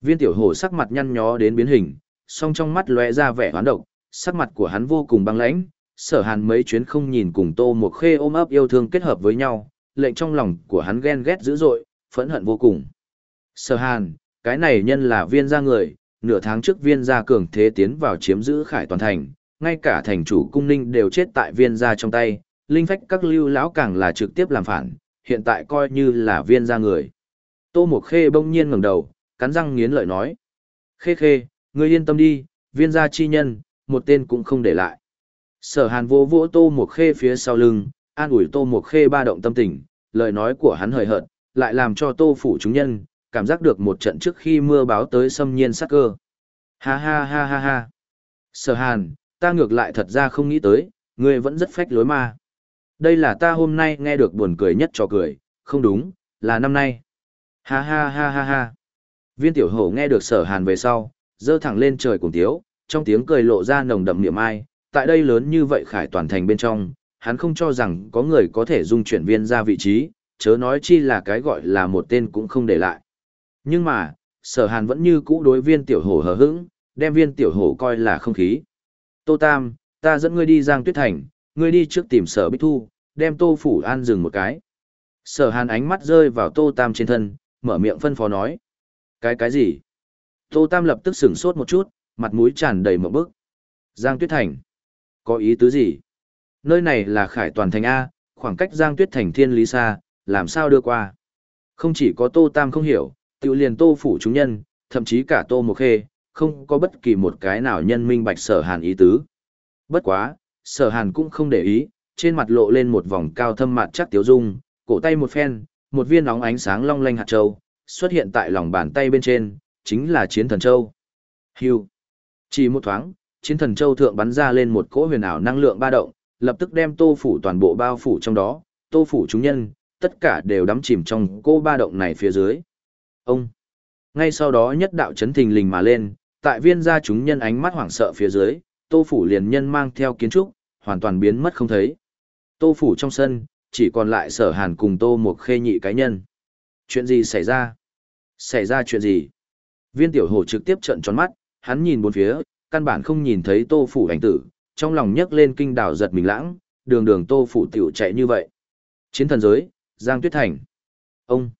Viên tiểu hổ sắc mặt nhăn nhó đến biến hình, song trong mắt lóe ra vẻ hoán độc, sắc mặt của hắn vô cùng băng lãnh, sở hàn mấy chuyến không nhìn cùng tô một khê ôm ấp yêu thương kết hợp với nhau, lệnh trong lòng của hắn ghen ghét dữ dội, phẫn hận vô cùng. Sở hàn, cái này nhân là viên gia người, nửa tháng trước viên gia cường thế tiến vào chiếm giữ khải toàn thành, ngay cả thành chủ cung ninh đều chết tại viên gia trong tay, linh phách các lưu lão càng là trực tiếp làm phản, hiện tại coi như là viên gia người. Tô Mộc Khê bỗng nhiên ngẩng đầu, cắn răng nghiến lợi nói. Khê khê, ngươi yên tâm đi, viên gia chi nhân, một tên cũng không để lại. Sở hàn vô vỗ Tô một Khê phía sau lưng, an ủi Tô một Khê ba động tâm tình, lời nói của hắn hời hợt, lại làm cho Tô Phủ chúng nhân, cảm giác được một trận trước khi mưa báo tới xâm nhiên sắc cơ. Ha ha ha ha ha. Sở hàn, ta ngược lại thật ra không nghĩ tới, ngươi vẫn rất phách lối ma. Đây là ta hôm nay nghe được buồn cười nhất cho cười, không đúng, là năm nay. Ha ha ha ha ha. Viên tiểu hổ nghe được sở hàn về sau, dơ thẳng lên trời cùng tiếu, trong tiếng cười lộ ra nồng đậm niệm ai, tại đây lớn như vậy khải toàn thành bên trong, hắn không cho rằng có người có thể dung chuyển viên ra vị trí, chớ nói chi là cái gọi là một tên cũng không để lại. Nhưng mà, sở hàn vẫn như cũ đối viên tiểu hổ hờ hững, đem viên tiểu hổ coi là không khí. Tô Tam, ta dẫn ngươi đi Giang Tuyết Thành, ngươi đi trước tìm sở Bích Thu, đem Tô Phủ An dừng một cái. Sở hàn ánh mắt rơi vào Tô Tam trên thân, mở miệng phân phó nói. Cái cái gì? Tô Tam lập tức sửng sốt một chút, mặt mũi tràn đầy một bức. Giang Tuyết Thành. Có ý tứ gì? Nơi này là khải toàn thành A, khoảng cách Giang Tuyết Thành thiên lý xa, làm sao đưa qua? Không chỉ có Tô Tam không hiểu, tự liền Tô Phủ chúng nhân, thậm chí cả Tô Mộc Khê, không có bất kỳ một cái nào nhân minh bạch sở hàn ý tứ. Bất quá, sở hàn cũng không để ý, trên mặt lộ lên một vòng cao thâm mặt chắc tiếu dung, cổ tay một phen, một viên nóng ánh sáng long lanh hạt châu, xuất hiện tại lòng bàn tay bên trên, chính là chiến thần châu. Hưu. Chỉ một thoáng, chiến thần châu thượng bắn ra lên một cỗ huyền ảo năng lượng ba động, lập tức đem tô phủ toàn bộ bao phủ trong đó, tô phủ chúng nhân, tất cả đều đắm chìm trong cô ba động này phía dưới. Ông. Ngay sau đó nhất đạo chấn thình lình mà lên, tại viên gia chúng nhân ánh mắt hoảng sợ phía dưới, tô phủ liền nhân mang theo kiến trúc, hoàn toàn biến mất không thấy. Tô phủ trong sân, chỉ còn lại sở hàn cùng tô một khê nhị cái nhân. Chuyện gì xảy ra? Xảy ra chuyện gì? Viên tiểu hồ trực tiếp trợn tròn mắt, hắn nhìn bốn phía, căn bản không nhìn thấy tô phủ ảnh tử, trong lòng nhấc lên kinh đảo giật mình lãng, đường đường tô phủ tiểu chạy như vậy. Chiến thần giới, Giang Tuyết Thành. Ông.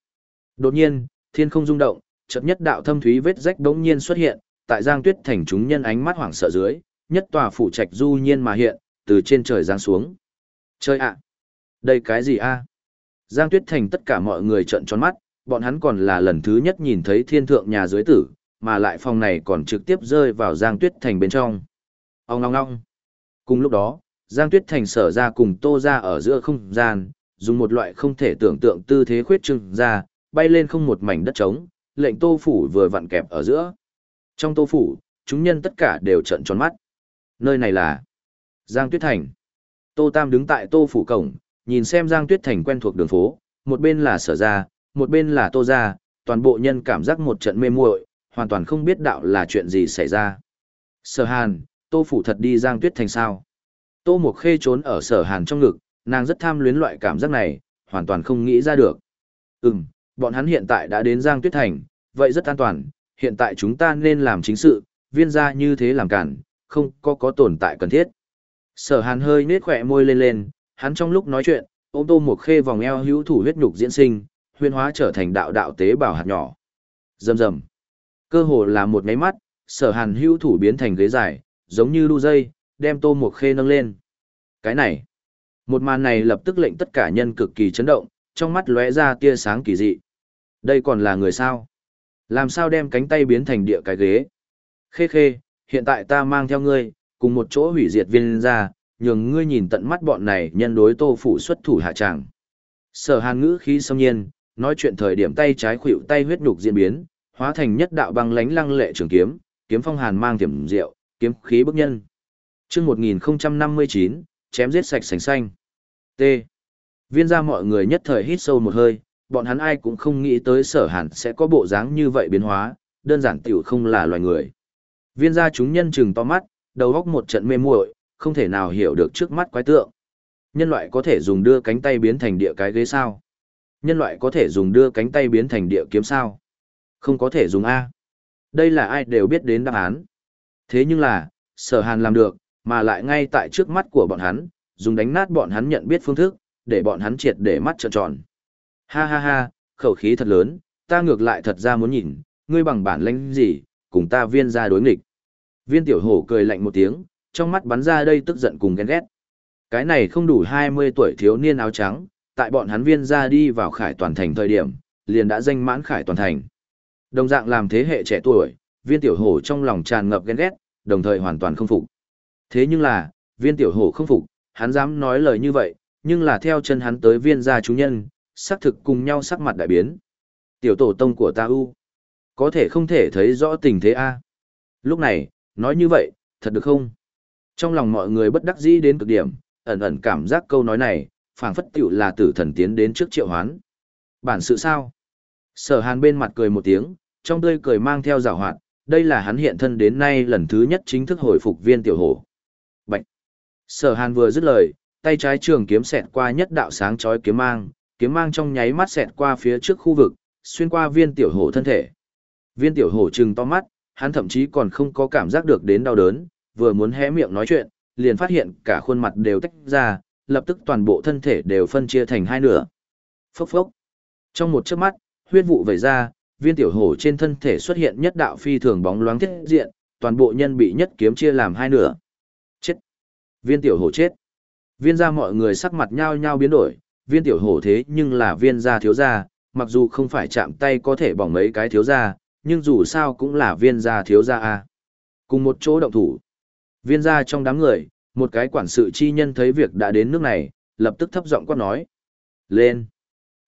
Đột nhiên, thiên không rung động, chợt nhất đạo thâm thúy vết rách đống nhiên xuất hiện, tại Giang Tuyết Thành chúng nhân ánh mắt hoảng sợ dưới, nhất tòa phủ trạch du nhiên mà hiện, từ trên trời giáng xuống. Chơi ạ! Đây cái gì a? Giang Tuyết Thành tất cả mọi người trợn tròn mắt, bọn hắn còn là lần thứ nhất nhìn thấy thiên thượng nhà dưới tử, mà lại phòng này còn trực tiếp rơi vào Giang Tuyết Thành bên trong. Ông ngong ngong. Cùng lúc đó, Giang Tuyết Thành sở ra cùng tô ra ở giữa không gian, dùng một loại không thể tưởng tượng tư thế khuyết trưng ra, bay lên không một mảnh đất trống, lệnh tô phủ vừa vặn kẹp ở giữa. Trong tô phủ, chúng nhân tất cả đều trợn tròn mắt. Nơi này là Giang Tuyết Thành. Tô Tam đứng tại tô phủ cổng, nhìn xem Giang Tuyết Thành quen thuộc đường phố, một bên là sở ra, một bên là tô ra, toàn bộ nhân cảm giác một trận mê muội, hoàn toàn không biết đạo là chuyện gì xảy ra. Sở Hàn, tô phủ thật đi Giang Tuyết Thành sao? Tô Mộc Khê trốn ở sở Hàn trong ngực, nàng rất tham luyến loại cảm giác này, hoàn toàn không nghĩ ra được. Ừm, bọn hắn hiện tại đã đến Giang Tuyết Thành, vậy rất an toàn, hiện tại chúng ta nên làm chính sự, viên gia như thế làm cản, không có có tồn tại cần thiết. Sở hàn hơi nết khỏe môi lên lên, hắn trong lúc nói chuyện, ôm tô một khê vòng eo hữu thủ huyết nhục diễn sinh, huyên hóa trở thành đạo đạo tế bào hạt nhỏ. Rầm rầm. Cơ hồ là một nháy mắt, sở hàn hữu thủ biến thành ghế dài, giống như đu dây, đem tô một khê nâng lên. Cái này. Một màn này lập tức lệnh tất cả nhân cực kỳ chấn động, trong mắt lóe ra tia sáng kỳ dị. Đây còn là người sao? Làm sao đem cánh tay biến thành địa cái ghế? Khê khê, hiện tại ta mang theo ngươi, cùng một chỗ hủy diệt viên ra, nhường ngươi nhìn tận mắt bọn này nhân đối tô phủ xuất thủ hạ tràng. Sở hàn ngữ khí xâm nhiên, nói chuyện thời điểm tay trái khuỵu tay huyết nhục diễn biến, hóa thành nhất đạo băng lánh lăng lệ trường kiếm, kiếm phong hàn mang tiềm diệu, kiếm khí bức nhân. Chương 1059, chém giết sạch sành xanh. T. Viên gia mọi người nhất thời hít sâu một hơi, bọn hắn ai cũng không nghĩ tới sở hàn sẽ có bộ dáng như vậy biến hóa, đơn giản tiểu không là loài người. Viên gia chúng nhân chừng to mắt, đầu óc một trận mê muội, không thể nào hiểu được trước mắt quái tượng. Nhân loại có thể dùng đưa cánh tay biến thành địa cái ghế sao? Nhân loại có thể dùng đưa cánh tay biến thành địa kiếm sao? Không có thể dùng A. Đây là ai đều biết đến đáp án. Thế nhưng là, sở hàn làm được, mà lại ngay tại trước mắt của bọn hắn, dùng đánh nát bọn hắn nhận biết phương thức, để bọn hắn triệt để mắt trợn tròn. Ha ha ha, khẩu khí thật lớn, ta ngược lại thật ra muốn nhìn, ngươi bằng bản lãnh gì, cùng ta viên ra đối nghịch. Viên tiểu hổ cười lạnh một tiếng, trong mắt bắn ra đây tức giận cùng ghen ghét. Cái này không đủ 20 tuổi thiếu niên áo trắng, tại bọn hắn viên ra đi vào khải toàn thành thời điểm, liền đã danh mãn khải toàn thành. Đồng dạng làm thế hệ trẻ tuổi, viên tiểu hổ trong lòng tràn ngập ghen ghét, đồng thời hoàn toàn không phục. Thế nhưng là, viên tiểu hổ không phục, hắn dám nói lời như vậy, nhưng là theo chân hắn tới viên gia chúng nhân, xác thực cùng nhau sắc mặt đại biến. Tiểu tổ tông của ta u, có thể không thể thấy rõ tình thế a. Lúc này, nói như vậy, thật được không? Trong lòng mọi người bất đắc dĩ đến cực điểm, ẩn ẩn cảm giác câu nói này, phảng phất tiểu là tử thần tiến đến trước triệu hoán. Bản sự sao? Sở hàn bên mặt cười một tiếng, trong tươi cười mang theo rào hoạt, đây là hắn hiện thân đến nay lần thứ nhất chính thức hồi phục viên tiểu hổ. Bạch! Sở hàn vừa dứt lời, tay trái trường kiếm xẹt qua nhất đạo sáng chói kiếm mang, kiếm mang trong nháy mắt xẹt qua phía trước khu vực, xuyên qua viên tiểu hổ thân thể. Viên tiểu hổ trừng to mắt, hắn thậm chí còn không có cảm giác được đến đau đớn, vừa muốn hé miệng nói chuyện, liền phát hiện cả khuôn mặt đều tách ra, lập tức toàn bộ thân thể đều phân chia thành hai nửa. Phốc phốc. Trong một chớp mắt, huyết vụ vẩy ra, viên tiểu hổ trên thân thể xuất hiện nhất đạo phi thường bóng loáng thiết diện, toàn bộ nhân bị nhất kiếm chia làm hai nửa. Chết. Viên tiểu hổ chết. Viên gia mọi người sắc mặt nhao nhao biến đổi, viên tiểu hổ thế nhưng là viên gia thiếu gia, mặc dù không phải chạm tay có thể bỏng mấy cái thiếu gia, nhưng dù sao cũng là viên gia thiếu gia a. Cùng một chỗ động thủ. Viên gia trong đám người, một cái quản sự chi nhân thấy việc đã đến nước này, lập tức thấp giọng quát nói. Lên!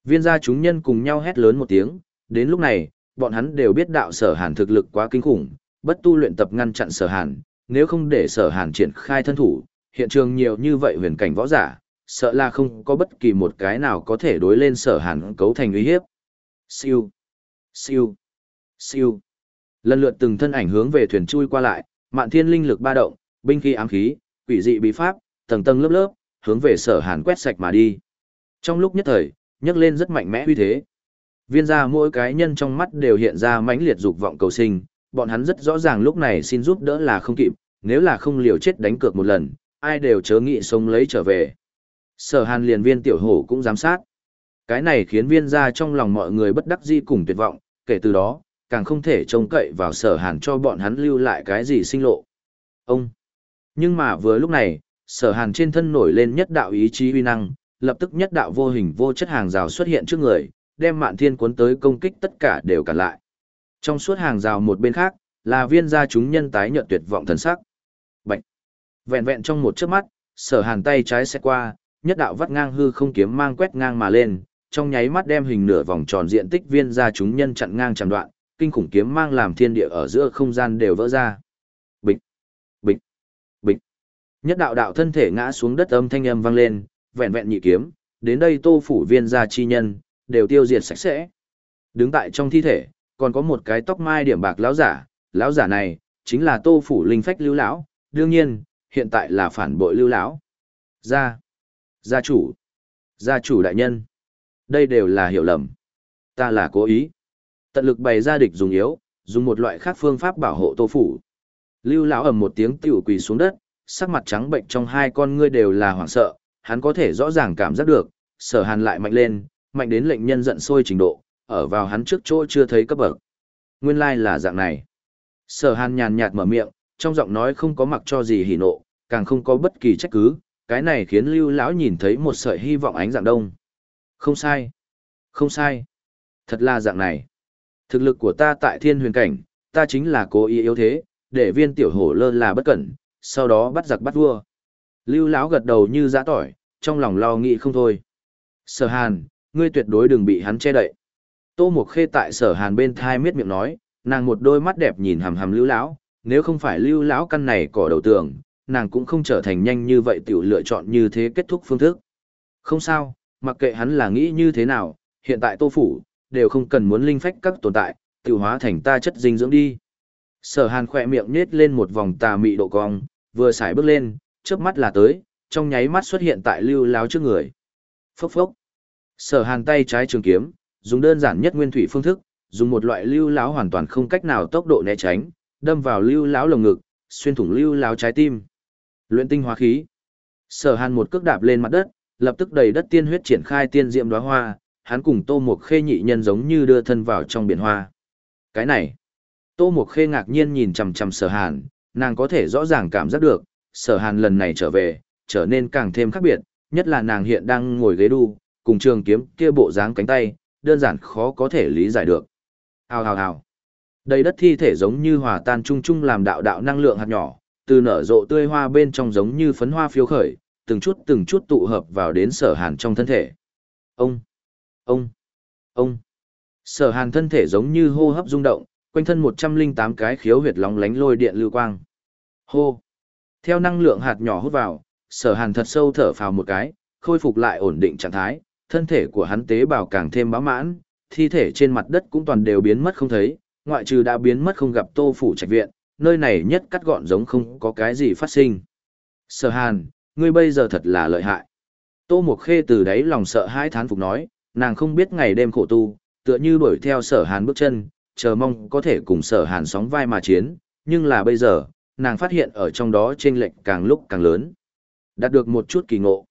Viên gia chúng nhân cùng nhau hét lớn một tiếng, đến lúc này, bọn hắn đều biết đạo sở hàn thực lực quá kinh khủng, bất tu luyện tập ngăn chặn sở hàn, nếu không để sở hàn triển khai thân thủ, hiện trường nhiều như vậy huyền cảnh võ giả, sợ là không có bất kỳ một cái nào có thể đối lên sở hàn cấu thành uy hiếp. Siêu! Siêu! Siêu! Lần lượt từng thân ảnh hướng về thuyền chui qua lại, mạn thiên linh lực ba động, binh khí ám khí, quỷ dị bí pháp, tầng tầng lớp lớp, hướng về sở hàn quét sạch mà đi. Trong lúc nhất thời, nhấc lên rất mạnh mẽ uy thế. Viên gia mỗi cái nhân trong mắt đều hiện ra mãnh liệt dục vọng cầu sinh, bọn hắn rất rõ ràng lúc này xin giúp đỡ là không kịp, nếu là không liều chết đánh cược một lần, ai đều chớ nghĩ sống lấy trở về. Sở hàn liền viên tiểu hổ cũng giám sát. Cái này khiến viên gia trong lòng mọi người bất đắc dĩ cùng tuyệt vọng, kể từ đó, càng không thể trông cậy vào sở hàn cho bọn hắn lưu lại cái gì sinh lộ. Ông! Nhưng mà vừa lúc này, sở hàn trên thân nổi lên nhất đạo ý chí uy năng, lập tức nhất đạo vô hình vô chất hàng rào xuất hiện trước người, đem mạn thiên cuốn tới công kích tất cả đều cản lại. Trong suốt hàng rào một bên khác, là viên gia chúng nhân tái nhận tuyệt vọng thần sắc. Bạch! Vẹn vẹn trong một chớp mắt, sở hàn tay trái xe qua, nhất đạo vắt ngang hư không kiếm mang quét ngang mà lên, trong nháy mắt đem hình nửa vòng tròn diện tích viên gia chúng nhân chặn ngang chặn đoạn, kinh khủng kiếm mang làm thiên địa ở giữa không gian đều vỡ ra. Nhất đạo đạo thân thể ngã xuống đất âm thanh âm vang lên, vẹn vẹn nhị kiếm, đến đây tô phủ viên gia chi nhân, đều tiêu diệt sạch sẽ. Đứng tại trong thi thể, còn có một cái tóc mai điểm bạc lão giả, lão giả này, chính là tô phủ linh phách lưu lão, đương nhiên, hiện tại là phản bội lưu lão. Gia! Gia chủ! Gia chủ đại nhân! Đây đều là hiểu lầm. Ta là cố ý. Tận lực bày ra địch dùng yếu, dùng một loại khác phương pháp bảo hộ tô phủ. Lưu lão ầm một tiếng tiểu quỳ xuống đất, sắc mặt trắng bệnh trong hai con ngươi đều là hoảng sợ, hắn có thể rõ ràng cảm giác được, sở hàn lại mạnh lên, mạnh đến lệnh nhân giận sôi trình độ, ở vào hắn trước chỗ chưa thấy cấp bậc. Nguyên lai là dạng này. Sở hàn nhàn nhạt mở miệng, trong giọng nói không có mặc cho gì hỉ nộ, càng không có bất kỳ trách cứ, cái này khiến lưu lão nhìn thấy một sợi hy vọng ánh dạng đông. Không sai. Không sai. Thật là dạng này. Thực lực của ta tại thiên huyền cảnh, ta chính là cố ý yếu thế, để viên tiểu hổ lơ là bất cẩn, sau đó bắt giặc bắt vua. Lưu lão gật đầu như giã tỏi, trong lòng lo nghĩ không thôi. Sở hàn, ngươi tuyệt đối đừng bị hắn che đậy. Tô Mộc Khê tại sở hàn bên thai miết miệng nói, nàng một đôi mắt đẹp nhìn hằm hằm lưu lão, nếu không phải lưu lão căn này cỏ đầu tường, nàng cũng không trở thành nhanh như vậy tiểu lựa chọn như thế kết thúc phương thức. Không sao, mặc kệ hắn là nghĩ như thế nào, hiện tại tô phủ, đều không cần muốn linh phách các tồn tại, tiểu hóa thành ta chất dinh dưỡng đi. Sở hàn khỏe miệng nết lên một vòng tà mị độ cong, vừa xài bước lên, chớp mắt là tới, trong nháy mắt xuất hiện tại lưu láo trước người. Phốc phốc. Sở hàn tay trái trường kiếm, dùng đơn giản nhất nguyên thủy phương thức, dùng một loại lưu lão hoàn toàn không cách nào tốc độ né tránh, đâm vào lưu lão lồng ngực, xuyên thủng lưu lão trái tim. Luyện tinh hóa khí. Sở Hàn một cước đạp lên mặt đất, lập tức đầy đất tiên huyết triển khai tiên diệm đóa hoa, hắn cùng Tô một Khê nhị nhân giống như đưa thân vào trong biển hoa. Cái này, Tô Mộc Khê ngạc nhiên nhìn chằm chằm Sở Hàn, nàng có thể rõ ràng cảm giác được, Sở Hàn lần này trở về, trở nên càng thêm khác biệt, nhất là nàng hiện đang ngồi ghế đu, cùng trường kiếm kia bộ dáng cánh tay, đơn giản khó có thể lý giải được. Hào hào hào. Đầy đất thi thể giống như hòa tan chung chung làm đạo đạo năng lượng hạt nhỏ, từ nở rộ tươi hoa bên trong giống như phấn hoa phiêu khởi, từng chút từng chút tụ hợp vào đến sở hàn trong thân thể. Ông, ông, ông. Sở hàn thân thể giống như hô hấp rung động, quanh thân 108 cái khiếu huyệt lóng lánh lôi điện lưu quang. Hô. Theo năng lượng hạt nhỏ hút vào, sở hàn thật sâu thở phào một cái, khôi phục lại ổn định trạng thái, thân thể của hắn tế bào càng thêm bá mãn, thi thể trên mặt đất cũng toàn đều biến mất không thấy, ngoại trừ đã biến mất không gặp tô phủ trạch viện, nơi này nhất cắt gọn giống không có cái gì phát sinh. Sở hàn, ngươi bây giờ thật là lợi hại. Tô Mộc Khê từ đấy lòng sợ hãi thán phục nói, nàng không biết ngày đêm khổ tu, tựa như đuổi theo sở hàn bước chân, chờ mong có thể cùng sở hàn sóng vai mà chiến, nhưng là bây giờ, nàng phát hiện ở trong đó chênh lệch càng lúc càng lớn. Đạt được một chút kỳ ngộ.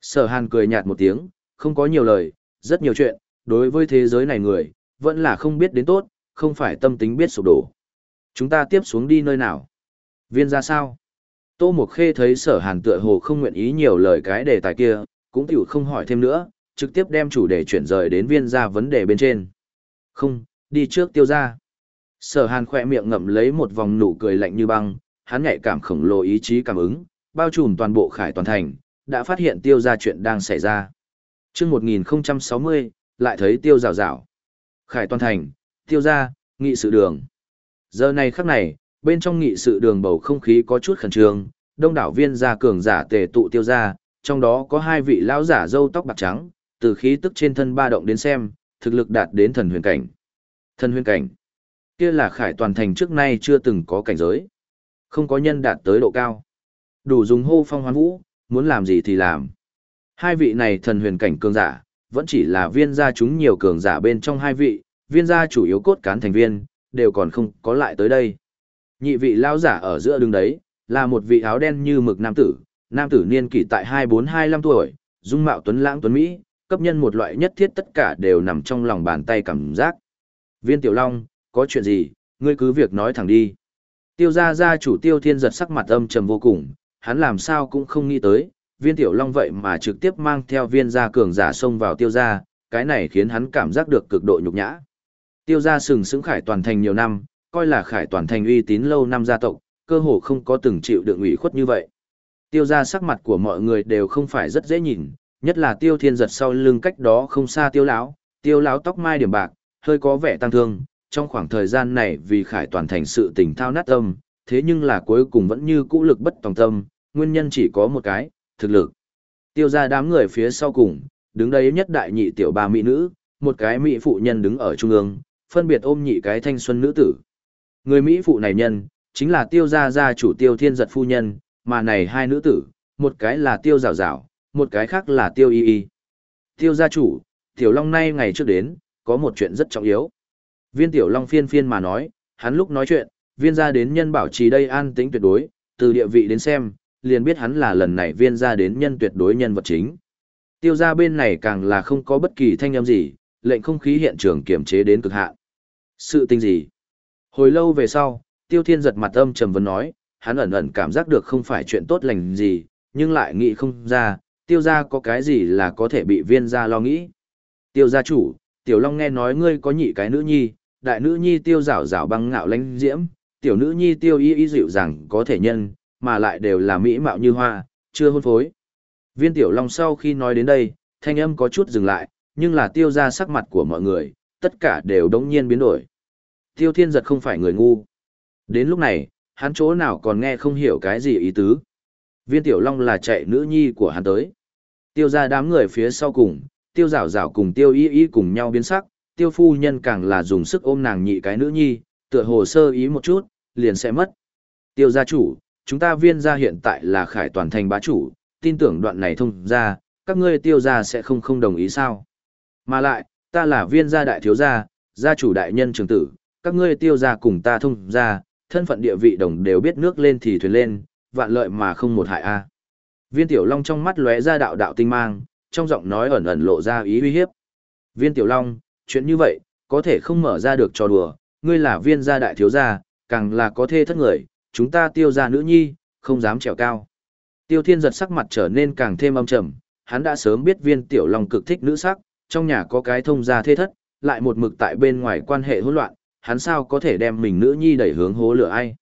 Sở hàn cười nhạt một tiếng, không có nhiều lời, rất nhiều chuyện, đối với thế giới này người, vẫn là không biết đến tốt, không phải tâm tính biết sụp đổ. Chúng ta tiếp xuống đi nơi nào? Viên ra sao? Tô Mộc Khê thấy sở hàn tựa hồ không nguyện ý nhiều lời cái đề tài kia, cũng tiểu không hỏi thêm nữa, trực tiếp đem chủ đề chuyển rời đến viên ra vấn đề bên trên. Không, đi trước tiêu ra. Sở hàn khỏe miệng ngậm lấy một vòng nụ cười lạnh như băng, hắn nhạy cảm khổng lồ ý chí cảm ứng, bao trùm toàn bộ khải toàn thành, đã phát hiện tiêu ra chuyện đang xảy ra. trước 1060, lại thấy tiêu rào rào. Khải toàn thành, tiêu ra, nghị sự đường. Giờ này khắc này, bên trong nghị sự đường bầu không khí có chút khẩn trương, đông đảo viên gia cường giả tề tụ tiêu ra, trong đó có hai vị lão giả râu tóc bạc trắng, từ khí tức trên thân ba động đến xem, thực lực đạt đến thần huyền cảnh. Thần huyền cảnh, kia là khải toàn thành trước nay chưa từng có cảnh giới. Không có nhân đạt tới độ cao. Đủ dùng hô phong hoán vũ, muốn làm gì thì làm. Hai vị này thần huyền cảnh cường giả, vẫn chỉ là viên gia chúng nhiều cường giả bên trong hai vị, viên gia chủ yếu cốt cán thành viên, đều còn không có lại tới đây. Nhị vị lao giả ở giữa đường đấy, là một vị áo đen như mực nam tử, nam tử niên kỷ tại 24-25 tuổi, dung mạo tuấn lãng tuấn Mỹ, cấp nhân một loại nhất thiết tất cả đều nằm trong lòng bàn tay cảm giác. Viên Tiểu Long, có chuyện gì, ngươi cứ việc nói thẳng đi. Tiêu gia gia chủ tiêu thiên giật sắc mặt âm trầm vô cùng, hắn làm sao cũng không nghĩ tới, viên Tiểu Long vậy mà trực tiếp mang theo viên gia cường giả xông vào tiêu gia, cái này khiến hắn cảm giác được cực độ nhục nhã. Tiêu gia sừng sững khải toàn thành nhiều năm, coi là khải toàn thành uy tín lâu năm gia tộc, cơ hồ không có từng chịu đựng ủy khuất như vậy. Tiêu gia sắc mặt của mọi người đều không phải rất dễ nhìn, nhất là tiêu thiên giật sau lưng cách đó không xa tiêu lão, tiêu lão tóc mai điểm bạc, hơi có vẻ tăng thương, trong khoảng thời gian này vì khải toàn thành sự tình thao nát tâm, thế nhưng là cuối cùng vẫn như cũ lực bất tòng tâm, nguyên nhân chỉ có một cái, thực lực. Tiêu gia đám người phía sau cùng, đứng đấy nhất đại nhị tiểu ba mỹ nữ, một cái mỹ phụ nhân đứng ở trung ương, phân biệt ôm nhị cái thanh xuân nữ tử. Người Mỹ phụ này nhân, chính là tiêu gia gia chủ tiêu thiên giật phu nhân, mà này hai nữ tử, một cái là tiêu rào rào, một cái khác là tiêu y y. Tiêu gia chủ, tiểu long nay ngày trước đến, có một chuyện rất trọng yếu. Viên tiểu long phiên phiên mà nói, hắn lúc nói chuyện, viên gia đến nhân bảo trì đây an tĩnh tuyệt đối, từ địa vị đến xem, liền biết hắn là lần này viên gia đến nhân tuyệt đối nhân vật chính. Tiêu gia bên này càng là không có bất kỳ thanh âm gì, lệnh không khí hiện trường kiểm chế đến cực hạn. Sự tình gì? Hồi lâu về sau, Tiêu Thiên giật mặt âm trầm vấn nói, hắn ẩn ẩn cảm giác được không phải chuyện tốt lành gì, nhưng lại nghĩ không ra, tiêu gia có cái gì là có thể bị viên gia lo nghĩ. Tiêu gia chủ, Tiểu Long nghe nói ngươi có nhị cái nữ nhi, đại nữ nhi tiêu rảo rảo băng ngạo lãnh diễm, tiểu nữ nhi tiêu y y dịu rằng có thể nhân, mà lại đều là mỹ mạo như hoa, chưa hôn phối. Viên Tiểu Long sau khi nói đến đây, thanh âm có chút dừng lại, nhưng là tiêu ra sắc mặt của mọi người, tất cả đều đống nhiên biến đổi. Tiêu thiên giật không phải người ngu. Đến lúc này, hắn chỗ nào còn nghe không hiểu cái gì ý tứ. Viên tiểu long là chạy nữ nhi của hắn tới. Tiêu ra đám người phía sau cùng, tiêu rảo rảo cùng tiêu y y cùng nhau biến sắc, tiêu phu nhân càng là dùng sức ôm nàng nhị cái nữ nhi, tựa hồ sơ ý một chút, liền sẽ mất. Tiêu gia chủ, chúng ta viên gia hiện tại là khải toàn thành bá chủ, tin tưởng đoạn này thông ra, các ngươi tiêu gia sẽ không không đồng ý sao. Mà lại, ta là viên gia đại thiếu gia, gia chủ đại nhân trường tử, các ngươi tiêu gia cùng ta thông gia, thân phận địa vị đồng đều biết nước lên thì thuyền lên, vạn lợi mà không một hại a. Viên Tiểu Long trong mắt lóe ra đạo đạo tinh mang, trong giọng nói ẩn ẩn lộ ra ý uy hiếp. Viên Tiểu Long, chuyện như vậy, có thể không mở ra được trò đùa, ngươi là viên gia đại thiếu gia, càng là có thê thất người, chúng ta tiêu gia nữ nhi, không dám trèo cao. Tiêu Thiên giật sắc mặt trở nên càng thêm âm trầm, hắn đã sớm biết viên Tiểu Long cực thích nữ sắc, trong nhà có cái thông gia thê thất, lại một mực tại bên ngoài quan hệ hỗn loạn, hắn sao có thể đem mình nữ nhi đẩy hướng hố lửa ai.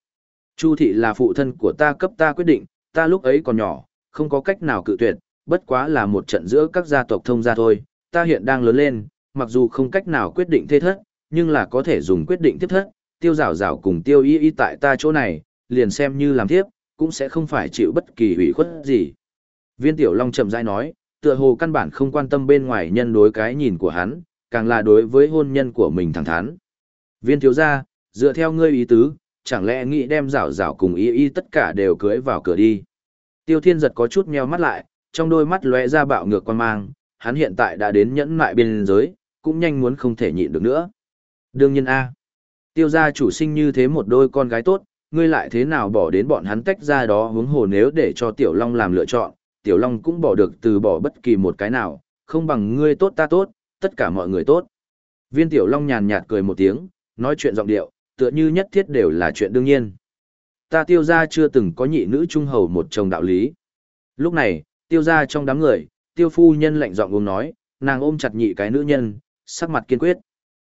Chu thị là phụ thân của ta cấp ta quyết định, ta lúc ấy còn nhỏ, không có cách nào cự tuyệt, bất quá là một trận giữa các gia tộc thông gia thôi, ta hiện đang lớn lên, mặc dù không cách nào quyết định thế thất, nhưng là có thể dùng quyết định tiếp thất, tiêu rào rào cùng tiêu y y tại ta chỗ này, liền xem như làm tiếp, cũng sẽ không phải chịu bất kỳ hủy khuất gì. Viên tiểu long chậm rãi nói, tựa hồ căn bản không quan tâm bên ngoài nhân đối cái nhìn của hắn, càng là đối với hôn nhân của mình thẳng thắn. Viên thiếu gia, dựa theo ngươi ý tứ, chẳng lẽ nghĩ đem rảo rảo cùng y y tất cả đều cưới vào cửa đi. Tiêu thiên giật có chút meo mắt lại, trong đôi mắt lóe ra bạo ngược quan mang, hắn hiện tại đã đến nhẫn mại biên giới, cũng nhanh muốn không thể nhịn được nữa. Đương nhiên A. Tiêu gia chủ sinh như thế một đôi con gái tốt, ngươi lại thế nào bỏ đến bọn hắn tách ra đó hướng hồ nếu để cho Tiểu Long làm lựa chọn, Tiểu Long cũng bỏ được từ bỏ bất kỳ một cái nào, không bằng ngươi tốt ta tốt, tất cả mọi người tốt. Viên Tiểu Long nhàn nhạt cười một tiếng, nói chuyện giọng điệu, tựa như nhất thiết đều là chuyện đương nhiên. Ta tiêu gia chưa từng có nhị nữ trung hầu một chồng đạo lý. Lúc này, tiêu gia trong đám người, tiêu phu nhân lạnh giọng uống nói, nàng ôm chặt nhị cái nữ nhân, sắc mặt kiên quyết.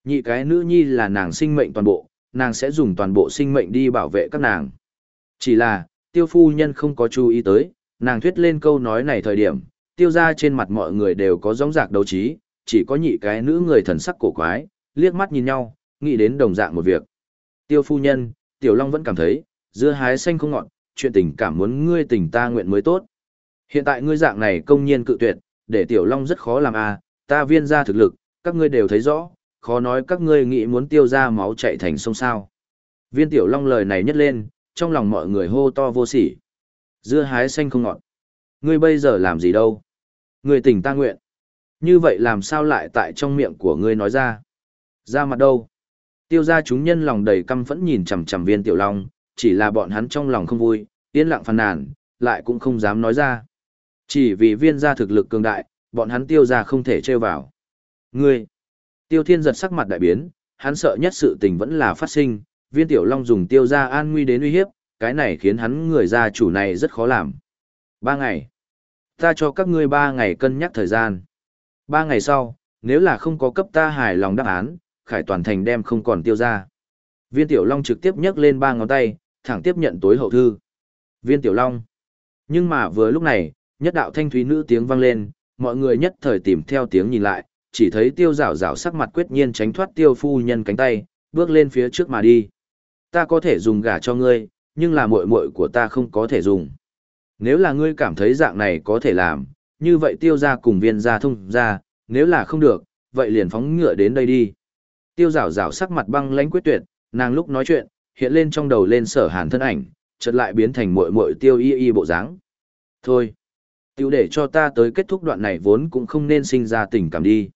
Nhị cái nữ nhi là nàng sinh mệnh toàn bộ, nàng sẽ dùng toàn bộ sinh mệnh đi bảo vệ các nàng. Chỉ là, tiêu phu nhân không có chú ý tới, nàng thuyết lên câu nói này thời điểm, tiêu ra trên mặt mọi người đều có giống rạc đấu trí, chỉ có nhị cái nữ người thần sắc cổ quái, liếc mắt nhìn nhau, nghĩ đến đồng dạng một việc. Tiêu phu nhân, tiểu long vẫn cảm thấy, dưa hái xanh không ngọt, chuyện tình cảm muốn ngươi tình ta nguyện mới tốt. Hiện tại ngươi dạng này công nhiên cự tuyệt, để tiểu long rất khó làm à, ta viên ra thực lực, các ngươi đều thấy rõ, khó nói các ngươi nghĩ muốn tiêu ra máu chạy thành sông sao. Viên tiểu long lời này nhất lên, trong lòng mọi người hô to vô sỉ. Dưa hái xanh không ngọt. Ngươi bây giờ làm gì đâu? Ngươi tỉnh ta nguyện. Như vậy làm sao lại tại trong miệng của ngươi nói ra? Ra mặt đâu? Tiêu ra chúng nhân lòng đầy căm phẫn nhìn chằm chằm viên tiểu long, chỉ là bọn hắn trong lòng không vui, yên lặng phàn nàn, lại cũng không dám nói ra. Chỉ vì viên gia thực lực cường đại, bọn hắn tiêu ra không thể trêu vào. Ngươi! Tiêu thiên giật sắc mặt đại biến, hắn sợ nhất sự tình vẫn là phát sinh, viên tiểu long dùng tiêu ra an nguy đến uy hiếp, cái này khiến hắn người gia chủ này rất khó làm. Ba ngày. Ta cho các ngươi ba ngày cân nhắc thời gian. Ba ngày sau, nếu là không có cấp ta hài lòng đáp án, khải toàn thành đem không còn tiêu ra. Viên tiểu long trực tiếp nhấc lên ba ngón tay, thẳng tiếp nhận tối hậu thư. Viên tiểu long. Nhưng mà vừa lúc này, nhất đạo thanh thúy nữ tiếng vang lên, mọi người nhất thời tìm theo tiếng nhìn lại, chỉ thấy tiêu rảo rảo sắc mặt quyết nhiên tránh thoát tiêu phu nhân cánh tay, bước lên phía trước mà đi. Ta có thể dùng gà cho ngươi, nhưng là muội muội của ta không có thể dùng. Nếu là ngươi cảm thấy dạng này có thể làm, như vậy tiêu ra cùng viên ra thông ra, nếu là không được, vậy liền phóng ngựa đến đây đi. Tiêu rảo rảo sắc mặt băng lãnh quyết tuyệt, nàng lúc nói chuyện, hiện lên trong đầu lên sở hàn thân ảnh, chợt lại biến thành muội muội tiêu y y bộ dáng. Thôi, tiểu để cho ta tới kết thúc đoạn này vốn cũng không nên sinh ra tình cảm đi.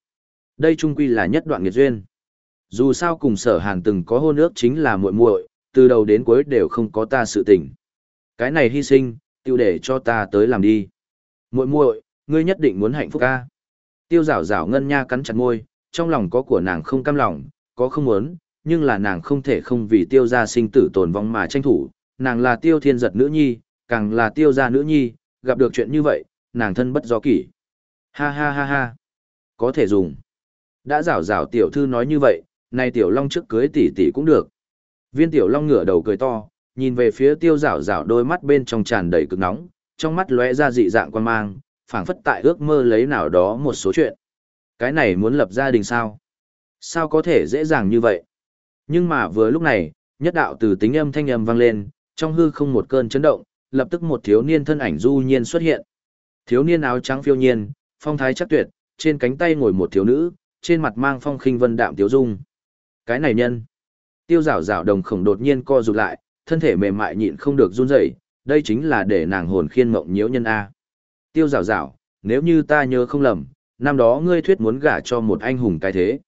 Đây trung quy là nhất đoạn nghiệt duyên. Dù sao cùng sở hàn từng có hôn ước chính là muội muội, từ đầu đến cuối đều không có ta sự tình. Cái này hy sinh, tiêu để cho ta tới làm đi. Muội muội, ngươi nhất định muốn hạnh phúc ca. Tiêu rảo rảo ngân nha cắn chặt môi, trong lòng có của nàng không cam lòng, có không muốn, nhưng là nàng không thể không vì tiêu gia sinh tử tồn vong mà tranh thủ. Nàng là tiêu thiên giật nữ nhi, càng là tiêu gia nữ nhi, gặp được chuyện như vậy, nàng thân bất do kỷ. Ha ha ha ha. Có thể dùng. Đã rảo rảo tiểu thư nói như vậy, nay tiểu long trước cưới tỷ tỷ cũng được. Viên tiểu long ngửa đầu cười to, nhìn về phía tiêu rảo rảo đôi mắt bên trong tràn đầy cực nóng, trong mắt lóe ra dị dạng quan mang, phảng phất tại ước mơ lấy nào đó một số chuyện. Cái này muốn lập gia đình sao? Sao có thể dễ dàng như vậy? Nhưng mà vừa lúc này, nhất đạo từ tính âm thanh âm vang lên, trong hư không một cơn chấn động, lập tức một thiếu niên thân ảnh du nhiên xuất hiện. Thiếu niên áo trắng phiêu nhiên, phong thái chắc tuyệt, trên cánh tay ngồi một thiếu nữ, trên mặt mang phong khinh vân đạm thiếu dung. Cái này nhân. Tiêu rảo rảo đồng khổng đột nhiên co rụt lại, thân thể mềm mại nhịn không được run rẩy, đây chính là để nàng hồn khiên mộng nhiễu nhân A. Tiêu rảo rảo, nếu như ta nhớ không lầm, năm đó ngươi thuyết muốn gả cho một anh hùng cái thế.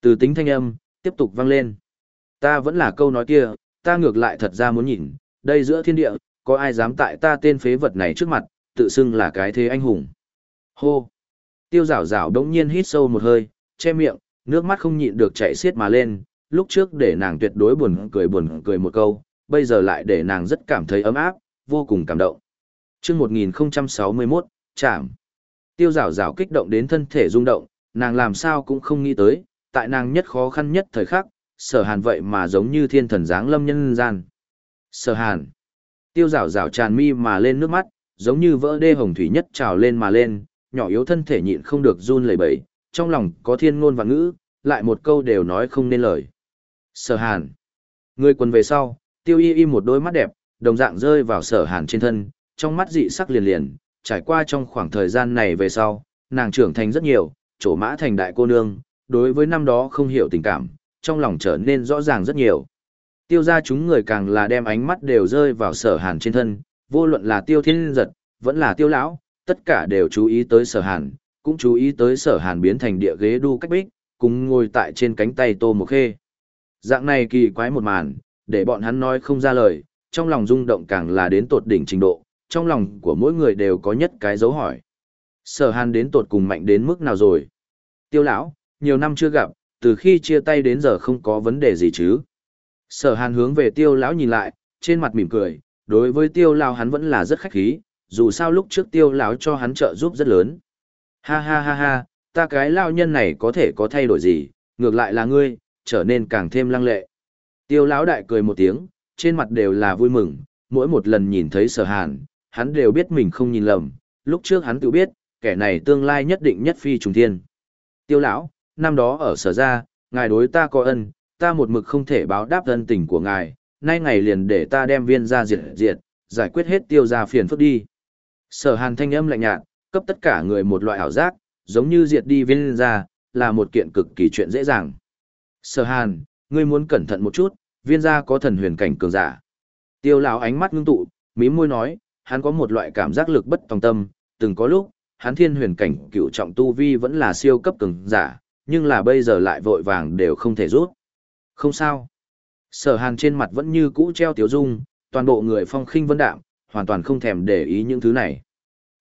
Từ tính thanh âm, Tiếp tục vang lên. Ta vẫn là câu nói kia, ta ngược lại thật ra muốn nhìn, đây giữa thiên địa, có ai dám tại ta tên phế vật này trước mặt, tự xưng là cái thế anh hùng. Hô! Tiêu rảo rảo đống nhiên hít sâu một hơi, che miệng, nước mắt không nhịn được chảy xiết mà lên, lúc trước để nàng tuyệt đối buồn cười buồn cười một câu, bây giờ lại để nàng rất cảm thấy ấm áp, vô cùng cảm động. Trước 1061, chạm. Tiêu rảo rảo kích động đến thân thể rung động, nàng làm sao cũng không nghĩ tới, tại nàng nhất khó khăn nhất thời khắc, sở hàn vậy mà giống như thiên thần dáng lâm nhân gian. Sở hàn. Tiêu rảo rảo tràn mi mà lên nước mắt, giống như vỡ đê hồng thủy nhất trào lên mà lên, nhỏ yếu thân thể nhịn không được run lẩy bẩy, trong lòng có thiên ngôn và ngữ, lại một câu đều nói không nên lời. Sở hàn. Người quần về sau, tiêu y y một đôi mắt đẹp, đồng dạng rơi vào sở hàn trên thân, trong mắt dị sắc liền liền, trải qua trong khoảng thời gian này về sau, nàng trưởng thành rất nhiều, trổ mã thành đại cô nương, đối với năm đó không hiểu tình cảm, trong lòng trở nên rõ ràng rất nhiều. Tiêu gia chúng người càng là đem ánh mắt đều rơi vào sở hàn trên thân, vô luận là tiêu thiên giật, vẫn là tiêu lão, tất cả đều chú ý tới sở hàn, cũng chú ý tới sở hàn biến thành địa ghế đu cách bích, cùng ngồi tại trên cánh tay tô một khê. Dạng này kỳ quái một màn, để bọn hắn nói không ra lời, trong lòng rung động càng là đến tột đỉnh trình độ, trong lòng của mỗi người đều có nhất cái dấu hỏi. Sở hàn đến tột cùng mạnh đến mức nào rồi? Tiêu lão, nhiều năm chưa gặp, từ khi chia tay đến giờ không có vấn đề gì chứ? Sở hàn hướng về tiêu lão nhìn lại, trên mặt mỉm cười, đối với tiêu lao hắn vẫn là rất khách khí, dù sao lúc trước tiêu lão cho hắn trợ giúp rất lớn. Ha ha ha ha, ta cái lao nhân này có thể có thay đổi gì, ngược lại là ngươi, trở nên càng thêm lăng lệ. Tiêu lão đại cười một tiếng, trên mặt đều là vui mừng, mỗi một lần nhìn thấy sở hàn, hắn đều biết mình không nhìn lầm, lúc trước hắn tự biết, kẻ này tương lai nhất định nhất phi trùng thiên. Tiêu lão, năm đó ở sở gia, ngài đối ta có ân, ta một mực không thể báo đáp ân tình của ngài, nay ngày liền để ta đem viên ra diệt diệt, giải quyết hết tiêu gia phiền phức đi. Sở hàn thanh âm lạnh nhạt, cấp tất cả người một loại ảo giác, giống như diệt đi viên ra, là một kiện cực kỳ chuyện dễ dàng. Sở hàn, ngươi muốn cẩn thận một chút, viên gia có thần huyền cảnh cường giả. Tiêu lão ánh mắt ngưng tụ, mím môi nói, hắn có một loại cảm giác lực bất tòng tâm, từng có lúc, hắn thiên huyền cảnh cựu trọng tu vi vẫn là siêu cấp cường giả, nhưng là bây giờ lại vội vàng đều không thể rút. Không sao. Sở hàn trên mặt vẫn như cũ treo tiếu dung, toàn bộ người phong khinh vân đạm, hoàn toàn không thèm để ý những thứ này.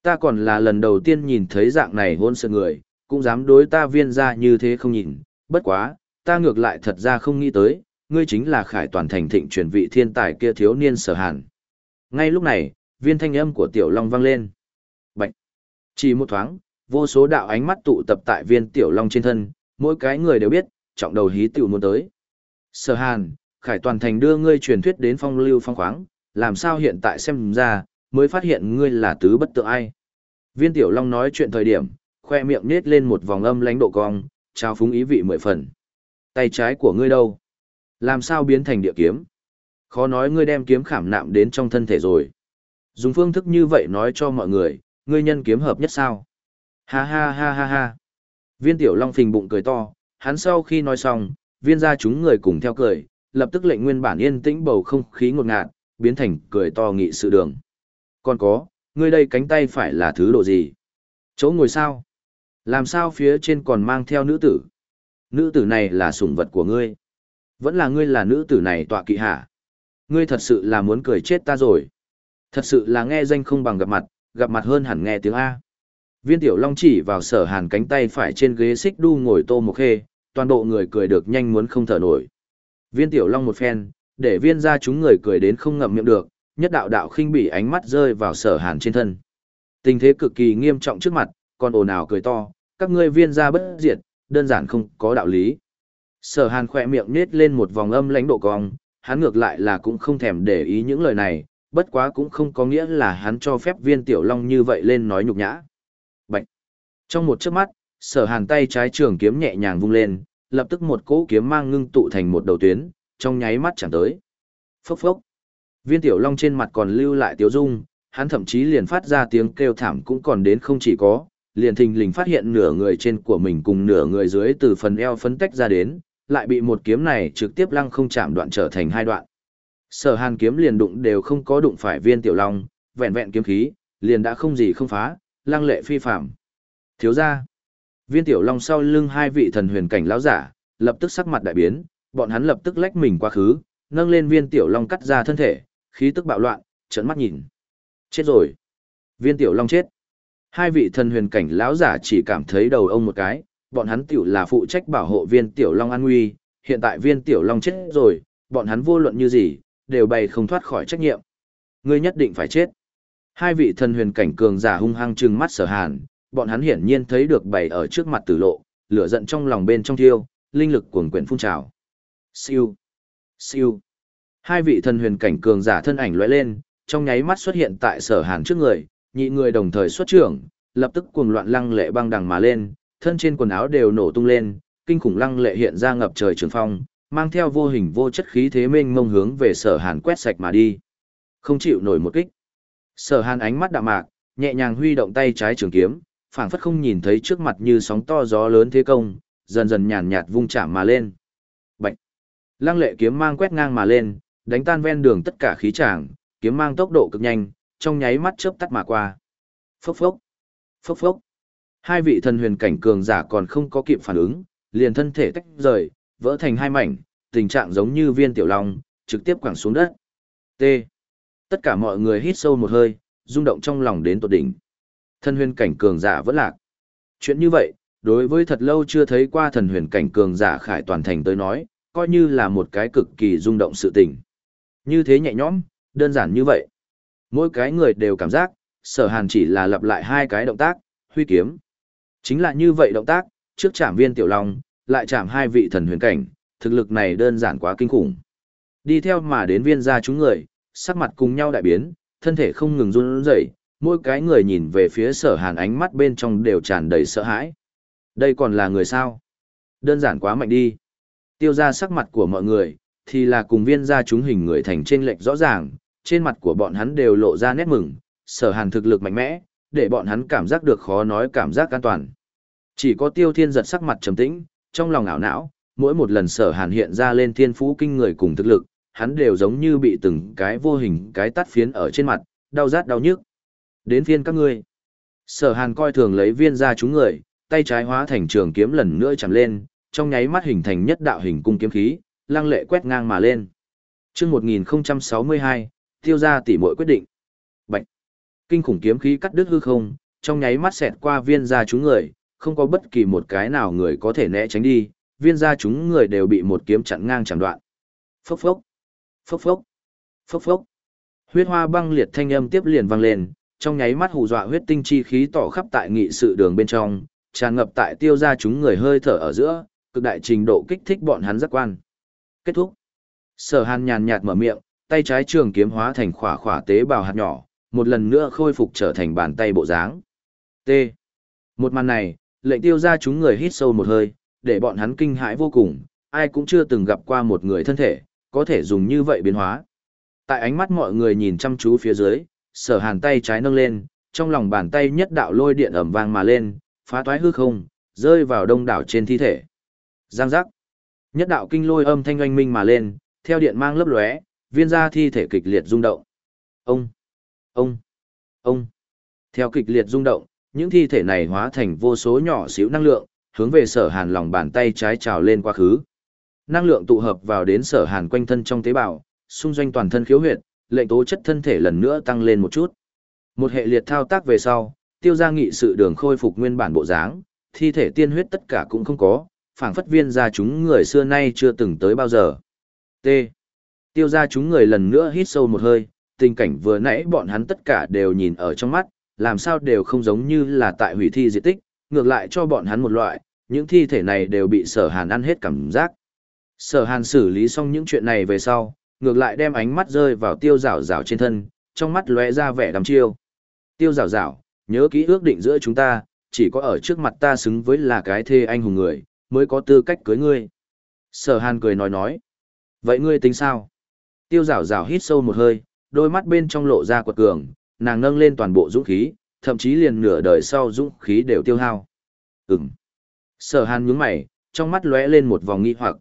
Ta còn là lần đầu tiên nhìn thấy dạng này hôn sợ người, cũng dám đối ta viên ra như thế không nhìn, bất quá, ta ngược lại thật ra không nghĩ tới, ngươi chính là khải toàn thành thịnh truyền vị thiên tài kia thiếu niên sở hàn. Ngay lúc này, viên thanh âm của tiểu long vang lên. Bạch! Chỉ một thoáng, vô số đạo ánh mắt tụ tập tại viên tiểu long trên thân, mỗi cái người đều biết, trọng đầu hí tiểu muốn tới. Sở hàn, khải toàn thành đưa ngươi truyền thuyết đến phong lưu phong khoáng, làm sao hiện tại xem ra, mới phát hiện ngươi là tứ bất tượng ai. Viên tiểu long nói chuyện thời điểm, khoe miệng nết lên một vòng âm lãnh độ cong, trao phúng ý vị mười phần. Tay trái của ngươi đâu? Làm sao biến thành địa kiếm? Khó nói ngươi đem kiếm khảm nạm đến trong thân thể rồi. Dùng phương thức như vậy nói cho mọi người, ngươi nhân kiếm hợp nhất sao? Ha ha ha ha ha. Viên tiểu long phình bụng cười to, hắn sau khi nói xong, viên gia chúng người cùng theo cười, lập tức lệnh nguyên bản yên tĩnh bầu không khí ngột ngạt, biến thành cười to nghị sự đường. Còn có, ngươi đây cánh tay phải là thứ độ gì? Chỗ ngồi sao? Làm sao phía trên còn mang theo nữ tử? Nữ tử này là sủng vật của ngươi. Vẫn là ngươi là nữ tử này tọa kỵ hả? Ngươi thật sự là muốn cười chết ta rồi. Thật sự là nghe danh không bằng gặp mặt, gặp mặt hơn hẳn nghe tiếng A. Viên tiểu long chỉ vào sở hàn cánh tay phải trên ghế xích đu ngồi tô một khê, toàn bộ người cười được nhanh muốn không thở nổi. Viên tiểu long một phen, để viên ra chúng người cười đến không ngậm miệng được, nhất đạo đạo khinh bỉ ánh mắt rơi vào sở hàn trên thân. Tình thế cực kỳ nghiêm trọng trước mặt, còn ồn ào cười to, các ngươi viên ra bất diệt, đơn giản không có đạo lý. Sở hàn khỏe miệng nết lên một vòng âm lãnh độ cong, hắn ngược lại là cũng không thèm để ý những lời này, bất quá cũng không có nghĩa là hắn cho phép viên tiểu long như vậy lên nói nhục nhã. Bạch! Trong một chớp mắt, sở hàn tay trái trường kiếm nhẹ nhàng vung lên, lập tức một cỗ kiếm mang ngưng tụ thành một đầu tuyến, trong nháy mắt chẳng tới. Phốc phốc! Viên tiểu long trên mặt còn lưu lại tiếu dung, hắn thậm chí liền phát ra tiếng kêu thảm cũng còn đến không chỉ có, liền thình lình phát hiện nửa người trên của mình cùng nửa người dưới từ phần eo phấn tách ra đến, lại bị một kiếm này trực tiếp lăng không chạm đoạn trở thành hai đoạn. Sở Hàn kiếm liền đụng đều không có đụng phải viên tiểu long, vẹn vẹn kiếm khí, liền đã không gì không phá, lăng lệ phi phạm. Thiếu ra, viên tiểu long sau lưng hai vị thần huyền cảnh lão giả, lập tức sắc mặt đại biến, Bọn hắn lập tức lách mình quá khứ, nâng lên viên tiểu long cắt ra thân thể, khí tức bạo loạn, trợn mắt nhìn. Chết rồi. Viên tiểu long chết. Hai vị thần huyền cảnh lão giả chỉ cảm thấy đầu ông một cái, bọn hắn tiểu là phụ trách bảo hộ viên tiểu long an nguy, hiện tại viên tiểu long chết rồi, bọn hắn vô luận như gì, đều bày không thoát khỏi trách nhiệm. Ngươi nhất định phải chết. Hai vị thần huyền cảnh cường giả hung hăng trừng mắt sở hàn, bọn hắn hiển nhiên thấy được bày ở trước mặt tử lộ, lửa giận trong lòng bên trong thiêu, linh lực cuồn quyển phun trào. Siêu, siêu. Hai vị thần huyền cảnh cường giả thân ảnh lóe lên, trong nháy mắt xuất hiện tại sở hàn trước người, nhị người đồng thời xuất trưởng, lập tức cuồng loạn lăng lệ băng đằng mà lên, thân trên quần áo đều nổ tung lên, kinh khủng lăng lệ hiện ra ngập trời trường phong, mang theo vô hình vô chất khí thế mênh mông hướng về sở hàn quét sạch mà đi. Không chịu nổi một kích. Sở hàn ánh mắt đạm mạc, nhẹ nhàng huy động tay trái trường kiếm, phảng phất không nhìn thấy trước mặt như sóng to gió lớn thế công, dần dần nhàn nhạt vung chạm mà lên. Bạch! Lăng lệ kiếm mang quét ngang mà lên, đánh tan ven đường tất cả khí tràng, kiếm mang tốc độ cực nhanh, trong nháy mắt chớp tắt mà qua. Phốc phốc! Phốc phốc! Hai vị thần huyền cảnh cường giả còn không có kịp phản ứng, liền thân thể tách rời, vỡ thành hai mảnh, tình trạng giống như viên tiểu long, trực tiếp quẳng xuống đất. T. Tất cả mọi người hít sâu một hơi, rung động trong lòng đến tột đỉnh. Thần huyền cảnh cường giả vẫn lạc. Chuyện như vậy, đối với thật lâu chưa thấy qua thần huyền cảnh cường giả khải toàn thành tới nói, coi như là một cái cực kỳ rung động sự tình. Như thế nhẹ nhõm, đơn giản như vậy. Mỗi cái người đều cảm giác, sở hàn chỉ là lặp lại hai cái động tác, huy kiếm. Chính là như vậy động tác, trước chạm viên tiểu long, lại chạm hai vị thần huyền cảnh, thực lực này đơn giản quá kinh khủng. Đi theo mà đến viên gia chúng người, sắc mặt cùng nhau đại biến, thân thể không ngừng run rẩy, mỗi cái người nhìn về phía sở hàn ánh mắt bên trong đều tràn đầy sợ hãi. Đây còn là người sao? Đơn giản quá mạnh đi. Tiêu ra sắc mặt của mọi người, thì là cùng viên gia chúng hình người thành trên lệch rõ ràng, trên mặt của bọn hắn đều lộ ra nét mừng, sở hàn thực lực mạnh mẽ, để bọn hắn cảm giác được khó nói cảm giác an toàn. Chỉ có tiêu thiên giật sắc mặt trầm tĩnh, trong lòng ảo não, mỗi một lần sở hàn hiện ra lên thiên phú kinh người cùng thực lực, hắn đều giống như bị từng cái vô hình cái tắt phiến ở trên mặt, đau rát đau nhức. Đến phiên các ngươi. Sở hàn coi thường lấy viên ra chúng người, tay trái hóa thành trường kiếm lần nữa chạm lên, trong nháy mắt hình thành nhất đạo hình cung kiếm khí, lăng lệ quét ngang mà lên. chương 1062, tiêu ra tỉ muội quyết định. Bạch. Kinh khủng kiếm khí cắt đứt hư không, trong nháy mắt xẹt qua viên ra chúng người, không có bất kỳ một cái nào người có thể né tránh đi, viên ra chúng người đều bị một kiếm chặn ngang chẳng đoạn. Phốc phốc. Phốc phốc. Phốc phốc. Huyết hoa băng liệt thanh âm tiếp liền vang lên, trong nháy mắt hù dọa huyết tinh chi khí tỏ khắp tại nghị sự đường bên trong, tràn ngập tại tiêu ra chúng người hơi thở ở giữa, cực đại trình độ kích thích bọn hắn giác quan. Kết thúc. Sở Hàn nhàn nhạt mở miệng, tay trái trường kiếm hóa thành khỏa khỏa tế bào hạt nhỏ, một lần nữa khôi phục trở thành bàn tay bộ dáng. T. Một màn này, lệnh tiêu ra chúng người hít sâu một hơi, để bọn hắn kinh hãi vô cùng, ai cũng chưa từng gặp qua một người thân thể, có thể dùng như vậy biến hóa. Tại ánh mắt mọi người nhìn chăm chú phía dưới, sở hàn tay trái nâng lên, trong lòng bàn tay nhất đạo lôi điện ẩm vang mà lên, phá toái hư không, rơi vào đông đảo trên thi thể. Giang giác. Nhất đạo kinh lôi âm thanh oanh minh mà lên, theo điện mang lấp lóe, viên ra thi thể kịch liệt rung động. Ông, ông, ông. Theo kịch liệt rung động, những thi thể này hóa thành vô số nhỏ xíu năng lượng, hướng về sở hàn lòng bàn tay trái trào lên quá khứ. Năng lượng tụ hợp vào đến sở hàn quanh thân trong tế bào, xung doanh toàn thân khiếu huyệt, lệnh tố chất thân thể lần nữa tăng lên một chút. Một hệ liệt thao tác về sau, tiêu gia nghị sự đường khôi phục nguyên bản bộ dáng, thi thể tiên huyết tất cả cũng không có, phảng phất viên ra chúng người xưa nay chưa từng tới bao giờ. T. Tiêu gia chúng người lần nữa hít sâu một hơi, tình cảnh vừa nãy bọn hắn tất cả đều nhìn ở trong mắt, làm sao đều không giống như là tại hủy thi diệt tích, ngược lại cho bọn hắn một loại, những thi thể này đều bị sở hàn ăn hết cảm giác. Sở hàn xử lý xong những chuyện này về sau, ngược lại đem ánh mắt rơi vào tiêu rào rào trên thân, trong mắt lóe ra vẻ đắm chiêu. Tiêu rào rào, nhớ kỹ ước định giữa chúng ta, chỉ có ở trước mặt ta xứng với là cái thê anh hùng người, mới có tư cách cưới ngươi. Sở hàn cười nói nói. Vậy ngươi tính sao? Tiêu rào rào hít sâu một hơi, đôi mắt bên trong lộ ra quật cường, nàng nâng lên toàn bộ dũng khí, thậm chí liền nửa đời sau dũng khí đều tiêu hao. Ừm. Sở hàn nhướng mày, trong mắt lóe lên một vòng nghi hoặc.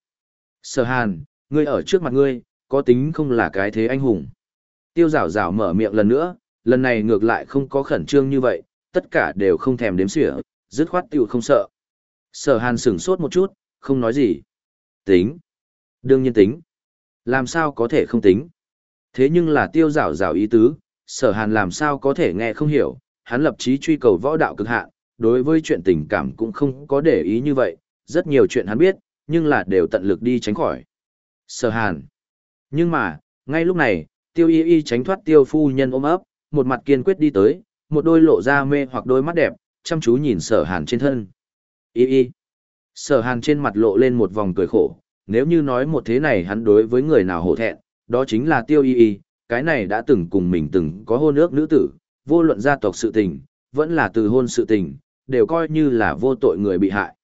Sở hàn, ngươi ở trước mặt ngươi, có tính không là cái thế anh hùng. Tiêu rào rào mở miệng lần nữa, lần này ngược lại không có khẩn trương như vậy, tất cả đều không thèm đếm xỉa, dứt khoát tiêu không sợ. Sở hàn sửng sốt một chút, không nói gì. Tính. Đương nhiên tính. Làm sao có thể không tính? Thế nhưng là tiêu rào rào ý tứ, sở hàn làm sao có thể nghe không hiểu, hắn lập chí truy cầu võ đạo cực hạn, đối với chuyện tình cảm cũng không có để ý như vậy, rất nhiều chuyện hắn biết, nhưng là đều tận lực đi tránh khỏi. Sở hàn. Nhưng mà, ngay lúc này, tiêu y y tránh thoát tiêu phu nhân ôm ấp, một mặt kiên quyết đi tới, một đôi lộ ra mê hoặc đôi mắt đẹp, chăm chú nhìn sở hàn trên thân. Y y. Sở hàn trên mặt lộ lên một vòng cười khổ, nếu như nói một thế này hắn đối với người nào hổ thẹn, đó chính là tiêu y y, cái này đã từng cùng mình từng có hôn ước nữ tử, vô luận gia tộc sự tình, vẫn là từ hôn sự tình, đều coi như là vô tội người bị hại.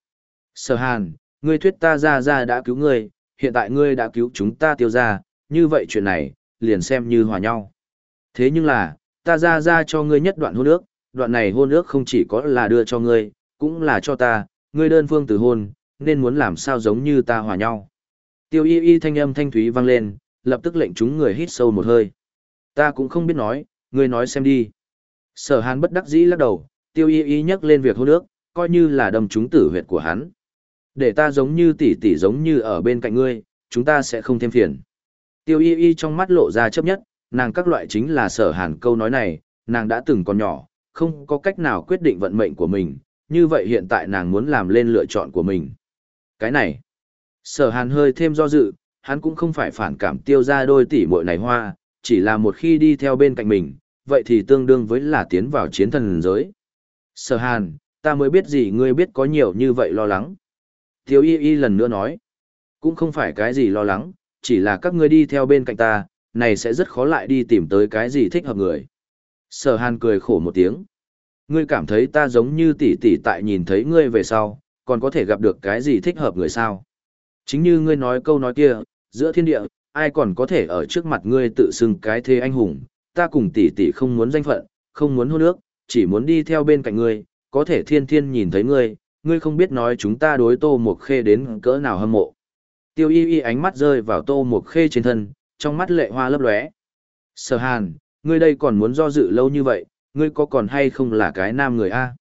Sở hàn, ngươi thuyết ta ra ra đã cứu ngươi, hiện tại ngươi đã cứu chúng ta tiêu ra, như vậy chuyện này, liền xem như hòa nhau. Thế nhưng là, ta ra ra cho ngươi nhất đoạn hôn ước, đoạn này hôn ước không chỉ có là đưa cho ngươi, cũng là cho ta, ngươi đơn phương từ hôn, nên muốn làm sao giống như ta hòa nhau. Tiêu y y thanh âm thanh thúy vang lên, lập tức lệnh chúng người hít sâu một hơi. Ta cũng không biết nói, ngươi nói xem đi. Sở hàn bất đắc dĩ lắc đầu, tiêu y y nhắc lên việc hôn ước, coi như là đâm chúng tử huyệt của hắn. Để ta giống như tỷ tỷ giống như ở bên cạnh ngươi, chúng ta sẽ không thêm phiền. Tiêu y y trong mắt lộ ra chấp nhất, nàng các loại chính là sở hàn câu nói này, nàng đã từng còn nhỏ, không có cách nào quyết định vận mệnh của mình, như vậy hiện tại nàng muốn làm lên lựa chọn của mình. Cái này, sở hàn hơi thêm do dự, hắn cũng không phải phản cảm tiêu ra đôi tỷ muội này hoa, chỉ là một khi đi theo bên cạnh mình, vậy thì tương đương với là tiến vào chiến thần giới. Sở hàn, ta mới biết gì ngươi biết có nhiều như vậy lo lắng. Tiêu y y lần nữa nói, cũng không phải cái gì lo lắng, chỉ là các ngươi đi theo bên cạnh ta, này sẽ rất khó lại đi tìm tới cái gì thích hợp người. Sở hàn cười khổ một tiếng. Ngươi cảm thấy ta giống như tỷ tỷ tại nhìn thấy ngươi về sau, còn có thể gặp được cái gì thích hợp người sao? Chính như ngươi nói câu nói kia, giữa thiên địa, ai còn có thể ở trước mặt ngươi tự xưng cái thế anh hùng, ta cùng tỷ tỷ không muốn danh phận, không muốn hôn ước, chỉ muốn đi theo bên cạnh ngươi, có thể thiên thiên nhìn thấy ngươi, ngươi không biết nói chúng ta đối tô một khê đến cỡ nào hâm mộ. Tiêu y y ánh mắt rơi vào tô mục khê trên thân, trong mắt lệ hoa lấp lóe. Sở hàn, ngươi đây còn muốn do dự lâu như vậy, ngươi có còn hay không là cái nam người a?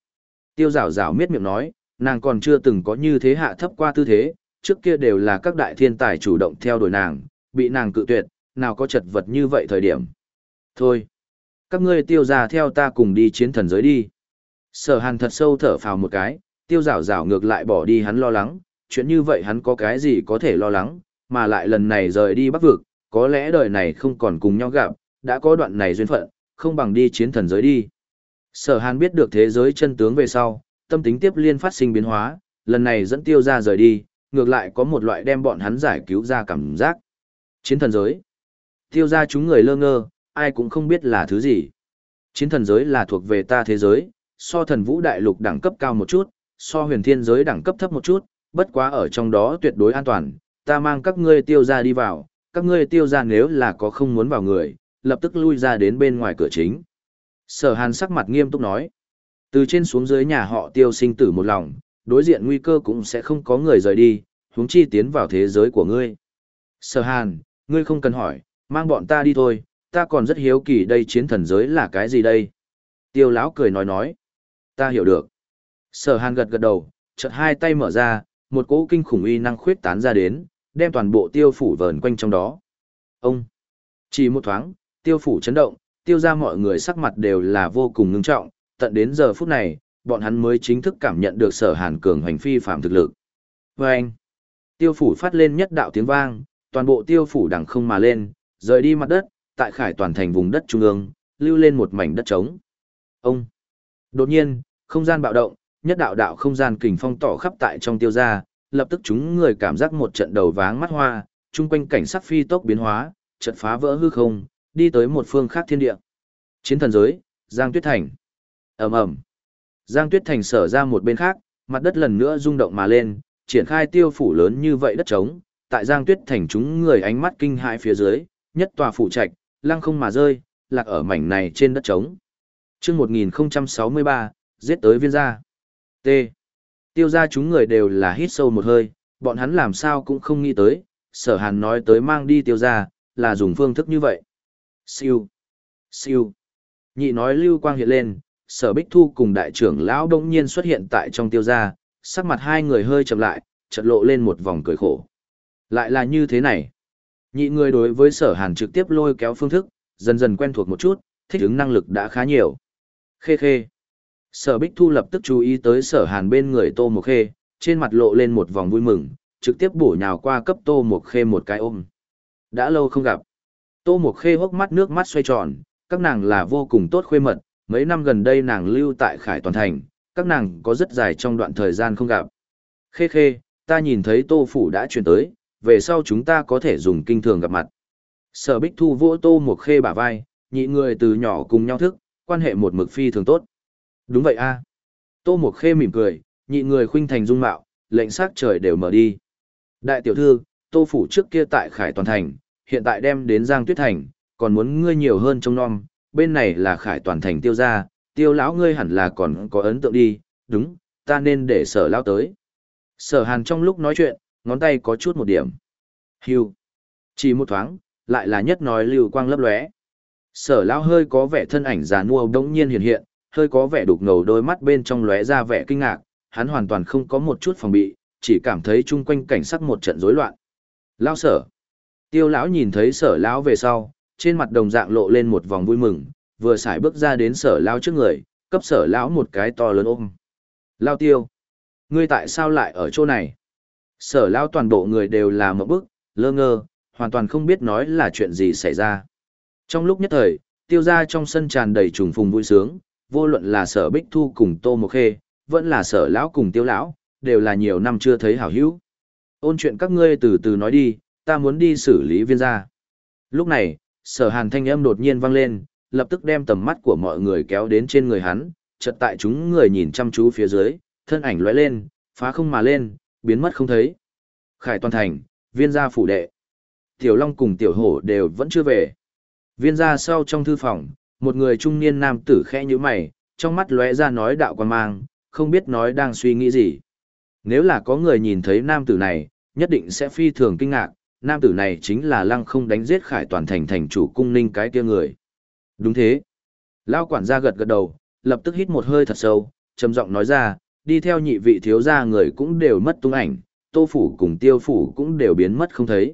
Tiêu rảo rảo miết miệng nói, nàng còn chưa từng có như thế hạ thấp qua tư thế, trước kia đều là các đại thiên tài chủ động theo đuổi nàng, bị nàng cự tuyệt, nào có chật vật như vậy thời điểm. Thôi, các ngươi tiêu ra theo ta cùng đi chiến thần giới đi. Sở hàn thật sâu thở phào một cái, tiêu rảo rảo ngược lại bỏ đi hắn lo lắng, chuyện như vậy hắn có cái gì có thể lo lắng, mà lại lần này rời đi bắc vực, có lẽ đời này không còn cùng nhau gặp, đã có đoạn này duyên phận, không bằng đi chiến thần giới đi. Sở hàn biết được thế giới chân tướng về sau, tâm tính tiếp liên phát sinh biến hóa, lần này dẫn tiêu ra rời đi, ngược lại có một loại đem bọn hắn giải cứu ra cảm giác. Chiến thần giới. Tiêu ra chúng người lơ ngơ, ai cũng không biết là thứ gì. Chiến thần giới là thuộc về ta thế giới, so thần vũ đại lục đẳng cấp cao một chút, so huyền thiên giới đẳng cấp thấp một chút, bất quá ở trong đó tuyệt đối an toàn, ta mang các ngươi tiêu ra đi vào, các ngươi tiêu ra nếu là có không muốn vào người, lập tức lui ra đến bên ngoài cửa chính. Sở hàn sắc mặt nghiêm túc nói, từ trên xuống dưới nhà họ tiêu sinh tử một lòng, đối diện nguy cơ cũng sẽ không có người rời đi, huống chi tiến vào thế giới của ngươi. Sở hàn, ngươi không cần hỏi, mang bọn ta đi thôi, ta còn rất hiếu kỳ đây chiến thần giới là cái gì đây. Tiêu lão cười nói nói, ta hiểu được. Sở hàn gật gật đầu, chợt hai tay mở ra, một cỗ kinh khủng uy năng khuyết tán ra đến, đem toàn bộ tiêu phủ vờn quanh trong đó. Ông, chỉ một thoáng, tiêu phủ chấn động, tiêu ra mọi người sắc mặt đều là vô cùng ngưng trọng, tận đến giờ phút này, bọn hắn mới chính thức cảm nhận được sở hàn cường hành phi phạm thực lực. Vâng! anh, tiêu phủ phát lên nhất đạo tiếng vang, toàn bộ tiêu phủ đằng không mà lên, rời đi mặt đất, tại khải toàn thành vùng đất trung ương, lưu lên một mảnh đất trống. Ông, đột nhiên, không gian bạo động, nhất đạo đạo không gian kình phong tỏ khắp tại trong tiêu gia, lập tức chúng người cảm giác một trận đầu váng mắt hoa, chung quanh cảnh sắc phi tốc biến hóa, trận phá vỡ hư không, đi tới một phương khác thiên địa. Chiến thần giới, Giang Tuyết Thành. Ầm ầm. Giang Tuyết Thành sở ra một bên khác, mặt đất lần nữa rung động mà lên, triển khai tiêu phủ lớn như vậy đất trống, tại Giang Tuyết Thành chúng người ánh mắt kinh hãi phía dưới, nhất tòa phủ trạch, lăng không mà rơi, lạc ở mảnh này trên đất trống. Chương 1063, giết tới viên gia. T. Tiêu ra chúng người đều là hít sâu một hơi, bọn hắn làm sao cũng không nghĩ tới, sở hàn nói tới mang đi tiêu ra, là dùng phương thức như vậy. Siêu. Siêu. Nhị nói lưu quang hiện lên, sở bích thu cùng đại trưởng lão đông nhiên xuất hiện tại trong tiêu gia, sắc mặt hai người hơi chậm lại, chợt lộ lên một vòng cười khổ. Lại là như thế này. Nhị người đối với sở hàn trực tiếp lôi kéo phương thức, dần dần quen thuộc một chút, thích ứng năng lực đã khá nhiều. Khê khê. Sở Bích Thu lập tức chú ý tới sở hàn bên người Tô Mộc Khê, trên mặt lộ lên một vòng vui mừng, trực tiếp bổ nhào qua cấp Tô Mộc Khê một cái ôm. Đã lâu không gặp. Tô Mộc Khê hốc mắt nước mắt xoay tròn, các nàng là vô cùng tốt khuê mật, mấy năm gần đây nàng lưu tại Khải Toàn Thành, các nàng có rất dài trong đoạn thời gian không gặp. Khê khê, ta nhìn thấy Tô Phủ đã chuyển tới, về sau chúng ta có thể dùng kinh thường gặp mặt. Sở Bích Thu vỗ Tô Mộc Khê bả vai, nhị người từ nhỏ cùng nhau thức, quan hệ một mực phi thường tốt. Đúng vậy a. Tô Mộc Khê mỉm cười, nhị người khuynh thành dung mạo, lệnh sắc trời đều mở đi. Đại tiểu thư, Tô Phủ trước kia tại Khải Toàn Thành, hiện tại đem đến Giang Tuyết Thành, còn muốn ngươi nhiều hơn trông nom. bên này là Khải Toàn Thành tiêu gia, tiêu lão ngươi hẳn là còn có ấn tượng đi, đúng, ta nên để sở lão tới. Sở hàn trong lúc nói chuyện, ngón tay có chút một điểm. Hưu. Chỉ một thoáng, lại là nhất nói lưu quang lấp lóe. Sở lão hơi có vẻ thân ảnh già nua đống nhiên hiện hiện, hơi có vẻ đục ngầu đôi mắt bên trong lóe ra vẻ kinh ngạc, hắn hoàn toàn không có một chút phòng bị, chỉ cảm thấy chung quanh cảnh sắc một trận rối loạn. lao sở. Tiêu lão nhìn thấy sở lão về sau, trên mặt đồng dạng lộ lên một vòng vui mừng, vừa xài bước ra đến sở lão trước người, cấp sở lão một cái to lớn ôm. Lao tiêu. Ngươi tại sao lại ở chỗ này? Sở lão toàn bộ người đều là một bức, lơ ngơ, hoàn toàn không biết nói là chuyện gì xảy ra. Trong lúc nhất thời, tiêu ra trong sân tràn đầy trùng phùng vui sướng, vô luận là sở bích thu cùng tô mộc khê, vẫn là sở lão cùng tiêu lão, đều là nhiều năm chưa thấy hảo hữu. Ôn chuyện các ngươi từ từ nói đi, ta muốn đi xử lý viên gia. Lúc này, sở hàn thanh âm đột nhiên vang lên, lập tức đem tầm mắt của mọi người kéo đến trên người hắn, chợt tại chúng người nhìn chăm chú phía dưới, thân ảnh lóe lên, phá không mà lên, biến mất không thấy. Khải toàn thành, viên gia phủ đệ. Tiểu Long cùng Tiểu Hổ đều vẫn chưa về. Viên gia sau trong thư phòng, một người trung niên nam tử khẽ như mày, trong mắt lóe ra nói đạo quan mang, không biết nói đang suy nghĩ gì. Nếu là có người nhìn thấy nam tử này, nhất định sẽ phi thường kinh ngạc, nam tử này chính là lăng không đánh giết khải toàn thành thành chủ cung ninh cái kia người. Đúng thế. Lao quản gia gật gật đầu, lập tức hít một hơi thật sâu, trầm giọng nói ra, đi theo nhị vị thiếu gia người cũng đều mất tung ảnh, tô phủ cùng tiêu phủ cũng đều biến mất không thấy.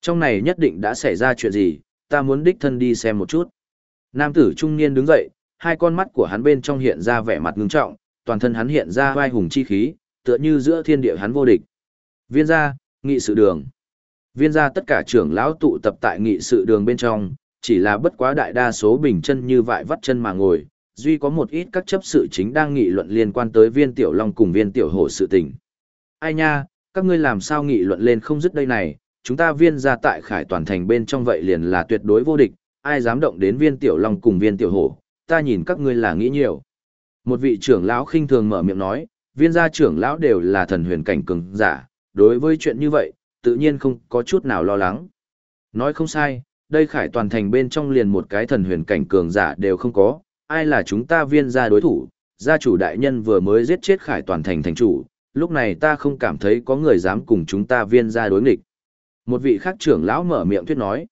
Trong này nhất định đã xảy ra chuyện gì, ta muốn đích thân đi xem một chút. Nam tử trung niên đứng dậy, hai con mắt của hắn bên trong hiện ra vẻ mặt ngưng trọng, toàn thân hắn hiện ra vai hùng chi khí, tựa như giữa thiên địa hắn vô địch. Viên gia, nghị sự đường. Viên gia tất cả trưởng lão tụ tập tại nghị sự đường bên trong, chỉ là bất quá đại đa số bình chân như vại vắt chân mà ngồi, duy có một ít các chấp sự chính đang nghị luận liên quan tới viên tiểu long cùng viên tiểu hổ sự tình. Ai nha, các ngươi làm sao nghị luận lên không dứt đây này, chúng ta viên gia tại khải toàn thành bên trong vậy liền là tuyệt đối vô địch, ai dám động đến viên tiểu long cùng viên tiểu hổ, ta nhìn các ngươi là nghĩ nhiều. Một vị trưởng lão khinh thường mở miệng nói, viên gia trưởng lão đều là thần huyền cảnh cường giả, đối với chuyện như vậy, tự nhiên không có chút nào lo lắng. Nói không sai, đây khải toàn thành bên trong liền một cái thần huyền cảnh cường giả đều không có, ai là chúng ta viên gia đối thủ, gia chủ đại nhân vừa mới giết chết khải toàn thành thành chủ, lúc này ta không cảm thấy có người dám cùng chúng ta viên gia đối nghịch. Một vị khác trưởng lão mở miệng thuyết nói.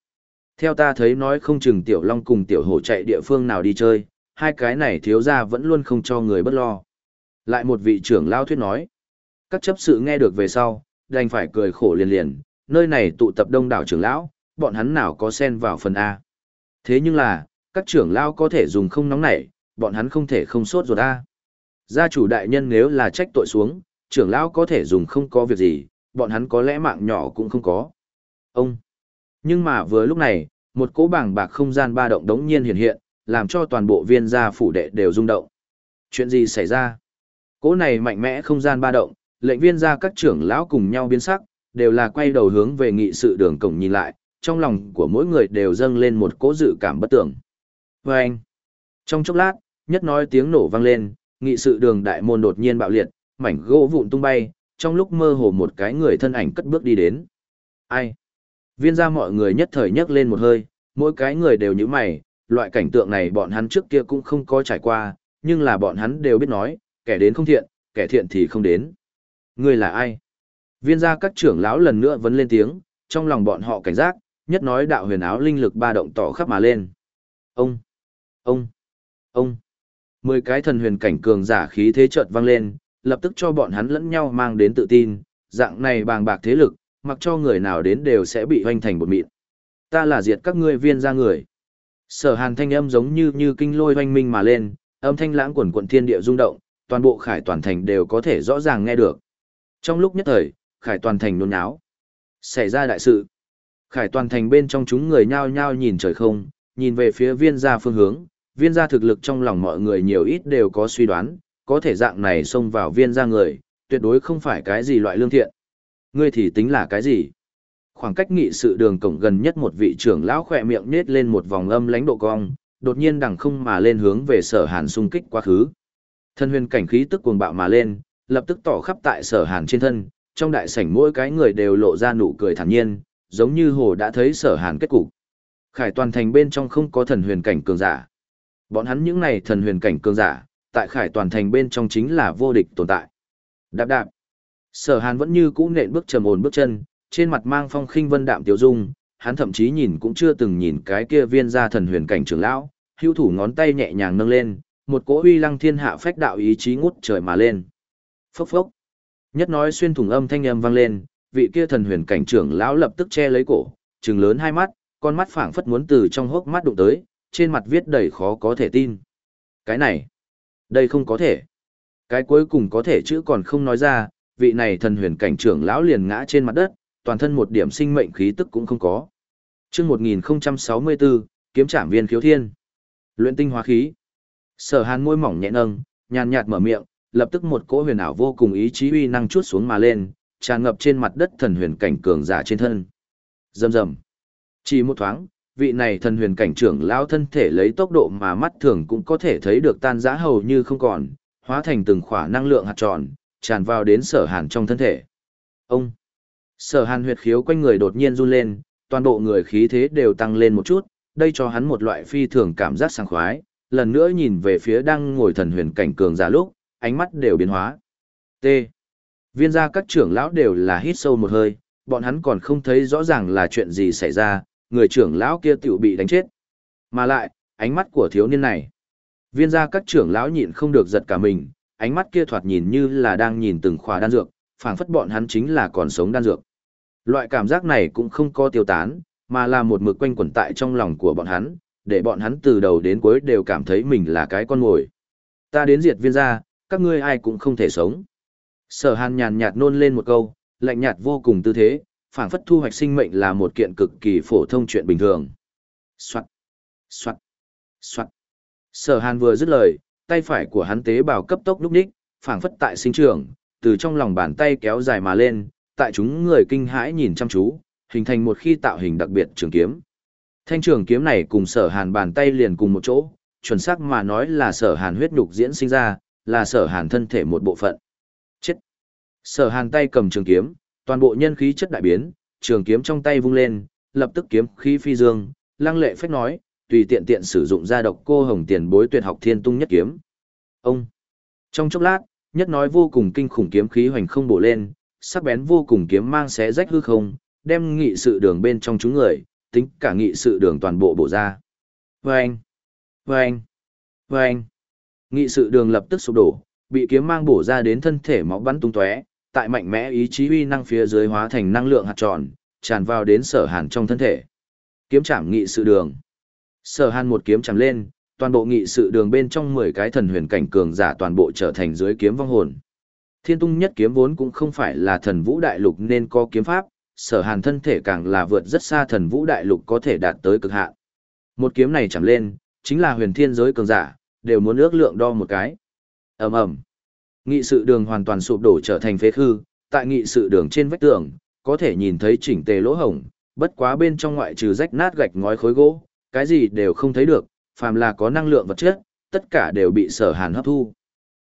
Theo ta thấy nói không chừng tiểu long cùng tiểu hổ chạy địa phương nào đi chơi, hai cái này thiếu gia vẫn luôn không cho người bất lo. Lại một vị trưởng lão thuyết nói. Các chấp sự nghe được về sau, đành phải cười khổ liền liền, nơi này tụ tập đông đảo trưởng lão, bọn hắn nào có xen vào phần A. Thế nhưng là, các trưởng lão có thể dùng không nóng nảy, bọn hắn không thể không sốt ruột A. Gia chủ đại nhân nếu là trách tội xuống, trưởng lão có thể dùng không có việc gì, bọn hắn có lẽ mạng nhỏ cũng không có. Ông! Nhưng mà vừa lúc này, một cỗ bảng bạc không gian ba động đống nhiên hiện hiện, làm cho toàn bộ viên gia phủ đệ đều rung động. Chuyện gì xảy ra? Cỗ này mạnh mẽ không gian ba động, lệnh viên gia các trưởng lão cùng nhau biến sắc, đều là quay đầu hướng về nghị sự đường cổng nhìn lại, trong lòng của mỗi người đều dâng lên một cỗ dự cảm bất tưởng. Và anh, trong chốc lát, nhất nói tiếng nổ vang lên, nghị sự đường đại môn đột nhiên bạo liệt, mảnh gỗ vụn tung bay, trong lúc mơ hồ một cái người thân ảnh cất bước đi đến. Ai? Viên gia mọi người nhất thời nhấc lên một hơi, mỗi cái người đều như mày, loại cảnh tượng này bọn hắn trước kia cũng không có trải qua, nhưng là bọn hắn đều biết nói, kẻ đến không thiện, kẻ thiện thì không đến. Người là ai? Viên gia các trưởng lão lần nữa vẫn lên tiếng, trong lòng bọn họ cảnh giác, nhất nói đạo huyền áo linh lực ba động tỏ khắp mà lên. Ông, ông, ông. Mười cái thần huyền cảnh cường giả khí thế chợt vang lên, lập tức cho bọn hắn lẫn nhau mang đến tự tin, dạng này bàng bạc thế lực, mặc cho người nào đến đều sẽ bị hoành thành bột mịn. Ta là diệt các ngươi viên ra người. Sở hàn thanh âm giống như như kinh lôi hoanh minh mà lên, âm thanh lãng quần quận thiên địa rung động, toàn bộ khải toàn thành đều có thể rõ ràng nghe được. Trong lúc nhất thời, khải toàn thành nôn náo. Xảy ra đại sự. Khải toàn thành bên trong chúng người nhao nhao nhìn trời không, nhìn về phía viên gia phương hướng, viên gia thực lực trong lòng mọi người nhiều ít đều có suy đoán, có thể dạng này xông vào viên gia người, tuyệt đối không phải cái gì loại lương thiện. Ngươi thì tính là cái gì? Khoảng cách nghị sự đường cổng gần nhất một vị trưởng lão khỏe miệng nết lên một vòng âm lãnh độ cong, đột nhiên đằng không mà lên hướng về sở hàn xung kích quá khứ. Thân huyền cảnh khí tức cuồng bạo mà lên, lập tức tỏ khắp tại sở hàn trên thân, trong đại sảnh mỗi cái người đều lộ ra nụ cười thản nhiên, giống như hồ đã thấy sở hàn kết cục. Khải toàn thành bên trong không có thần huyền cảnh cường giả. Bọn hắn những này thần huyền cảnh cường giả, tại khải toàn thành bên trong chính là vô địch tồn tại. Đạp đạp. Sở hàn vẫn như cũ nện bước trầm ổn bước chân, trên mặt mang phong khinh vân đạm tiểu dung, hắn thậm chí nhìn cũng chưa từng nhìn cái kia viên gia thần huyền cảnh trưởng lão, hưu thủ ngón tay nhẹ nhàng nâng lên, một cỗ uy lăng thiên hạ phách đạo ý chí ngút trời mà lên. Phốc phốc. Nhất nói xuyên thủng âm thanh âm vang lên, vị kia thần huyền cảnh trưởng lão lập tức che lấy cổ, trừng lớn hai mắt, con mắt phảng phất muốn từ trong hốc mắt đụng tới, trên mặt viết đầy khó có thể tin. Cái này, đây không có thể. Cái cuối cùng có thể chữ còn không nói ra, vị này thần huyền cảnh trưởng lão liền ngã trên mặt đất, toàn thân một điểm sinh mệnh khí tức cũng không có. Chương 1064, kiếm trảm viên khiếu thiên. Luyện tinh hóa khí. Sở Hàn môi mỏng nhẹ nâng, nhàn nhạt mở miệng, lập tức một cỗ huyền ảo vô cùng ý chí uy năng chuốt xuống mà lên, tràn ngập trên mặt đất thần huyền cảnh cường giả trên thân. Rầm rầm. Chỉ một thoáng, vị này thần huyền cảnh trưởng lão thân thể lấy tốc độ mà mắt thường cũng có thể thấy được tan rã hầu như không còn, hóa thành từng khỏa năng lượng hạt tròn, tràn vào đến sở hàn trong thân thể. Ông! Sở hàn huyệt khiếu quanh người đột nhiên run lên, toàn bộ người khí thế đều tăng lên một chút, đây cho hắn một loại phi thường cảm giác sảng khoái, lần nữa nhìn về phía đang ngồi thần huyền cảnh cường giả lúc, ánh mắt đều biến hóa. T. Viên gia các trưởng lão đều là hít sâu một hơi, bọn hắn còn không thấy rõ ràng là chuyện gì xảy ra, người trưởng lão kia tiểu bị đánh chết. Mà lại, ánh mắt của thiếu niên này. Viên gia các trưởng lão nhịn không được giật cả mình, ánh mắt kia thoạt nhìn như là đang nhìn từng khóa đan dược, phảng phất bọn hắn chính là còn sống đan dược. Loại cảm giác này cũng không có tiêu tán, mà là một mực quanh quẩn tại trong lòng của bọn hắn, để bọn hắn từ đầu đến cuối đều cảm thấy mình là cái con mồi. Ta đến diệt viên gia, các ngươi ai cũng không thể sống. Sở hàn nhàn nhạt nôn lên một câu, lạnh nhạt vô cùng tư thế, phảng phất thu hoạch sinh mệnh là một kiện cực kỳ phổ thông chuyện bình thường. Soạn, soạn, soạn. Sở hàn vừa dứt lời, tay phải của hắn tế bào cấp tốc lúc đích, phảng phất tại sinh trường, từ trong lòng bàn tay kéo dài mà lên, tại chúng người kinh hãi nhìn chăm chú, hình thành một khi tạo hình đặc biệt trường kiếm. Thanh trường kiếm này cùng sở hàn bàn tay liền cùng một chỗ, chuẩn xác mà nói là sở hàn huyết nhục diễn sinh ra, là sở hàn thân thể một bộ phận. Chết! Sở hàn tay cầm trường kiếm, toàn bộ nhân khí chất đại biến, trường kiếm trong tay vung lên, lập tức kiếm khí phi dương, lăng lệ phách nói, tùy tiện tiện sử dụng ra độc cô hồng tiền bối tuyệt học thiên tung nhất kiếm. Ông! Trong chốc lát, nhất nói vô cùng kinh khủng kiếm khí hoành không bổ lên, sắc bén vô cùng kiếm mang xé rách hư không, đem nghị sự đường bên trong chúng người, tính cả nghị sự đường toàn bộ bổ ra. Vâng! Vâng! Vâng! Nghị sự đường lập tức sụp đổ, bị kiếm mang bổ ra đến thân thể máu bắn tung tóe, tại mạnh mẽ ý chí uy năng phía dưới hóa thành năng lượng hạt tròn, tràn vào đến sở hàn trong thân thể. Kiếm chạm nghị sự đường. Sở hàn một kiếm chạm lên, toàn bộ nghị sự đường bên trong 10 cái thần huyền cảnh cường giả toàn bộ trở thành dưới kiếm vong hồn. Thiên tung nhất kiếm vốn cũng không phải là thần vũ đại lục nên có kiếm pháp, sở hàn thân thể càng là vượt rất xa thần vũ đại lục có thể đạt tới cực hạn. Một kiếm này chạm lên, chính là huyền thiên giới cường giả, đều muốn ước lượng đo một cái. ầm ầm Nghị sự đường hoàn toàn sụp đổ trở thành phế khư, tại nghị sự đường trên vách tường, có thể nhìn thấy chỉnh tề lỗ hổng, bất quá bên trong ngoại trừ rách nát gạch ngói khối gỗ, cái gì đều không thấy được, phàm là có năng lượng vật chất, tất cả đều bị sở hàn hấp thu.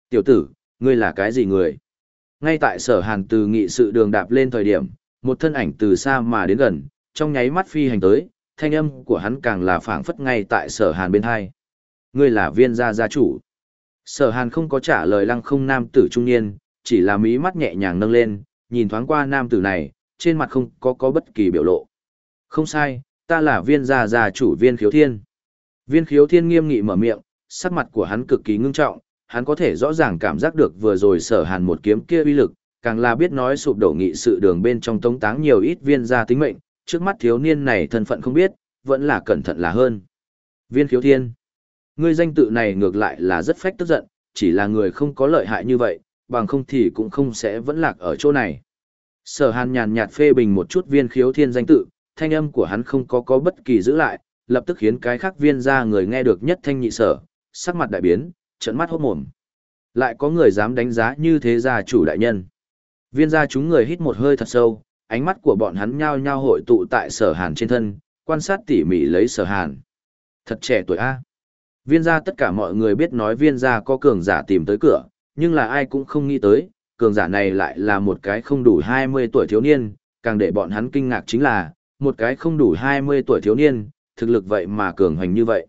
Tiểu tử, ngươi là cái gì người? Ngay tại sở hàn từ nghị sự đường đạp lên thời điểm, một thân ảnh từ xa mà đến gần, trong nháy mắt phi hành tới, thanh âm của hắn càng là phảng phất ngay tại sở hàn bên hai. Ngươi là viên gia gia chủ. Sở hàn không có trả lời lăng không nam tử trung niên, chỉ là mí mắt nhẹ nhàng nâng lên, nhìn thoáng qua nam tử này, trên mặt không có có bất kỳ biểu lộ. Không sai, ta là viên gia gia chủ viên khiếu thiên. Viên khiếu thiên nghiêm nghị mở miệng, sắc mặt của hắn cực kỳ ngưng trọng, hắn có thể rõ ràng cảm giác được vừa rồi sở hàn một kiếm kia uy lực, Càng là biết nói sụp đổ nghị sự đường bên trong tống táng nhiều ít viên gia tính mệnh, trước mắt thiếu niên này thân phận không biết, vẫn là cẩn thận là hơn. Viên khiếu thiên. Ngươi danh tự này ngược lại là rất phách tức giận, chỉ là người không có lợi hại như vậy, bằng không thì cũng không sẽ vẫn lạc ở chỗ này. Sở hàn nhàn nhạt phê bình một chút viên khiếu thiên danh tự, thanh âm của hắn không có có bất kỳ giữ lại, lập tức khiến cái khác viên ra người nghe được nhất thanh nhị sở, sắc mặt đại biến, trận mắt hốt mồm. Lại có người dám đánh giá như thế gia chủ đại nhân. Viên gia chúng người hít một hơi thật sâu, ánh mắt của bọn hắn nhao nhao hội tụ tại sở hàn trên thân, quan sát tỉ mỉ lấy sở hàn. Thật trẻ tuổi A. Viên gia tất cả mọi người biết nói viên gia có cường giả tìm tới cửa, nhưng là ai cũng không nghĩ tới, cường giả này lại là một cái không đủ 20 tuổi thiếu niên, càng để bọn hắn kinh ngạc chính là, một cái không đủ 20 tuổi thiếu niên, thực lực vậy mà cường hành như vậy.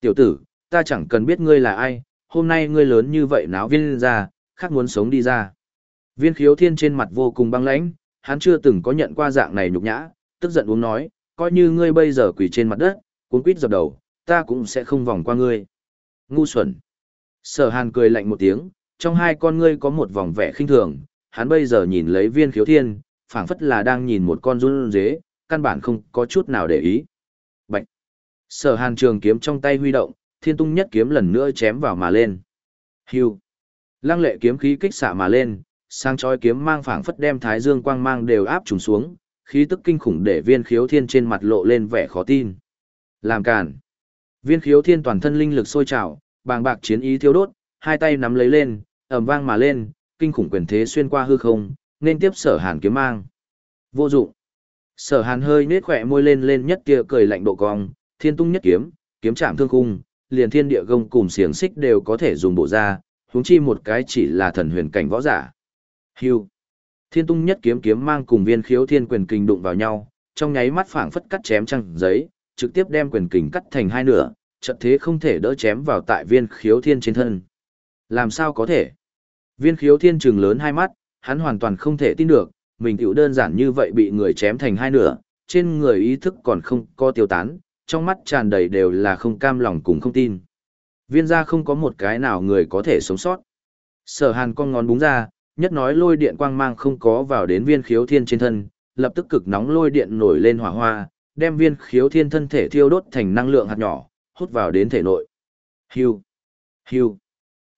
Tiểu tử, ta chẳng cần biết ngươi là ai, hôm nay ngươi lớn như vậy náo viên ra, khác muốn sống đi ra. Viên khiếu thiên trên mặt vô cùng băng lãnh, hắn chưa từng có nhận qua dạng này nhục nhã, tức giận uống nói, coi như ngươi bây giờ quỳ trên mặt đất, cuốn quýt dập đầu, ta cũng sẽ không vòng qua ngươi. Ngu xuẩn. Sở hàn cười lạnh một tiếng, trong hai con ngươi có một vòng vẻ khinh thường, hắn bây giờ nhìn lấy viên khiếu thiên, phảng phất là đang nhìn một con run dế, căn bản không có chút nào để ý. Bạch. Sở hàn trường kiếm trong tay huy động, thiên tung nhất kiếm lần nữa chém vào mà lên. Hưu. Lăng lệ kiếm khí kích xạ mà lên, sang chói kiếm mang phảng phất đem thái dương quang mang đều áp trùng xuống, khí tức kinh khủng để viên khiếu thiên trên mặt lộ lên vẻ khó tin. Làm cản. Viên khiếu thiên toàn thân linh lực sôi trào, bàng bạc chiến ý thiêu đốt, hai tay nắm lấy lên, ầm vang mà lên, kinh khủng quyền thế xuyên qua hư không, nên tiếp sở hàn kiếm mang. Vô dụng. Sở hàn hơi nết khỏe môi lên lên nhất kia cười lạnh độ cong, thiên tung nhất kiếm, kiếm chạm thương khung, liền thiên địa gông cùng xiềng xích đều có thể dùng bộ ra, huống chi một cái chỉ là thần huyền cảnh võ giả. Hưu. Thiên tung nhất kiếm kiếm mang cùng viên khiếu thiên quyền kình đụng vào nhau, trong nháy mắt phảng phất cắt chém trăng giấy, trực tiếp đem quyền kình cắt thành hai nửa, trận thế không thể đỡ chém vào tại viên khiếu thiên trên thân. Làm sao có thể? Viên khiếu thiên trừng lớn hai mắt, hắn hoàn toàn không thể tin được, mình tiểu đơn giản như vậy bị người chém thành hai nửa, trên người ý thức còn không có tiêu tán, trong mắt tràn đầy đều là không cam lòng cùng không tin. Viên gia không có một cái nào người có thể sống sót. Sở hàn con ngón búng ra, nhất nói lôi điện quang mang không có vào đến viên khiếu thiên trên thân, lập tức cực nóng lôi điện nổi lên hỏa hoa, đem viên khiếu thiên thân thể thiêu đốt thành năng lượng hạt nhỏ, hút vào đến thể nội. Hiu, hiu.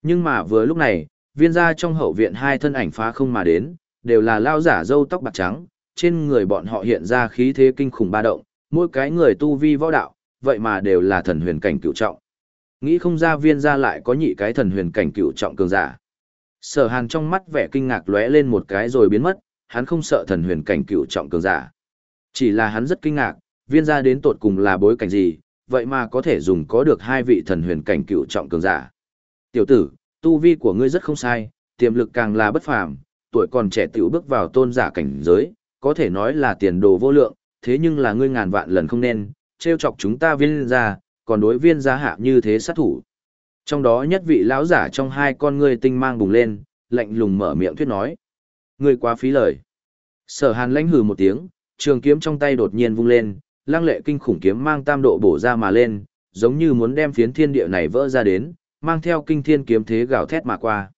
Nhưng mà vừa lúc này, viên gia trong hậu viện hai thân ảnh phá không mà đến, đều là lao giả râu tóc bạc trắng, trên người bọn họ hiện ra khí thế kinh khủng ba động, mỗi cái người tu vi võ đạo, vậy mà đều là thần huyền cảnh cựu trọng. Nghĩ không ra viên gia lại có nhị cái thần huyền cảnh cựu trọng cường giả. Sở Hàn trong mắt vẻ kinh ngạc lóe lên một cái rồi biến mất, hắn không sợ thần huyền cảnh cựu trọng cường giả. Chỉ là hắn rất kinh ngạc, viên gia đến tột cùng là bối cảnh gì, vậy mà có thể dùng có được hai vị thần huyền cảnh cựu trọng cường giả. Tiểu tử, tu vi của ngươi rất không sai, tiềm lực càng là bất phàm, tuổi còn trẻ tiểu bước vào tôn giả cảnh giới, có thể nói là tiền đồ vô lượng, thế nhưng là ngươi ngàn vạn lần không nên, trêu chọc chúng ta viên gia, còn đối viên gia hạ như thế sát thủ. Trong đó nhất vị lão giả trong hai con ngươi tinh mang bùng lên, lạnh lùng mở miệng thuyết nói. Ngươi quá phí lời. Sở hàn lãnh hừ một tiếng, trường kiếm trong tay đột nhiên vung lên, lăng lệ kinh khủng kiếm mang tam độ bổ ra mà lên, giống như muốn đem phiến thiên địa này vỡ ra đến, mang theo kinh thiên kiếm thế gào thét mà qua.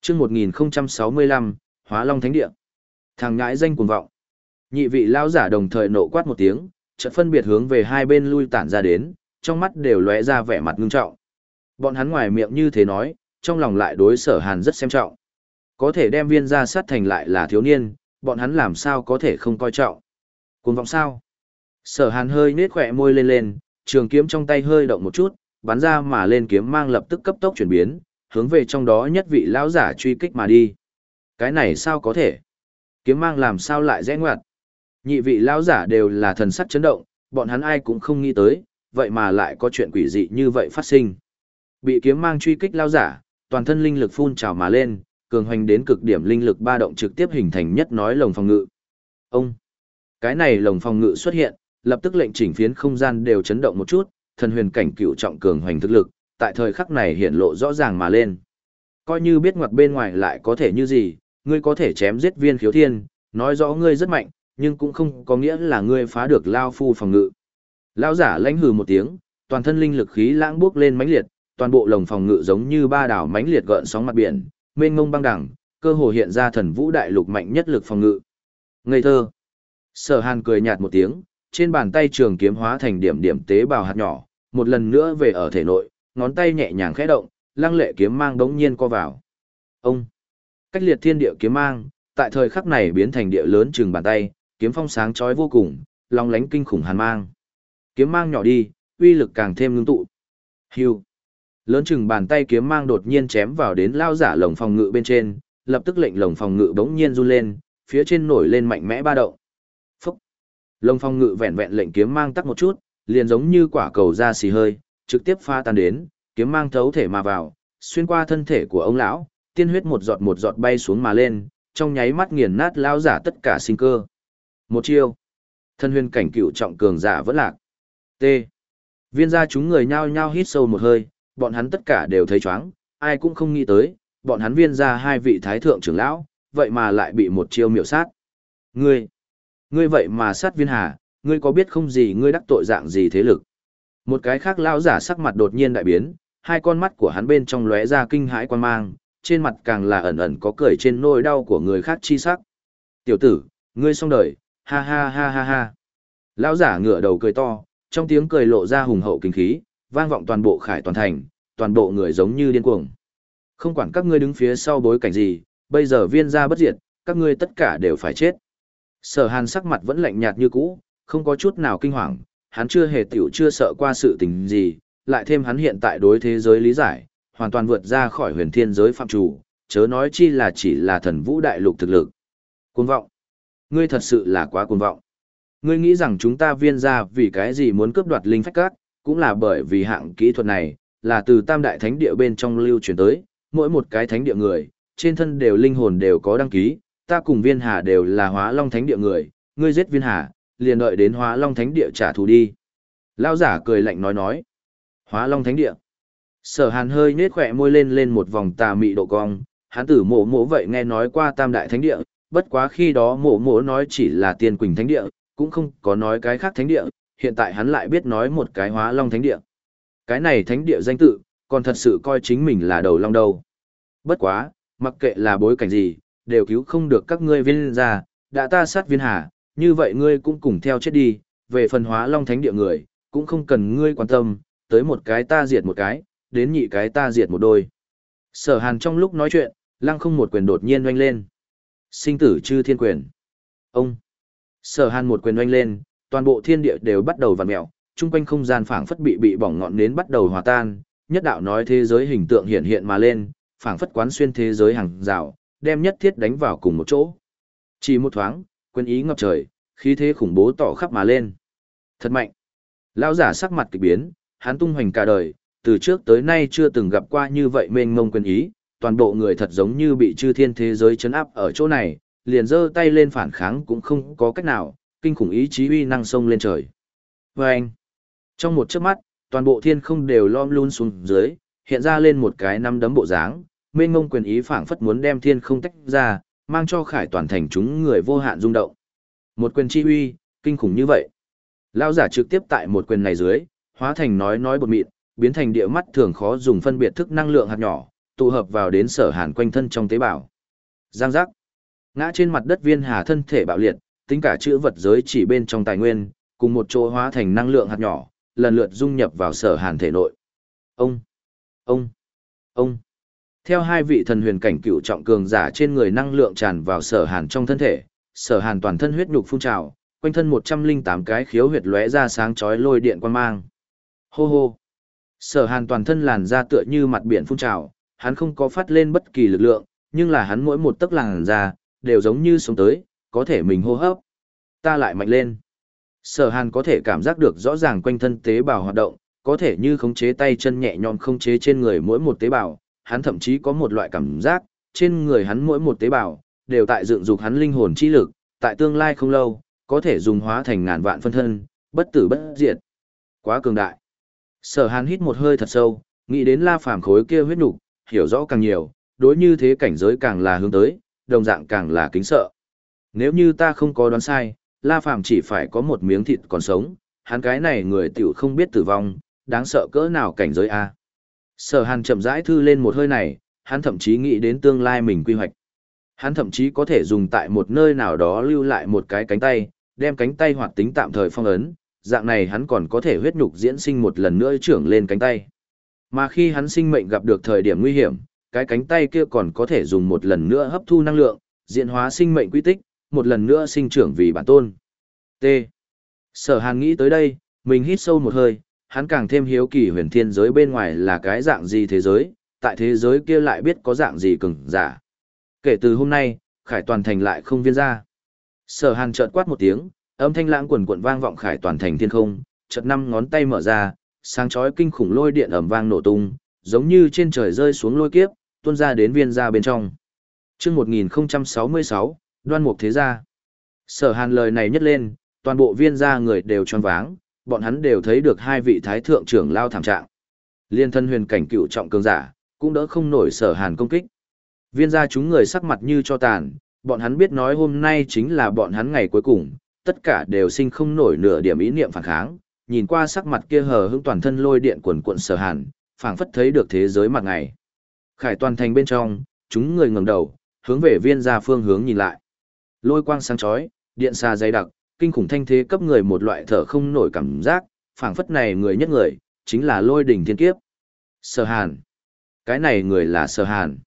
Trước 1065, Hóa Long Thánh Địa. Thằng ngãi danh cuồng vọng. Nhị vị lão giả đồng thời nộ quát một tiếng, chợt phân biệt hướng về hai bên lui tản ra đến, trong mắt đều lóe ra vẻ mặt ngưng trọng. Bọn hắn ngoài miệng như thế nói, trong lòng lại đối sở hàn rất xem trọng. Có thể đem viên ra sát thành lại là thiếu niên, bọn hắn làm sao có thể không coi trọng. Cuồng vọng sao? Sở hàn hơi nết khỏe môi lên lên, trường kiếm trong tay hơi động một chút, bắn ra mà lên kiếm mang lập tức cấp tốc chuyển biến, hướng về trong đó nhất vị lão giả truy kích mà đi. Cái này sao có thể? Kiếm mang làm sao lại rẽ ngoặt? Nhị vị lão giả đều là thần sắc chấn động, bọn hắn ai cũng không nghĩ tới, vậy mà lại có chuyện quỷ dị như vậy phát sinh. Bị kiếm mang truy kích lão giả, toàn thân linh lực phun trào mà lên, cường hoành đến cực điểm linh lực ba động trực tiếp hình thành nhất nói lồng phòng ngự. Ông! Cái này lồng phòng ngự xuất hiện, lập tức lệnh chỉnh phiến không gian đều chấn động một chút, thần huyền cảnh cựu trọng cường hoành thực lực, tại thời khắc này hiện lộ rõ ràng mà lên. Coi như biết ngoặt bên ngoài lại có thể như gì, ngươi có thể chém giết viên khiếu thiên, nói rõ ngươi rất mạnh, nhưng cũng không có nghĩa là ngươi phá được lao phu phòng ngự. Lão giả lãnh hừ một tiếng, toàn thân linh lực khí lãng bước lên mãnh liệt, toàn bộ lồng phòng ngự giống như ba đảo mãnh liệt gợn sóng mặt biển, mênh mông băng đẳng, cơ hồ hiện ra thần vũ đại lục mạnh nhất lực phòng ngự. Ngây thơ. Sở Hàn cười nhạt một tiếng, trên bàn tay trường kiếm hóa thành điểm điểm tế bào hạt nhỏ, một lần nữa về ở thể nội, ngón tay nhẹ nhàng khẽ động, lăng lệ kiếm mang đống nhiên co vào. Ông. Cách liệt thiên địa kiếm mang, tại thời khắc này biến thành địa lớn chừng bàn tay, kiếm phong sáng chói vô cùng, long lánh kinh khủng hàn mang. Kiếm mang nhỏ đi, uy lực càng thêm ngưng tụ. Hưu. Lớn chừng bàn tay kiếm mang đột nhiên chém vào đến lao giả lồng phòng ngự bên trên, lập tức lệnh lồng phòng ngự bỗng nhiên run lên, phía trên nổi lên mạnh mẽ ba động. Phúc. Lồng phòng ngự vẹn vẹn lệnh kiếm mang tắt một chút, liền giống như quả cầu ra xì hơi, trực tiếp pha tan đến, kiếm mang thấu thể mà vào, xuyên qua thân thể của ông lão, tiên huyết một giọt một giọt bay xuống mà lên, trong nháy mắt nghiền nát lao giả tất cả sinh cơ. Một chiêu. Thân huyền cảnh cựu trọng cường giả vẫn lạc. T. Viên gia chúng người nhao nhao hít sâu một hơi, bọn hắn tất cả đều thấy chóng, ai cũng không nghĩ tới, bọn hắn viên gia hai vị thái thượng trưởng lão, vậy mà lại bị một chiêu miểu sát. Ngươi, ngươi vậy mà sát viên hà, ngươi có biết không gì ngươi đắc tội dạng gì thế lực. Một cái khác lão giả sắc mặt đột nhiên đại biến, hai con mắt của hắn bên trong lóe ra kinh hãi quan mang, trên mặt càng là ẩn ẩn có cười trên nỗi đau của người khác chi sắc. Tiểu tử, ngươi xong đời, ha ha ha ha ha. Lão giả ngửa đầu cười to, trong tiếng cười lộ ra hùng hậu kinh khí, vang vọng toàn bộ khải toàn thành, toàn bộ người giống như điên cuồng. Không quản các ngươi đứng phía sau bối cảnh gì, bây giờ viên gia bất diệt, các ngươi tất cả đều phải chết. Sở hàn sắc mặt vẫn lạnh nhạt như cũ, không có chút nào kinh hoàng, hắn chưa hề tiểu chưa sợ qua sự tình gì, lại thêm hắn hiện tại đối thế giới lý giải, hoàn toàn vượt ra khỏi huyền thiên giới phạm chủ, chớ nói chi là chỉ là thần vũ đại lục thực lực. Cuồng vọng. Ngươi thật sự là quá cuồng vọng. Ngươi nghĩ rằng chúng ta viên gia vì cái gì muốn cướp đoạt linh phách các, cũng là bởi vì hạng kỹ thuật này, là từ tam đại thánh địa bên trong lưu truyền tới, mỗi một cái thánh địa người, trên thân đều linh hồn đều có đăng ký, ta cùng viên hà đều là hóa long thánh địa người, ngươi giết viên hà, liền đợi đến hóa long thánh địa trả thù đi. Lao giả cười lạnh nói nói, hóa long thánh địa. Sở hàn hơi nết khỏe môi lên lên một vòng tà mị độ cong, hắn tử mộ mộ vậy nghe nói qua tam đại thánh địa, bất quá khi đó mộ mộ nói chỉ là tiên quỳnh thánh địa, cũng không có nói cái khác thánh địa, hiện tại hắn lại biết nói một cái hóa long thánh địa. Cái này thánh địa danh tự, còn thật sự coi chính mình là đầu long đầu. Bất quá, mặc kệ là bối cảnh gì, đều cứu không được các ngươi viên ra, đã ta sát viên hà, như vậy ngươi cũng cùng theo chết đi, về phần hóa long thánh địa người, cũng không cần ngươi quan tâm, tới một cái ta diệt một cái, đến nhị cái ta diệt một đôi. Sở hàn trong lúc nói chuyện, lăng không một quyền đột nhiên oanh lên. Sinh tử chư thiên quyền. Ông. Sở hàn một quyền oanh lên, toàn bộ thiên địa đều bắt đầu vặn mẹo, chung quanh không gian phảng phất bị bị bỏng ngọn nến bắt đầu hòa tan, nhất đạo nói thế giới hình tượng hiện hiện mà lên, phảng phất quán xuyên thế giới hàng rào, đem nhất thiết đánh vào cùng một chỗ. Chỉ một thoáng, quân ý ngập trời, khí thế khủng bố tỏ khắp mà lên. Thật mạnh. Lão giả sắc mặt kỳ biến, hắn tung hoành cả đời, từ trước tới nay chưa từng gặp qua như vậy mênh mông quân ý, toàn bộ người thật giống như bị chư thiên thế giới chấn áp ở chỗ này, liền giơ tay lên phản kháng cũng không có cách nào, kinh khủng ý chí uy năng sông lên trời. Và anh, trong một chớp mắt, toàn bộ thiên không đều lom luôn xuống dưới, hiện ra lên một cái năm đấm bộ dáng, mênh mông quyền ý phảng phất muốn đem thiên không tách ra, mang cho khải toàn thành chúng người vô hạn rung động. Một quyền chi uy, kinh khủng như vậy. Lão giả trực tiếp tại một quyền này dưới, hóa thành nói nói bột mịn, biến thành địa mắt thường khó dùng phân biệt thức năng lượng hạt nhỏ, tụ hợp vào đến sở hàn quanh thân trong tế bào. Giang giác. Ngã trên mặt đất viên hà thân thể bạo liệt, tính cả chữ vật giới chỉ bên trong tài nguyên, cùng một chỗ hóa thành năng lượng hạt nhỏ, lần lượt dung nhập vào sở hàn thể nội. Ông, ông, ông. Theo hai vị thần huyền cảnh cựu trọng cường giả trên người năng lượng tràn vào sở hàn trong thân thể, sở hàn toàn thân huyết nhục phun trào, quanh thân 108 cái khiếu huyệt lóe ra sáng chói lôi điện quang mang. Hô hô. Sở hàn toàn thân làn ra tựa như mặt biển phun trào, hắn không có phát lên bất kỳ lực lượng, nhưng là hắn mỗi một tấc làn da, đều giống như sống tới, có thể mình hô hấp. Ta lại mạnh lên. Sở hàn có thể cảm giác được rõ ràng quanh thân tế bào hoạt động, có thể như khống chế tay chân nhẹ nhõm khống chế trên người mỗi một tế bào, hắn thậm chí có một loại cảm giác, trên người hắn mỗi một tế bào, đều tại dựng dục hắn linh hồn chi lực, tại tương lai không lâu, có thể dùng hóa thành ngàn vạn phân thân, bất tử bất diệt. Quá cường đại. Sở hàn hít một hơi thật sâu, nghĩ đến la phàm khối kia huyết nục, hiểu rõ càng nhiều, đối như thế cảnh giới càng là hướng tới, đồng dạng càng là kính sợ. Nếu như ta không có đoán sai, La Phàm chỉ phải có một miếng thịt còn sống, hắn cái này người tiểu không biết tử vong, đáng sợ cỡ nào cảnh giới a. Sở Hàn chậm rãi thư lên một hơi này, hắn thậm chí nghĩ đến tương lai mình quy hoạch. Hắn thậm chí có thể dùng tại một nơi nào đó lưu lại một cái cánh tay, đem cánh tay hoạt tính tạm thời phong ấn, dạng này hắn còn có thể huyết nhục diễn sinh một lần nữa trưởng lên cánh tay. Mà khi hắn sinh mệnh gặp được thời điểm nguy hiểm, cái cánh tay kia còn có thể dùng một lần nữa hấp thu năng lượng, diễn hóa sinh mệnh quy tích, một lần nữa sinh trưởng vì bản tôn. T. Sở Hàn nghĩ tới đây, mình hít sâu một hơi, hắn càng thêm hiếu kỳ huyền thiên giới bên ngoài là cái dạng gì thế giới, tại thế giới kia lại biết có dạng gì cứng, giả. Kể từ hôm nay, khải toàn thành lại không viên ra. Sở Hàn chợt quát một tiếng, âm thanh lãng quần quần vang vọng khải toàn thành thiên không, chợt năm ngón tay mở ra, sáng chói kinh khủng lôi điện ầm vang nổ tung, giống như trên trời rơi xuống lôi kiếp, tuôn ra đến viên ra bên trong. Chương 1066, Đoan Mục Thế Gia. Sở Hàn lời này nhất lên, toàn bộ viên gia người đều choáng váng, bọn hắn đều thấy được hai vị thái thượng trưởng lao thảm trạng. Liên thân huyền cảnh cựu trọng cường giả, cũng đỡ không nổi Sở Hàn công kích. Viên gia chúng người sắc mặt như cho tàn, bọn hắn biết nói hôm nay chính là bọn hắn ngày cuối cùng, tất cả đều sinh không nổi nửa điểm ý niệm phản kháng, nhìn qua sắc mặt kia hờ hững toàn thân lôi điện quần cuộn Sở Hàn, phảng phất thấy được thế giới mặt ngày. Khải toàn thành bên trong, chúng người ngẩng đầu, hướng về viên gia phương hướng nhìn lại. Lôi quang sáng chói, điện xa dày đặc, kinh khủng thanh thế cấp người một loại thở không nổi cảm giác, phảng phất này người nhất người, chính là lôi đỉnh thiên kiếp. Sở Hàn. Cái này người là Sở Hàn.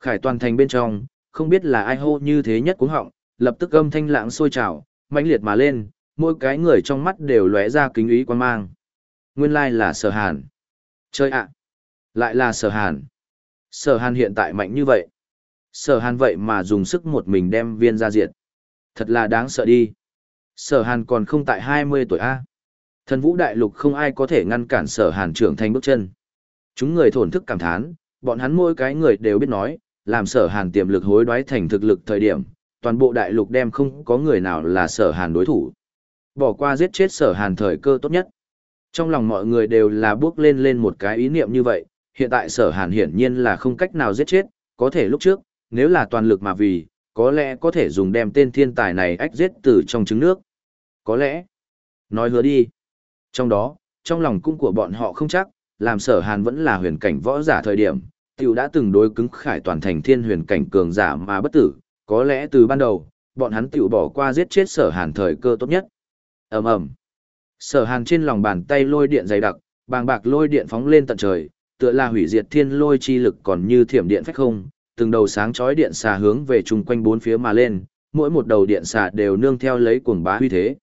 Khải toàn thành bên trong, không biết là ai hô như thế nhất cuống họng, lập tức âm thanh lãng sôi trào, mãnh liệt mà lên, mỗi cái người trong mắt đều lóe ra kính ý quan mang. Nguyên lai là Sở Hàn. Chơi ạ. Lại là Sở Hàn. Sở Hàn hiện tại mạnh như vậy. Sở Hàn vậy mà dùng sức một mình đem viên ra diệt. Thật là đáng sợ đi. Sở Hàn còn không tại 20 tuổi A. Thần vũ đại lục không ai có thể ngăn cản sở Hàn trưởng thành bước chân. Chúng người thổn thức cảm thán, bọn hắn mỗi cái người đều biết nói, làm sở Hàn tiềm lực hối đoái thành thực lực thời điểm, toàn bộ đại lục đem không có người nào là sở Hàn đối thủ. Bỏ qua giết chết sở Hàn thời cơ tốt nhất. Trong lòng mọi người đều là bước lên lên một cái ý niệm như vậy, hiện tại sở Hàn hiển nhiên là không cách nào giết chết, có thể lúc trước, nếu là toàn lực mà vì, có lẽ có thể dùng đem tên thiên tài này ách giết từ trong trứng nước. Có lẽ, nói hứa đi. Trong đó, trong lòng cung của bọn họ không chắc, làm sở hàn vẫn là huyền cảnh võ giả thời điểm, tiểu đã từng đối cứng khải toàn thành thiên huyền cảnh cường giả mà bất tử, có lẽ từ ban đầu, bọn hắn tự bỏ qua giết chết sở hàn thời cơ tốt nhất. ầm ầm Sở hàn trên lòng bàn tay lôi điện dày đặc, bàng bạc lôi điện phóng lên tận trời, tựa là hủy diệt thiên lôi chi lực còn như thiểm điện phách không, từng đầu sáng chói điện xà hướng về chung quanh bốn phía mà lên, mỗi một đầu điện xà đều nương theo lấy cuồng bá huy thế.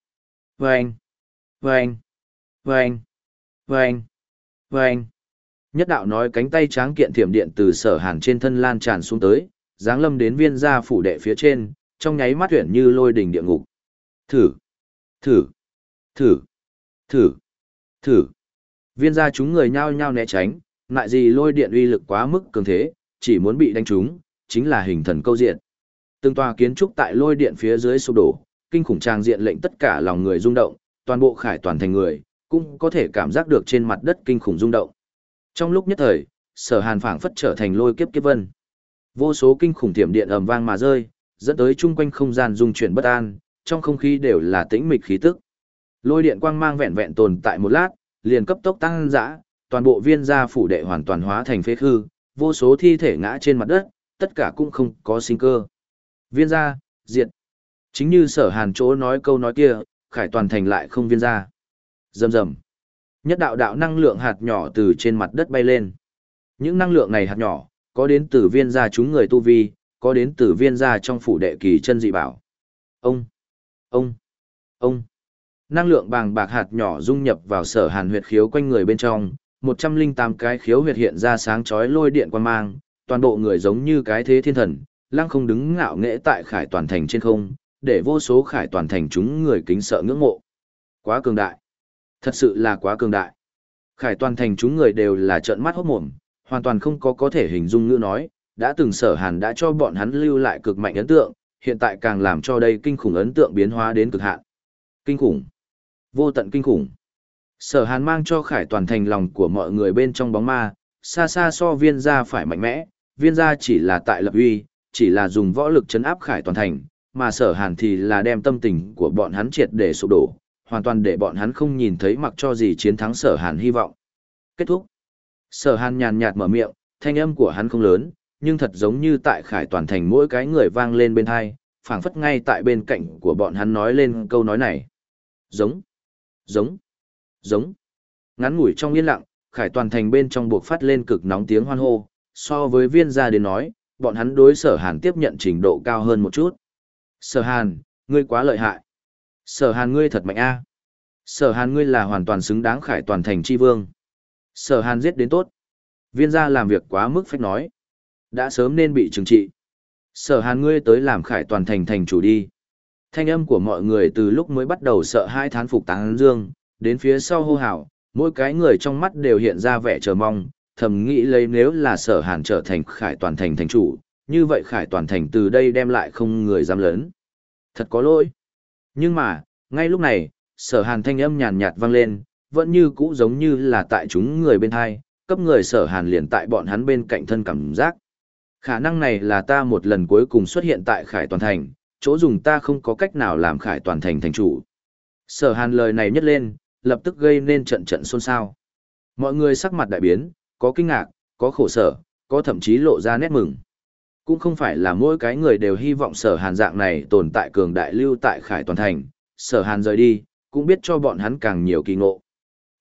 Vâng! Vâng! Vâng! Vâng! Vâng! Nhất đạo nói cánh tay tráng kiện thiểm điện từ sở hàn trên thân lan tràn xuống tới, giáng lâm đến viên gia phủ đệ phía trên, trong nháy mắt tuyển như lôi đỉnh địa ngục. Thử! Thử! Thử! Thử! Thử! Viên gia chúng người nhao nhao né tránh, lại gì lôi điện uy lực quá mức cường thế, chỉ muốn bị đánh trúng, chính là hình thần câu diện. Từng tòa kiến trúc tại lôi điện phía dưới sụp đổ, kinh khủng trang diện lệnh tất cả lòng người rung động, toàn bộ khải toàn thành người, cũng có thể cảm giác được trên mặt đất kinh khủng rung động. Trong lúc nhất thời, sở hàn phảng phất trở thành lôi kiếp kiếp vân. Vô số kinh khủng thiểm điện ầm vang mà rơi, dẫn tới chung quanh không gian rung chuyển bất an, trong không khí đều là tĩnh mịch khí tức. Lôi điện quang mang vẹn vẹn tồn tại một lát, liền cấp tốc tăng dã, toàn bộ viên gia phủ đệ hoàn toàn hóa thành phế khư, vô số thi thể ngã trên mặt đất, tất cả cũng không có sinh cơ. Viên gia, diệt. Chính như sở hàn chỗ nói câu nói kia, khải toàn thành lại không viên gia. Rầm rầm. Nhất đạo đạo năng lượng hạt nhỏ từ trên mặt đất bay lên. Những năng lượng này hạt nhỏ, có đến từ viên gia chúng người tu vi, có đến từ viên gia trong phủ đệ kỳ chân dị bảo. Ông, ông, ông. Năng lượng bàng bạc hạt nhỏ dung nhập vào sở hàn huyệt khiếu quanh người bên trong, 108 cái khiếu huyệt hiện ra sáng chói lôi điện quan mang, toàn bộ người giống như cái thế thiên thần, lăng không đứng ngạo nghễ tại khải toàn thành trên không, để vô số khải toàn thành chúng người kính sợ ngưỡng mộ. Quá cường đại. Thật sự là quá cường đại. Khải toàn thành chúng người đều là trợn mắt hốt mồm, hoàn toàn không có có thể hình dung ngữ nói, đã từng sở hàn đã cho bọn hắn lưu lại cực mạnh ấn tượng, hiện tại càng làm cho đây kinh khủng ấn tượng biến hóa đến cực hạn. Kinh khủng. Vô tận kinh khủng. Sở hàn mang cho khải toàn thành lòng của mọi người bên trong bóng ma, xa xa so viên gia phải mạnh mẽ, viên gia chỉ là tại lập uy, chỉ là dùng võ lực chấn áp khải toàn thành, mà sở hàn thì là đem tâm tình của bọn hắn triệt để sụp đổ, hoàn toàn để bọn hắn không nhìn thấy mặc cho gì chiến thắng sở hàn hy vọng. Kết thúc. Sở hàn nhàn nhạt mở miệng, thanh âm của hắn không lớn, nhưng thật giống như tại khải toàn thành mỗi cái người vang lên bên hai, phảng phất ngay tại bên cạnh của bọn hắn nói lên câu nói này. Giống, giống, giống. Ngắn ngủi trong yên lặng, khải toàn thành bên trong buộc phát lên cực nóng tiếng hoan hô, so với viên gia đến nói, bọn hắn đối sở hàn tiếp nhận trình độ cao hơn một chút. Sở hàn, ngươi quá lợi hại. Sở hàn ngươi thật mạnh a. Sở hàn ngươi là hoàn toàn xứng đáng khải toàn thành chi vương. Sở hàn giết đến tốt. Viên gia làm việc quá mức phách nói. Đã sớm nên bị trừng trị. Sở hàn ngươi tới làm khải toàn thành thành chủ đi. Thanh âm của mọi người từ lúc mới bắt đầu sợ hai thán phục táng dương, đến phía sau hô hào, mỗi cái người trong mắt đều hiện ra vẻ chờ mong, thầm nghĩ lấy nếu là sở hàn trở thành khải toàn thành thành chủ, như vậy khải toàn thành từ đây đem lại không người dám lớn. Thật có lỗi. Nhưng mà, ngay lúc này, sở hàn thanh âm nhàn nhạt vang lên, vẫn như cũ giống như là tại chúng người bên hai, cấp người sở hàn liền tại bọn hắn bên cạnh thân cảm giác. Khả năng này là ta một lần cuối cùng xuất hiện tại khải toàn thành, chỗ dùng ta không có cách nào làm khải toàn thành thành chủ. Sở hàn lời này nhất lên, lập tức gây nên trận trận xôn xao. Mọi người sắc mặt đại biến, có kinh ngạc, có khổ sở, có thậm chí lộ ra nét mừng. Cũng không phải là mỗi cái người đều hy vọng sở hàn dạng này tồn tại cường đại lưu tại khải toàn thành, sở hàn rời đi, cũng biết cho bọn hắn càng nhiều kỳ ngộ.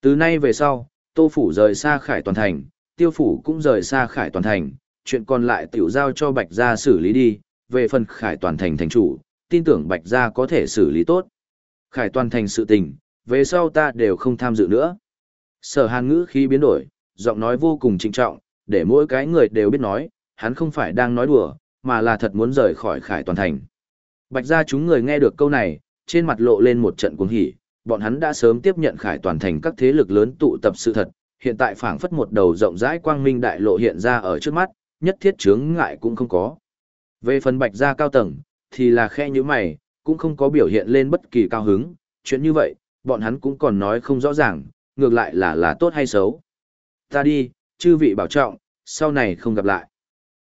Từ nay về sau, tô phủ rời xa khải toàn thành, tiêu phủ cũng rời xa khải toàn thành, chuyện còn lại tiểu giao cho bạch gia xử lý đi, về phần khải toàn thành thành chủ, tin tưởng bạch gia có thể xử lý tốt. Khải toàn thành sự tình, về sau ta đều không tham dự nữa. Sở hàn ngữ khi biến đổi, giọng nói vô cùng trịnh trọng, để mỗi cái người đều biết nói, hắn không phải đang nói đùa, mà là thật muốn rời khỏi khải toàn thành. Bạch gia chúng người nghe được câu này, trên mặt lộ lên một trận cuồng hỉ, bọn hắn đã sớm tiếp nhận khải toàn thành các thế lực lớn tụ tập sự thật, hiện tại phảng phất một đầu rộng rãi quang minh đại lộ hiện ra ở trước mắt, nhất thiết chướng ngại cũng không có. Về phần bạch gia cao tầng, thì là khe như mày, cũng không có biểu hiện lên bất kỳ cao hứng, chuyện như vậy, bọn hắn cũng còn nói không rõ ràng, ngược lại là là tốt hay xấu. Ta đi, chư vị bảo trọng, sau này không gặp lại.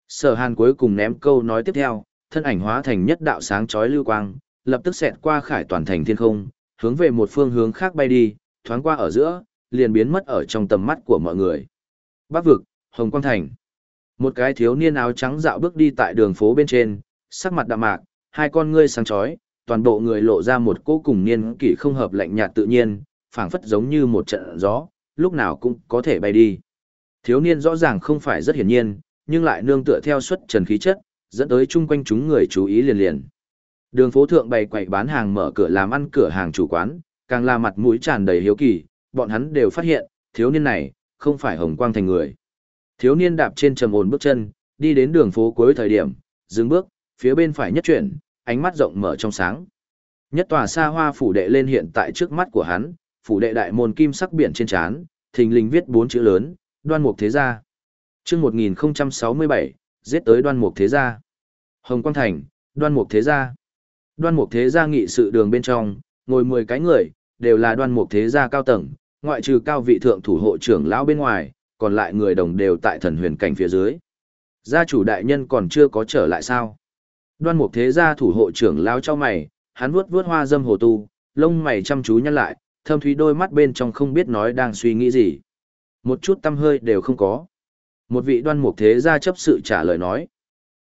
Sở hàn cuối cùng ném câu nói tiếp theo, thân ảnh hóa thành nhất đạo sáng chói lưu quang, lập tức xẹt qua khải toàn thành thiên không, hướng về một phương hướng khác bay đi, thoáng qua ở giữa, liền biến mất ở trong tầm mắt của mọi người. Bắc vực, Hồng Quang Thành. Một cái thiếu niên áo trắng dạo bước đi tại đường phố bên trên, sắc mặt đạm mạc, hai con ngươi sáng chói, toàn bộ người lộ ra một cỗ cùng niên kỷ không hợp lạnh nhạt tự nhiên, phảng phất giống như một trận gió, lúc nào cũng có thể bay đi. Thiếu niên rõ ràng không phải rất hiển nhiên, nhưng lại nương tựa theo xuất trần khí chất, dẫn tới chung quanh chúng người chú ý liền liền. Đường phố thượng bày quầy bán hàng mở cửa làm ăn cửa hàng chủ quán, càng là mặt mũi tràn đầy hiếu kỳ, bọn hắn đều phát hiện, thiếu niên này, không phải hồng quang thành người. Thiếu niên đạp trên trầm ổn bước chân, đi đến đường phố cuối thời điểm, dừng bước, phía bên phải nhất chuyển, ánh mắt rộng mở trong sáng. Nhất tòa xa hoa phủ đệ lên hiện tại trước mắt của hắn, phủ đệ đại môn kim sắc biển trên trán, thình lình viết bốn chữ lớn, đoan mục thế gia. chương 1067, giết tới đoan mục thế gia. Hồng Quang Thành, đoan mục thế gia. Đoan mục thế gia nghị sự đường bên trong, ngồi 10 cái người, đều là đoan mục thế gia cao tầng, ngoại trừ cao vị thượng thủ hộ trưởng lão bên ngoài, còn lại người đồng đều tại thần huyền cảnh phía dưới. Gia chủ đại nhân còn chưa có trở lại sao? Đoan mục thế gia thủ hộ trưởng lão cho mày, hắn vuốt vuốt hoa dâm hồ tu, lông mày chăm chú nhăn lại, thâm thúy đôi mắt bên trong không biết nói đang suy nghĩ gì. Một chút tâm hơi đều không có. Một vị đoan mục thế gia chấp sự trả lời nói.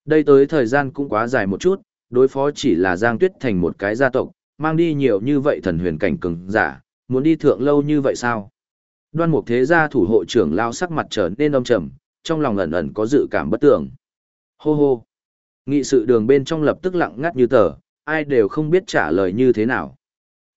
Đây tới thời gian cũng quá dài một chút, đối phó chỉ là Giang Tuyết thành một cái gia tộc, mang đi nhiều như vậy thần huyền cảnh cường giả, muốn đi thượng lâu như vậy sao? Đoan mục thế gia thủ hộ trưởng lao sắc mặt trở nên âm trầm, trong lòng ẩn ẩn có dự cảm bất tưởng. Hô hô! Nghị sự đường bên trong lập tức lặng ngắt như tờ, ai đều không biết trả lời như thế nào.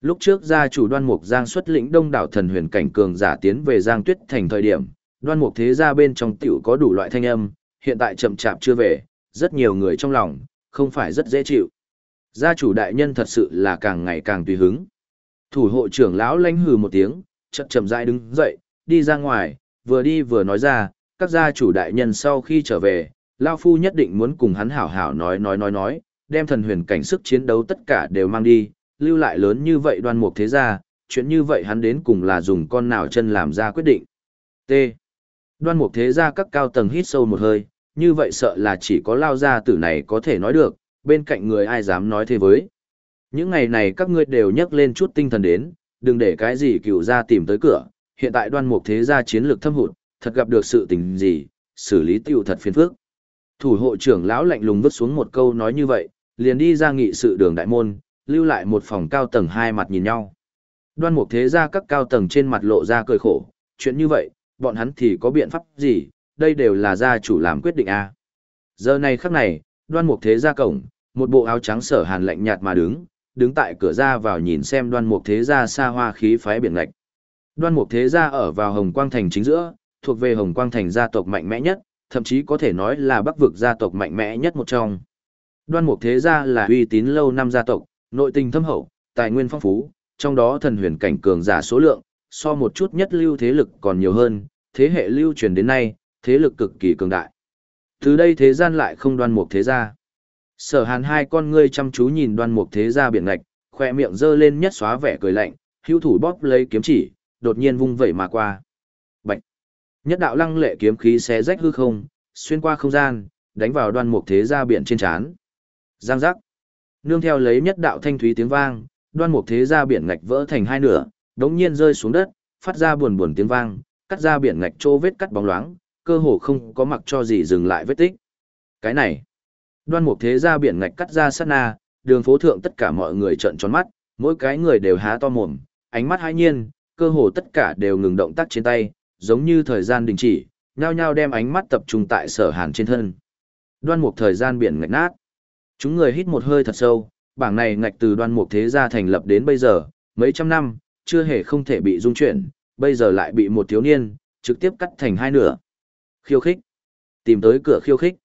Lúc trước gia chủ đoan mục Giang xuất lĩnh đông đảo thần huyền cảnh cường giả tiến về Giang Tuyết thành thời điểm, đoan mục thế gia bên trong tiểu có đủ loại thanh âm, hiện tại chậm chạp chưa về, rất nhiều người trong lòng, không phải rất dễ chịu. Gia chủ đại nhân thật sự là càng ngày càng tùy hứng. Thủ hộ trưởng lão lanh hừ một tiếng, chậm chậm rãi đứng dậy, đi ra ngoài, vừa đi vừa nói ra, các gia chủ đại nhân sau khi trở về, Lao Phu nhất định muốn cùng hắn hảo hảo nói nói nói nói, đem thần huyền cảnh sức chiến đấu tất cả đều mang đi, lưu lại lớn như vậy đoan mục thế gia, chuyện như vậy hắn đến cùng là dùng con nào chân làm ra quyết định. T. Đoan mục thế gia các cao tầng hít sâu một hơi, như vậy sợ là chỉ có lao gia tử này có thể nói được, bên cạnh người ai dám nói thế với. Những ngày này các ngươi đều nhắc lên chút tinh thần đến, đừng để cái gì cựu ra tìm tới cửa, hiện tại đoan mục thế gia chiến lược thâm hụt, thật gặp được sự tình gì, xử lý tiêu thật phiền phức. Thủ hộ trưởng lão lạnh lùng vứt xuống một câu nói như vậy, liền đi ra nghị sự đường đại môn, lưu lại một phòng cao tầng hai mặt nhìn nhau. Đoan mục thế gia các cao tầng trên mặt lộ ra cười khổ, chuyện như vậy, bọn hắn thì có biện pháp gì, đây đều là gia chủ làm quyết định a. À. Giờ này khắc này, đoan mục thế ra cổng, một bộ áo trắng sở hàn lạnh nhạt mà đứng, đứng tại cửa ra vào nhìn xem đoan mục thế gia xa hoa khí phái biển lạch. Đoan mục thế gia ở vào Hồng Quang Thành chính giữa, thuộc về Hồng Quang Thành gia tộc mạnh mẽ nhất, thậm chí có thể nói là bắc vực gia tộc mạnh mẽ nhất một trong. Đoan mục thế gia là uy tín lâu năm gia tộc, nội tình thâm hậu, tài nguyên phong phú, trong đó thần huyền cảnh cường giả số lượng, so một chút nhất lưu thế lực còn nhiều hơn, thế hệ lưu truyền đến nay, thế lực cực kỳ cường đại. Từ đây thế gian lại không đoan mục thế gia. Sở hàn hai con ngươi chăm chú nhìn đoan mục thế gia biển ngạch, khoe miệng giơ lên nhất xóa vẻ cười lạnh, hữu thủ bóp lấy kiếm chỉ, đột nhiên vung vẩy mà qua. Bạch! Nhất đạo lăng lệ kiếm khí xé rách hư không, xuyên qua không gian, đánh vào đoan mục thế gia biển trên chán. Giang giác! Nương theo lấy nhất đạo thanh thúy tiếng vang, đoan mục thế gia biển ngạch vỡ thành hai nửa, đống nhiên rơi xuống đất, phát ra buồn buồn tiếng vang, cắt ra biển ngạch trô vết cắt bóng loáng, cơ hồ không có mặc cho gì dừng lại vết tích. Cái này! Đoan mục thế gia biển ngạch cắt ra sát na, đường phố thượng tất cả mọi người trợn tròn mắt, mỗi cái người đều há to mồm, ánh mắt hãi nhiên, cơ hồ tất cả đều ngừng động tác trên tay, giống như thời gian đình chỉ, nhao nhao đem ánh mắt tập trung tại sở hàn trên thân. Đoan mục thời gian biển ngạch nát. Chúng người hít một hơi thật sâu, bảng này ngạch từ đoan mục thế gia thành lập đến bây giờ, mấy trăm năm, chưa hề không thể bị dung chuyển, bây giờ lại bị một thiếu niên, trực tiếp cắt thành hai nửa. Khiêu khích. Tìm tới cửa khiêu khích.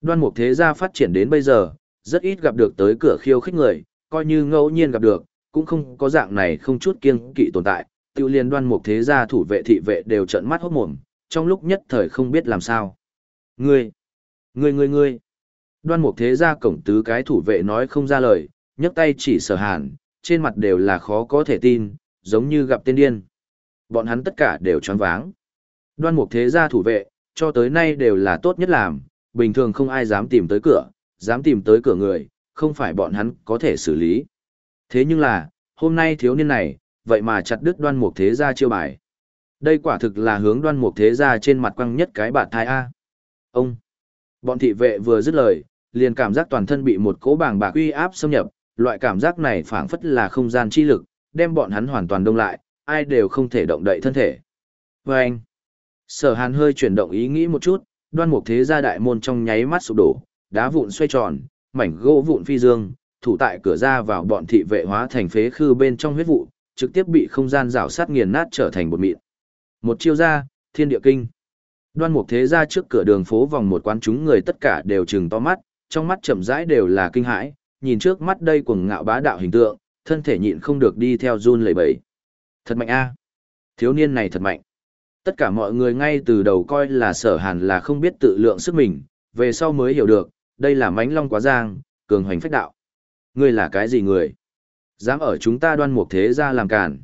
Đoan mục thế gia phát triển đến bây giờ, rất ít gặp được tới cửa khiêu khích người, coi như ngẫu nhiên gặp được, cũng không có dạng này không chút kiêng kỵ tồn tại, tiêu liên đoan mục thế gia thủ vệ thị vệ đều trợn mắt hốt mồm, trong lúc nhất thời không biết làm sao. Ngươi, ngươi ngươi ngươi. Đoan mục thế gia cổng tứ cái thủ vệ nói không ra lời, nhấc tay chỉ sở hàn, trên mặt đều là khó có thể tin, giống như gặp tên điên. Bọn hắn tất cả đều choáng váng. Đoan mục thế gia thủ vệ, cho tới nay đều là tốt nhất làm, bình thường không ai dám tìm tới cửa, dám tìm tới cửa người, không phải bọn hắn có thể xử lý. Thế nhưng là, hôm nay thiếu niên này, vậy mà chặt đứt đoan mục thế gia chiêu bài. Đây quả thực là hướng đoan mục thế gia trên mặt quăng nhất cái bạt thai A. Ông! Bọn thị vệ vừa dứt lời, liền cảm giác toàn thân bị một cỗ bàng bạc uy áp xâm nhập, loại cảm giác này phảng phất là không gian chi lực, đem bọn hắn hoàn toàn đông lại, ai đều không thể động đậy thân thể. Và anh! Sở hàn hơi chuyển động ý nghĩ một chút, đoan mục thế gia đại môn trong nháy mắt sụp đổ, đá vụn xoay tròn, mảnh gỗ vụn phi dương, thủ tại cửa ra vào bọn thị vệ hóa thành phế khư bên trong huyết vụ, trực tiếp bị không gian rào sát nghiền nát trở thành bột mịn. Một chiêu ra, thiên địa kinh. Đoan mục thế gia trước cửa đường phố vòng một quán chúng người tất cả đều trừng to mắt, trong mắt chậm rãi đều là kinh hãi, nhìn trước mắt đây cuồng ngạo bá đạo hình tượng, thân thể nhịn không được đi theo run lẩy bẩy. Thật mạnh a. Thiếu niên này thật mạnh. Tất cả mọi người ngay từ đầu coi là sở hàn là không biết tự lượng sức mình, về sau mới hiểu được, đây là mánh long quá giang, cường hoành phách đạo. Ngươi là cái gì người? Dám ở chúng ta đoan mục thế ra làm cản.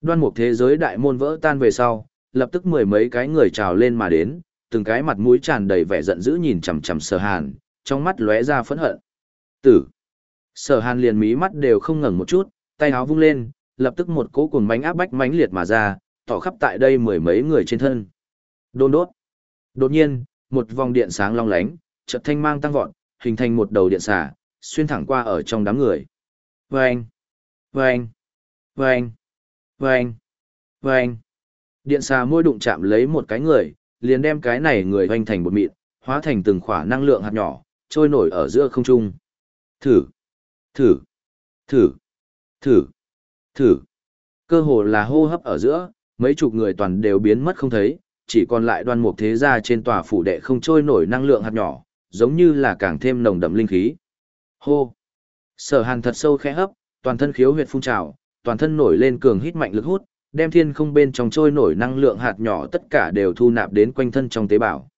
Đoan mục thế giới đại môn vỡ tan về sau, lập tức mười mấy cái người trào lên mà đến, từng cái mặt mũi tràn đầy vẻ giận dữ nhìn chằm chằm sở hàn, trong mắt lóe ra phẫn hận. Tử. Sở hàn liền mí mắt đều không ngẩng một chút, tay áo vung lên, lập tức một cỗ cuồng mánh áp bách mánh liệt mà ra, tỏ khắp tại đây mười mấy người trên thân. Đôn đốt. Đột nhiên, một vòng điện sáng long lánh, chợt thanh mang tăng vọt, hình thành một đầu điện xà, xuyên thẳng qua ở trong đám người. Vâng! Vâng! Vâng! Vâng! Vâng! Điện xà môi đụng chạm lấy một cái người, liền đem cái này người hoành thành một mịn, hóa thành từng khỏa năng lượng hạt nhỏ, trôi nổi ở giữa không trung. Thử! Thử! Thử! Thử! Thử! Cơ hồ là hô hấp ở giữa, mấy chục người toàn đều biến mất không thấy, chỉ còn lại đoan mục thế gia trên tòa phủ đệ không trôi nổi năng lượng hạt nhỏ, giống như là càng thêm nồng đậm linh khí. Hô! Sở hàn thật sâu khẽ hấp, toàn thân khiếu huyệt phun trào, toàn thân nổi lên cường hít mạnh lực hút, đem thiên không bên trong trôi nổi năng lượng hạt nhỏ tất cả đều thu nạp đến quanh thân trong tế bào.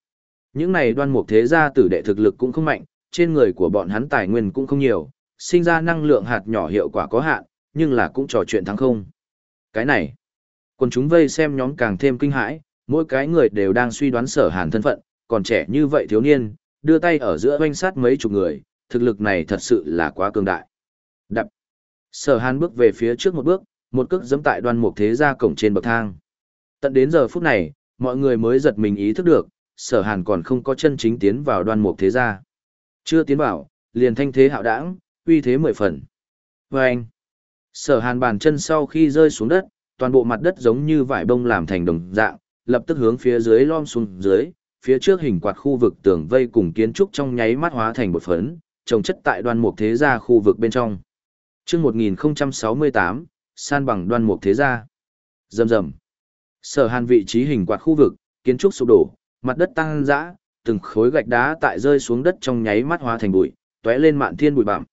Những này đoan mục thế gia tử đệ thực lực cũng không mạnh, trên người của bọn hắn tài nguyên cũng không nhiều, sinh ra năng lượng hạt nhỏ hiệu quả có hạn, nhưng là cũng trò chuyện thắng không. Cái này, còn chúng vây xem nhóm càng thêm kinh hãi, mỗi cái người đều đang suy đoán sở hàn thân phận, còn trẻ như vậy thiếu niên, đưa tay ở giữa oanh sát mấy chục người, thực lực này thật sự là quá cường đại. Đập. Sở hàn bước về phía trước một bước, một cước giẫm tại đoan mục thế gia cổng trên bậc thang. Tận đến giờ phút này, mọi người mới giật mình ý thức được, sở hàn còn không có chân chính tiến vào đoan mục thế gia. Chưa tiến vào, liền thanh thế hạo đảng, uy thế mười phần. Và anh, sở hàn bàn chân sau khi rơi xuống đất, toàn bộ mặt đất giống như vải bông làm thành đồng dạng, lập tức hướng phía dưới lom xuống dưới, phía trước hình quạt khu vực tường vây cùng kiến trúc trong nháy mắt hóa thành bột phấn, trồng chất tại đoan mục thế gia khu vực bên trong. Trước 1068, san bằng đoan mục thế gia. dầm dầm, Sở hàn vị trí hình quạt khu vực, kiến trúc sụp đổ, mặt đất tăng dã, từng khối gạch đá tại rơi xuống đất trong nháy mắt hóa thành bụi, tóe lên mạn thiên bụi bặm.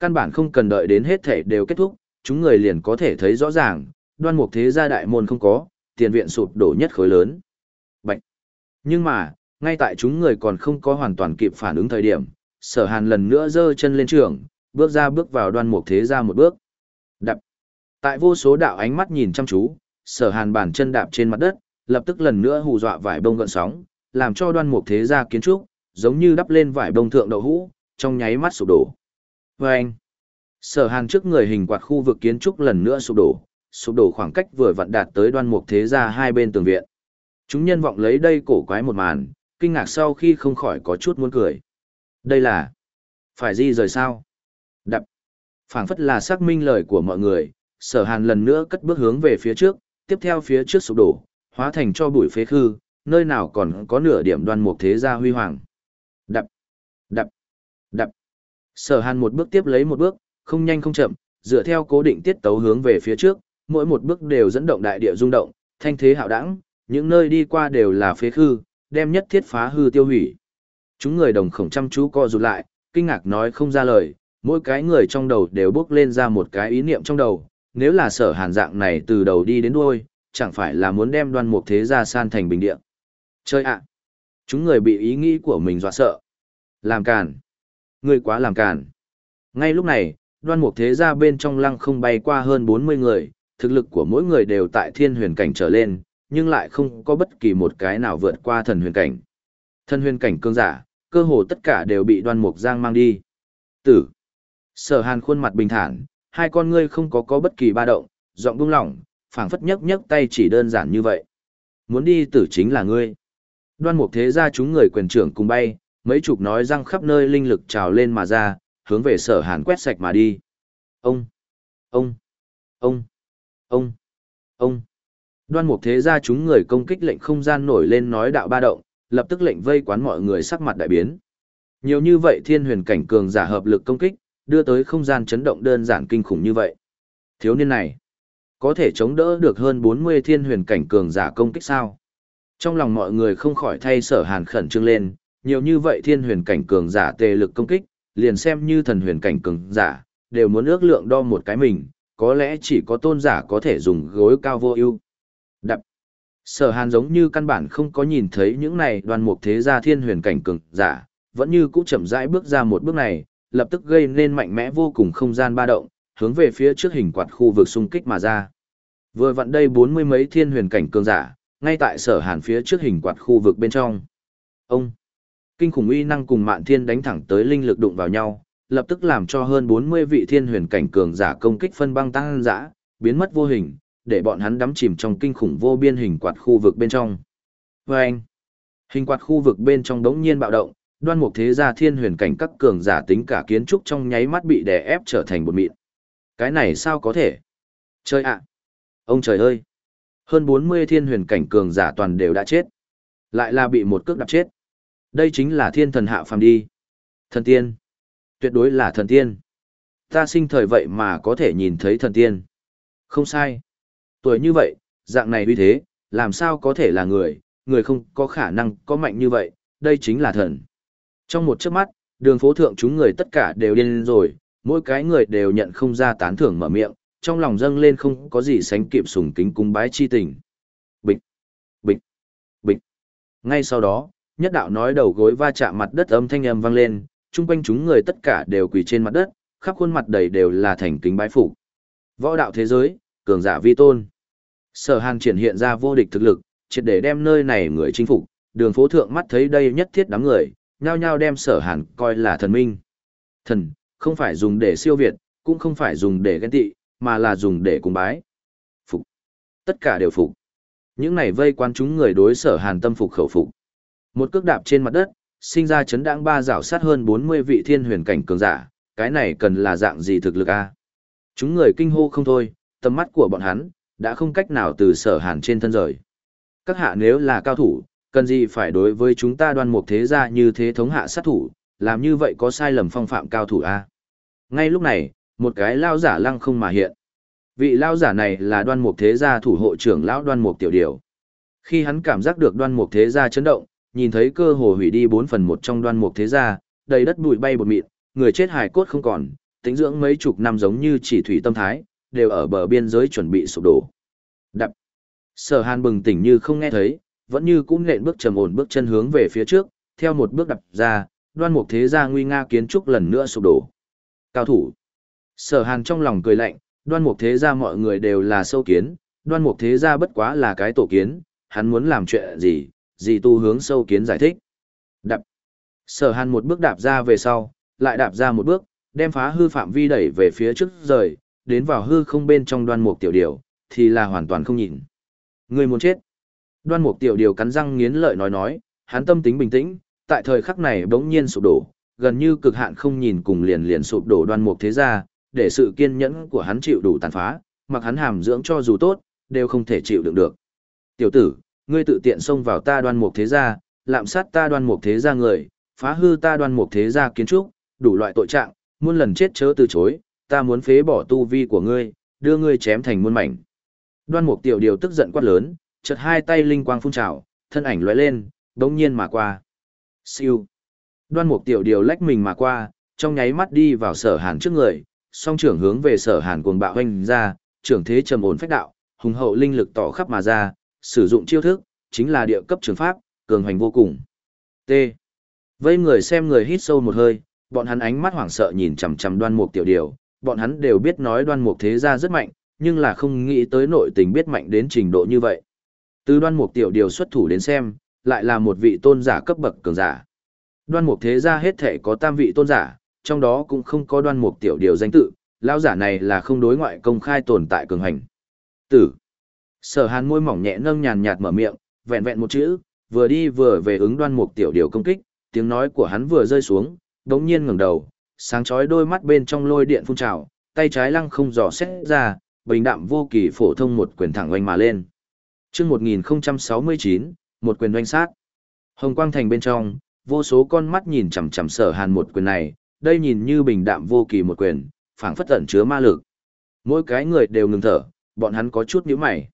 Căn bản không cần đợi đến hết thể đều kết thúc, chúng người liền có thể thấy rõ ràng, đoan mục thế gia đại môn không có, tiền viện sụp đổ nhất khối lớn. Bạch. Nhưng mà, ngay tại chúng người còn không có hoàn toàn kịp phản ứng thời điểm, sở hàn lần nữa giơ chân lên trường, bước ra bước vào đoan mục thế gia một bước. Đập. Tại vô số đạo ánh mắt nhìn chăm chú, sở hàn bàn chân đạp trên mặt đất, lập tức lần nữa hù dọa vải bông gợn sóng, làm cho đoan mục thế gia kiến trúc, giống như đắp lên vải bông thượng đậu hũ, trong nháy mắt sụp đổ. Vâng! sở hàn trước người hình quạt khu vực kiến trúc lần nữa sụp đổ, sụp đổ khoảng cách vừa vặn đạt tới đoan mục thế gia hai bên tường viện. Chúng nhân vọng lấy đây cổ quái một màn, kinh ngạc sau khi không khỏi có chút muốn cười. Đây là, phải di rời sao? Đập, phảng phất là xác minh lời của mọi người, sở hàn lần nữa cất bước hướng về phía trước, tiếp theo phía trước sụp đổ, hóa thành cho bụi phế khư, nơi nào còn có nửa điểm đoan mục thế gia huy hoàng. Đập, đập, đập. Sở hàn một bước tiếp lấy một bước, không nhanh không chậm, dựa theo cố định tiết tấu hướng về phía trước, mỗi một bước đều dẫn động đại địa rung động, thanh thế hạo đẳng, những nơi đi qua đều là phế khư, đem nhất thiết phá hư tiêu hủy. Chúng người đồng khổng chăm chú co rụt lại, kinh ngạc nói không ra lời, mỗi cái người trong đầu đều bước lên ra một cái ý niệm trong đầu, nếu là sở hàn dạng này từ đầu đi đến đuôi, chẳng phải là muốn đem đoan mục thế gia san thành bình địa. Chơi ạ! Chúng người bị ý nghĩ của mình dọa sợ. Làm càn! Người quá làm càn! Ngay lúc này, đoan mục thế gia bên trong lăng không bay qua hơn 40 người, thực lực của mỗi người đều tại thiên huyền cảnh trở lên, nhưng lại không có bất kỳ một cái nào vượt qua thần huyền cảnh. Thần huyền cảnh cương giả, cơ hồ tất cả đều bị đoan mục giang mang đi. Tử! Sở hàn khuôn mặt bình thản, hai con ngươi không có có bất kỳ ba động, giọng buông lỏng, phảng phất nhấc nhấc tay chỉ đơn giản như vậy. Muốn đi tử chính là ngươi. Đoan mục thế ra chúng người quyền trưởng cùng bay, mấy chục nói răng khắp nơi linh lực trào lên mà ra, hướng về sở hàn quét sạch mà đi. Ông! Ông! Ông! Ông! Ông! Đoan mục thế ra chúng người công kích lệnh không gian nổi lên nói đạo ba động, lập tức lệnh vây quán mọi người sắc mặt đại biến. Nhiều như vậy thiên huyền cảnh cường giả hợp lực công kích, đưa tới không gian chấn động đơn giản kinh khủng như vậy. Thiếu niên này, có thể chống đỡ được hơn 40 thiên huyền cảnh cường giả công kích sao? Trong lòng mọi người không khỏi thay sở hàn khẩn trương lên, nhiều như vậy thiên huyền cảnh cường giả tề lực công kích, liền xem như thần huyền cảnh cường giả, đều muốn ước lượng đo một cái mình, có lẽ chỉ có tôn giả có thể dùng gối cao vô ưu. Đập. Sở hàn giống như căn bản không có nhìn thấy những này đoàn mục thế gia thiên huyền cảnh cường giả, vẫn như cũ chậm rãi bước ra một bước này, lập tức gây nên mạnh mẽ vô cùng không gian ba động, hướng về phía trước hình quạt khu vực xung kích mà ra. Vừa vặn đây bốn mươi mấy thiên huyền cảnh cường giả, ngay tại sở hàn phía trước hình quạt khu vực bên trong. Ông, kinh khủng uy năng cùng mạn thiên đánh thẳng tới linh lực đụng vào nhau, lập tức làm cho hơn 40 vị thiên huyền cảnh cường giả công kích phân băng tăng dã, biến mất vô hình, để bọn hắn đắm chìm trong kinh khủng vô biên hình quạt khu vực bên trong. Vâng! hình quạt khu vực bên trong đống nhiên bạo động, đoan mục thế gia thiên huyền cảnh các cường giả tính cả kiến trúc trong nháy mắt bị đè ép trở thành bột mịn. Cái này sao có thể? Chơi ạ! Ông trời ơi! Hơn 40 thiên huyền cảnh cường giả toàn đều đã chết. Lại là bị một cước đạp chết. Đây chính là thiên thần hạ phàm đi. Thần tiên. Tuyệt đối là thần tiên. Ta sinh thời vậy mà có thể nhìn thấy thần tiên. Không sai. Tuổi như vậy, dạng này uy thế, làm sao có thể là người, người không có khả năng có mạnh như vậy, đây chính là thần. Trong một chớp mắt, đường phố thượng chúng người tất cả đều điên rồi, mỗi cái người đều nhận không ra tán thưởng mở miệng, trong lòng dâng lên không có gì sánh kịp sùng kính cung bái chi tình. Bịch, bịch, bịch. Ngay sau đó, nhất đạo nói đầu gối va chạm mặt đất âm thanh âm vang lên, chung quanh chúng người tất cả đều quỳ trên mặt đất, khắp khuôn mặt đầy đều là thành kính bái phục. Võ đạo thế giới, cường giả vi tôn. Sở Hàn triển hiện ra vô địch thực lực, triệt để đem nơi này người chinh phục, đường phố thượng mắt thấy đây nhất thiết đám người, nhao nhao đem sở hàn coi là thần minh. Thần, không phải dùng để siêu việt, cũng không phải dùng để ghen tị, mà là dùng để cung bái. Phục. Tất cả đều phục. Những này vây quan chúng người đối sở hàn tâm phục khẩu phục. Một cước đạp trên mặt đất, sinh ra chấn đãng ba rảo sát hơn 40 vị thiên huyền cảnh cường giả, cái này cần là dạng gì thực lực a? Chúng người kinh hô không thôi, tầm mắt của bọn hắn đã không cách nào từ sở hàn trên thân rời. Các hạ nếu là cao thủ, cần gì phải đối với chúng ta đoan mục thế gia như thế thống hạ sát thủ, làm như vậy có sai lầm phong phạm cao thủ a? Ngay lúc này, một cái lao giả lăng không mà hiện. Vị lao giả này là đoan mục thế gia thủ hộ trưởng lão đoan mục tiểu điều. Khi hắn cảm giác được đoan mục thế gia chấn động, nhìn thấy cơ hồ hủy đi bốn phần một trong đoan mục thế gia, đầy đất bụi bay bột mịn, người chết hài cốt không còn, tính dưỡng mấy chục năm giống như chỉ thủy tâm thái, đều ở bờ biên giới chuẩn bị sụp đổ. Đập. Sở Hàn bừng tỉnh như không nghe thấy, vẫn như cũng nện bước trầm ổn bước chân hướng về phía trước, theo một bước đập ra, đoan mục thế gia nguy nga kiến trúc lần nữa sụp đổ. Cao thủ. Sở Hàn trong lòng cười lạnh, đoan mục thế gia mọi người đều là sâu kiến, đoan mục thế gia bất quá là cái tổ kiến, hắn muốn làm chuyện gì, dì tu hướng sâu kiến giải thích. Đạp. Sở hàn một bước đạp ra về sau, lại đạp ra một bước, đem phá hư phạm vi đẩy về phía trước rời, đến vào hư không bên trong đoan mục tiểu điều, thì là hoàn toàn không nhìn. Người muốn chết. Đoan mục tiểu điều cắn răng nghiến lợi nói nói, hắn tâm tính bình tĩnh, tại thời khắc này bỗng nhiên sụp đổ, gần như cực hạn không nhìn cùng liền liền sụp đổ đoan mục thế gia, để sự kiên nhẫn của hắn chịu đủ tàn phá, mặc hắn hàm dưỡng cho dù tốt, đều không thể chịu đựng được. Tiểu tử, ngươi tự tiện xông vào ta đoan mục thế gia, lạm sát ta đoan mục thế gia người, phá hư ta đoan mục thế gia kiến trúc, đủ loại tội trạng, muôn lần chết chớ từ chối, ta muốn phế bỏ tu vi của ngươi, đưa ngươi chém thành muôn mảnh. Đoan mục tiểu điều tức giận quát lớn, chợt hai tay linh quang phun trào, thân ảnh lóe lên, đống nhiên mà qua. Siêu. Đoan mục tiểu điều lách mình mà qua, trong nháy mắt đi vào sở hàn trước người, song trưởng hướng về sở hàn cuồng bạo hoành ra, trưởng thế trầm ổn phách đạo, hùng hậu linh lực tỏ khắp mà ra, sử dụng chiêu thức, chính là địa cấp trường pháp, cường hành vô cùng. T. Vây người xem người hít sâu một hơi, bọn hắn ánh mắt hoảng sợ nhìn chằm chằm đoan mục tiểu điều, bọn hắn đều biết nói đoan mục thế gia rất mạnh, nhưng là không nghĩ tới nội tình biết mạnh đến trình độ như vậy. Từ đoan mục tiểu điều xuất thủ đến xem, lại là một vị tôn giả cấp bậc cường giả. Đoan mục thế gia hết thể có tam vị tôn giả, trong đó cũng không có đoan mục tiểu điều danh tự, lão giả này là không đối ngoại công khai tồn tại cường hành. Tử. Sở hàn môi mỏng nhẹ nâng nhàn nhạt mở miệng, vẹn vẹn một chữ, vừa đi vừa về ứng đoan mục tiểu điều công kích, tiếng nói của hắn vừa rơi xuống, đống nhiên ngẩng đầu, sáng chói đôi mắt bên trong lôi điện phun trào, tay trái lăng không dò xét ra, bình đạm vô kỳ phổ thông một quyền thẳng oanh mà lên. Chương 1069, một quyền oanh sát. Hồng quang thành bên trong, vô số con mắt nhìn chằm chằm Sở Hàn một quyền này, đây nhìn như bình đạm vô kỳ một quyền, phảng phất tẩn chứa ma lực. Mỗi cái người đều ngừng thở, bọn hắn có chút nhíu mày.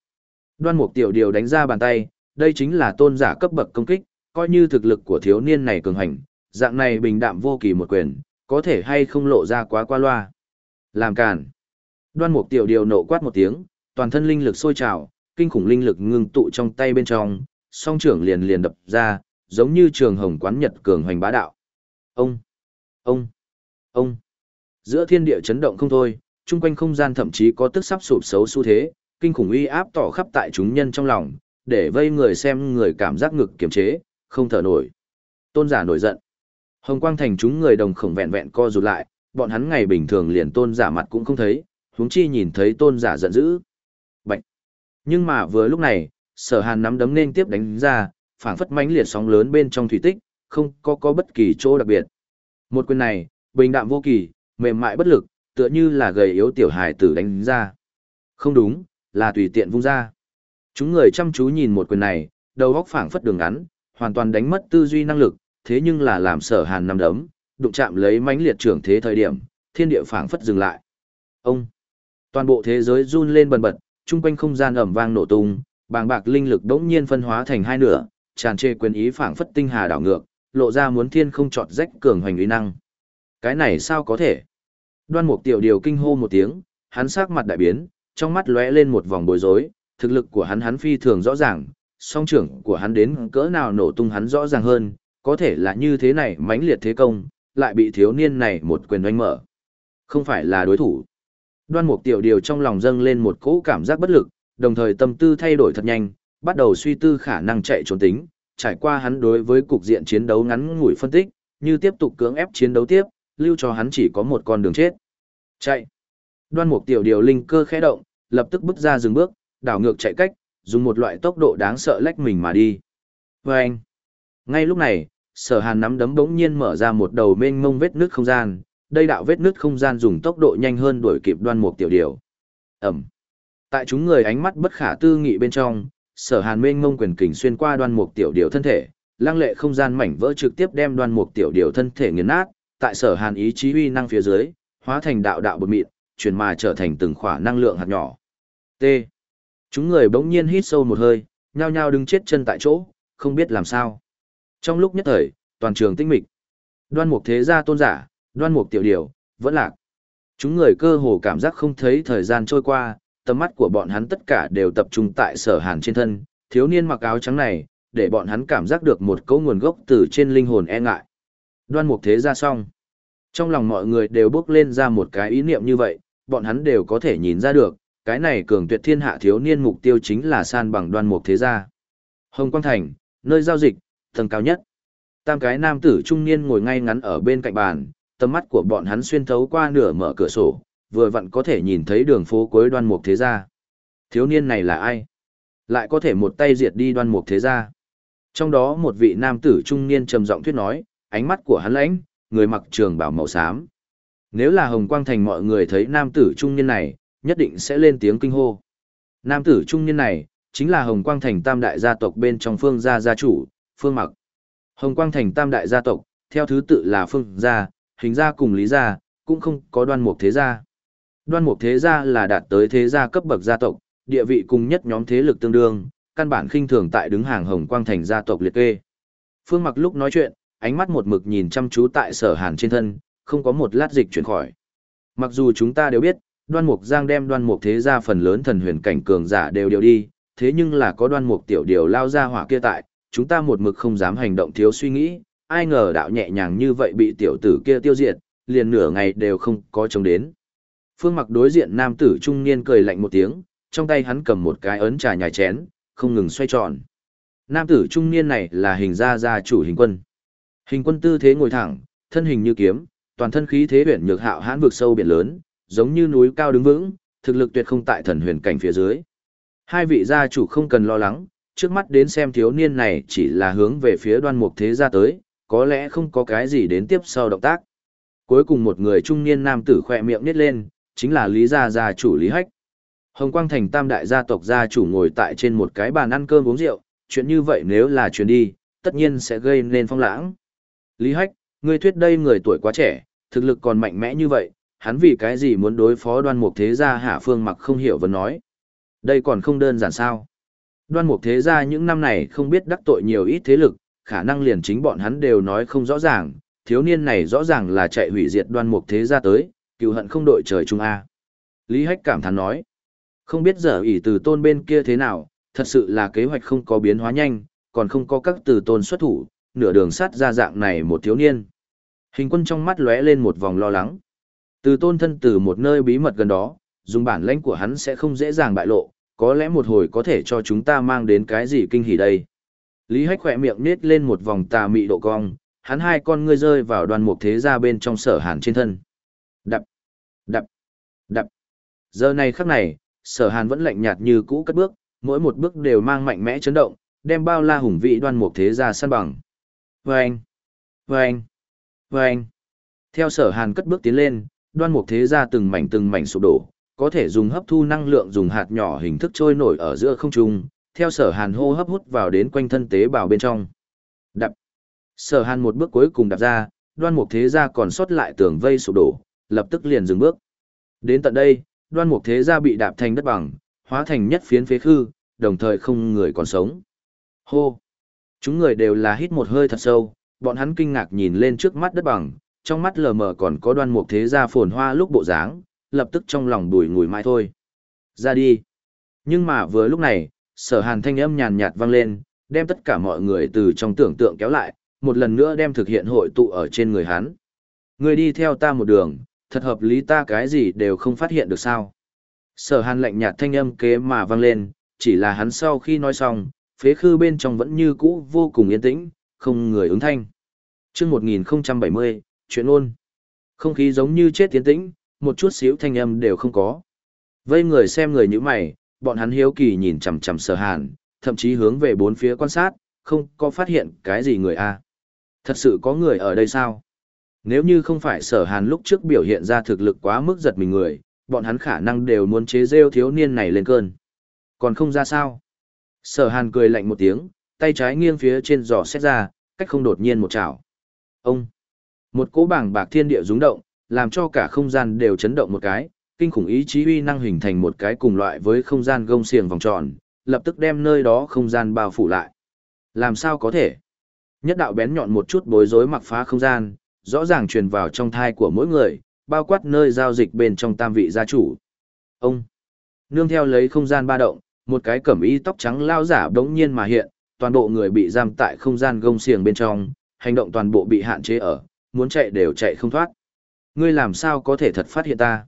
Đoan Mục Tiểu Điều đánh ra bàn tay, đây chính là tôn giả cấp bậc công kích, coi như thực lực của thiếu niên này cường hành, dạng này bình đạm vô kỳ một quyền, có thể hay không lộ ra quá qua loa. Làm càn. Đoan Mục Tiểu Điều nộ quát một tiếng, toàn thân linh lực sôi trào, kinh khủng linh lực ngưng tụ trong tay bên trong, song trưởng liền liền đập ra, giống như trường hồng quán nhật cường hoành bá đạo. Ông, ông, ông. Giữa thiên địa chấn động không thôi, chung quanh không gian thậm chí có tức sắp sụp xấu xu thế, kinh khủng uy áp tỏ khắp tại chúng nhân trong lòng, để vây người xem người cảm giác ngực kiềm chế, không thở nổi. Tôn giả nổi giận. Hồng quang thành chúng người đồng khổng vẹn vẹn co rụt lại, bọn hắn ngày bình thường liền tôn giả mặt cũng không thấy, huống chi nhìn thấy tôn giả giận dữ. Bạch. Nhưng mà vừa lúc này, sở hàn nắm đấm nên tiếp đánh ra, phảng phất mãnh liệt sóng lớn bên trong thủy tích, không có có bất kỳ chỗ đặc biệt. Một quyền này, bình đạm vô kỳ, mềm mại bất lực, tựa như là gầy yếu tiểu hài tử đánh ra. Không đúng, là tùy tiện vung ra. Chúng người chăm chú nhìn một quyền này, đầu góc phảng phất đường ngắn, hoàn toàn đánh mất tư duy năng lực, thế nhưng là làm sở hàn nằm đấm, đụng chạm lấy mãnh liệt trưởng thế thời điểm, thiên địa phảng phất dừng lại. Ông! Toàn bộ thế giới run lên bần bật, chung quanh không gian ẩm vang nổ tung, bàng bạc linh lực đống nhiên phân hóa thành hai nửa, tràn trề quyền ý phảng phất tinh hà đảo ngược, lộ ra muốn thiên không chọt rách cường hoành uy năng. Cái này sao có thể? Đoan Mục Tiểu Điều kinh hô một tiếng, hắn sắc mặt đại biến, trong mắt lóe lên một vòng bối rối, thực lực của hắn hắn phi thường rõ ràng, song trưởng của hắn đến cỡ nào nổ tung hắn rõ ràng hơn, có thể là như thế này mãnh liệt thế công, lại bị thiếu niên này một quyền oanh mở. Không phải là đối thủ. Đoan Mục Tiểu Điều trong lòng dâng lên một cỗ cảm giác bất lực, đồng thời tâm tư thay đổi thật nhanh, bắt đầu suy tư khả năng chạy trốn tính, trải qua hắn đối với cục diện chiến đấu ngắn ngủi phân tích, như tiếp tục cưỡng ép chiến đấu tiếp, lưu cho hắn chỉ có một con đường chết. Chạy. Đoan Mục Tiểu Điều linh cơ khẽ động, lập tức bước ra dừng bước, đảo ngược chạy cách, dùng một loại tốc độ đáng sợ lách mình mà đi. Và anh. Ngay lúc này, sở hàn nắm đấm bỗng nhiên mở ra một đầu mênh mông vết nước không gian, đây đạo vết nước không gian dùng tốc độ nhanh hơn đuổi kịp đoan mục tiểu điều. Ẩm. Tại chúng người ánh mắt bất khả tư nghị bên trong, sở hàn mênh mông quyền kình xuyên qua đoan mục tiểu điều thân thể, lăng lệ không gian mảnh vỡ trực tiếp đem đoan mục tiểu điều thân thể nghiền nát, tại sở hàn ý chí uy năng phía dưới, hóa thành đạo đạo bột mịn, chuyển mà trở thành từng khỏa năng lượng hạt nhỏ. T. Chúng người bỗng nhiên hít sâu một hơi, nhao nhao đứng chết chân tại chỗ, không biết làm sao. Trong lúc nhất thời, toàn trường tinh mịch. Đoan mục thế gia tôn giả, đoan mục tiểu điều, vẫn lạc. Chúng người cơ hồ cảm giác không thấy thời gian trôi qua, tầm mắt của bọn hắn tất cả đều tập trung tại sở hàn trên thân, thiếu niên mặc áo trắng này, để bọn hắn cảm giác được một cấu nguồn gốc từ trên linh hồn e ngại. Đoan mục thế gia xong. Trong lòng mọi người đều bước lên ra một cái ý niệm như vậy, bọn hắn đều có thể nhìn ra được, cái này cường tuyệt thiên hạ thiếu niên mục tiêu chính là san bằng đoan mục thế gia. Hồng Quang Thành, nơi giao dịch, tầng cao nhất. Tam cái nam tử trung niên ngồi ngay ngắn ở bên cạnh bàn, tầm mắt của bọn hắn xuyên thấu qua nửa mở cửa sổ, vừa vặn có thể nhìn thấy đường phố cuối đoan mục thế gia. Thiếu niên này là ai? Lại có thể một tay diệt đi đoan mục thế gia. Trong đó một vị nam tử trung niên trầm giọng thuyết nói, ánh mắt của hắn lãnh, người mặc trường bảo màu xám. Nếu là Hồng Quang Thành mọi người thấy nam tử trung niên này, nhất định sẽ lên tiếng kinh hô. Nam tử trung niên này, chính là Hồng Quang Thành tam đại gia tộc bên trong phương gia gia chủ, phương mặc. Hồng Quang Thành tam đại gia tộc, theo thứ tự là phương gia, hình gia cùng lý gia, cũng không có đoan mục thế gia. Đoan mục thế gia là đạt tới thế gia cấp bậc gia tộc, địa vị cùng nhất nhóm thế lực tương đương, căn bản khinh thường tại đứng hàng Hồng Quang Thành gia tộc liệt kê. Phương mặc lúc nói chuyện, ánh mắt một mực nhìn chăm chú tại sở hàn trên thân, không có một lát dịch chuyển khỏi. Mặc dù chúng ta đều biết, đoan mục giang đem đoan mục thế gia phần lớn thần huyền cảnh cường giả đều đều đi, thế nhưng là có đoan mục tiểu điều lao ra hỏa kia tại, chúng ta một mực không dám hành động thiếu suy nghĩ, ai ngờ đạo nhẹ nhàng như vậy bị tiểu tử kia tiêu diệt, liền nửa ngày đều không có chống đến. Phương mặc đối diện nam tử trung niên cười lạnh một tiếng, trong tay hắn cầm một cái ấn trà nhài chén, không ngừng xoay tròn. Nam tử trung niên này là hình gia gia chủ hình quân. Hình quân tư thế ngồi thẳng, thân hình như kiếm, toàn thân khí thế huyền nhược hạo hãn vực sâu biển lớn, giống như núi cao đứng vững, thực lực tuyệt không tại thần huyền cảnh phía dưới. Hai vị gia chủ không cần lo lắng, trước mắt đến xem thiếu niên này chỉ là hướng về phía đoan mục thế gia tới, có lẽ không có cái gì đến tiếp sau động tác. Cuối cùng một người trung niên nam tử khỏe miệng nít lên, chính là Lý Gia gia chủ Lý Hách. Hồng Quang Thành tam đại gia tộc gia chủ ngồi tại trên một cái bàn ăn cơm uống rượu, chuyện như vậy nếu là chuyện đi, tất nhiên sẽ gây nên phong lãng. Lý Hách, ngươi thuyết đây người tuổi quá trẻ, thực lực còn mạnh mẽ như vậy, hắn vì cái gì muốn đối phó đoan mục thế gia hạ phương mặc không hiểu vấn nói. Đây còn không đơn giản sao. Đoan mục thế gia những năm này không biết đắc tội nhiều ít thế lực, khả năng liền chính bọn hắn đều nói không rõ ràng, thiếu niên này rõ ràng là chạy hủy diệt đoan mục thế gia tới, cựu hận không đội trời chung A. Lý Hách cảm thán nói, không biết giờ ỷ từ tôn bên kia thế nào, thật sự là kế hoạch không có biến hóa nhanh, còn không có các từ tôn xuất thủ, nửa đường sắt ra dạng này một thiếu niên. Hình quân trong mắt lóe lên một vòng lo lắng. Từ tôn thân từ một nơi bí mật gần đó, dùng bản lãnh của hắn sẽ không dễ dàng bại lộ, có lẽ một hồi có thể cho chúng ta mang đến cái gì kinh hỉ đây. Lý Hách khỏe miệng nết lên một vòng tà mị độ cong, hắn hai con ngươi rơi vào đoàn mục thế ra bên trong sở hàn trên thân. Đập, đập, đập. Giờ này khắc này, sở hàn vẫn lạnh nhạt như cũ cất bước, mỗi một bước đều mang mạnh mẽ chấn động, đem bao la hùng vị đoan mục thế ra săn bằng. Vâng, vâng, vâng. Theo sở hàn cất bước tiến lên, đoan mục thế ra từng mảnh từng mảnh sụp đổ, có thể dùng hấp thu năng lượng dùng hạt nhỏ hình thức trôi nổi ở giữa không trung, theo sở hàn hô hấp hút vào đến quanh thân tế bào bên trong. Đập. Sở hàn một bước cuối cùng đạp ra, đoan mục thế gia còn sót lại tường vây sụp đổ, lập tức liền dừng bước. Đến tận đây, đoan mục thế gia bị đạp thành đất bằng, hóa thành nhất phiến phế khư, đồng thời không người còn sống. Hô! Chúng người đều là hít một hơi thật sâu, bọn hắn kinh ngạc nhìn lên trước mắt đất bằng, trong mắt lờ mờ còn có đoan mục thế gia phồn hoa lúc bộ dáng, lập tức trong lòng đùi ngùi mãi thôi. Ra đi! Nhưng mà vừa lúc này, sở hàn thanh âm nhàn nhạt vang lên, đem tất cả mọi người từ trong tưởng tượng kéo lại, một lần nữa đem thực hiện hội tụ ở trên người hắn. Người đi theo ta một đường, thật hợp lý ta cái gì đều không phát hiện được sao. Sở hàn lạnh nhạt thanh âm kế mà vang lên, chỉ là hắn sau khi nói xong, phế khư bên trong vẫn như cũ vô cùng yên tĩnh, không người ứng thanh. chương 1070, chuyện ôn. Không khí giống như chết tiến tĩnh, một chút xíu thanh âm đều không có. Vây người xem người như mày, bọn hắn hiếu kỳ nhìn chằm chằm sở hàn, thậm chí hướng về bốn phía quan sát, không có phát hiện cái gì người a. Thật sự có người ở đây sao? Nếu như không phải sở hàn lúc trước biểu hiện ra thực lực quá mức giật mình người, bọn hắn khả năng đều muốn chế rêu thiếu niên này lên cơn. Còn không ra sao? Sở hàn cười lạnh một tiếng, tay trái nghiêng phía trên giò xét ra, cách không đột nhiên một chảo. Ông! Một cỗ bảng bạc thiên địa rung động, làm cho cả không gian đều chấn động một cái, kinh khủng ý chí uy năng hình thành một cái cùng loại với không gian gông xiềng vòng tròn, lập tức đem nơi đó không gian bao phủ lại. Làm sao có thể? Nhất đạo bén nhọn một chút bối rối mặc phá không gian, rõ ràng truyền vào trong thai của mỗi người, bao quát nơi giao dịch bên trong tam vị gia chủ. Ông! Nương theo lấy không gian ba động, một cái cẩm y tóc trắng lao giả đống nhiên mà hiện, toàn bộ người bị giam tại không gian gông xiềng bên trong, hành động toàn bộ bị hạn chế ở, muốn chạy đều chạy không thoát. Ngươi làm sao có thể thật phát hiện ta?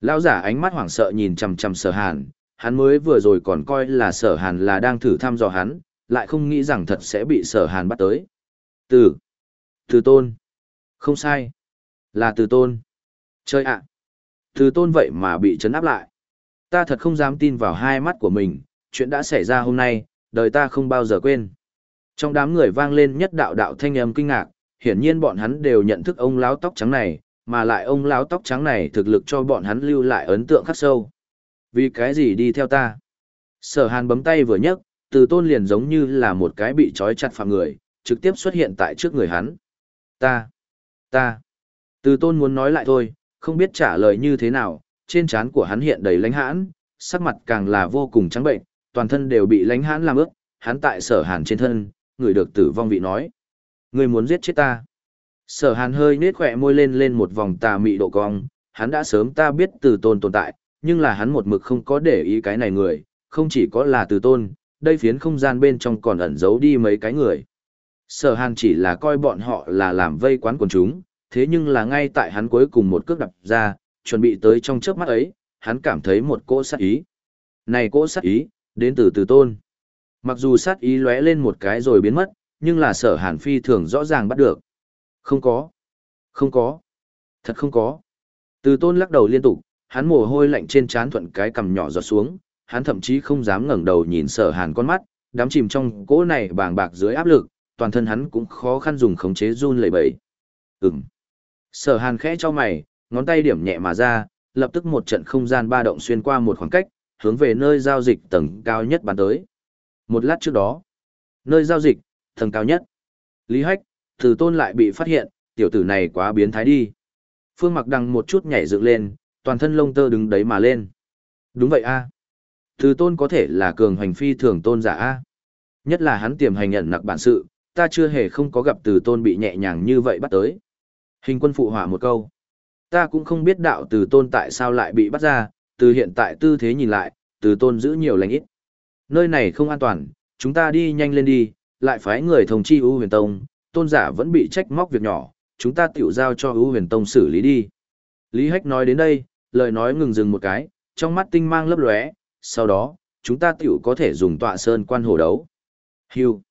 Lão giả ánh mắt hoảng sợ nhìn chằm chằm sở hàn, hắn mới vừa rồi còn coi là sở hàn là đang thử thăm dò hắn, lại không nghĩ rằng thật sẽ bị sở hàn bắt tới. Từ, từ tôn. Không sai. Là từ tôn. Chơi ạ. Từ tôn vậy mà bị chấn áp lại. Ta thật không dám tin vào hai mắt của mình, chuyện đã xảy ra hôm nay, đời ta không bao giờ quên. Trong đám người vang lên nhất đạo đạo thanh âm kinh ngạc, hiển nhiên bọn hắn đều nhận thức ông lão tóc trắng này, mà lại ông lão tóc trắng này thực lực cho bọn hắn lưu lại ấn tượng khắc sâu. Vì cái gì đi theo ta? Sở hàn bấm tay vừa nhấc, từ tôn liền giống như là một cái bị trói chặt phạm người, trực tiếp xuất hiện tại trước người hắn. Ta, ta, từ tôn muốn nói lại thôi, không biết trả lời như thế nào, trên trán của hắn hiện đầy lãnh hãn, sắc mặt càng là vô cùng trắng bệnh, toàn thân đều bị lánh hãn làm ướt, hắn tại sở hàn trên thân, người được tử vong vị nói. Người muốn giết chết ta. Sở hàn hơi nết khỏe môi lên lên một vòng tà mị độ cong, hắn đã sớm ta biết từ tôn tồn tại, nhưng là hắn một mực không có để ý cái này người, không chỉ có là từ tôn, đây phiến không gian bên trong còn ẩn giấu đi mấy cái người. Sở hàn chỉ là coi bọn họ là làm vây quán quần chúng, thế nhưng là ngay tại hắn cuối cùng một cước đập ra, chuẩn bị tới trong chớp mắt ấy, hắn cảm thấy một cỗ sát ý. Này cỗ sát ý, đến từ từ tôn. Mặc dù sát ý lóe lên một cái rồi biến mất, nhưng là sở hàn phi thường rõ ràng bắt được. Không có. Không có. Thật không có. Từ tôn lắc đầu liên tục, hắn mồ hôi lạnh trên trán thuận cái cằm nhỏ giọt xuống, hắn thậm chí không dám ngẩng đầu nhìn sở hàn con mắt, đám chìm trong cỗ này bàng bạc dưới áp lực, toàn thân hắn cũng khó khăn dùng khống chế run lẩy bẩy. Ừm. Sở hàn khẽ cho mày, ngón tay điểm nhẹ mà ra, lập tức một trận không gian ba động xuyên qua một khoảng cách, hướng về nơi giao dịch tầng cao nhất bắn tới. Một lát trước đó, nơi giao dịch, tầng cao nhất. Lý Hách, từ tôn lại bị phát hiện, tiểu tử này quá biến thái đi. Phương mặc đằng một chút nhảy dựng lên, toàn thân lông tơ đứng đấy mà lên. Đúng vậy a à. Từ tôn có thể là cường hành phi thường tôn giả a Nhất là hắn tiềm hành nhận nặc bản sự, ta chưa hề không có gặp từ tôn bị nhẹ nhàng như vậy bắt tới. Hình quân phụ hỏa một câu. Ta cũng không biết đạo từ tôn tại sao lại bị bắt ra, từ hiện tại tư thế nhìn lại, từ tôn giữ nhiều lành ít. Nơi này không an toàn, chúng ta đi nhanh lên đi, lại phái người thông chi ưu huyền tông, tôn giả vẫn bị trách móc việc nhỏ, chúng ta tiểu giao cho ưu huyền tông xử lý đi. Lý Hách nói đến đây, lời nói ngừng dừng một cái, trong mắt tinh mang lấp lóe, sau đó, chúng ta tiểu có thể dùng tọa sơn quan hồ đấu. Hưu.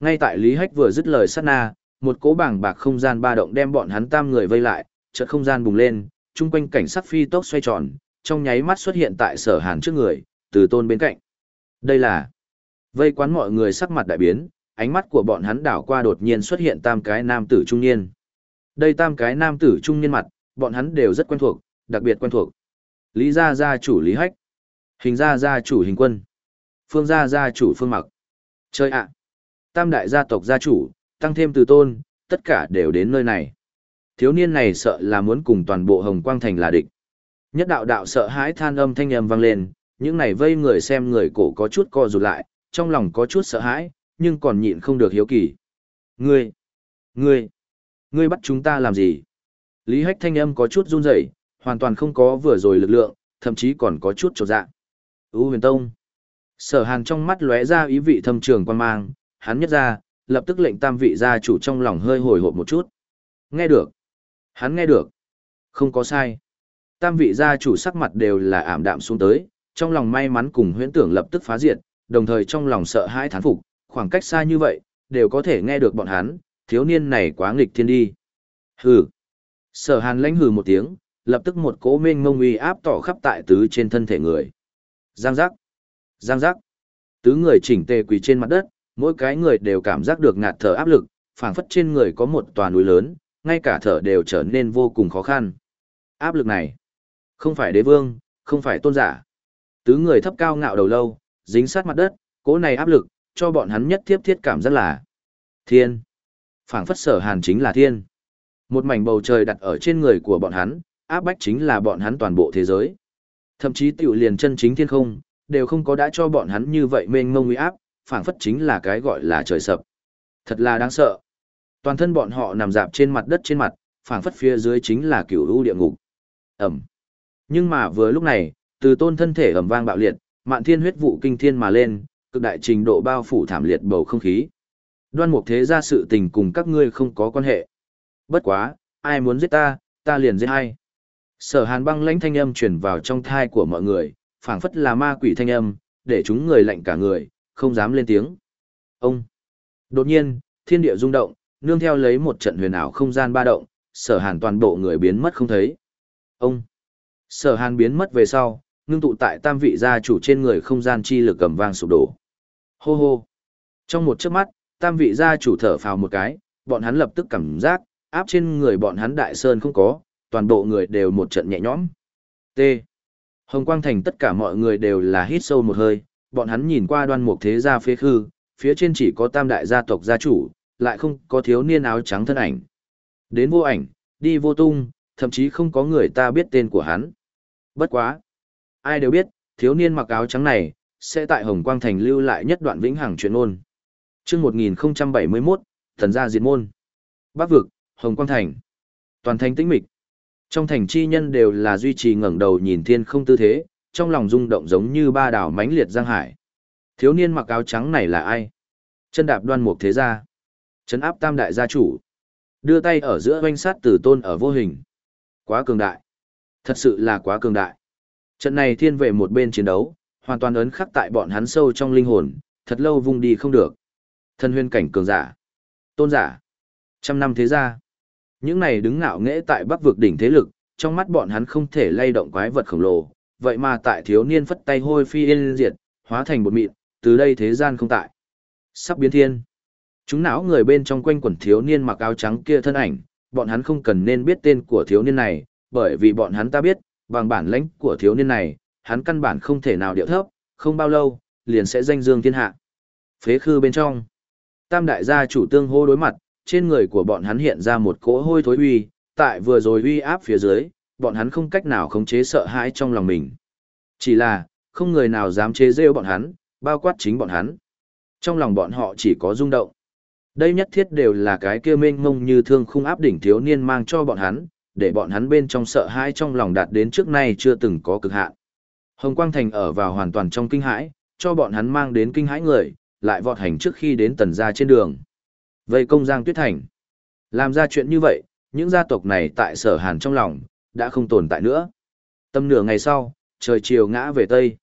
Ngay tại Lý Hách vừa dứt lời sát na, một cỗ bảng bạc không gian ba động đem bọn hắn tam người vây lại, chợt không gian bùng lên, chung quanh cảnh sắc phi tốc xoay tròn, trong nháy mắt xuất hiện tại sở hàn trước người, từ tôn bên cạnh. Đây là vây quán mọi người sắc mặt đại biến, ánh mắt của bọn hắn đảo qua đột nhiên xuất hiện tam cái nam tử trung niên. Đây tam cái nam tử trung niên mặt, bọn hắn đều rất quen thuộc, đặc biệt quen thuộc. Lý gia gia chủ Lý Hách, Hình gia gia chủ Hình Quân, Phương gia gia chủ Phương Mặc. Chơi ạ! À. Tam đại gia tộc gia chủ, tăng thêm từ tôn, tất cả đều đến nơi này. Thiếu niên này sợ là muốn cùng toàn bộ Hồng Quang Thành là địch. Nhất đạo đạo sợ hãi than âm thanh âm vang lên, những này vây người xem người cổ có chút co rụt lại, trong lòng có chút sợ hãi, nhưng còn nhịn không được hiếu kỳ. Ngươi! Ngươi! Ngươi bắt chúng ta làm gì? Lý Hách thanh âm có chút run rẩy, hoàn toàn không có vừa rồi lực lượng, thậm chí còn có chút trột dạ. U huyền tông! Sở hàn trong mắt lóe ra ý vị thâm trường quan mang, hắn nhất ra, lập tức lệnh tam vị gia chủ trong lòng hơi hồi hộp một chút. Nghe được. Hắn nghe được. Không có sai. Tam vị gia chủ sắc mặt đều là ảm đạm xuống tới, trong lòng may mắn cùng huyễn tưởng lập tức phá diệt, đồng thời trong lòng sợ hãi thán phục, khoảng cách xa như vậy, đều có thể nghe được bọn hắn, thiếu niên này quá nghịch thiên đi. Hừ. Sở hàn lãnh hừ một tiếng, lập tức một cỗ mênh mông uy áp tỏ khắp tại tứ trên thân thể người. Giang giác. Giang giác. Tứ người chỉnh tề quỳ trên mặt đất, mỗi cái người đều cảm giác được ngạt thở áp lực, phảng phất trên người có một tòa núi lớn, ngay cả thở đều trở nên vô cùng khó khăn. Áp lực này, không phải đế vương, không phải tôn giả. Tứ người thấp cao ngạo đầu lâu, dính sát mặt đất, cỗ này áp lực, cho bọn hắn nhất thiết thiết cảm rất là thiên. phảng phất sở hàn chính là thiên. Một mảnh bầu trời đặt ở trên người của bọn hắn, áp bách chính là bọn hắn toàn bộ thế giới. Thậm chí tiểu liền chân chính thiên không, đều không có đã cho bọn hắn như vậy mênh mông uy áp, phảng phất chính là cái gọi là trời sập. Thật là đáng sợ. Toàn thân bọn họ nằm dạp trên mặt đất trên mặt, phảng phất phía dưới chính là cửu u địa ngục. Ẩm. Nhưng mà vừa lúc này, từ tôn thân thể ầm vang bạo liệt, mạn thiên huyết vụ kinh thiên mà lên, cực đại trình độ bao phủ thảm liệt bầu không khí. Đoan mục thế ra sự tình cùng các ngươi không có quan hệ. Bất quá, ai muốn giết ta, ta liền giết hay. Sở hàn băng lãnh thanh âm truyền vào trong thai của mọi người, phảng phất là ma quỷ thanh âm, để chúng người lạnh cả người, không dám lên tiếng. Ông! Đột nhiên, thiên địa rung động, nương theo lấy một trận huyền ảo không gian ba động, sở hàn toàn bộ người biến mất không thấy. Ông! Sở hàn biến mất về sau, ngưng tụ tại tam vị gia chủ trên người không gian chi lực cầm vang sụp đổ. Hô hô! Trong một chớp mắt, tam vị gia chủ thở phào một cái, bọn hắn lập tức cảm giác, áp trên người bọn hắn đại sơn không có, toàn bộ người đều một trận nhẹ nhõm. T. Hồng Quang Thành tất cả mọi người đều là hít sâu một hơi, bọn hắn nhìn qua đoan mục thế gia phế khư, phía trên chỉ có tam đại gia tộc gia chủ, lại không có thiếu niên áo trắng thân ảnh. Đến vô ảnh, đi vô tung, thậm chí không có người ta biết tên của hắn. Bất quá. Ai đều biết, thiếu niên mặc áo trắng này, sẽ tại Hồng Quang Thành lưu lại nhất đoạn vĩnh hằng truyền ôn. chương 1071, thần gia diệt môn. Bắc vực, Hồng Quang Thành. Toàn thành tĩnh mịch. Trong thành chi nhân đều là duy trì ngẩng đầu nhìn thiên không tư thế, trong lòng rung động giống như ba đảo mãnh liệt giang hải. Thiếu niên mặc áo trắng này là ai? Chân đạp đoan mục thế gia. Chấn áp tam đại gia chủ. Đưa tay ở giữa oanh sát tử tôn ở vô hình. Quá cường đại. Thật sự là quá cường đại. Trận này thiên về một bên chiến đấu, hoàn toàn ấn khắc tại bọn hắn sâu trong linh hồn, thật lâu vung đi không được. Thân huyên cảnh cường giả. Tôn giả. Trăm năm thế gia. Những này đứng ngạo nghễ tại bắc vực đỉnh thế lực, trong mắt bọn hắn không thể lay động quái vật khổng lồ, vậy mà tại thiếu niên phất tay hôi phi yên diệt, hóa thành bột mịn, từ đây thế gian không tại. Sắp biến thiên. Chúng não người bên trong quanh quần thiếu niên mặc áo trắng kia thân ảnh, bọn hắn không cần nên biết tên của thiếu niên này, bởi vì bọn hắn ta biết, bằng bản lãnh của thiếu niên này, hắn căn bản không thể nào điệu thấp, không bao lâu, liền sẽ danh dương thiên hạ. Phế khư bên trong, tam đại gia chủ tương hô đối mặt, trên người của bọn hắn hiện ra một cỗ hôi thối uy, tại vừa rồi uy áp phía dưới, bọn hắn không cách nào khống chế sợ hãi trong lòng mình. Chỉ là, không người nào dám chế rêu bọn hắn, bao quát chính bọn hắn. Trong lòng bọn họ chỉ có rung động. Đây nhất thiết đều là cái kia mênh mông như thương khung áp đỉnh thiếu niên mang cho bọn hắn, để bọn hắn bên trong sợ hãi trong lòng đạt đến trước nay chưa từng có cực hạn. Hồng Quang Thành ở vào hoàn toàn trong kinh hãi, cho bọn hắn mang đến kinh hãi người, lại vọt hành trước khi đến tần gia trên đường. Vây công Giang Tuyết Thành. Làm ra chuyện như vậy, những gia tộc này tại sở hàn trong lòng, đã không tồn tại nữa. Tâm nửa ngày sau, trời chiều ngã về Tây.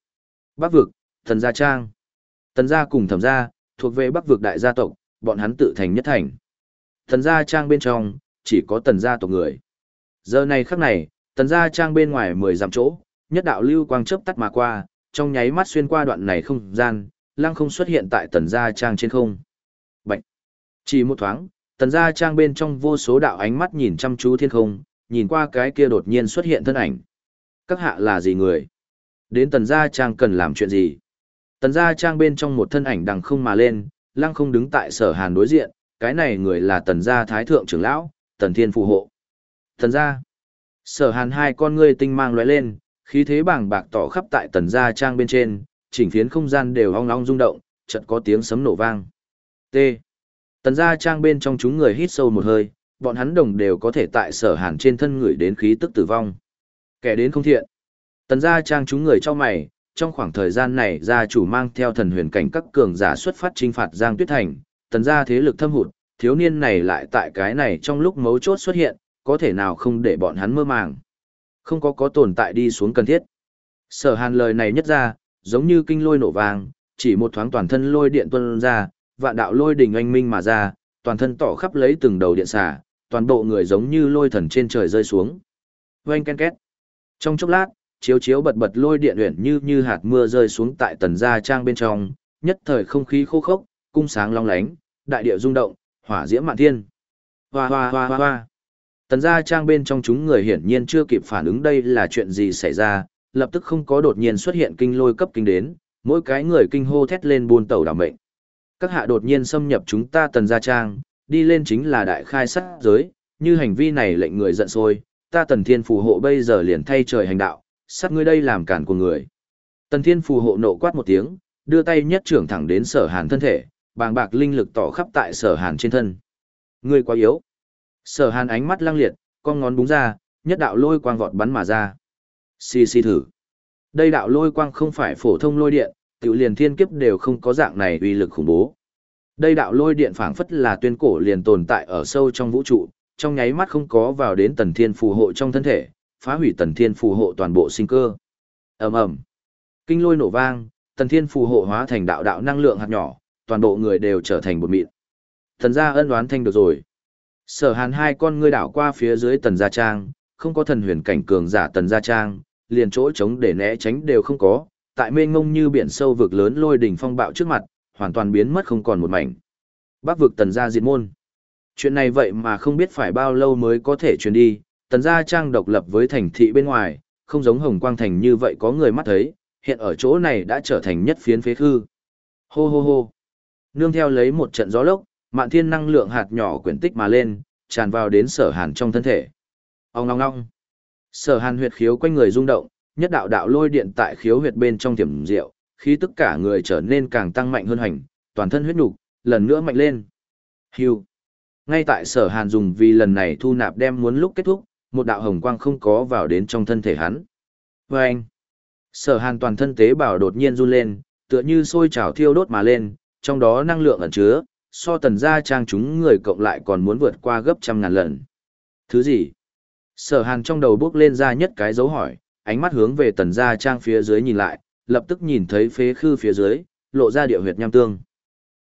Bắc vực, thần gia trang. Tần gia cùng thẩm gia, thuộc về bắc vực đại gia tộc, bọn hắn tự thành nhất thành. Thần gia trang bên trong, chỉ có tần gia tộc người. Giờ này khắc này, tần gia trang bên ngoài mười dặm chỗ, nhất đạo lưu quang chớp tắt mà qua, trong nháy mắt xuyên qua đoạn này không gian, lăng không xuất hiện tại tần gia trang trên không. Bạch! Chỉ một thoáng, tần gia trang bên trong vô số đạo ánh mắt nhìn chăm chú thiên không, nhìn qua cái kia đột nhiên xuất hiện thân ảnh. Các hạ là gì người? Đến tần gia trang cần làm chuyện gì? Tần gia trang bên trong một thân ảnh đằng không mà lên, lăng không đứng tại sở hàn đối diện, cái này người là tần gia thái thượng trưởng lão, tần thiên phù hộ. Tần gia. Sở hàn hai con ngươi tinh mang lóe lên, khí thế bảng bạc tỏ khắp tại tần gia trang bên trên, chỉnh phiến không gian đều ong ong rung động, chợt có tiếng sấm nổ vang. T. Tần gia trang bên trong chúng người hít sâu một hơi, bọn hắn đồng đều có thể tại sở hàn trên thân người đến khí tức tử vong. Kẻ đến không thiện. Tần gia trang chúng người cho mày, trong khoảng thời gian này gia chủ mang theo thần huyền cảnh các cường giả xuất phát trinh phạt Giang Tuyết Thành, tần gia thế lực thâm hụt, thiếu niên này lại tại cái này trong lúc mấu chốt xuất hiện, có thể nào không để bọn hắn mơ màng. Không có có tồn tại đi xuống cần thiết. Sở hàn lời này nhất ra, giống như kinh lôi nổ vàng, chỉ một thoáng toàn thân lôi điện tuân ra, vạn đạo lôi đỉnh anh minh mà ra, toàn thân tỏ khắp lấy từng đầu điện xả, toàn bộ người giống như lôi thần trên trời rơi xuống. Oanh ken két. Trong chốc lát, chiếu chiếu bật bật lôi điện uyển như như hạt mưa rơi xuống tại tần gia trang bên trong, nhất thời không khí khô khốc, cung sáng long lánh, đại địa rung động, hỏa diễm mạn thiên. Hoa hoa hoa hoa hoa. Tần gia trang bên trong chúng người hiển nhiên chưa kịp phản ứng đây là chuyện gì xảy ra, lập tức không có đột nhiên xuất hiện kinh lôi cấp kinh đến, mỗi cái người kinh hô thét lên buôn tàu đảm mệnh. Các hạ đột nhiên xâm nhập chúng ta tần gia trang, đi lên chính là đại khai sát giới, như hành vi này lệnh người giận sôi ta tần thiên phù hộ bây giờ liền thay trời hành đạo, sát ngươi đây làm cản của người. Tần thiên phù hộ nộ quát một tiếng, đưa tay nhất trưởng thẳng đến sở hàn thân thể, bàng bạc linh lực tỏ khắp tại sở hàn trên thân. Ngươi quá yếu. Sở hàn ánh mắt lăng liệt, con ngón búng ra, nhất đạo lôi quang vọt bắn mà ra. Xì xì thử. Đây đạo lôi quang không phải phổ thông lôi điện, tiểu liền thiên kiếp đều không có dạng này uy lực khủng bố. Đây đạo lôi điện phảng phất là tuyên cổ liền tồn tại ở sâu trong vũ trụ, trong nháy mắt không có vào đến tần thiên phù hộ trong thân thể, phá hủy tần thiên phù hộ toàn bộ sinh cơ. ầm ầm, kinh lôi nổ vang, tần thiên phù hộ hóa thành đạo đạo năng lượng hạt nhỏ, toàn bộ người đều trở thành bột mịn. Thần gia ân đoán thanh được rồi. Sở hàn hai con ngươi đảo qua phía dưới tần gia trang, không có thần huyền cảnh cường giả tần gia trang, liền chỗ trống để né tránh đều không có, tại mênh ngông như biển sâu vực lớn lôi đỉnh phong bạo trước mặt, hoàn toàn biến mất không còn một mảnh. Bắc vực tần gia diệt môn. Chuyện này vậy mà không biết phải bao lâu mới có thể truyền đi, tần gia trang độc lập với thành thị bên ngoài, không giống hồng quang thành như vậy có người mắt thấy, hiện ở chỗ này đã trở thành nhất phiến phế khư. Hô hô hô. Nương theo lấy một trận gió lốc, mạn thiên năng lượng hạt nhỏ quyển tích mà lên, tràn vào đến sở hàn trong thân thể. Ông ngong ngong. Sở hàn huyệt khiếu quanh người rung động, nhất đạo đạo lôi điện tại khiếu huyệt bên trong tiềm rượu, khi tất cả người trở nên càng tăng mạnh hơn hành, toàn thân huyết nhục, lần nữa mạnh lên. Hưu. Ngay tại sở hàn dùng vì lần này thu nạp đem muốn lúc kết thúc, một đạo hồng quang không có vào đến trong thân thể hắn. Và anh. Sở hàn toàn thân tế bào đột nhiên run lên, tựa như sôi trào thiêu đốt mà lên, trong đó năng lượng ẩn chứa, so tần gia trang chúng người cộng lại còn muốn vượt qua gấp trăm ngàn lần. Thứ gì? Sở hàn trong đầu bước lên ra nhất cái dấu hỏi, ánh mắt hướng về tần gia trang phía dưới nhìn lại, lập tức nhìn thấy phế khư phía dưới, lộ ra địa huyệt nham tương.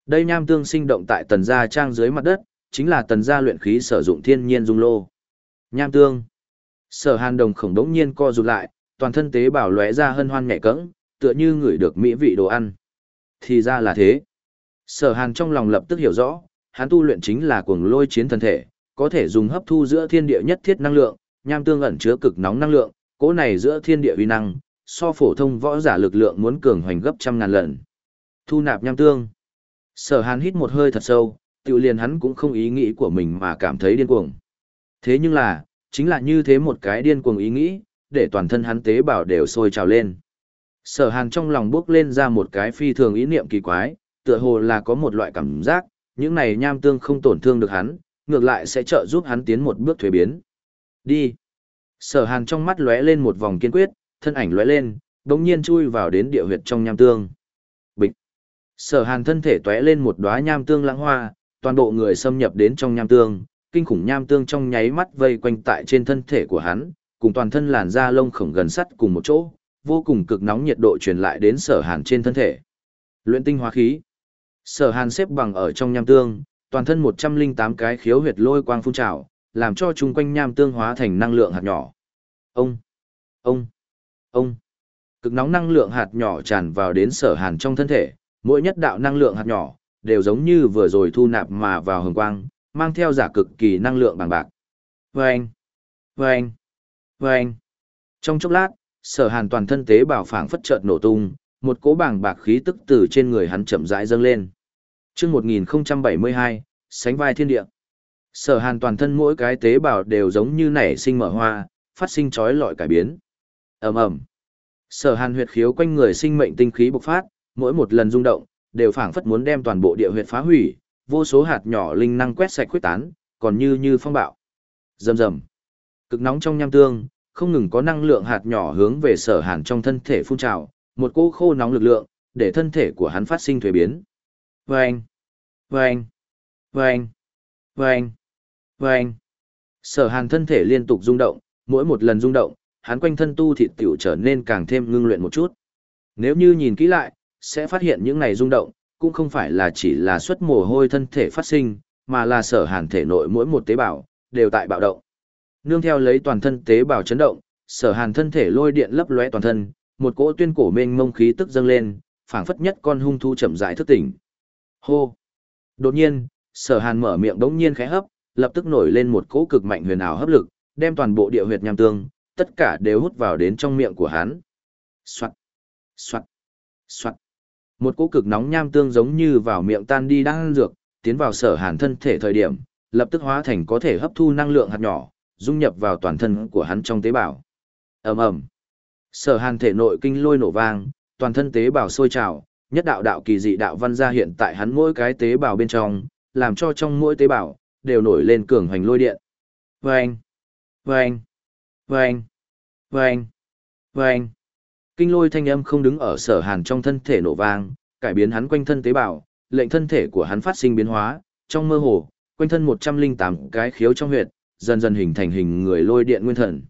Đây nham tương sinh động tại tần gia trang dưới mặt đất, chính là tần gia luyện khí sử dụng thiên nhiên dung lô. Nham tương. Sở Hàn Đồng khổng đống nhiên co rụt lại, toàn thân tế bào lóe ra hân hoan nhẹ cẫng, tựa như ngửi được mỹ vị đồ ăn. Thì ra là thế. Sở Hàn trong lòng lập tức hiểu rõ, hắn tu luyện chính là cuồng lôi chiến thần thể, có thể dùng hấp thu giữa thiên địa nhất thiết năng lượng, nham tương ẩn chứa cực nóng năng lượng, cỗ này giữa thiên địa uy năng, so phổ thông võ giả lực lượng muốn cường hoành gấp trăm ngàn lần. Thu nạp nham tương. Sở Hàn hít một hơi thật sâu, tự liền hắn cũng không ý nghĩ của mình mà cảm thấy điên cuồng. Thế nhưng là, chính là như thế một cái điên cuồng ý nghĩ, để toàn thân hắn tế bào đều sôi trào lên. Sở Hàn trong lòng bước lên ra một cái phi thường ý niệm kỳ quái, tựa hồ là có một loại cảm giác, những này nham tương không tổn thương được hắn, ngược lại sẽ trợ giúp hắn tiến một bước thuế biến. Đi. Sở Hàn trong mắt lóe lên một vòng kiên quyết, thân ảnh lóe lên, đống nhiên chui vào đến địa huyệt trong nham tương. Bịch. Sở Hàn thân thể tóe lên một đóa nham tương lãng hoa, toàn bộ người xâm nhập đến trong nham tương, kinh khủng nham tương trong nháy mắt vây quanh tại trên thân thể của hắn, cùng toàn thân làn da lông khổng gần sắt cùng một chỗ, vô cùng cực nóng nhiệt độ truyền lại đến Sở Hàn trên thân thể. Luyện tinh hóa khí. Sở Hàn xếp bằng ở trong nham tương, toàn thân 108 cái khiếu huyệt lôi quang phun trào, làm cho chung quanh nham tương hóa thành năng lượng hạt nhỏ. Ông, ông, ông. Cực nóng năng lượng hạt nhỏ tràn vào đến Sở Hàn trong thân thể, mỗi nhất đạo năng lượng hạt nhỏ đều giống như vừa rồi thu nạp mà vào hồng quang, mang theo giả cực kỳ năng lượng bằng bạc. Vâng, vâng, vâng. Trong chốc lát, Sở Hàn toàn thân tế bào phảng phất chợt nổ tung, một cỗ bảng bạc khí tức từ trên người hắn chậm rãi dâng lên. Trước 1072, sánh vai thiên địa. Sở hàn toàn thân mỗi cái tế bào đều giống như nảy sinh mở hoa, phát sinh chói lọi cải biến. ầm ầm Sở hàn huyệt khiếu quanh người sinh mệnh tinh khí bộc phát, mỗi một lần rung động, đều phảng phất muốn đem toàn bộ địa huyệt phá hủy, vô số hạt nhỏ linh năng quét sạch quyết tán, còn như như phong bạo. Rầm rầm. Cực nóng trong nham tương, không ngừng có năng lượng hạt nhỏ hướng về sở hàn trong thân thể phun trào, một cỗ khô nóng lực lượng, để thân thể của hắn phát sinh thuế biến. Vâng! Vâng! Vâng! Vâng! Vâng! Sở hàn thân thể liên tục rung động, mỗi một lần rung động, hắn quanh thân tu thịt tiểu trở nên càng thêm ngưng luyện một chút. Nếu như nhìn kỹ lại, sẽ phát hiện những này rung động, cũng không phải là chỉ là xuất mồ hôi thân thể phát sinh, mà là sở hàn thể nội mỗi một tế bào, đều tại bạo động. Nương theo lấy toàn thân tế bào chấn động, sở hàn thân thể lôi điện lấp lóe toàn thân, một cỗ tuyên cổ mênh mông khí tức dâng lên, phảng phất nhất con hung thu chậm rãi thức tỉnh. Hô! Đột nhiên, sở hàn mở miệng đống nhiên khẽ hấp, lập tức nổi lên một cỗ cực mạnh huyền ảo hấp lực, đem toàn bộ địa huyệt nham tương, tất cả đều hút vào đến trong miệng của hắn. Soạt, soạt, soạt. Một cỗ cực nóng nham tương giống như vào miệng tan đi đang dược, tiến vào sở hàn thân thể thời điểm, lập tức hóa thành có thể hấp thu năng lượng hạt nhỏ, dung nhập vào toàn thân của hắn trong tế bào. ầm ầm, Sở hàn thể nội kinh lôi nổ vang, toàn thân tế bào sôi trào, nhất đạo đạo kỳ dị đạo văn ra hiện tại hắn mỗi cái tế bào bên trong, làm cho trong mỗi tế bào đều nổi lên cường hoành lôi điện. Vâng! Vâng! Vâng! Vâng! Vâng! Kinh lôi thanh âm không đứng ở sở hàn trong thân thể nổ vang, cải biến hắn quanh thân tế bào, lệnh thân thể của hắn phát sinh biến hóa, trong mơ hồ, quanh thân 108 cái khiếu trong huyệt, dần dần hình thành hình người lôi điện nguyên thần.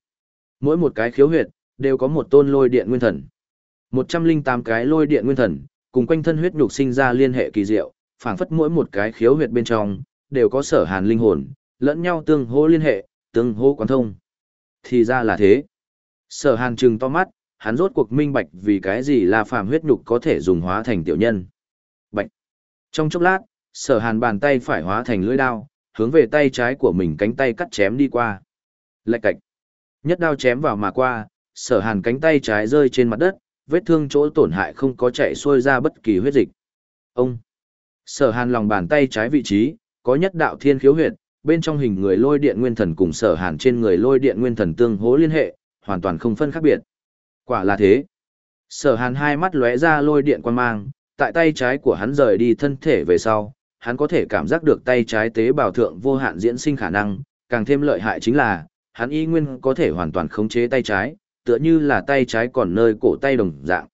Mỗi một cái khiếu huyệt, đều có một tôn lôi điện nguyên thần. 108 cái lôi điện nguyên thần, cùng quanh thân huyết nhục sinh ra liên hệ kỳ diệu, phảng phất mỗi một cái khiếu huyệt bên trong, đều có sở hàn linh hồn, lẫn nhau tương hỗ liên hệ, tương hỗ quán thông. Thì ra là thế. Sở hàn trừng to mắt, hắn rốt cuộc minh bạch vì cái gì là phàm huyết nhục có thể dùng hóa thành tiểu nhân. Bạch. Trong chốc lát, sở hàn bàn tay phải hóa thành lưỡi đao, hướng về tay trái của mình cánh tay cắt chém đi qua. Lạch cạch. Nhất đao chém vào mà qua, sở hàn cánh tay trái rơi trên mặt đất, vết thương chỗ tổn hại không có chạy xuôi ra bất kỳ huyết dịch. Ông. Sở hàn lòng bàn tay trái vị trí, có nhất đạo thiên khiếu huyệt, bên trong hình người lôi điện nguyên thần cùng sở hàn trên người lôi điện nguyên thần tương hỗ liên hệ, hoàn toàn không phân khác biệt. Quả là thế. Sở hàn hai mắt lóe ra lôi điện quan mang, tại tay trái của hắn rời đi thân thể về sau, hắn có thể cảm giác được tay trái tế bào thượng vô hạn diễn sinh khả năng, càng thêm lợi hại chính là, hắn y nguyên có thể hoàn toàn khống chế tay trái, tựa như là tay trái còn nơi cổ tay đồng dạng.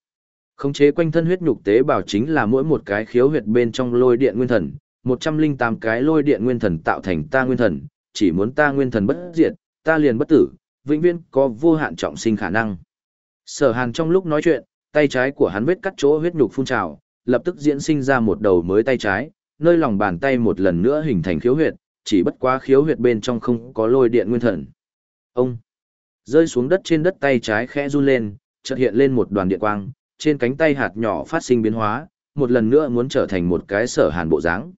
Khống chế quanh thân huyết nhục tế bào chính là mỗi một cái khiếu huyệt bên trong lôi điện nguyên thần, 108 cái lôi điện nguyên thần tạo thành ta nguyên thần, chỉ muốn ta nguyên thần bất diệt, ta liền bất tử, vĩnh viễn có vô hạn trọng sinh khả năng. Sở Hàn trong lúc nói chuyện, tay trái của hắn vết cắt chỗ huyết nhục phun trào, lập tức diễn sinh ra một đầu mới tay trái, nơi lòng bàn tay một lần nữa hình thành khiếu huyệt, chỉ bất quá khiếu huyệt bên trong không có lôi điện nguyên thần. Ông rơi xuống đất trên đất tay trái khẽ run lên, chợt hiện lên một đoàn điện quang, trên cánh tay hạt nhỏ phát sinh biến hóa, một lần nữa muốn trở thành một cái sở hàn bộ dáng.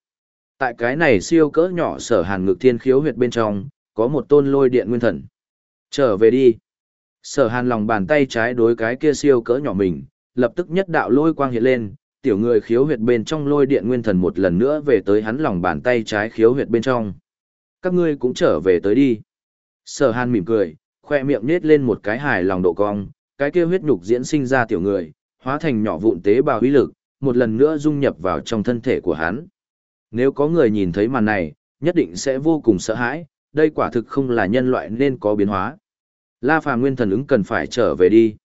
Tại cái này siêu cỡ nhỏ sở hàn ngực thiên khiếu huyệt bên trong, có một tôn lôi điện nguyên thần. Trở về đi. Sở hàn lòng bàn tay trái đối cái kia siêu cỡ nhỏ mình, lập tức nhất đạo lôi quang hiện lên, tiểu người khiếu huyệt bên trong lôi điện nguyên thần một lần nữa về tới hắn lòng bàn tay trái khiếu huyệt bên trong. Các ngươi cũng trở về tới đi. Sở hàn mỉm cười, khoe miệng nết lên một cái hài lòng độ cong, cái kia huyết nhục diễn sinh ra tiểu người, hóa thành nhỏ vụn tế bào uy lực, một lần nữa dung nhập vào trong thân thể của hắn. Nếu có người nhìn thấy màn này, nhất định sẽ vô cùng sợ hãi, đây quả thực không là nhân loại nên có biến hóa. La Phàm nguyên thần ứng cần phải trở về đi.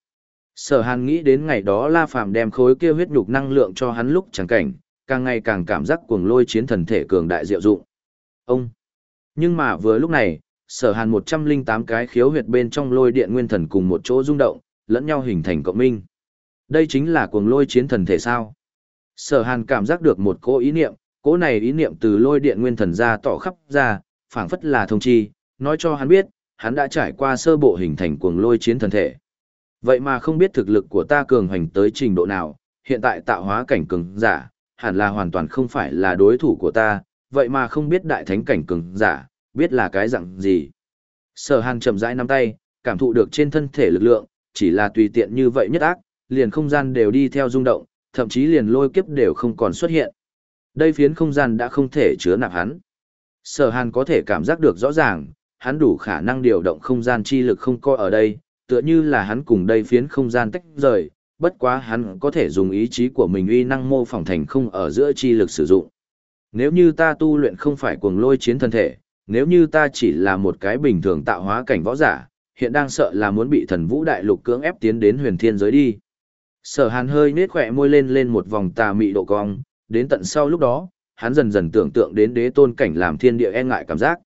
Sở Hàn nghĩ đến ngày đó La Phàm đem khối kia huyết nhục năng lượng cho hắn lúc chẳng cảnh, càng ngày càng cảm giác cuồng lôi chiến thần thể cường đại diệu dụng. Ông. Nhưng mà vừa lúc này, Sở Hàn 108 cái khiếu huyệt bên trong lôi điện nguyên thần cùng một chỗ rung động, lẫn nhau hình thành cộng minh. Đây chính là cuồng lôi chiến thần thể sao? Sở Hàn cảm giác được một cỗ ý niệm, cỗ này ý niệm từ lôi điện nguyên thần ra tỏ khắp ra, phảng phất là thông chi, nói cho hắn biết, hắn đã trải qua sơ bộ hình thành cuồng lôi chiến thần thể. Vậy mà không biết thực lực của ta cường hành tới trình độ nào, hiện tại tạo hóa cảnh cường giả, hẳn là hoàn toàn không phải là đối thủ của ta, vậy mà không biết đại thánh cảnh cường giả, biết là cái dạng gì. Sở Hàn chậm rãi nắm tay, cảm thụ được trên thân thể lực lượng, chỉ là tùy tiện như vậy nhất ác, liền không gian đều đi theo rung động, thậm chí liền lôi kiếp đều không còn xuất hiện. Đây phiến không gian đã không thể chứa nạp hắn. Sở Hàn có thể cảm giác được rõ ràng, hắn đủ khả năng điều động không gian chi lực không coi ở đây, tựa như là hắn cùng đây phiến không gian tách rời, bất quá hắn có thể dùng ý chí của mình uy năng mô phỏng thành không ở giữa chi lực sử dụng. Nếu như ta tu luyện không phải cuồng lôi chiến thân thể, nếu như ta chỉ là một cái bình thường tạo hóa cảnh võ giả, hiện đang sợ là muốn bị thần vũ đại lục cưỡng ép tiến đến huyền thiên giới đi. Sở hàn hơi nết khỏe môi lên lên một vòng tà mị độ cong, đến tận sau lúc đó, hắn dần dần tưởng tượng đến đế tôn cảnh làm thiên địa e ngại cảm giác.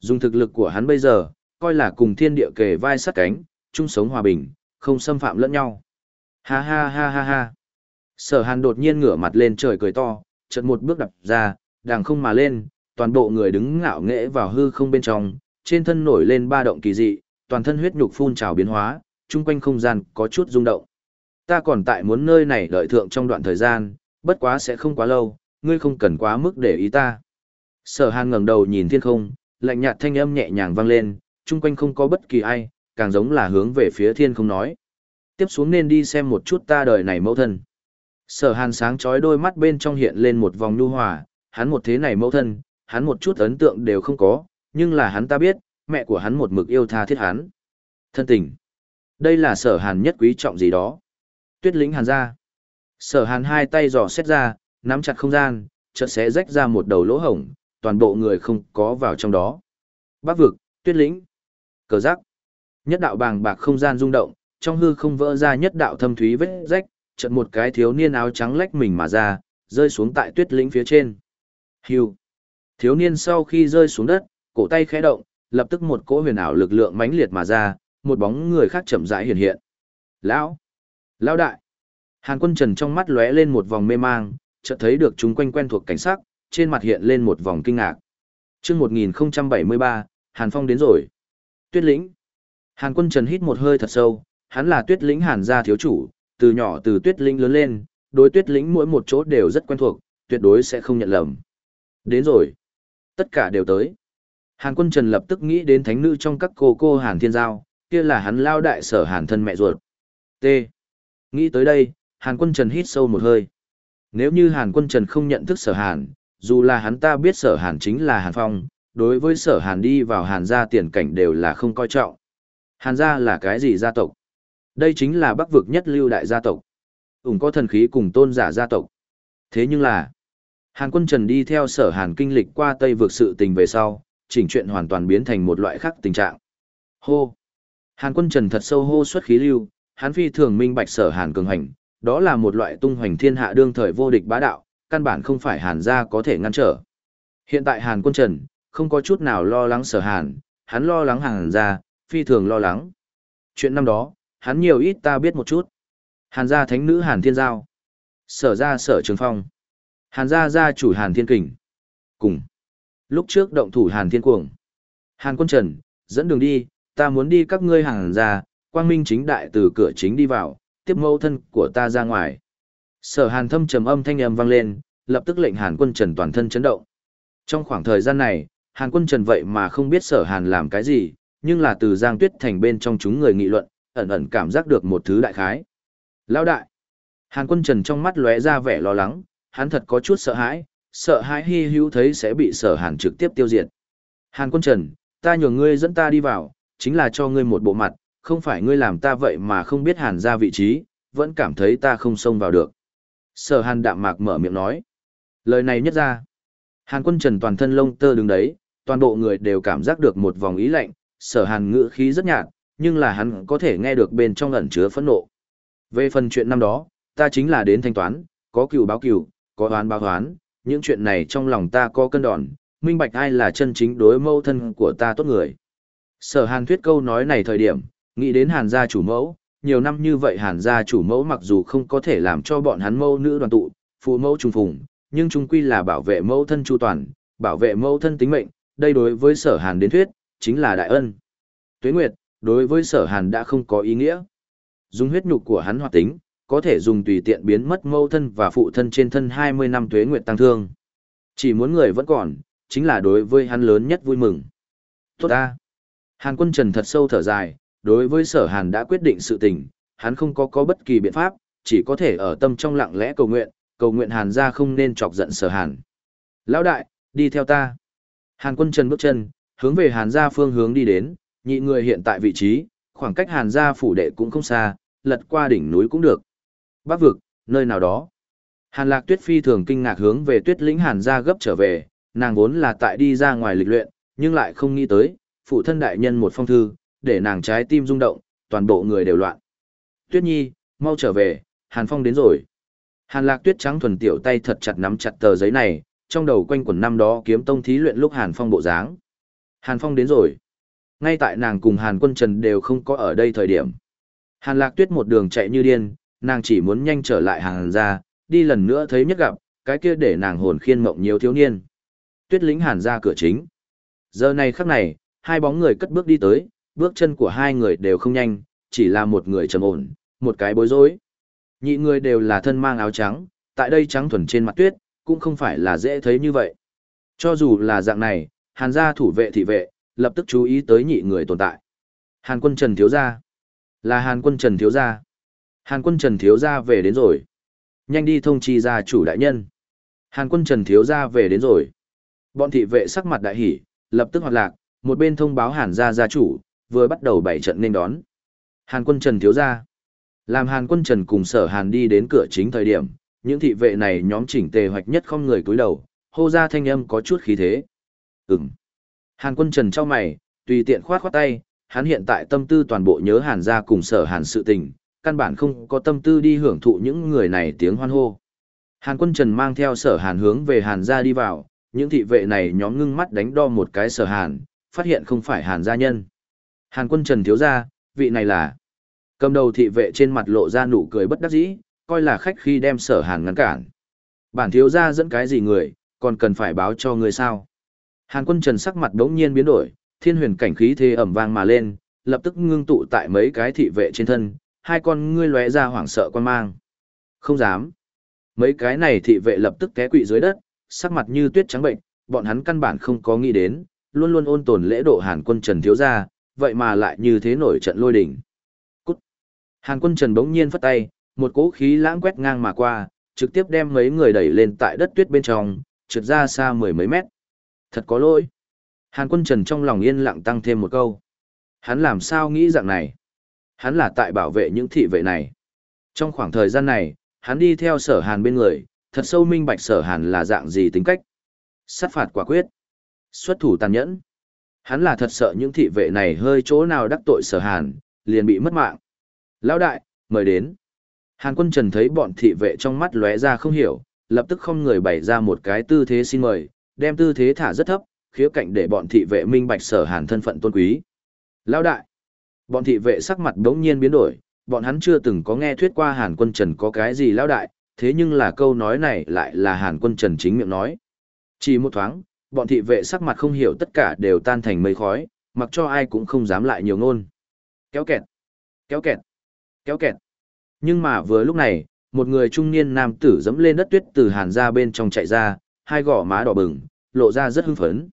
Dùng thực lực của hắn bây giờ, coi là cùng thiên địa kề vai sát cánh, chung sống hòa bình, không xâm phạm lẫn nhau. Ha ha ha ha ha. Sở hàn đột nhiên ngửa mặt lên trời cười to, chợt một bước đập ra, đàng không mà lên, toàn bộ người đứng ngạo nghễ vào hư không bên trong, trên thân nổi lên ba động kỳ dị, toàn thân huyết nhục phun trào biến hóa, chung quanh không gian có chút rung động. Ta còn tại muốn nơi này đợi thượng trong đoạn thời gian, bất quá sẽ không quá lâu, ngươi không cần quá mức để ý ta. Sở hàn ngẩng đầu nhìn thiên không, lạnh nhạt thanh âm nhẹ nhàng vang lên, chung quanh không có bất kỳ ai, càng giống là hướng về phía thiên không nói. Tiếp xuống nên đi xem một chút ta đời này mẫu thân. Sở hàn sáng chói đôi mắt bên trong hiện lên một vòng nhu hòa, hắn một thế này mẫu thân, hắn một chút ấn tượng đều không có, nhưng là hắn ta biết, mẹ của hắn một mực yêu tha thiết hắn. Thân tình. Đây là sở hàn nhất quý trọng gì đó. Tuyết lĩnh hàn ra. Sở hàn hai tay giò xét ra, nắm chặt không gian, chợt sẽ rách ra một đầu lỗ hổng, toàn bộ người không có vào trong đó. Bác vực, tuyết lĩnh, cờ giác. Nhất đạo bàng bạc không gian rung động, trong hư không vỡ ra nhất đạo thâm thúy vết rách, chợt một cái thiếu niên áo trắng lách mình mà ra, rơi xuống tại tuyết lĩnh phía trên. Hưu. Thiếu niên sau khi rơi xuống đất, cổ tay khẽ động, lập tức một cỗ huyền ảo lực lượng mãnh liệt mà ra, một bóng người khác chậm rãi hiện hiện. Lão! Lão đại! Hàn quân trần trong mắt lóe lên một vòng mê mang, chợt thấy được chúng quanh quen thuộc cảnh sắc, trên mặt hiện lên một vòng kinh ngạc. Trước 1073, Hàn Phong đến rồi. Tuyết lĩnh. Hàn quân trần hít một hơi thật sâu, hắn là tuyết lĩnh Hàn gia thiếu chủ, từ nhỏ từ tuyết lĩnh lớn lên, đối tuyết lĩnh mỗi một chỗ đều rất quen thuộc, tuyệt đối sẽ không nhận lầm. Đến rồi. Tất cả đều tới. Hàn quân trần lập tức nghĩ đến thánh nữ trong các cô cô Hàn Thiên Giao, kia là hắn lao đại sở Hàn thân mẹ ruột. T. Nghĩ tới đây, Hàn quân trần hít sâu một hơi. Nếu như Hàn quân trần không nhận thức sở Hàn, dù là hắn ta biết sở Hàn chính là Hàn Phong, đối với sở Hàn đi vào Hàn gia tiền cảnh đều là không coi trọng. Hàn gia là cái gì gia tộc? Đây chính là bắc vực nhất lưu đại gia tộc. Ủng có thần khí cùng tôn giả gia tộc. Thế nhưng là, Hàn quân trần đi theo sở Hàn kinh lịch qua Tây vực sự tình về sau, chỉnh chuyện hoàn toàn biến thành một loại khác tình trạng. Hô! Hàn quân trần thật sâu hô xuất khí lưu, hắn phi thường minh bạch sở Hàn cường hành, đó là một loại tung hoành thiên hạ đương thời vô địch bá đạo, căn bản không phải Hàn gia có thể ngăn trở. Hiện tại Hàn quân trần, không có chút nào lo lắng sở Hàn, hắn lo lắng Hàn gia, phi thường lo lắng. Chuyện năm đó, hắn nhiều ít ta biết một chút. Hàn gia thánh nữ Hàn Thiên Giao. Sở gia sở trường phong. Hàn gia gia chủ Hàn Thiên Kình. Cùng. Lúc trước động thủ Hàn Thiên Cuồng. Hàn Quân Trần, dẫn đường đi, ta muốn đi các ngươi Hàn gia, quang minh chính đại từ cửa chính đi vào, tiếp mẫu thân của ta ra ngoài. Sở Hàn thâm trầm âm thanh âm vang lên, lập tức lệnh Hàn Quân Trần toàn thân chấn động. Trong khoảng thời gian này, Hàn Quân Trần vậy mà không biết Sở Hàn làm cái gì, nhưng là từ Giang Tuyết Thành bên trong chúng người nghị luận, ẩn ẩn cảm giác được một thứ đại khái. Lão đại! Hàn Quân Trần trong mắt lóe ra vẻ lo lắng, hắn thật có chút sợ hãi, sợ hãi hy hữu thấy sẽ bị sở hàn trực tiếp tiêu diệt. Hàn quân trần, ta nhường ngươi dẫn ta đi vào, chính là cho ngươi một bộ mặt, không phải ngươi làm ta vậy mà không biết hàn ra vị trí, vẫn cảm thấy ta không xông vào được. Sở hàn đạm mạc mở miệng nói. Lời này nhất ra. Hàn quân trần toàn thân lông tơ đứng đấy, toàn bộ người đều cảm giác được một vòng ý lạnh, sở hàn ngữ khí rất nhạt, nhưng là hắn có thể nghe được bên trong ẩn chứa phẫn nộ. Về phần chuyện năm đó, ta chính là đến thanh toán, có cừu báo cừu, có oán báo oán, những chuyện này trong lòng ta có cân đòn, minh bạch ai là chân chính đối mẫu thân của ta tốt người. Sở hàn thuyết câu nói này thời điểm, nghĩ đến hàn gia chủ mẫu, nhiều năm như vậy hàn gia chủ mẫu mặc dù không có thể làm cho bọn hắn mẫu nữ đoàn tụ, phụ mẫu trùng phùng, nhưng chung quy là bảo vệ mẫu thân chu toàn, bảo vệ mẫu thân tính mệnh, đây đối với sở hàn đến thuyết, chính là đại ân. Tuế Nguyệt, đối với sở hàn đã không có ý nghĩa. Dùng huyết nhục của hắn hoạt tính, có thể dùng tùy tiện biến mất mâu thân và phụ thân trên thân 20 năm tuế nguyệt tăng thương. Chỉ muốn người vẫn còn, chính là đối với hắn lớn nhất vui mừng. Tốt ta. Hàn quân trần thật sâu thở dài, đối với sở hàn đã quyết định sự tình, hắn không có có bất kỳ biện pháp, chỉ có thể ở tâm trong lặng lẽ cầu nguyện, cầu nguyện hàn ra không nên chọc giận sở hàn. Lão đại, đi theo ta. Hàn quân trần bước chân, hướng về hàn gia phương hướng đi đến, nhị người hiện tại vị trí, khoảng cách hàn gia phủ đệ cũng không xa, lật qua đỉnh núi cũng được. Bắc vực, nơi nào đó. Hàn lạc tuyết phi thường kinh ngạc hướng về tuyết lĩnh hàn ra gấp trở về, nàng vốn là tại đi ra ngoài lịch luyện, nhưng lại không nghĩ tới, phụ thân đại nhân một phong thư, để nàng trái tim rung động, toàn bộ người đều loạn. Tuyết nhi, mau trở về, hàn phong đến rồi. Hàn lạc tuyết trắng thuần tiểu tay thật chặt nắm chặt tờ giấy này, trong đầu quanh quẩn năm đó kiếm tông thí luyện lúc hàn phong bộ dáng. Hàn phong đến rồi. Ngay tại nàng cùng hàn quân trần đều không có ở đây thời điểm. Hàn lạc tuyết một đường chạy như điên, nàng chỉ muốn nhanh trở lại hàng ra, đi lần nữa thấy nhất gặp, cái kia để nàng hồn khiên mộng nhiều thiếu niên. Tuyết lĩnh hàn ra cửa chính. Giờ này khắc này, hai bóng người cất bước đi tới, bước chân của hai người đều không nhanh, chỉ là một người trầm ổn, một cái bối rối. Nhị người đều là thân mang áo trắng, tại đây trắng thuần trên mặt tuyết, cũng không phải là dễ thấy như vậy. Cho dù là dạng này, hàn gia thủ vệ thị vệ, lập tức chú ý tới nhị người tồn tại. Hàn quân Trần Thiếu Gia. Là Hàn quân Trần Thiếu Gia. Hàn quân Trần Thiếu Gia về đến rồi. Nhanh đi thông chi gia chủ đại nhân. Hàn quân Trần Thiếu Gia về đến rồi. Bọn thị vệ sắc mặt đại hỉ, lập tức hoạt lạc, một bên thông báo Hàn gia gia chủ, vừa bắt đầu bảy trận nên đón. Hàn quân Trần Thiếu Gia. Làm Hàn quân Trần cùng sở Hàn đi đến cửa chính thời điểm, những thị vệ này nhóm chỉnh tề hoạch nhất không người cúi đầu, hô ra thanh âm có chút khí thế. Ừm. Hàn quân Trần trao mày, tùy tiện khoát khoát tay, hắn hiện tại tâm tư toàn bộ nhớ Hàn gia cùng sở Hàn sự tình, căn bản không có tâm tư đi hưởng thụ những người này tiếng hoan hô. Hàn quân Trần mang theo sở Hàn hướng về Hàn gia đi vào, những thị vệ này nhóm ngưng mắt đánh đo một cái sở Hàn, phát hiện không phải Hàn gia nhân. Hàn quân Trần thiếu gia, vị này là Cầm đầu thị vệ trên mặt lộ ra nụ cười bất đắc dĩ, coi là khách khi đem sở hàn ngăn cản. Bản thiếu gia dẫn cái gì người, còn cần phải báo cho người sao. Hàn quân trần sắc mặt đống nhiên biến đổi, thiên huyền cảnh khí thế ẩm vang mà lên, lập tức ngưng tụ tại mấy cái thị vệ trên thân, hai con ngươi lóe ra hoảng sợ quan mang. Không dám. Mấy cái này thị vệ lập tức té quỵ dưới đất, sắc mặt như tuyết trắng bệnh, bọn hắn căn bản không có nghĩ đến, luôn luôn ôn tồn lễ độ Hàn quân Trần thiếu gia, vậy mà lại như thế nổi trận lôi đỉnh. Hàn quân trần bỗng nhiên phất tay, một cỗ khí lãng quét ngang mà qua, trực tiếp đem mấy người đẩy lên tại đất tuyết bên trong, trượt ra xa mười mấy mét. Thật có lỗi. Hàn quân trần trong lòng yên lặng tăng thêm một câu. Hắn làm sao nghĩ dạng này? Hắn là tại bảo vệ những thị vệ này. Trong khoảng thời gian này, hắn đi theo sở hàn bên người, thật sâu minh bạch sở hàn là dạng gì tính cách. Sát phạt quả quyết. Xuất thủ tàn nhẫn. Hắn là thật sợ những thị vệ này hơi chỗ nào đắc tội sở hàn, liền bị mất mạng. Lão đại, mời đến. Hàn quân trần thấy bọn thị vệ trong mắt lóe ra không hiểu, lập tức không người bày ra một cái tư thế xin mời, đem tư thế thả rất thấp, khía cạnh để bọn thị vệ minh bạch sở hàn thân phận tôn quý. Lão đại, bọn thị vệ sắc mặt đống nhiên biến đổi, bọn hắn chưa từng có nghe thuyết qua hàn quân trần có cái gì lão đại, thế nhưng là câu nói này lại là hàn quân trần chính miệng nói. Chỉ một thoáng, bọn thị vệ sắc mặt không hiểu tất cả đều tan thành mây khói, mặc cho ai cũng không dám lại nhiều ngôn. Kéo kẹt, kéo kẹt. Kéo kẹt. Nhưng mà vừa lúc này, một người trung niên nam tử dẫm lên đất tuyết từ hàn ra bên trong chạy ra, hai gò má đỏ bừng, lộ ra rất hưng phấn.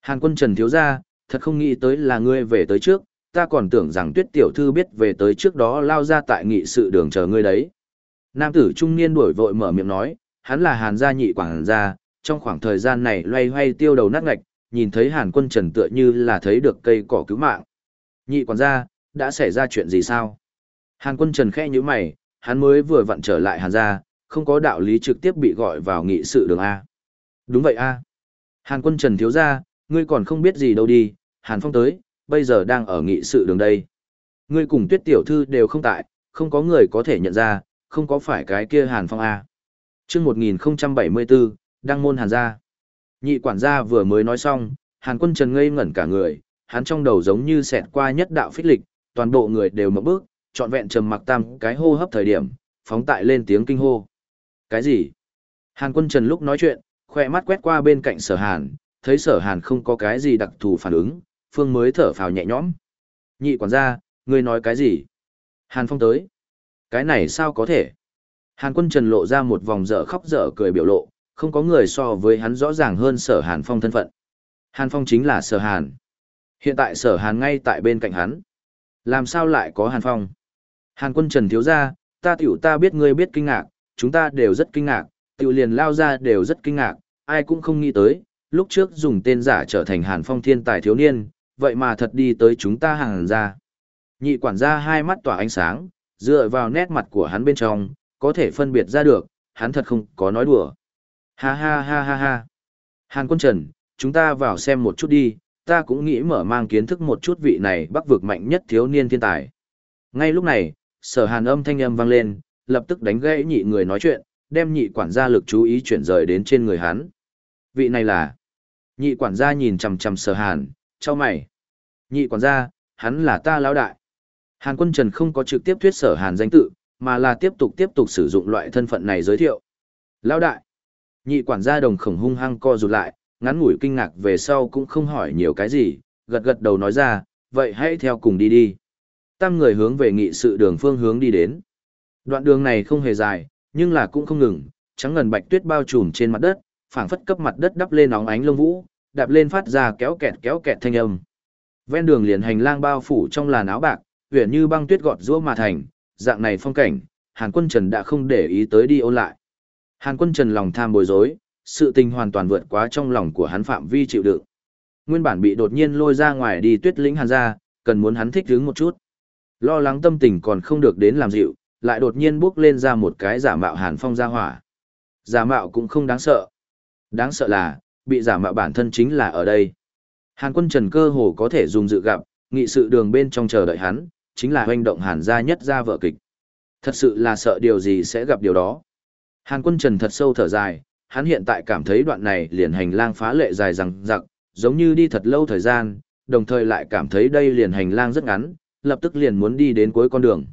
Hàn quân trần thiếu ra, thật không nghĩ tới là ngươi về tới trước, ta còn tưởng rằng tuyết tiểu thư biết về tới trước đó lao ra tại nghị sự đường chờ ngươi đấy. Nam tử trung niên đuổi vội mở miệng nói, hắn là hàn gia nhị quảng gia, trong khoảng thời gian này loay hoay tiêu đầu nát ngạch, nhìn thấy hàn quân trần tựa như là thấy được cây cỏ cứu mạng. Nhị quản gia, đã xảy ra chuyện gì sao? Hàn quân trần khẽ như mày, hắn mới vừa vặn trở lại hàn gia, không có đạo lý trực tiếp bị gọi vào nghị sự đường A. Đúng vậy A. Hàn quân trần thiếu gia ngươi còn không biết gì đâu đi, hàn phong tới, bây giờ đang ở nghị sự đường đây. Ngươi cùng tuyết tiểu thư đều không tại, không có người có thể nhận ra, không có phải cái kia hàn phong A. chương 1074, đăng môn hàn gia. Nhị quản gia vừa mới nói xong, hàn quân trần ngây ngẩn cả người, hắn trong đầu giống như xẹt qua nhất đạo phích lịch, toàn bộ người đều mở bước, trọn vẹn trầm mặc tam cái hô hấp thời điểm, phóng tại lên tiếng kinh hô. Cái gì? Hàn quân trần lúc nói chuyện, khoe mắt quét qua bên cạnh sở hàn, thấy sở hàn không có cái gì đặc thù phản ứng, phương mới thở phào nhẹ nhõm. Nhị quản gia, ngươi nói cái gì? Hàn phong tới. Cái này sao có thể? Hàn quân trần lộ ra một vòng dở khóc dở cười biểu lộ, không có người so với hắn rõ ràng hơn sở hàn phong thân phận. Hàn phong chính là sở hàn. Hiện tại sở hàn ngay tại bên cạnh hắn. Làm sao lại có hàn phong? Hàn quân trần thiếu ra, ta tiểu ta biết ngươi biết kinh ngạc, chúng ta đều rất kinh ngạc, tiểu liền lao ra đều rất kinh ngạc, ai cũng không nghĩ tới, lúc trước dùng tên giả trở thành hàn phong thiên tài thiếu niên, vậy mà thật đi tới chúng ta hàng ra. Nhị quản gia hai mắt tỏa ánh sáng, dựa vào nét mặt của hắn bên trong, có thể phân biệt ra được, hắn thật không có nói đùa. Ha ha ha ha ha. Hàn quân trần, chúng ta vào xem một chút đi, ta cũng nghĩ mở mang kiến thức một chút vị này bắc vực mạnh nhất thiếu niên thiên tài. Ngay lúc này, sở hàn âm thanh âm vang lên, lập tức đánh gãy nhị người nói chuyện, đem nhị quản gia lực chú ý chuyển rời đến trên người hắn. Vị này là... Nhị quản gia nhìn chằm chằm sở hàn, cho mày. Nhị quản gia, hắn là ta lão đại. Hàn quân trần không có trực tiếp thuyết sở hàn danh tự, mà là tiếp tục tiếp tục sử dụng loại thân phận này giới thiệu. Lão đại. Nhị quản gia đồng khổng hung hăng co rụt lại, ngắn ngủi kinh ngạc về sau cũng không hỏi nhiều cái gì, gật gật đầu nói ra, vậy hãy theo cùng đi đi. Tam người hướng về nghị sự đường phương hướng đi đến. Đoạn đường này không hề dài, nhưng là cũng không ngừng, trắng ngần bạch tuyết bao trùm trên mặt đất, phảng phất cấp mặt đất đắp lên óng ánh lông vũ, đạp lên phát ra kéo kẹt kéo kẹt thanh âm. Ven đường liền hành lang bao phủ trong làn áo bạc, huyền như băng tuyết gọt giũa mà thành, dạng này phong cảnh, Hàn Quân Trần đã không để ý tới đi ôn lại. Hàn Quân Trần lòng tham bối rối, sự tình hoàn toàn vượt quá trong lòng của hắn phạm vi chịu đựng. Nguyên bản bị đột nhiên lôi ra ngoài đi tuyết lĩnh Hàn gia, cần muốn hắn thích ứng một chút. Lo lắng tâm tình còn không được đến làm dịu, lại đột nhiên bước lên ra một cái giả mạo Hàn Phong ra hỏa. Giả mạo cũng không đáng sợ. Đáng sợ là, bị giả mạo bản thân chính là ở đây. Hàn quân trần cơ hồ có thể dùng dự gặp, nghị sự đường bên trong chờ đợi hắn, chính là hoành động hàn gia nhất ra vợ kịch. Thật sự là sợ điều gì sẽ gặp điều đó. Hàn quân trần thật sâu thở dài, hắn hiện tại cảm thấy đoạn này liền hành lang phá lệ dài rằng rặc, giống như đi thật lâu thời gian, đồng thời lại cảm thấy đây liền hành lang rất ngắn, lập tức liền muốn đi đến cuối con đường.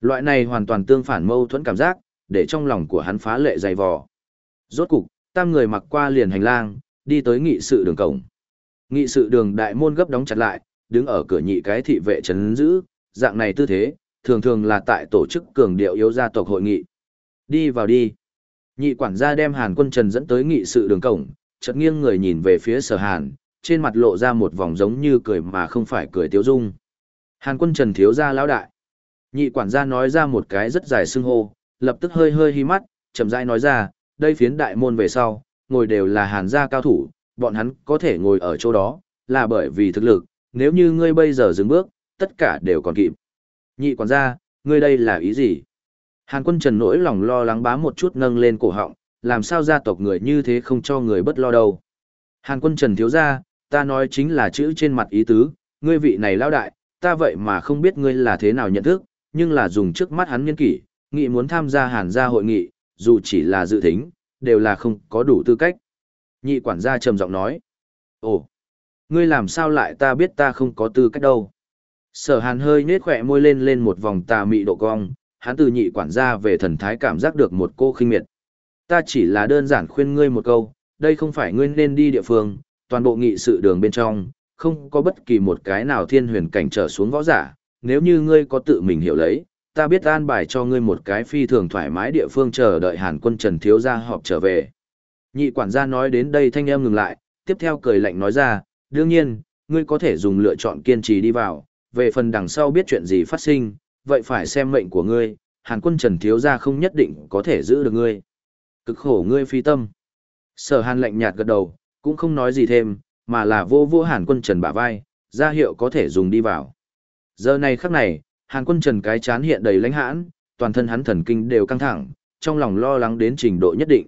Loại này hoàn toàn tương phản mâu thuẫn cảm giác, để trong lòng của hắn phá lệ dày vò. Rốt cục, tam người mặc qua liền hành lang, đi tới nghị sự đường cổng. Nghị sự đường đại môn gấp đóng chặt lại, đứng ở cửa nhị cái thị vệ chấn giữ, dạng này tư thế, thường thường là tại tổ chức cường điệu yếu gia tộc hội nghị. Đi vào đi. Nhị quản gia đem Hàn Quân Trần dẫn tới nghị sự đường cổng, chợt nghiêng người nhìn về phía Sở Hàn, trên mặt lộ ra một vòng giống như cười mà không phải cười tiêu dung. Hàn Quân Trần thiếu gia lão đại. Nhị quản gia nói ra một cái rất dài xưng hô, lập tức hơi hơi hí mắt, chậm rãi nói ra, đây phiến đại môn về sau, ngồi đều là Hàn gia cao thủ, bọn hắn có thể ngồi ở chỗ đó, là bởi vì thực lực, nếu như ngươi bây giờ dừng bước, tất cả đều còn kịp. Nhị quản gia, ngươi đây là ý gì? Hàn quân trần nỗi lòng lo lắng bám một chút nâng lên cổ họng, làm sao gia tộc người như thế không cho người bất lo đâu. Hàn quân trần thiếu gia, ta nói chính là chữ trên mặt ý tứ, ngươi vị này lao đại, ta vậy mà không biết ngươi là thế nào nhận thức, nhưng là dùng trước mắt hắn nhân kỷ, nghị muốn tham gia hàn gia hội nghị, dù chỉ là dự thính, đều là không có đủ tư cách. Nhị quản gia trầm giọng nói, ồ, ngươi làm sao lại ta biết ta không có tư cách đâu. Sở hàn hơi nết khỏe môi lên lên một vòng tà mị độ cong, hắn từ nhị quản gia về thần thái cảm giác được một cô khinh miệt. Ta chỉ là đơn giản khuyên ngươi một câu, đây không phải ngươi nên đi địa phương, toàn bộ nghị sự đường bên trong, không có bất kỳ một cái nào thiên huyền cảnh trở xuống võ giả, nếu như ngươi có tự mình hiểu lấy, ta biết an bài cho ngươi một cái phi thường thoải mái địa phương chờ đợi Hàn quân Trần Thiếu gia họp trở về. Nhị quản gia nói đến đây thanh em ngừng lại, tiếp theo cười lạnh nói ra, đương nhiên, ngươi có thể dùng lựa chọn kiên trì đi vào, về phần đằng sau biết chuyện gì phát sinh, vậy phải xem mệnh của ngươi, Hàn quân Trần Thiếu gia không nhất định có thể giữ được ngươi. Cực khổ ngươi phi tâm. Sở Hàn lạnh nhạt gật đầu, cũng không nói gì thêm, mà là vô vô Hàn quân Trần bả vai, ra hiệu có thể dùng đi vào. Giờ này khắc này, Hàn quân Trần cái chán hiện đầy lãnh hãn, toàn thân hắn thần kinh đều căng thẳng, trong lòng lo lắng đến trình độ nhất định.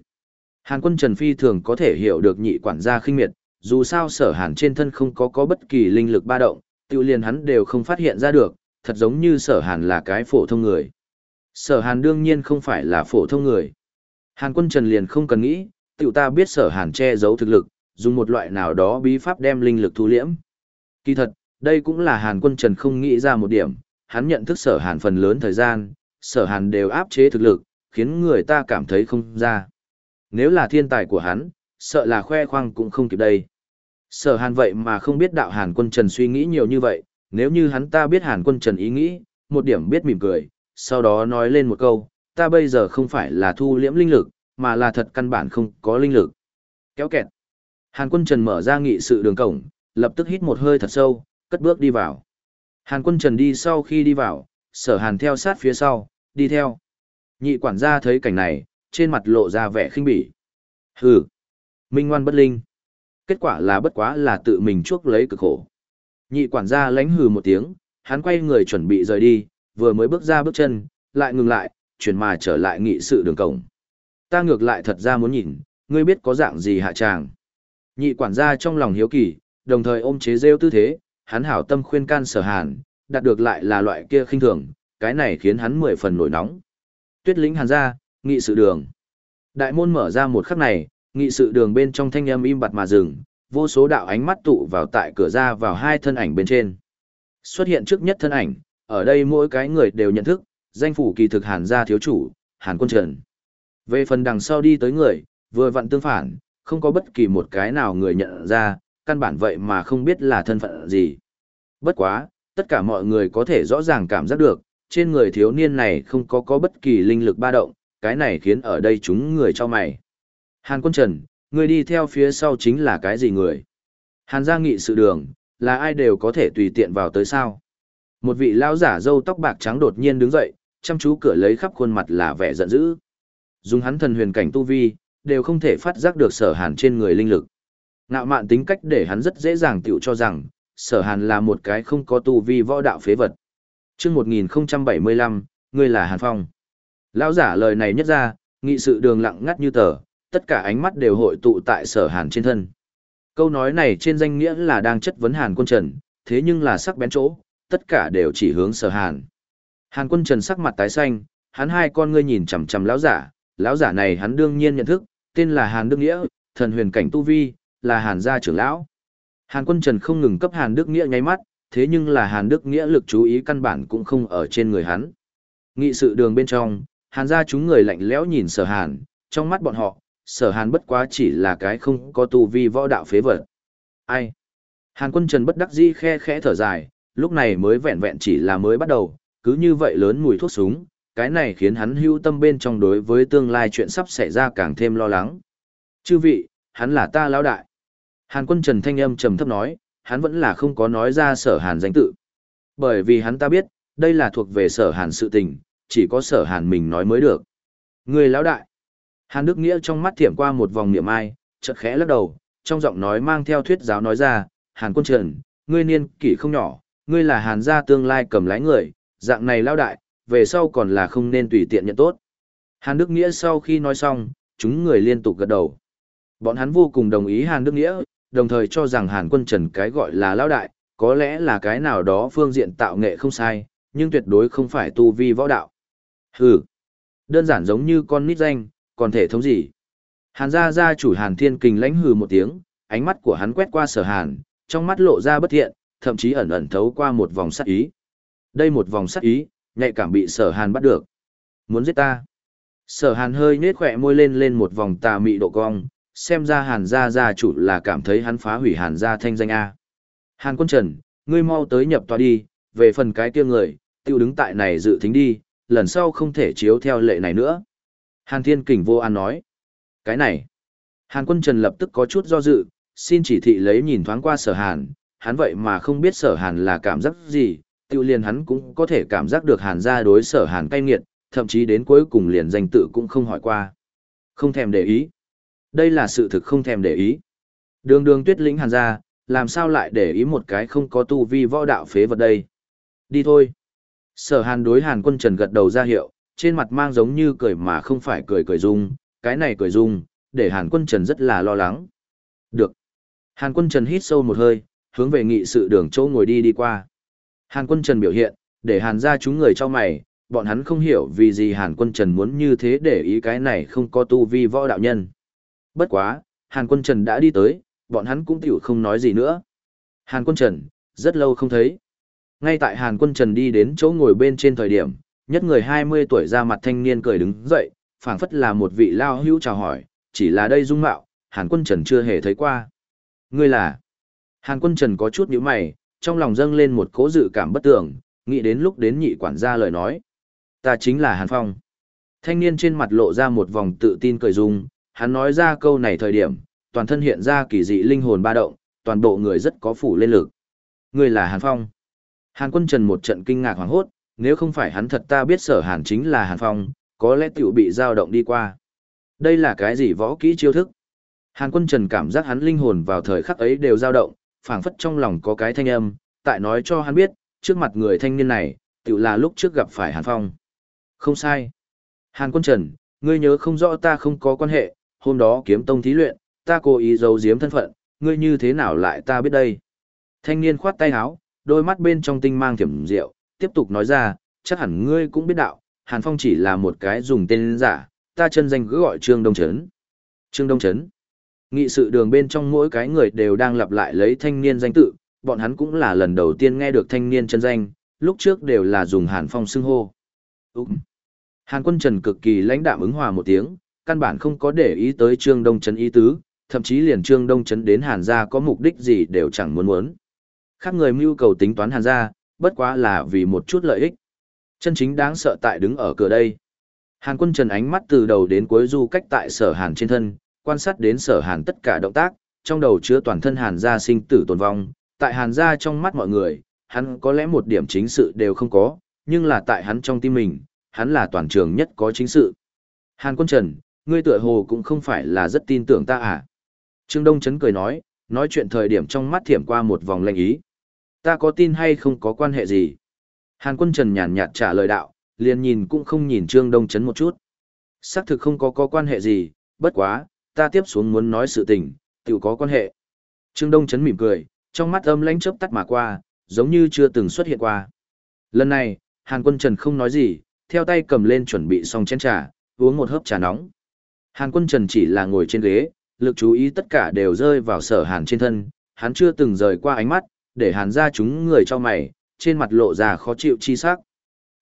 Hàn quân Trần Phi thường có thể hiểu được nhị quản gia khinh miệt, dù sao sở hàn trên thân không có có bất kỳ linh lực ba động, tiêu liền hắn đều không phát hiện ra được, thật giống như sở hàn là cái phổ thông người. Sở hàn đương nhiên không phải là phổ thông người. Hàn quân Trần liền không cần nghĩ, tiểu ta biết sở hàn che giấu thực lực, dùng một loại nào đó bí pháp đem linh lực thu liễm. Kỳ thật, đây cũng là Hàn quân Trần không nghĩ ra một điểm, hắn nhận thức sở hàn phần lớn thời gian, sở hàn đều áp chế thực lực, khiến người ta cảm thấy không ra. Nếu là thiên tài của hắn, sợ là khoe khoang cũng không kịp đây. Sở hàn vậy mà không biết đạo hàn quân Trần suy nghĩ nhiều như vậy, nếu như hắn ta biết hàn quân Trần ý nghĩ, một điểm biết mỉm cười, sau đó nói lên một câu, ta bây giờ không phải là thu liễm linh lực, mà là thật căn bản không có linh lực. Kéo kẹt. Hàn quân Trần mở ra nghị sự đường cổng, lập tức hít một hơi thật sâu, cất bước đi vào. Hàn quân Trần đi sau khi đi vào, sở hàn theo sát phía sau, đi theo. Nhị quản gia thấy cảnh này, trên mặt lộ ra vẻ khinh bỉ. Hừ, minh ngoan bất linh. Kết quả là bất quá là tự mình chuốc lấy cực khổ. Nhị quản gia lánh hừ một tiếng, hắn quay người chuẩn bị rời đi, vừa mới bước ra bước chân, lại ngừng lại, chuyển mà trở lại nghị sự đường cổng. Ta ngược lại thật ra muốn nhìn, ngươi biết có dạng gì hạ tràng. Nhị quản gia trong lòng hiếu kỳ, đồng thời ôm chế rêu tư thế, hắn hảo tâm khuyên can sở hàn, đạt được lại là loại kia khinh thường, cái này khiến hắn mười phần nổi nóng. Tuyết lĩnh hàn ra, nghị sự đường. Đại môn mở ra một khắc này, nghị sự đường bên trong thanh âm im bặt mà dừng, vô số đạo ánh mắt tụ vào tại cửa ra vào hai thân ảnh bên trên. Xuất hiện trước nhất thân ảnh, ở đây mỗi cái người đều nhận thức, danh phủ kỳ thực hàn gia thiếu chủ, hàn quân trần. Về phần đằng sau đi tới người, vừa vặn tương phản, không có bất kỳ một cái nào người nhận ra, căn bản vậy mà không biết là thân phận gì. Bất quá, tất cả mọi người có thể rõ ràng cảm giác được, trên người thiếu niên này không có có bất kỳ linh lực ba động, cái này khiến ở đây chúng người cho mày. Hàn quân trần, người đi theo phía sau chính là cái gì người? Hàn gia nghị sự đường, là ai đều có thể tùy tiện vào tới sao? Một vị lão giả râu tóc bạc trắng đột nhiên đứng dậy, chăm chú cửa lấy khắp khuôn mặt là vẻ giận dữ. Dùng hắn thần huyền cảnh tu vi, đều không thể phát giác được sở hàn trên người linh lực. Ngạo mạn tính cách để hắn rất dễ dàng tiểu cho rằng, sở hàn là một cái không có tu vi võ đạo phế vật. chương 1075, ngươi là Hàn Phong. Lão giả lời này nhất ra, nghị sự đường lặng ngắt như tờ, tất cả ánh mắt đều hội tụ tại sở hàn trên thân. Câu nói này trên danh nghĩa là đang chất vấn Hàn quân trần, thế nhưng là sắc bén chỗ, tất cả đều chỉ hướng sở hàn. Hàn quân trần sắc mặt tái xanh, hắn hai con ngươi nhìn chằm chằm lão giả, lão giả này hắn đương nhiên nhận thức, tên là Hàn Đức Nghĩa, thần huyền cảnh tu vi, là Hàn gia trưởng lão. Hàn quân trần không ngừng cấp Hàn Đức Nghĩa nháy mắt, thế nhưng là Hàn Đức Nghĩa lực chú ý căn bản cũng không ở trên người hắn. Nghị sự đường bên trong, Hàn gia chúng người lạnh lẽo nhìn sở Hàn, trong mắt bọn họ, sở Hàn bất quá chỉ là cái không có tu vi võ đạo phế vật. Ai? Hàn quân trần bất đắc dĩ khe khẽ thở dài, lúc này mới vẹn vẹn chỉ là mới bắt đầu, cứ như vậy lớn mùi thuốc súng, cái này khiến hắn hưu tâm bên trong đối với tương lai chuyện sắp xảy ra càng thêm lo lắng. Chư vị, hắn là ta lão đại. Hàn quân Trần Thanh Âm trầm thấp nói, hắn vẫn là không có nói ra sở hàn danh tự. Bởi vì hắn ta biết, đây là thuộc về sở hàn sự tình, chỉ có sở hàn mình nói mới được. Người lão đại. Hàn Đức Nghĩa trong mắt thiểm qua một vòng niệm ai, chợt khẽ lắc đầu, trong giọng nói mang theo thuyết giáo nói ra, Hàn quân Trần, ngươi niên kỷ không nhỏ, ngươi là Hàn gia tương lai cầm lái người, dạng này lão đại, về sau còn là không nên tùy tiện nhận tốt. Hàn Đức Nghĩa sau khi nói xong, chúng người liên tục gật đầu. Bọn hắn vô cùng đồng ý Hàn Đức Nghĩa, đồng thời cho rằng Hàn quân Trần cái gọi là lão đại, có lẽ là cái nào đó phương diện tạo nghệ không sai, nhưng tuyệt đối không phải tu vi võ đạo. Hừ, đơn giản giống như con nít danh, còn thể thống gì. Hàn gia gia chủ Hàn Thiên Kình lãnh hừ một tiếng, ánh mắt của hắn quét qua sở Hàn, trong mắt lộ ra bất thiện, thậm chí ẩn ẩn thấu qua một vòng sát ý. Đây một vòng sát ý, nhạy cảm bị sở Hàn bắt được. Muốn giết ta. Sở Hàn hơi nhếch khỏe môi lên lên một vòng tà mị độ cong, xem ra hàn gia gia chủ là cảm thấy hắn phá hủy hàn gia thanh danh A. Hàn quân trần, ngươi mau tới nhập tòa đi, về phần cái kia người, tiêu đứng tại này dự tính đi, lần sau không thể chiếu theo lệ này nữa. Hàn thiên kình vô an nói. Cái này. Hàn quân trần lập tức có chút do dự, xin chỉ thị lấy nhìn thoáng qua sở hàn, hắn vậy mà không biết sở hàn là cảm giác gì, tiêu liền hắn cũng có thể cảm giác được hàn gia đối sở hàn cay nghiệt, thậm chí đến cuối cùng liền danh tự cũng không hỏi qua. Không thèm để ý. Đây là sự thực không thèm để ý. Đường đường tuyết lĩnh hàn ra, làm sao lại để ý một cái không có tu vi võ đạo phế vật đây. Đi thôi. Sở hàn đối hàn quân trần gật đầu ra hiệu, trên mặt mang giống như cười mà không phải cười cười dung, cái này cười dung, để hàn quân trần rất là lo lắng. Được. Hàn quân trần hít sâu một hơi, hướng về nghị sự đường chỗ ngồi đi đi qua. Hàn quân trần biểu hiện, để hàn ra chúng người cho mày, bọn hắn không hiểu vì gì hàn quân trần muốn như thế để ý cái này không có tu vi võ đạo nhân. Bất quá, Hàn Quân Trần đã đi tới, bọn hắn cũng tiểu không nói gì nữa. Hàn Quân Trần, rất lâu không thấy. Ngay tại Hàn Quân Trần đi đến chỗ ngồi bên trên thời điểm, nhất người 20 tuổi ra mặt thanh niên cười đứng dậy, phảng phất là một vị lao hữu chào hỏi, chỉ là đây dung mạo, Hàn Quân Trần chưa hề thấy qua. Ngươi là? Hàn Quân Trần có chút nhíu mày, trong lòng dâng lên một cố dự cảm bất tưởng, nghĩ đến lúc đến nhị quản gia lời nói. Ta chính là Hàn Phong. Thanh niên trên mặt lộ ra một vòng tự tin cười dung, hắn nói ra câu này thời điểm, toàn thân hiện ra kỳ dị linh hồn ba động, toàn bộ người rất có phủ lên lực. Người là Hàn Phong. Hàn quân trần một trận kinh ngạc hoảng hốt, nếu không phải hắn thật ta biết sở Hàn chính là Hàn Phong, có lẽ tiểu bị dao động đi qua. Đây là cái gì võ kỹ chiêu thức? Hàn quân trần cảm giác hắn linh hồn vào thời khắc ấy đều dao động, phảng phất trong lòng có cái thanh âm, tại nói cho hắn biết, trước mặt người thanh niên này, tiểu là lúc trước gặp phải Hàn Phong. Không sai. Hàn quân trần, ngươi nhớ không rõ ta không có quan hệ, hôm đó kiếm tông thí luyện, ta cố ý giấu giếm thân phận, ngươi như thế nào lại ta biết đây. Thanh niên khoát tay áo, đôi mắt bên trong tinh mang thiểm rượu, tiếp tục nói ra, chắc hẳn ngươi cũng biết đạo, Hàn Phong chỉ là một cái dùng tên giả, ta chân danh cứ gọi Trương Đông Trấn. Trương Đông Trấn. Nghị sự đường bên trong mỗi cái người đều đang lặp lại lấy thanh niên danh tự, bọn hắn cũng là lần đầu tiên nghe được thanh niên chân danh, lúc trước đều là dùng Hàn Phong xưng hô. Úc. Hàn quân Trần cực kỳ lãnh đạm ứng hòa một tiếng, căn bản không có để ý tới Trương Đông Trấn ý tứ, thậm chí liền Trương Đông Trấn đến Hàn gia có mục đích gì đều chẳng muốn muốn. Khác người mưu cầu tính toán Hàn gia, bất quá là vì một chút lợi ích. Chân chính đáng sợ tại đứng ở cửa đây. Hàn quân trần ánh mắt từ đầu đến cuối du cách tại sở hàn trên thân, quan sát đến sở hàn tất cả động tác, trong đầu chứa toàn thân hàn gia sinh tử tồn vong, tại hàn gia trong mắt mọi người, hắn có lẽ một điểm chính sự đều không có, nhưng là tại hắn trong tim mình, hắn là toàn trường nhất có chính sự. Hàn quân trần, ngươi tựa hồ cũng không phải là rất tin tưởng ta à? Trương Đông Chấn cười nói, nói chuyện thời điểm trong mắt thiểm qua một vòng lệnh ý. Ta có tin hay không có quan hệ gì? Hàn quân trần nhàn nhạt trả lời đạo, liền nhìn cũng không nhìn Trương Đông Chấn một chút. Xác thực không có có quan hệ gì, bất quá, ta tiếp xuống muốn nói sự tình, tự có quan hệ. Trương Đông Chấn mỉm cười, trong mắt âm lãnh chớp tắt mà qua, giống như chưa từng xuất hiện qua. Lần này, Hàn Quân Trần không nói gì, theo tay cầm lên chuẩn bị xong chén trà, uống một hớp trà nóng. Hàn Quân Trần chỉ là ngồi trên ghế, lực chú ý tất cả đều rơi vào sở Hàn trên thân, hắn chưa từng rời qua ánh mắt, để Hàn ra chúng người cho mày, trên mặt lộ ra khó chịu chi sắc.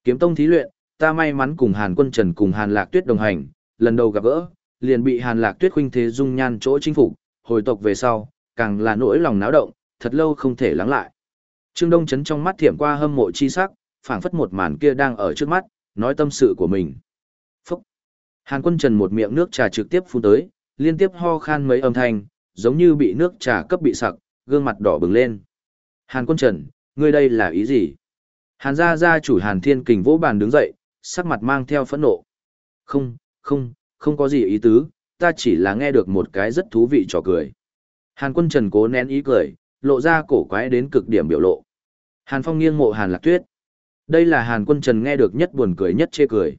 Kiếm tông thí luyện, ta may mắn cùng Hàn Quân Trần cùng Hàn Lạc Tuyết đồng hành, lần đầu gặp gỡ, liền bị Hàn Lạc Tuyết khuynh thế dung nhan chỗ chinh phục, hồi tộc về sau, càng là nỗi lòng náo động, thật lâu không thể lắng lại. Trương Đông chấn trong mắt thiểm qua hâm mộ chi sắc, phảng phất một màn kia đang ở trước mắt, nói tâm sự của mình. Hàn quân trần một miệng nước trà trực tiếp phun tới, liên tiếp ho khan mấy âm thanh, giống như bị nước trà cấp bị sặc, gương mặt đỏ bừng lên. Hàn quân trần, ngươi đây là ý gì? Hàn gia gia chủ Hàn Thiên Kình vỗ bàn đứng dậy, sắc mặt mang theo phẫn nộ. Không, không, không có gì ý tứ, ta chỉ là nghe được một cái rất thú vị trò cười. Hàn quân trần cố nén ý cười, lộ ra cổ quái đến cực điểm biểu lộ. Hàn Phong nghiêng mộ Hàn Lạc Tuyết. Đây là Hàn Quân Trần nghe được nhất buồn cười nhất chê cười.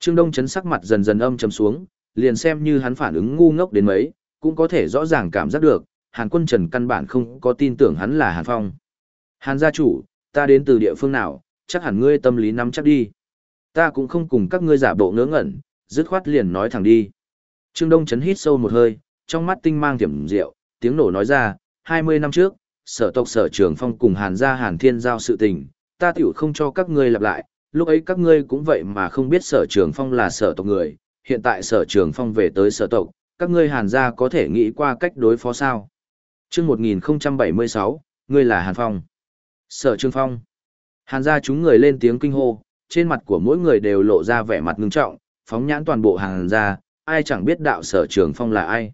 Trương Đông chấn sắc mặt dần dần âm trầm xuống, liền xem như hắn phản ứng ngu ngốc đến mấy, cũng có thể rõ ràng cảm giác được, Hàn Quân Trần căn bản không có tin tưởng hắn là Hàn Phong. Hàn gia chủ, ta đến từ địa phương nào, chắc hẳn ngươi tâm lý nắm chắc đi. Ta cũng không cùng các ngươi giả bộ ngớ ngẩn, dứt khoát liền nói thẳng đi. Trương Đông chấn hít sâu một hơi, trong mắt tinh mang tiềm rượu, tiếng nổ nói ra, 20 năm trước, sở tộc sở trường phong cùng hàn gia hàn thiên giao sự tình, ta tiểu không cho các ngươi lặp lại, lúc ấy các ngươi cũng vậy mà không biết sở trường phong là sở tộc người, hiện tại sở trường phong về tới sở tộc, các ngươi hàn gia có thể nghĩ qua cách đối phó sao. chương 1076, ngươi là hàn phong. Sở trường phong. Hàn gia chúng người lên tiếng kinh hô, trên mặt của mỗi người đều lộ ra vẻ mặt ngưng trọng, phóng nhãn toàn bộ hàn gia, ai chẳng biết đạo sở trường phong là ai.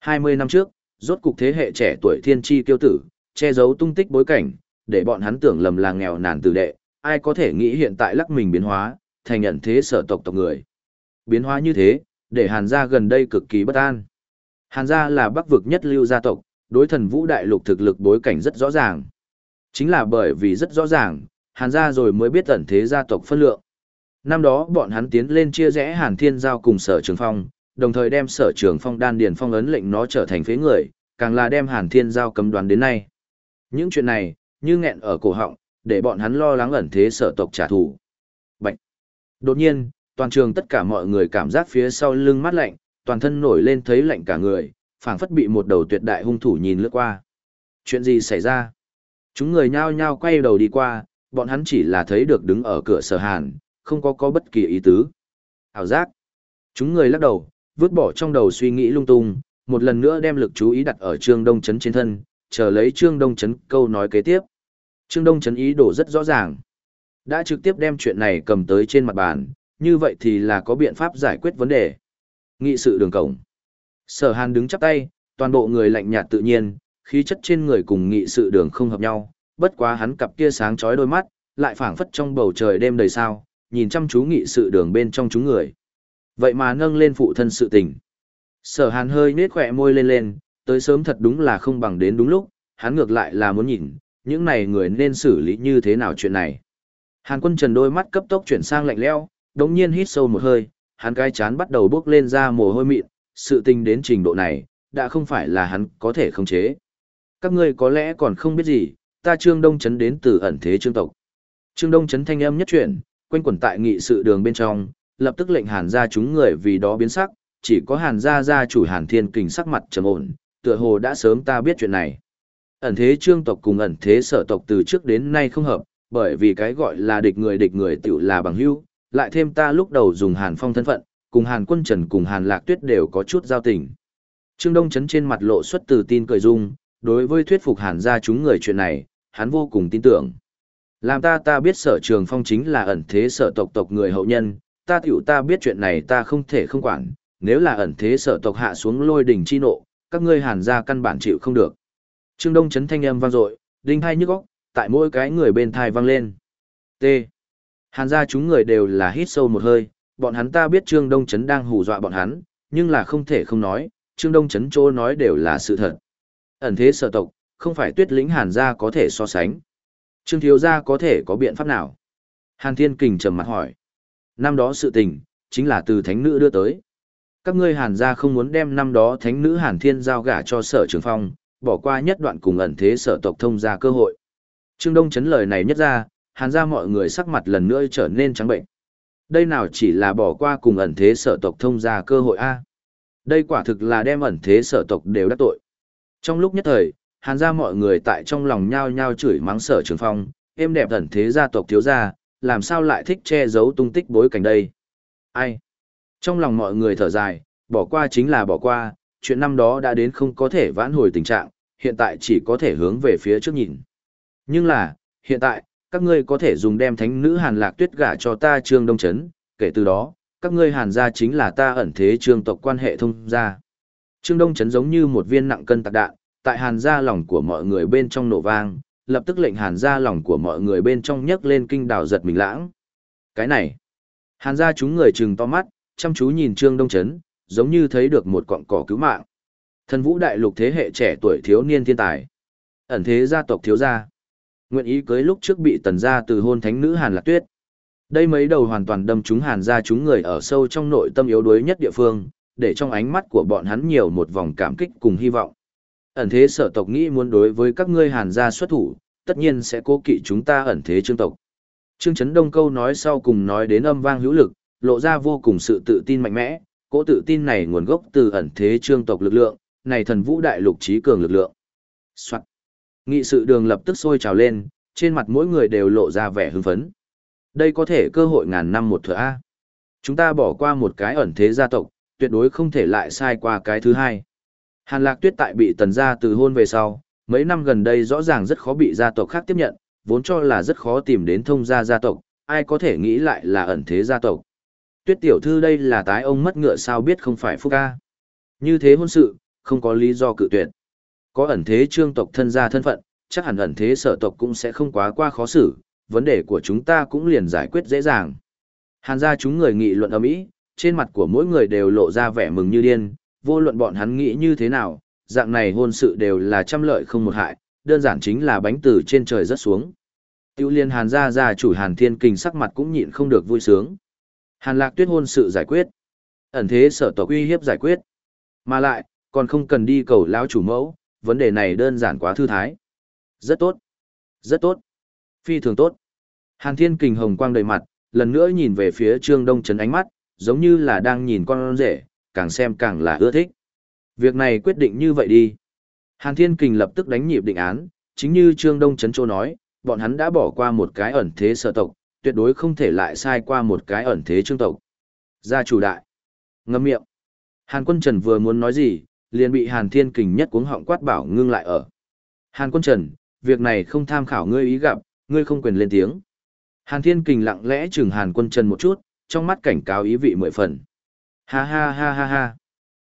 20 năm trước, rốt cục thế hệ trẻ tuổi thiên tri kiêu tử, che giấu tung tích bối cảnh, để bọn hắn tưởng lầm là nghèo nàn tử đệ, ai có thể nghĩ hiện tại lắc mình biến hóa, thành nhận thế sở tộc tộc người. Biến hóa như thế, để Hàn gia gần đây cực kỳ bất an. Hàn gia là bắc vực nhất lưu gia tộc, đối thần vũ đại lục thực lực bối cảnh rất rõ ràng. Chính là bởi vì rất rõ ràng, Hàn gia rồi mới biết ẩn thế gia tộc phân lượng. Năm đó bọn hắn tiến lên chia rẽ Hàn Thiên Giao cùng Sở Trường Phong, đồng thời đem Sở Trường Phong đan điền phong ấn lệnh nó trở thành phế người, càng là đem Hàn Thiên Giao cấm đoán đến nay. Những chuyện này, như nghẹn ở cổ họng, để bọn hắn lo lắng ẩn thế sở tộc trả thù. Bạch! Đột nhiên, toàn trường tất cả mọi người cảm giác phía sau lưng mát lạnh, toàn thân nổi lên thấy lạnh cả người, phảng phất bị một đầu tuyệt đại hung thủ nhìn lướt qua. Chuyện gì xảy ra? Chúng người nhao nhao quay đầu đi qua, bọn hắn chỉ là thấy được đứng ở cửa sở hàn, không có có bất kỳ ý tứ. Hảo giác! Chúng người lắc đầu, vứt bỏ trong đầu suy nghĩ lung tung, một lần nữa đem lực chú ý đặt ở Trương Đông Chấn trên thân, chờ lấy Trương Đông Chấn câu nói kế tiếp. Trương Đông Chấn ý đồ rất rõ ràng. Đã trực tiếp đem chuyện này cầm tới trên mặt bàn, như vậy thì là có biện pháp giải quyết vấn đề. Nghị sự đường cổng. Sở Hàn đứng chắp tay, toàn bộ người lạnh nhạt tự nhiên, khí chất trên người cùng nghị sự đường không hợp nhau, bất quá hắn cặp kia sáng chói đôi mắt, lại phảng phất trong bầu trời đêm đầy sao, nhìn chăm chú nghị sự đường bên trong chúng người. Vậy mà nâng lên phụ thân sự tình. Sở Hàn hơi nết khỏe môi lên lên, tới sớm thật đúng là không bằng đến đúng lúc, hắn ngược lại là muốn nhìn, những này người nên xử lý như thế nào chuyện này. Hàn quân trần đôi mắt cấp tốc chuyển sang lạnh lẽo, đống nhiên hít sâu một hơi, hắn cái chán bắt đầu bước lên ra mồ hôi mịn, sự tình đến trình độ này, đã không phải là hắn có thể khống chế. Các ngươi có lẽ còn không biết gì, ta Trương Đông Chấn đến từ ẩn thế trương tộc. Trương Đông Chấn thanh âm nhất chuyển, quanh quẩn tại nghị sự đường bên trong, lập tức lệnh Hàn gia chúng người vì đó biến sắc, chỉ có Hàn gia gia chủ Hàn Thiên Kình sắc mặt trầm ổn, tựa hồ đã sớm ta biết chuyện này. Ẩn thế trương tộc cùng ẩn thế sở tộc từ trước đến nay không hợp, bởi vì cái gọi là địch người địch người tiểu là bằng hữu, lại thêm ta lúc đầu dùng Hàn Phong thân phận, cùng Hàn Quân Trần cùng Hàn Lạc Tuyết đều có chút giao tình. Trương Đông chấn trên mặt lộ xuất từ tin cười dung, đối với thuyết phục Hàn gia chúng người chuyện này, hắn vô cùng tin tưởng. Làm ta ta biết sở trường phong chính là ẩn thế sở tộc tộc người hậu nhân, ta tiểu ta biết chuyện này ta không thể không quản, nếu là ẩn thế sở tộc hạ xuống lôi đỉnh chi nộ, các ngươi hàn gia căn bản chịu không được. Trương Đông chấn thanh âm vang dội, đinh hai nhức óc, tại mỗi cái người bên thai vang lên. T. Hàn gia chúng người đều là hít sâu một hơi, bọn hắn ta biết Trương Đông chấn đang hù dọa bọn hắn, nhưng là không thể không nói, Trương Đông chấn chỗ nói đều là sự thật. Ẩn thế sở tộc, không phải tuyết lĩnh Hàn gia có thể so sánh. Trương thiếu gia có thể có biện pháp nào? Hàn Thiên Kình trầm mặt hỏi. Năm đó sự tình, chính là từ thánh nữ đưa tới. Các ngươi Hàn gia không muốn đem năm đó thánh nữ Hàn Thiên giao gả cho sở trường phong, bỏ qua nhất đoạn cùng ẩn thế sở tộc thông ra cơ hội. Trương Đông chấn lời này nhất ra, Hàn gia mọi người sắc mặt lần nữa trở nên trắng bệnh. Đây nào chỉ là bỏ qua cùng ẩn thế sở tộc thông ra cơ hội A. Đây quả thực là đem ẩn thế sở tộc đều đắc tội. Trong lúc nhất thời, Hàn gia mọi người tại trong lòng nhao nhao chửi mắng sở trường phong, êm đẹp ẩn thế gia tộc thiếu gia, làm sao lại thích che giấu tung tích bối cảnh đây? Ai? Trong lòng mọi người thở dài, bỏ qua chính là bỏ qua, chuyện năm đó đã đến không có thể vãn hồi tình trạng, hiện tại chỉ có thể hướng về phía trước nhìn. Nhưng là, hiện tại, các ngươi có thể dùng đem thánh nữ hàn lạc tuyết gả cho ta trương đông chấn, kể từ đó, các ngươi hàn gia chính là ta ẩn thế trương tộc quan hệ thông gia. Trương đông chấn giống như một viên nặng cân tạc đạn, tại hàn gia lòng của mọi người bên trong nổ vang, lập tức lệnh hàn gia lòng của mọi người bên trong nhấc lên kinh đảo giật mình lãng. Cái này, hàn gia chúng người trừng to mắt, chăm chú nhìn trương đông chấn, giống như thấy được một cọng cỏ cứu mạng. Thần vũ đại lục thế hệ trẻ tuổi thiếu niên thiên tài. Ẩn thế gia tộc thiếu gia. Nguyện ý cưới lúc trước bị tần gia từ hôn thánh nữ Hàn Lạc Tuyết. Đây mấy đầu hoàn toàn đâm chúng Hàn gia chúng người ở sâu trong nội tâm yếu đuối nhất địa phương, để trong ánh mắt của bọn hắn nhiều một vòng cảm kích cùng hy vọng. Ẩn thế sở tộc nghĩ muốn đối với các ngươi Hàn gia xuất thủ, tất nhiên sẽ cố kỵ chúng ta ẩn thế trương tộc. Trương Trấn Đông câu nói sau cùng nói đến âm vang hữu lực, lộ ra vô cùng sự tự tin mạnh mẽ, cỗ tự tin này nguồn gốc từ ẩn thế trương tộc lực lượng, này thần vũ đại lục trí cường lực lượng. Soạn. Nghị sự đường lập tức sôi trào lên, trên mặt mỗi người đều lộ ra vẻ hưng phấn. Đây có thể cơ hội ngàn năm một thừa A. Chúng ta bỏ qua một cái ẩn thế gia tộc, tuyệt đối không thể lại sai qua cái thứ hai. Hàn lạc tuyết tại bị tần gia từ hôn về sau, mấy năm gần đây rõ ràng rất khó bị gia tộc khác tiếp nhận, vốn cho là rất khó tìm đến thông gia gia tộc, ai có thể nghĩ lại là ẩn thế gia tộc. Tuyết tiểu thư đây là tái ông mất ngựa sao biết không phải phúc ca. Như thế hôn sự, không có lý do cự tuyệt. Có ẩn thế trương tộc thân gia thân phận, chắc hẳn ẩn thế sở tộc cũng sẽ không quá qua khó xử, vấn đề của chúng ta cũng liền giải quyết dễ dàng. Hàn gia chúng người nghị luận ầm ĩ, trên mặt của mỗi người đều lộ ra vẻ mừng như điên, vô luận bọn hắn nghĩ như thế nào, dạng này hôn sự đều là trăm lợi không một hại, đơn giản chính là bánh từ trên trời rớt xuống. Tiêu liên Hàn gia gia chủ Hàn Thiên Kình sắc mặt cũng nhịn không được vui sướng. Hàn Lạc Tuyết hôn sự giải quyết, ẩn thế sở tộc uy hiếp giải quyết, mà lại còn không cần đi cầu lão chủ mẫu, vấn đề này đơn giản quá thư thái. Rất tốt. Rất tốt. Phi thường tốt. Hàn Thiên Kình hồng quang đầy mặt, lần nữa nhìn về phía Trương Đông Trấn ánh mắt, giống như là đang nhìn con rể, càng xem càng là ưa thích. Việc này quyết định như vậy đi. Hàn Thiên Kình lập tức đánh nhịp định án, chính như Trương Đông Trấn Châu nói, bọn hắn đã bỏ qua một cái ẩn thế sở tộc, tuyệt đối không thể lại sai qua một cái ẩn thế trương tộc. Gia chủ đại. Ngâm miệng. Hàn Quân Trần vừa muốn nói gì, liền bị Hàn Thiên Kình nhất cuống họng quát bảo ngưng lại ở. Hàn Quân Trần, việc này không tham khảo ngươi ý gặp, ngươi không quyền lên tiếng. Hàn Thiên Kình lặng lẽ chừng Hàn Quân Trần một chút, trong mắt cảnh cáo ý vị mười phần. Ha ha ha ha ha.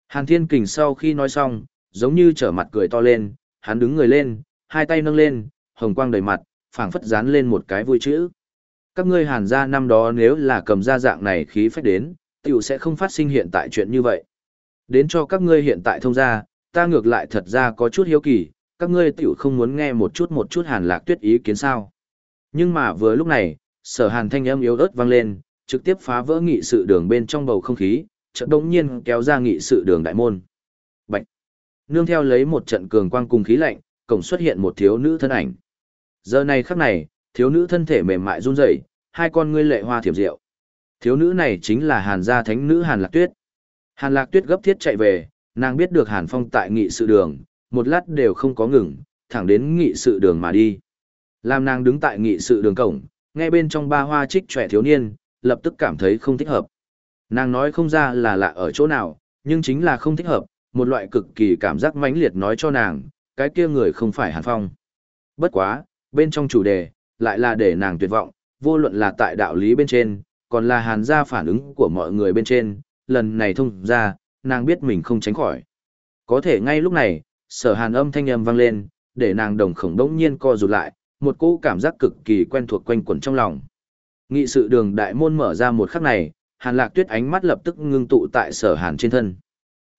Hàn Thiên Kình sau khi nói xong, giống như trở mặt cười to lên, hắn đứng người lên, hai tay nâng lên, hồng quang đầy mặt, phảng phất dán lên một cái vui chữ. Các ngươi Hàn gia năm đó nếu là cầm ra dạng này khí phách đến, tiểu sẽ không phát sinh hiện tại chuyện như vậy. Đến cho các ngươi hiện tại thông ra, ta ngược lại thật ra có chút hiếu kỳ, các ngươi tiểu không muốn nghe một chút một chút hàn lạc tuyết ý kiến sao. Nhưng mà vừa lúc này, sở hàn thanh âm yếu ớt vang lên, trực tiếp phá vỡ nghị sự đường bên trong bầu không khí, chợt đống nhiên kéo ra nghị sự đường đại môn. Bạch! Nương theo lấy một trận cường quang cùng khí lạnh, cổng xuất hiện một thiếu nữ thân ảnh. Giờ này khắc này, thiếu nữ thân thể mềm mại run rẩy, hai con ngươi lệ hoa thiểm diệu. Thiếu nữ này chính là Hàn gia thánh nữ Hàn Lạc Tuyết. Hàn Lạc Tuyết gấp thiết chạy về, nàng biết được Hàn Phong tại nghị sự đường, một lát đều không có ngừng, thẳng đến nghị sự đường mà đi. Làm nàng đứng tại nghị sự đường cổng, nghe bên trong ba hoa trích trẻ thiếu niên, lập tức cảm thấy không thích hợp. Nàng nói không ra là lạ ở chỗ nào, nhưng chính là không thích hợp, một loại cực kỳ cảm giác mãnh liệt nói cho nàng, cái kia người không phải Hàn Phong. Bất quá, bên trong chủ đề, lại là để nàng tuyệt vọng, vô luận là tại đạo lý bên trên, còn là hàn gia phản ứng của mọi người bên trên, lần này thông ra, nàng biết mình không tránh khỏi. Có thể ngay lúc này, sở hàn âm thanh âm vang lên, để nàng đồng khổng đống nhiên co rụt lại, một cỗ cảm giác cực kỳ quen thuộc quanh quẩn trong lòng. Nghị sự đường đại môn mở ra một khắc này, hàn lạc tuyết ánh mắt lập tức ngưng tụ tại sở hàn trên thân.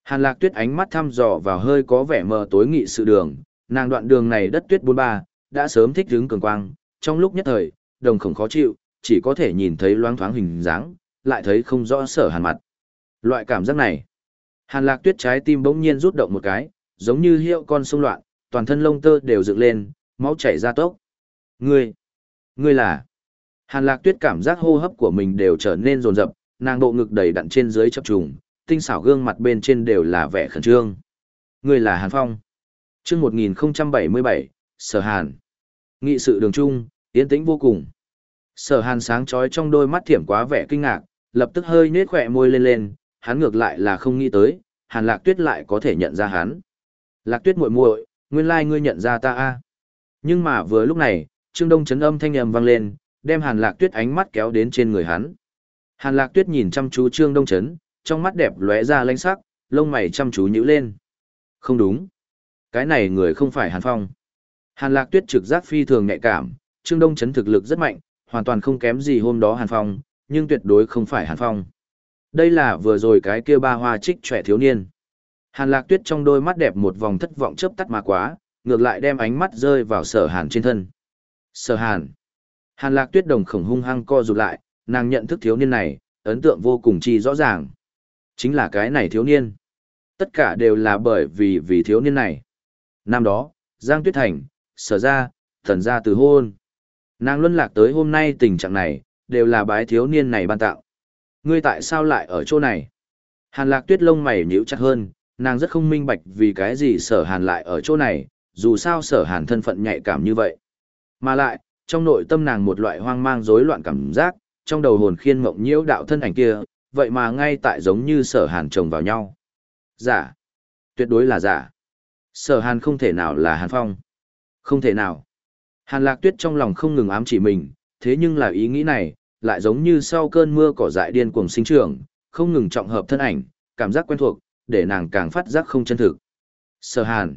Hàn lạc tuyết ánh mắt thăm dò vào hơi có vẻ mờ tối nghị sự đường, nàng đoạn đường này đất tuyết bốn ba, đã sớm thích hướng cường quang, trong lúc nhất thời, đồng khổng khó chịu, chỉ có thể nhìn thấy loáng thoáng hình dáng, lại thấy không rõ sở hàn mặt. Loại cảm giác này, hàn lạc tuyết trái tim bỗng nhiên rút động một cái, giống như hiệu con sông loạn, toàn thân lông tơ đều dựng lên, máu chảy ra tốc. Ngươi, ngươi là... Hàn lạc tuyết cảm giác hô hấp của mình đều trở nên rồn rập, nàng bộ ngực đầy đặn trên dưới chập trùng, tinh xảo gương mặt bên trên đều là vẻ khẩn trương. Ngươi là Hàn Phong. chương 1077, Sở Hàn. Nghị sự đường trung, tiến tĩnh vô cùng. Sở Hàn sáng chói trong đôi mắt thiểm quá vẻ kinh ngạc, lập tức hơi nết khỏe môi lên lên, hắn ngược lại là không nghĩ tới, Hàn Lạc Tuyết lại có thể nhận ra hắn. Lạc Tuyết muội muội, nguyên lai ngươi nhận ra ta a. Nhưng mà vừa lúc này, Trương Đông chấn âm thanh ầm vang lên, đem Hàn Lạc Tuyết ánh mắt kéo đến trên người hắn. Hàn Lạc Tuyết nhìn chăm chú Trương Đông chấn, trong mắt đẹp lóe ra lanh sắc, lông mày chăm chú nhíu lên. Không đúng. Cái này người không phải Hàn Phong. Hàn Lạc Tuyết trực giác phi thường nhạy cảm, Trương Đông chấn thực lực rất mạnh, hoàn toàn không kém gì hôm đó Hàn Phong, nhưng tuyệt đối không phải Hàn Phong. Đây là vừa rồi cái kia ba hoa trích trẻ thiếu niên. Hàn Lạc Tuyết trong đôi mắt đẹp một vòng thất vọng chớp tắt mà quá, ngược lại đem ánh mắt rơi vào Sở Hàn trên thân. Sở Hàn. Hàn Lạc Tuyết đồng khổng hung hăng co rụt lại, nàng nhận thức thiếu niên này, ấn tượng vô cùng chi rõ ràng. Chính là cái này thiếu niên. Tất cả đều là bởi vì vì thiếu niên này. Năm đó, Giang Tuyết Thành, Sở ra, Thần ra từ hôn. Nàng luân lạc tới hôm nay tình trạng này, đều là bái thiếu niên này ban tạo. Ngươi tại sao lại ở chỗ này? Hàn lạc tuyết lông mày nhíu chặt hơn, nàng rất không minh bạch vì cái gì sở hàn lại ở chỗ này, dù sao sở hàn thân phận nhạy cảm như vậy. Mà lại, trong nội tâm nàng một loại hoang mang rối loạn cảm giác, trong đầu hồn khiên mộng nhiễu đạo thân ảnh kia, vậy mà ngay tại giống như sở hàn chồng vào nhau. Giả. Tuyệt đối là giả. Sở hàn không thể nào là hàn phong. Không thể nào. Hàn lạc tuyết trong lòng không ngừng ám chỉ mình, thế nhưng là ý nghĩ này, lại giống như sau cơn mưa cỏ dại điên cuồng sinh trưởng, không ngừng trọng hợp thân ảnh, cảm giác quen thuộc, để nàng càng phát giác không chân thực. Sở Hàn.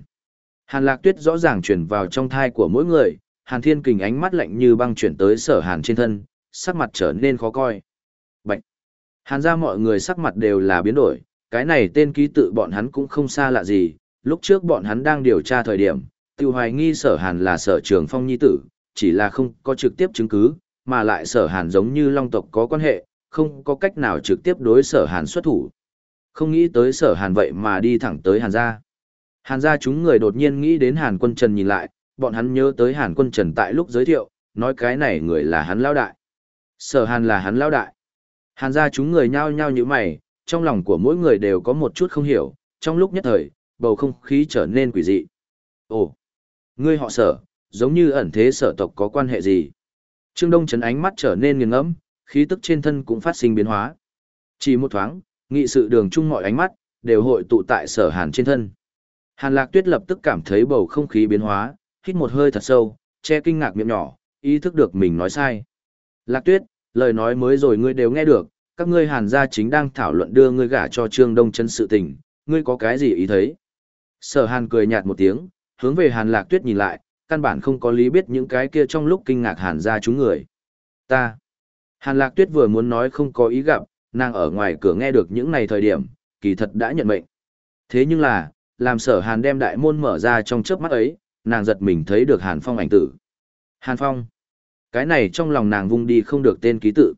Hàn Lạc Tuyết rõ ràng chuyển vào trong thai của mỗi người, Hàn Thiên Kình ánh mắt lạnh như băng chuyển tới Sở Hàn trên thân, sắc mặt trở nên khó coi. Bạch. Hàn ra mọi người sắc mặt đều là biến đổi, cái này tên ký tự bọn hắn cũng không xa lạ gì, lúc trước bọn hắn đang điều tra thời điểm, tiêu hoài nghi Sở Hàn là Sở Trường Phong Nhi Tử, chỉ là không có trực tiếp chứng cứ, mà lại sở hàn giống như long tộc có quan hệ, không có cách nào trực tiếp đối sở hàn xuất thủ. Không nghĩ tới sở hàn vậy mà đi thẳng tới hàn gia. Hàn gia chúng người đột nhiên nghĩ đến hàn quân trần nhìn lại, bọn hắn nhớ tới hàn quân trần tại lúc giới thiệu, nói cái này người là hắn lao đại. Sở hàn là hắn lao đại. Hàn gia chúng người nhao nhao như mày, trong lòng của mỗi người đều có một chút không hiểu, trong lúc nhất thời, bầu không khí trở nên quỷ dị. Ồ, ngươi họ sở, giống như ẩn thế sở tộc có quan hệ gì? Trương Đông Trấn ánh mắt trở nên nghiêng ngẫm, khí tức trên thân cũng phát sinh biến hóa. Chỉ một thoáng, nghị sự đường chung mọi ánh mắt, đều hội tụ tại sở hàn trên thân. Hàn Lạc Tuyết lập tức cảm thấy bầu không khí biến hóa, hít một hơi thật sâu, che kinh ngạc miệng nhỏ, ý thức được mình nói sai. Lạc Tuyết, lời nói mới rồi ngươi đều nghe được, các ngươi hàn gia chính đang thảo luận đưa ngươi gả cho Trương Đông Trấn sự tình, ngươi có cái gì ý thấy? Sở hàn cười nhạt một tiếng, hướng về hàn Lạc Tuyết nhìn lại, căn bản không có lý biết những cái kia trong lúc kinh ngạc hàn ra chúng người. Ta. Hàn lạc tuyết vừa muốn nói không có ý gặp, nàng ở ngoài cửa nghe được những này thời điểm, kỳ thật đã nhận mệnh. Thế nhưng là, làm sở hàn đem đại môn mở ra trong chớp mắt ấy, nàng giật mình thấy được hàn phong ảnh tử. Hàn phong. Cái này trong lòng nàng vung đi không được tên ký tự.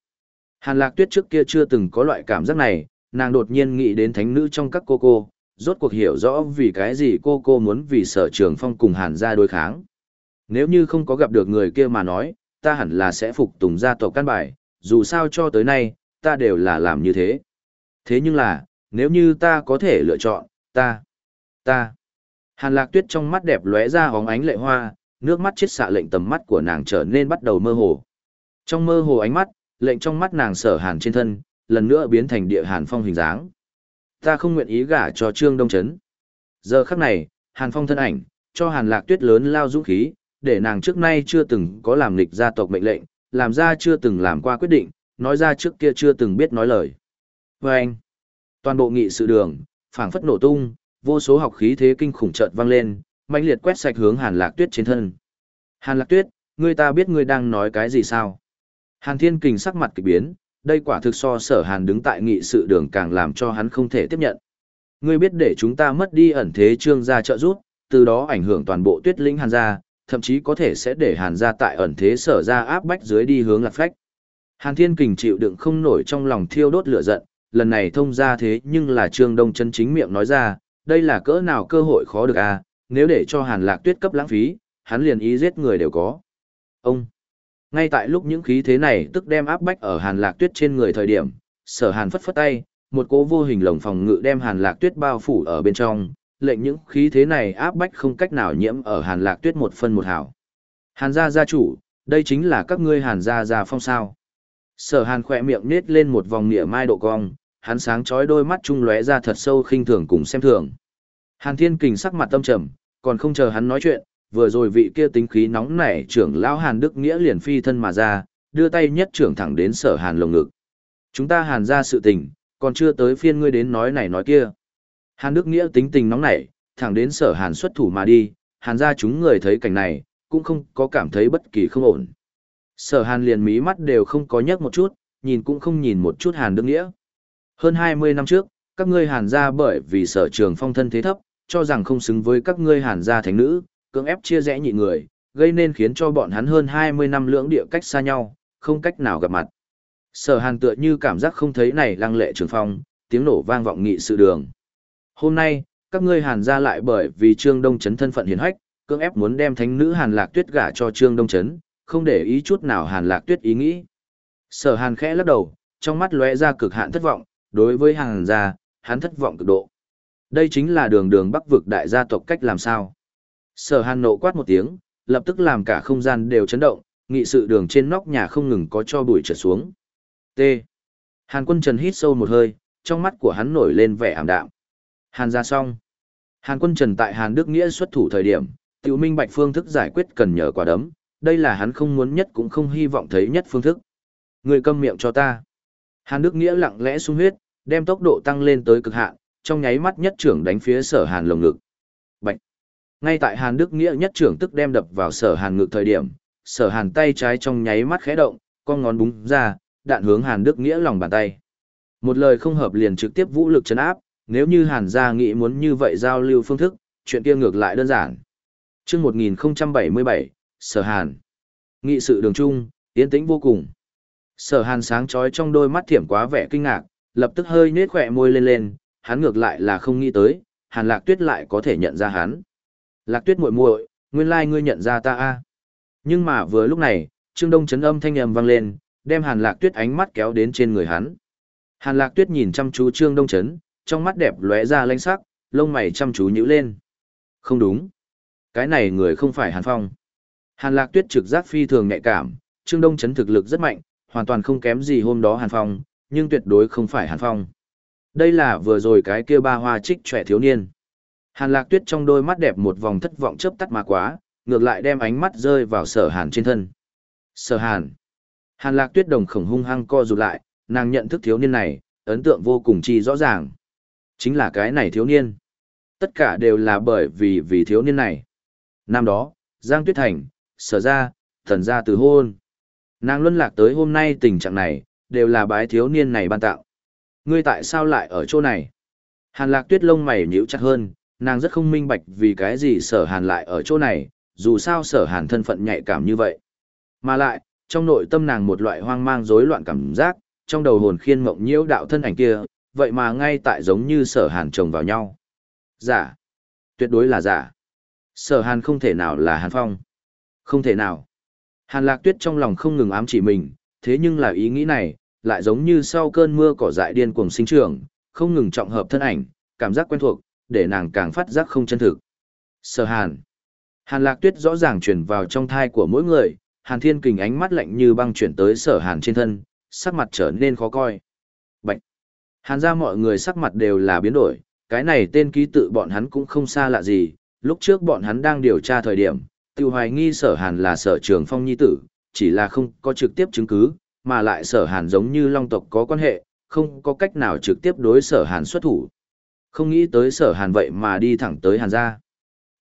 Hàn lạc tuyết trước kia chưa từng có loại cảm giác này, nàng đột nhiên nghĩ đến thánh nữ trong các cô cô, rốt cuộc hiểu rõ vì cái gì cô cô muốn vì sở trường phong cùng hàn ra đối kháng. Nếu như không có gặp được người kia mà nói, ta hẳn là sẽ phục tùng gia tộc căn bài, dù sao cho tới nay, ta đều là làm như thế. Thế nhưng là, nếu như ta có thể lựa chọn, ta, ta. Hàn lạc tuyết trong mắt đẹp lóe ra hóng ánh lệ hoa, nước mắt chết xạ lệnh tầm mắt của nàng trở nên bắt đầu mơ hồ. Trong mơ hồ ánh mắt, lệnh trong mắt nàng sở hàn trên thân, lần nữa biến thành địa hàn phong hình dáng. Ta không nguyện ý gả cho Trương Đông Trấn. Giờ khắc này, hàn phong thân ảnh, cho hàn lạc tuyết lớn lao dũng khí, để nàng trước nay chưa từng có làm nghịch gia tộc mệnh lệnh, làm ra chưa từng làm qua quyết định, nói ra trước kia chưa từng biết nói lời. Và anh, toàn bộ nghị sự đường, phảng phất nổ tung, vô số học khí thế kinh khủng chợt vang lên, mãnh liệt quét sạch hướng Hàn Lạc Tuyết trên thân. Hàn Lạc Tuyết, ngươi ta biết ngươi đang nói cái gì sao? Hàn Thiên Kình sắc mặt kỳ biến, đây quả thực so sở Hàn đứng tại nghị sự đường càng làm cho hắn không thể tiếp nhận. Ngươi biết để chúng ta mất đi ẩn thế trương gia trợ giúp, từ đó ảnh hưởng toàn bộ tuyết lĩnh Hàn gia, thậm chí có thể sẽ để Hàn gia tại ẩn thế sở ra áp bách dưới đi hướng lạc phách. Hàn Thiên Kình chịu đựng không nổi trong lòng thiêu đốt lửa giận, lần này thông ra thế nhưng là Trương Đông chân chính miệng nói ra, đây là cỡ nào cơ hội khó được à, nếu để cho Hàn Lạc Tuyết cấp lãng phí, hắn liền ý giết người đều có. Ông, ngay tại lúc những khí thế này tức đem áp bách ở Hàn Lạc Tuyết trên người thời điểm, sở Hàn phất phất tay, một cỗ vô hình lồng phòng ngự đem Hàn Lạc Tuyết bao phủ ở bên trong, lệnh những khí thế này áp bách không cách nào nhiễm ở Hàn Lạc Tuyết một phân một hảo. Hàn gia gia chủ, đây chính là các ngươi Hàn gia gia phong sao. Sở Hàn khỏe miệng nết lên một vòng nịa mai độ cong, hắn sáng chói đôi mắt trung lóe ra thật sâu khinh thường cùng xem thường. Hàn Thiên Kình sắc mặt tâm trầm, còn không chờ hắn nói chuyện, vừa rồi vị kia tính khí nóng nảy trưởng lão Hàn Đức Nghĩa liền phi thân mà ra, đưa tay nhất trưởng thẳng đến sở Hàn lồng ngực. Chúng ta Hàn ra sự tình, còn chưa tới phiên ngươi đến nói này nói kia. Hàn Đức Nghĩa tính tình nóng nảy, thẳng đến sở Hàn xuất thủ mà đi, Hàn ra chúng người thấy cảnh này, cũng không có cảm thấy bất kỳ không ổn. Sở Hàn liền mí mắt đều không có nhấc một chút, nhìn cũng không nhìn một chút Hàn Đức Nghĩa. Hơn 20 năm trước, các ngươi Hàn gia bởi vì sở trường phong thân thế thấp, cho rằng không xứng với các ngươi Hàn gia thánh nữ, cưỡng ép chia rẽ nhị người, gây nên khiến cho bọn hắn hơn 20 năm lưỡng địa cách xa nhau, không cách nào gặp mặt. Sở Hàn tựa như cảm giác không thấy này lăng lệ trường phong, tiếng nổ vang vọng nghị sự đường. Hôm nay, các ngươi Hàn gia lại bởi vì Trương Đông Chấn thân phận hiền hách, cưỡng ép muốn đem thánh nữ Hàn Lạc Tuyết gả cho Trương Đông Chấn, không để ý chút nào Hàn Lạc Tuyết ý nghĩ. Sở Hàn khẽ lắc đầu, trong mắt lóe ra cực hạn thất vọng, đối với Hàn gia, hắn thất vọng cực độ. Đây chính là đường đường bắc vực đại gia tộc cách làm sao. Sở hàn nộ quát một tiếng, lập tức làm cả không gian đều chấn động, nghị sự đường trên nóc nhà không ngừng có cho bụi trượt xuống. T. Hàn quân trần hít sâu một hơi, trong mắt của hắn nổi lên vẻ ảm đạm. Hàn ra xong. Hàn quân trần tại Hàn Đức Nghĩa xuất thủ thời điểm, tiểu minh bạch phương thức giải quyết cần nhờ quả đấm, đây là hắn không muốn nhất cũng không hy vọng thấy nhất phương thức. Người câm miệng cho ta. Hàn Đức Nghĩa lặng lẽ sung huyết, đem tốc độ tăng lên tới cực hạn, trong nháy mắt nhất trưởng đánh phía sở Hàn lồng ngực. Ngay tại Hàn Đức Nghĩa nhất trưởng tức đem đập vào sở Hàn ngực thời điểm, sở Hàn tay trái trong nháy mắt khẽ động, con ngón búng ra, đạn hướng Hàn Đức Nghĩa lòng bàn tay. Một lời không hợp liền trực tiếp vũ lực chấn áp, nếu như Hàn gia nghĩ muốn như vậy giao lưu phương thức, chuyện kia ngược lại đơn giản. Trước 1077, Sở Hàn. Nghị sự đường trung, tiến tĩnh vô cùng. Sở Hàn sáng chói trong đôi mắt thiểm quá vẻ kinh ngạc, lập tức hơi nhếch khỏe môi lên lên, hắn ngược lại là không nghĩ tới, Hàn Lạc Tuyết lại có thể nhận ra hắn. Lạc Tuyết muội muội, nguyên lai ngươi nhận ra ta a. Nhưng mà vừa lúc này, Trương Đông chấn âm thanh ầm vang lên, đem Hàn Lạc Tuyết ánh mắt kéo đến trên người hắn. Hàn Lạc Tuyết nhìn chăm chú Trương Đông chấn, trong mắt đẹp lóe ra lanh sắc, lông mày chăm chú nhíu lên. Không đúng, cái này người không phải Hàn Phong. Hàn Lạc Tuyết trực giác phi thường nhạy cảm, Trương Đông chấn thực lực rất mạnh, hoàn toàn không kém gì hôm đó Hàn Phong, nhưng tuyệt đối không phải Hàn Phong. Đây là vừa rồi cái kia ba hoa trích trẻ thiếu niên. Hàn lạc tuyết trong đôi mắt đẹp một vòng thất vọng chớp tắt mà quá, ngược lại đem ánh mắt rơi vào sở hàn trên thân. Sở hàn. Hàn lạc tuyết đồng khổng hung hăng co rụt lại, nàng nhận thức thiếu niên này, ấn tượng vô cùng chi rõ ràng. Chính là cái này thiếu niên. Tất cả đều là bởi vì vì thiếu niên này. Năm đó, Giang Tuyết Thành, sở Gia, thần Gia từ hôn. Nàng luân lạc tới hôm nay tình trạng này, đều là bái thiếu niên này ban tạo. Ngươi tại sao lại ở chỗ này? Hàn lạc tuyết lông mày nhíu chặt hơn, nàng rất không minh bạch vì cái gì sở hàn lại ở chỗ này, dù sao sở hàn thân phận nhạy cảm như vậy. Mà lại, trong nội tâm nàng một loại hoang mang rối loạn cảm giác, trong đầu hồn khiên mộng nhiễu đạo thân ảnh kia, vậy mà ngay tại giống như sở hàn chồng vào nhau. Giả. Tuyệt đối là giả. Sở hàn không thể nào là hàn phong. Không thể nào. Hàn lạc tuyết trong lòng không ngừng ám chỉ mình, thế nhưng là ý nghĩ này, lại giống như sau cơn mưa cỏ dại điên cuồng sinh trưởng, không ngừng trọng hợp thân ảnh, cảm giác quen thuộc, để nàng càng phát giác không chân thực. Sở Hàn. Hàn Lạc Tuyết rõ ràng truyền vào trong thai của mỗi người, Hàn Thiên Kình ánh mắt lạnh như băng chuyển tới Sở Hàn trên thân, sắc mặt trở nên khó coi. Bệnh, Hàn ra mọi người sắc mặt đều là biến đổi, cái này tên ký tự bọn hắn cũng không xa lạ gì, lúc trước bọn hắn đang điều tra thời điểm, tiêu hoài nghi Sở Hàn là Sở Trường Phong Nhi Tử, chỉ là không có trực tiếp chứng cứ, mà lại sở hàn giống như long tộc có quan hệ, không có cách nào trực tiếp đối sở hàn xuất thủ. Không nghĩ tới sở hàn vậy mà đi thẳng tới hàn gia.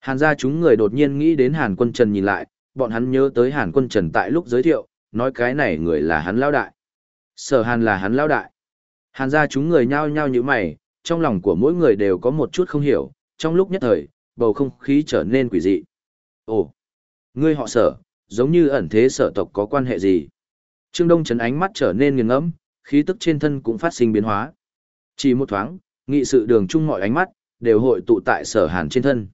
Hàn gia chúng người đột nhiên nghĩ đến hàn quân trần nhìn lại, bọn hắn nhớ tới hàn quân trần tại lúc giới thiệu, nói cái này người là hắn lao đại. Sở hàn là hắn lao đại. Hàn gia chúng người nhao nhao như mày, trong lòng của mỗi người đều có một chút không hiểu, trong lúc nhất thời, bầu không khí trở nên quỷ dị. Ồ, ngươi họ sở, giống như ẩn thế sở tộc có quan hệ gì? Trương Đông Trấn ánh mắt trở nên nghiêng ngẫm, khí tức trên thân cũng phát sinh biến hóa. Chỉ một thoáng, nghị sự đường chung mọi ánh mắt, đều hội tụ tại sở hàn trên thân.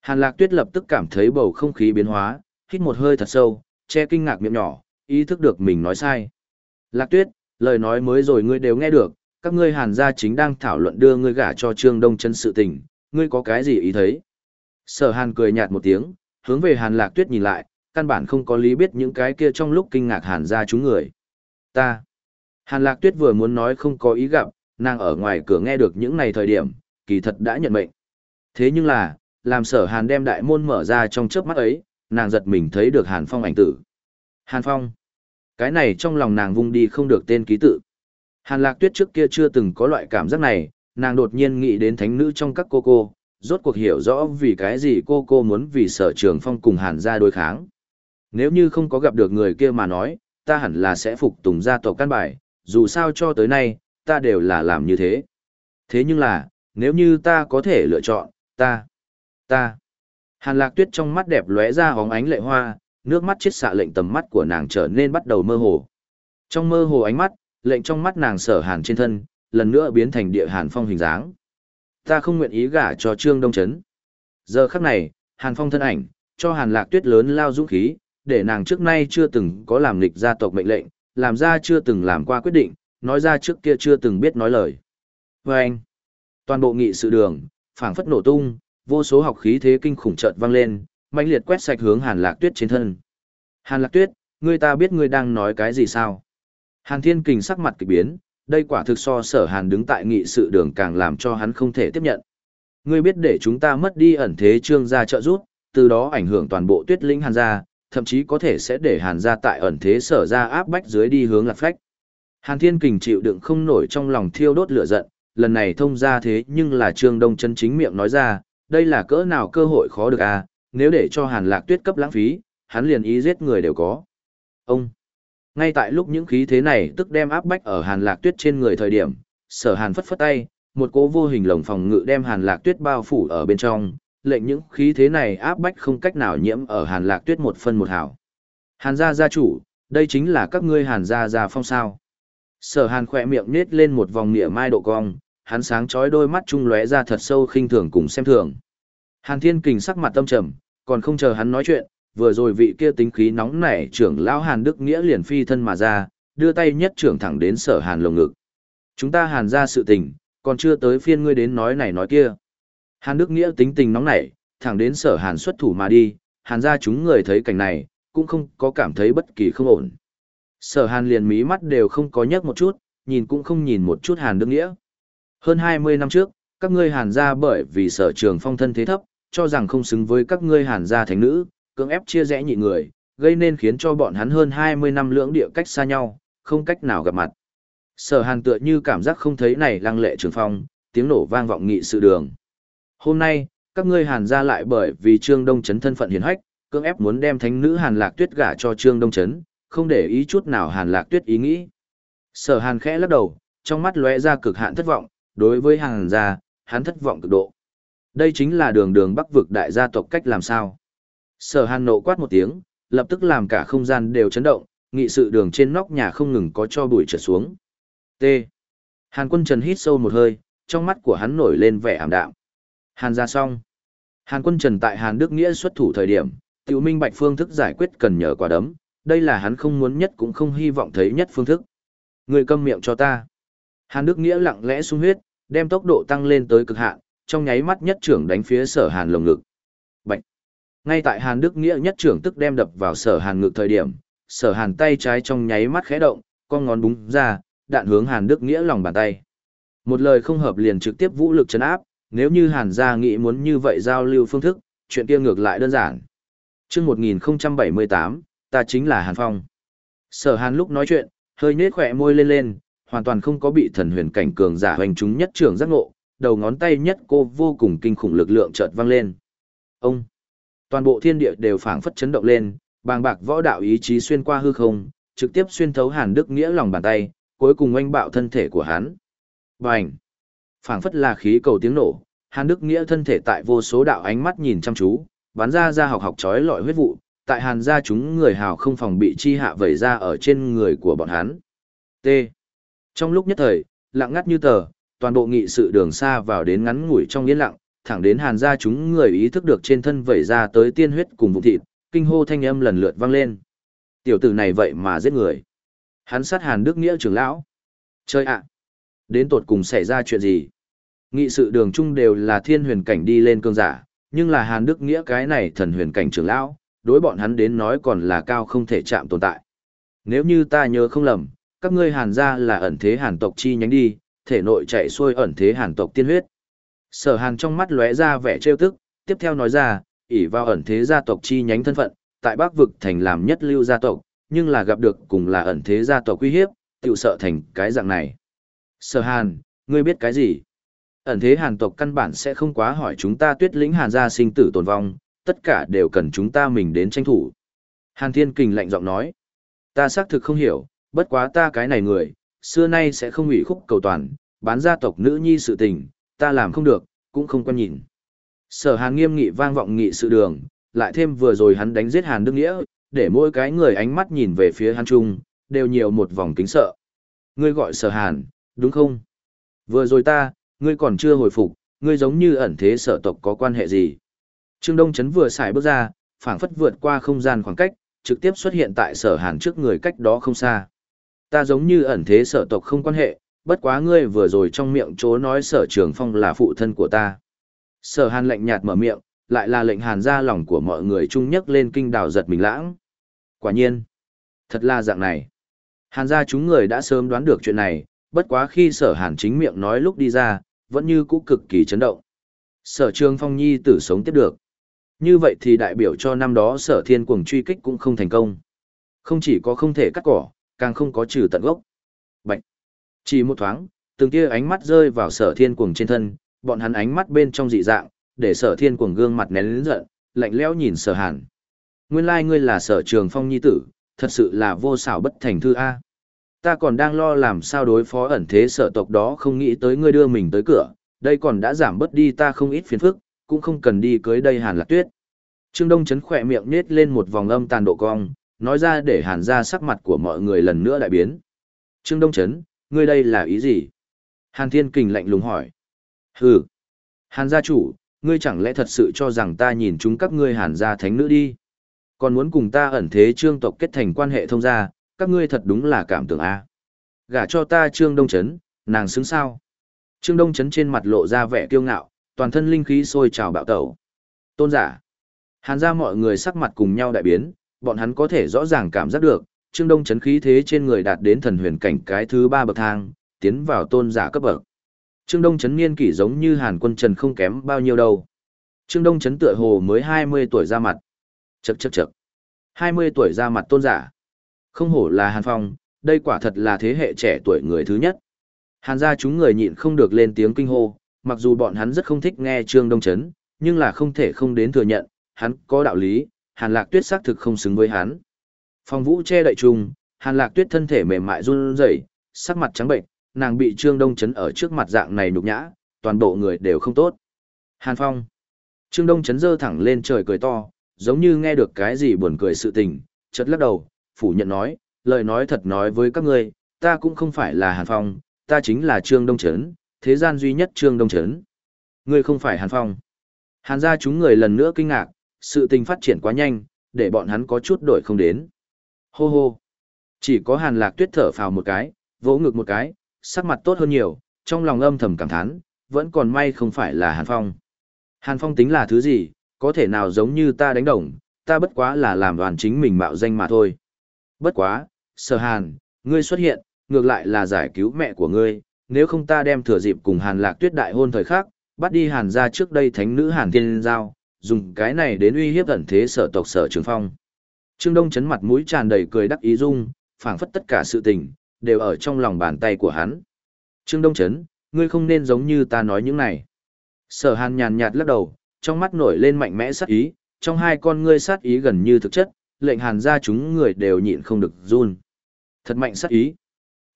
Hàn lạc tuyết lập tức cảm thấy bầu không khí biến hóa, hít một hơi thật sâu, che kinh ngạc miệng nhỏ, ý thức được mình nói sai. Lạc tuyết, lời nói mới rồi ngươi đều nghe được, các ngươi hàn gia chính đang thảo luận đưa ngươi gả cho trương đông chân sự tình, ngươi có cái gì ý thấy? Sở hàn cười nhạt một tiếng, hướng về hàn lạc tuyết nhìn lại, căn bản không có lý biết những cái kia trong lúc kinh ngạc hàn gia chúng người. Ta. Hàn lạc tuyết vừa muốn nói không có ý gặp, nàng ở ngoài cửa nghe được những này thời điểm, kỳ thật đã nhận mệnh. Thế nhưng là, làm sở hàn đem đại môn mở ra trong chớp mắt ấy, nàng giật mình thấy được hàn phong ảnh tử. Hàn phong. Cái này trong lòng nàng vung đi không được tên ký tự. Hàn lạc tuyết trước kia chưa từng có loại cảm giác này, nàng đột nhiên nghĩ đến thánh nữ trong các cô cô, rốt cuộc hiểu rõ vì cái gì cô cô muốn vì sở trường phong cùng hàn ra đối kháng. Nếu như không có gặp được người kia mà nói, ta hẳn là sẽ phục tùng gia tộc căn bài, dù sao cho tới nay, ta đều là làm như thế. Thế nhưng là, nếu như ta có thể lựa chọn, ta, ta. Hàn lạc tuyết trong mắt đẹp lóe ra hóng ánh lệ hoa, nước mắt chết xạ lệnh tầm mắt của nàng trở nên bắt đầu mơ hồ. Trong mơ hồ ánh mắt, lệnh trong mắt nàng sở hàn trên thân, lần nữa biến thành địa hàn phong hình dáng. Ta không nguyện ý gả cho Trương Đông Trấn. Giờ khắc này, hàn phong thân ảnh, cho hàn lạc tuyết lớn lao dũng khí, để nàng trước nay chưa từng có làm nghịch gia tộc mệnh lệnh, làm ra chưa từng làm qua quyết định, nói ra trước kia chưa từng biết nói lời. Và anh, toàn bộ nghị sự đường, phảng phất nổ tung, vô số học khí thế kinh khủng chợt vang lên, mãnh liệt quét sạch hướng Hàn Lạc Tuyết trên thân. Hàn Lạc Tuyết, ngươi ta biết ngươi đang nói cái gì sao? Hàn Thiên Kình sắc mặt kỳ biến, đây quả thực so sở Hàn đứng tại nghị sự đường càng làm cho hắn không thể tiếp nhận. Ngươi biết để chúng ta mất đi ẩn thế trương gia trợ giúp, từ đó ảnh hưởng toàn bộ tuyết lĩnh Hàn gia, thậm chí có thể sẽ để Hàn gia tại ẩn thế sở ra áp bách dưới đi hướng lạc phách. Hàn Thiên Kình chịu đựng không nổi trong lòng thiêu đốt lửa giận, lần này thông ra thế nhưng là Trương Đông chân chính miệng nói ra, đây là cỡ nào cơ hội khó được à, nếu để cho Hàn Lạc Tuyết cấp lãng phí, hắn liền ý giết người đều có. Ông ngay tại lúc những khí thế này tức đem áp bách ở Hàn Lạc Tuyết trên người thời điểm, Sở Hàn phất phất tay, một cỗ vô hình lồng phòng ngự đem Hàn Lạc Tuyết bao phủ ở bên trong, lệnh những khí thế này áp bách không cách nào nhiễm ở Hàn Lạc Tuyết một phân một hào. Hàn gia gia chủ, đây chính là các ngươi Hàn gia gia phong sao? Sở Hàn khỏe miệng nết lên một vòng nịa mai độ cong, hắn sáng chói đôi mắt trung lóe ra thật sâu khinh thường cùng xem thường. Hàn Thiên Kình sắc mặt tâm trầm, còn không chờ hắn nói chuyện, vừa rồi vị kia tính khí nóng nảy trưởng lão Hàn Đức Nghĩa liền phi thân mà ra, đưa tay nhất trưởng thẳng đến sở Hàn lồng ngực. Chúng ta Hàn ra sự tình, còn chưa tới phiên ngươi đến nói này nói kia. Hàn Đức Nghĩa tính tình nóng nảy, thẳng đến sở Hàn xuất thủ mà đi, Hàn ra chúng người thấy cảnh này, cũng không có cảm thấy bất kỳ không ổn. Sở Hàn liền mí mắt đều không có nhấc một chút, nhìn cũng không nhìn một chút Hàn Đức Nghĩa. Hơn 20 năm trước, các ngươi Hàn gia bởi vì sở trường phong thân thế thấp, cho rằng không xứng với các ngươi Hàn gia thánh nữ, cưỡng ép chia rẽ nhị người, gây nên khiến cho bọn hắn hơn 20 năm lưỡng địa cách xa nhau, không cách nào gặp mặt. Sở Hàn tựa như cảm giác không thấy này lăng lệ trường phong, tiếng nổ vang vọng nghị sự đường. Hôm nay, các ngươi Hàn gia lại bởi vì Trương Đông Chấn thân phận hiển hách, cưỡng ép muốn đem thánh nữ Hàn Lạc Tuyết gả cho Trương Đông Chấn, không để ý chút nào Hàn Lạc Tuyết ý nghĩ. Sở Hàn khẽ lắc đầu, trong mắt lóe ra cực hạn thất vọng, đối với Hàn gia, hắn thất vọng cực độ. Đây chính là đường đường bắc vực đại gia tộc cách làm sao. Sở Hàn nộ quát một tiếng, lập tức làm cả không gian đều chấn động, nghị sự đường trên nóc nhà không ngừng có cho bụi trượt xuống. T. Hàn quân Trần hít sâu một hơi, trong mắt của hắn nổi lên vẻ ảm đạm. Hàn ra xong. Hàn quân Trần tại Hàn Đức Nghĩa xuất thủ thời điểm, tiểu minh bạch phương thức giải quyết cần nhờ quả đấm, đây là hắn không muốn nhất cũng không hy vọng thấy nhất phương thức. Người câm miệng cho ta. Hàn Đức Nghĩa lặng lẽ sung huyết, đem tốc độ tăng lên tới cực hạn, trong nháy mắt nhất trưởng đánh phía sở Hàn lồng ngực. Bạch. Ngay tại Hàn Đức Nghĩa nhất trưởng tức đem đập vào sở Hàn ngực thời điểm, sở Hàn tay trái trong nháy mắt khẽ động, con ngón búng ra, đạn hướng Hàn Đức Nghĩa lòng bàn tay. Một lời không hợp liền trực tiếp vũ lực chấn áp, nếu như Hàn gia nghĩ muốn như vậy giao lưu phương thức, chuyện kia ngược lại đơn giản. Trước 1078, ta chính là Hàn Phong. Sở Hàn lúc nói chuyện, Hơi nết khỏe môi lên lên, hoàn toàn không có bị thần huyền cảnh cường giả hoành chúng nhất trưởng giác ngộ, đầu ngón tay nhất cô vô cùng kinh khủng lực lượng chợt vang lên. Ông! Toàn bộ thiên địa đều phảng phất chấn động lên, bàng bạc võ đạo ý chí xuyên qua hư không, trực tiếp xuyên thấu Hàn Đức Nghĩa lòng bàn tay, cuối cùng oanh bạo thân thể của hắn. Bành! Phảng phất là khí cầu tiếng nổ, Hàn Đức Nghĩa thân thể tại vô số đạo ánh mắt nhìn chăm chú, bắn ra ra học học chói lọi huyết vụ, tại Hàn gia chúng người hào không phòng bị chi hạ vẩy ra ở trên người của bọn hắn. T. Trong lúc nhất thời, lặng ngắt như tờ, toàn bộ nghị sự đường xa vào đến ngắn ngủi trong yên lặng, thẳng đến Hàn gia chúng người ý thức được trên thân vẩy ra tới tiên huyết cùng vùng thịt, kinh hô thanh âm lần lượt vang lên. Tiểu tử này vậy mà giết người. Hắn sát Hàn Đức Nghĩa trưởng lão. Chơi ạ! Đến tột cùng xảy ra chuyện gì? Nghị sự đường chung đều là thiên huyền cảnh đi lên cương giả, nhưng là Hàn Đức Nghĩa cái này thần huyền cảnh trưởng lão, đối bọn hắn đến nói còn là cao không thể chạm tồn tại. Nếu như ta nhớ không lầm, các ngươi Hàn gia là ẩn thế Hàn tộc chi nhánh đi, thể nội chạy xuôi ẩn thế Hàn tộc tiên huyết. Sở Hàn trong mắt lóe ra vẻ trêu tức, tiếp theo nói ra, ỷ vào ẩn thế gia tộc chi nhánh thân phận, tại Bắc vực thành làm nhất lưu gia tộc, nhưng là gặp được cùng là ẩn thế gia tộc uy hiếp, tiểu sợ thành cái dạng này. Sở Hàn, ngươi biết cái gì? Ẩn thế Hàn tộc căn bản sẽ không quá hỏi chúng ta tuyết lĩnh Hàn gia sinh tử tồn vong, tất cả đều cần chúng ta mình đến tranh thủ. Hàn Thiên Kình lạnh giọng nói, ta xác thực không hiểu, bất quá ta cái này người, xưa nay sẽ không ủy khúc cầu toàn, bán gia tộc nữ nhi sự tình, ta làm không được, cũng không quan nhìn. Sở Hàn nghiêm nghị vang vọng nghị sự đường, lại thêm vừa rồi hắn đánh giết Hàn Đức Nghĩa, để mỗi cái người ánh mắt nhìn về phía Hàn trung, đều nhiều một vòng kính sợ. Ngươi gọi Sở Hàn, đúng không? Vừa rồi ta, ngươi còn chưa hồi phục, ngươi giống như ẩn thế sở tộc có quan hệ gì? Trương Đông Chấn vừa xài bước ra, phảng phất vượt qua không gian khoảng cách, trực tiếp xuất hiện tại sở hàn trước người cách đó không xa. Ta giống như ẩn thế sở tộc không quan hệ, bất quá ngươi vừa rồi trong miệng chố nói sở trường phong là phụ thân của ta. Sở hàn lạnh nhạt mở miệng, lại là lệnh hàn ra lòng của mọi người chung nhất lên kinh đào giật mình lãng. Quả nhiên, thật là dạng này. Hàn ra chúng người đã sớm đoán được chuyện này, bất quá khi sở hàn chính miệng nói lúc đi ra, vẫn như cũ cực kỳ chấn động. Sở trường phong nhi tử sống tiếp được. Như vậy thì đại biểu cho năm đó sở thiên cuồng truy kích cũng không thành công. Không chỉ có không thể cắt cỏ, càng không có trừ tận gốc. Bạch! Chỉ một thoáng, từng kia ánh mắt rơi vào sở thiên cuồng trên thân, bọn hắn ánh mắt bên trong dị dạng, để sở thiên cuồng gương mặt nén lớn giận, lạnh lẽo nhìn sở hàn. Nguyên lai ngươi là sở trường phong nhi tử, thật sự là vô xảo bất thành thư A. Ta còn đang lo làm sao đối phó ẩn thế sở tộc đó không nghĩ tới ngươi đưa mình tới cửa, đây còn đã giảm bớt đi ta không ít phiền phức, cũng không cần đi cưới đây Hàn Lạc Tuyết. Trương Đông Chấn khỏe miệng nết lên một vòng âm tàn độ cong, nói ra để Hàn ra sắc mặt của mọi người lần nữa đại biến. Trương Đông Chấn, ngươi đây là ý gì? Hàn Thiên Kình lạnh lùng hỏi. Hừ. Hàn gia chủ, ngươi chẳng lẽ thật sự cho rằng ta nhìn chúng các ngươi Hàn gia thánh nữ đi? Còn muốn cùng ta ẩn thế trương tộc kết thành quan hệ thông gia, các ngươi thật đúng là cảm tưởng a. Gả cho ta Trương Đông Chấn, nàng xứng sao? Trương Đông Chấn trên mặt lộ ra vẻ kiêu ngạo, toàn thân linh khí sôi trào bạo tẩu. Tôn giả. Hàn ra mọi người sắc mặt cùng nhau đại biến, bọn hắn có thể rõ ràng cảm giác được, Trương Đông chấn khí thế trên người đạt đến thần huyền cảnh cái thứ ba bậc thang, tiến vào tôn giả cấp bậc. Trương Đông chấn niên kỷ giống như Hàn Quân Trần không kém bao nhiêu đâu. Trương Đông chấn tựa hồ mới 20 tuổi ra mặt. Chậc chậc chậc. 20 tuổi ra mặt tôn giả. Không hổ là Hàn Phong, đây quả thật là thế hệ trẻ tuổi người thứ nhất. Hàn gia chúng người nhịn không được lên tiếng kinh hô, mặc dù bọn hắn rất không thích nghe Trương Đông Chấn, nhưng là không thể không đến thừa nhận, hắn có đạo lý, Hàn Lạc Tuyết xác thực không xứng với hắn. Phong Vũ che đậy trùng, Hàn Lạc Tuyết thân thể mềm mại run rẩy, sắc mặt trắng bệnh, nàng bị Trương Đông Chấn ở trước mặt dạng này nhục nhã, toàn bộ người đều không tốt. Hàn Phong. Trương Đông Chấn giơ thẳng lên trời cười to, giống như nghe được cái gì buồn cười sự tình, chợt lắc đầu, phủ nhận nói, lời nói thật nói với các ngươi, ta cũng không phải là Hàn Phong, ta chính là Trương Đông Chấn, thế gian duy nhất Trương Đông Trấn. Ngươi không phải Hàn Phong. Hàn gia chúng người lần nữa kinh ngạc, sự tình phát triển quá nhanh, để bọn hắn có chút đổi không đến. Hô hô. Chỉ có Hàn Lạc Tuyết thở phào một cái, vỗ ngực một cái, sắc mặt tốt hơn nhiều, trong lòng âm thầm cảm thán, vẫn còn may không phải là Hàn Phong. Hàn Phong tính là thứ gì, có thể nào giống như ta đánh đồng, ta bất quá là làm đoàn chính mình mạo danh mà thôi. Bất quá, sở Hàn, ngươi xuất hiện, ngược lại là giải cứu mẹ của ngươi, nếu không ta đem thừa dịp cùng Hàn Lạc Tuyết đại hôn thời khắc, bắt đi Hàn gia trước đây thánh nữ Hàn Thiên Giao, dùng cái này đến uy hiếp ẩn thế sở tộc sở Trường Phong. Trương Đông chấn mặt mũi tràn đầy cười đắc ý dung, phảng phất tất cả sự tình đều ở trong lòng bàn tay của hắn. Trương Đông chấn ngươi không nên giống như ta nói những này. Sở hàn nhàn nhạt lắc đầu, trong mắt nổi lên mạnh mẽ sát ý, trong hai con ngươi sát ý gần như thực chất, lệnh hàn gia chúng người đều nhịn không được run. Thật mạnh sát ý.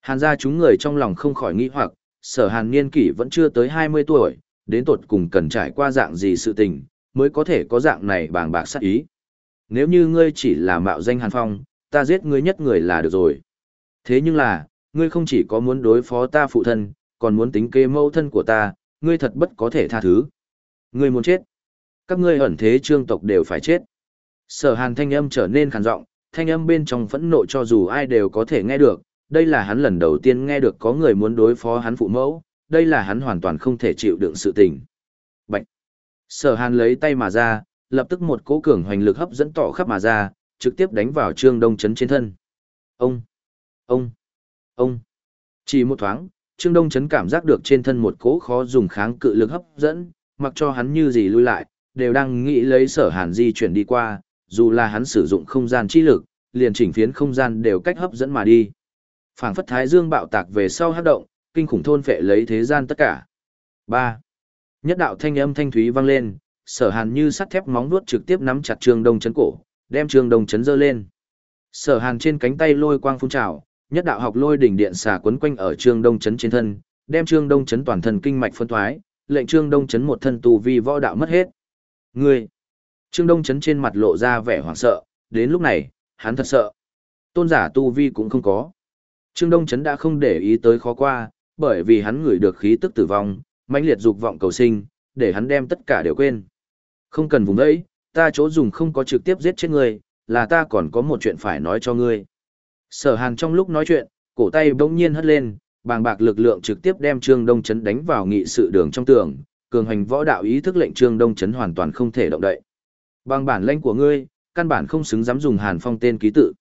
Hàn gia chúng người trong lòng không khỏi nghĩ hoặc, sở hàn niên kỷ vẫn chưa tới 20 tuổi, đến tột cùng cần trải qua dạng gì sự tình, mới có thể có dạng này bàng bạc sát ý. Nếu như ngươi chỉ là mạo danh hàn phong, ta giết ngươi nhất người là được rồi. Thế nhưng là, ngươi không chỉ có muốn đối phó ta phụ thân, còn muốn tính kế mẫu thân của ta, ngươi thật bất có thể tha thứ. Ngươi muốn chết. Các ngươi ẩn thế trương tộc đều phải chết. Sở hàn thanh âm trở nên khàn giọng, thanh âm bên trong phẫn nộ cho dù ai đều có thể nghe được, đây là hắn lần đầu tiên nghe được có người muốn đối phó hắn phụ mẫu, đây là hắn hoàn toàn không thể chịu đựng sự tình. Bạch! Sở hàn lấy tay mà ra, lập tức một cỗ cường hoành lực hấp dẫn tỏ khắp mà ra, trực tiếp đánh vào trương đông chấn trên thân. Ông! Ông! Ông! Chỉ một thoáng, trương đông chấn cảm giác được trên thân một cỗ khó dùng kháng cự lực hấp dẫn, mặc cho hắn như gì lui lại, đều đang nghĩ lấy sở hàn di chuyển đi qua, dù là hắn sử dụng không gian chi lực, liền chỉnh phiến không gian đều cách hấp dẫn mà đi. Phảng phất thái dương bạo tạc về sau hát động, kinh khủng thôn phệ lấy thế gian tất cả. ba Nhất đạo thanh âm thanh thúy vang lên, sở hàn như sắt thép móng nuốt trực tiếp nắm chặt trương đông chấn cổ, đem trương đông chấn dơ lên. Sở hàn trên cánh tay lôi quang phun trào, nhất đạo học lôi đỉnh điện xà quấn quanh ở trương đông chấn trên thân, đem trương đông chấn toàn thân kinh mạch phân thoái, lệnh trương đông chấn một thân tù vi võ đạo mất hết. người Trương đông chấn trên mặt lộ ra vẻ hoảng sợ, đến lúc này, hắn thật sợ. Tôn giả tu vi cũng không có. Trương Đông Trấn đã không để ý tới khó qua, bởi vì hắn ngửi được khí tức tử vong, mãnh liệt dục vọng cầu sinh, để hắn đem tất cả đều quên. Không cần vùng đấy, ta chỗ dùng không có trực tiếp giết chết ngươi, là ta còn có một chuyện phải nói cho ngươi. Sở Hàn trong lúc nói chuyện, cổ tay bỗng nhiên hất lên, bàng bạc lực lượng trực tiếp đem Trương Đông Trấn đánh vào nghị sự đường trong tường, cường hành võ đạo ý thức lệnh Trương Đông Trấn hoàn toàn không thể động đậy. Bằng bản lãnh của ngươi, căn bản không xứng dám dùng Hàn Phong tên ký tự.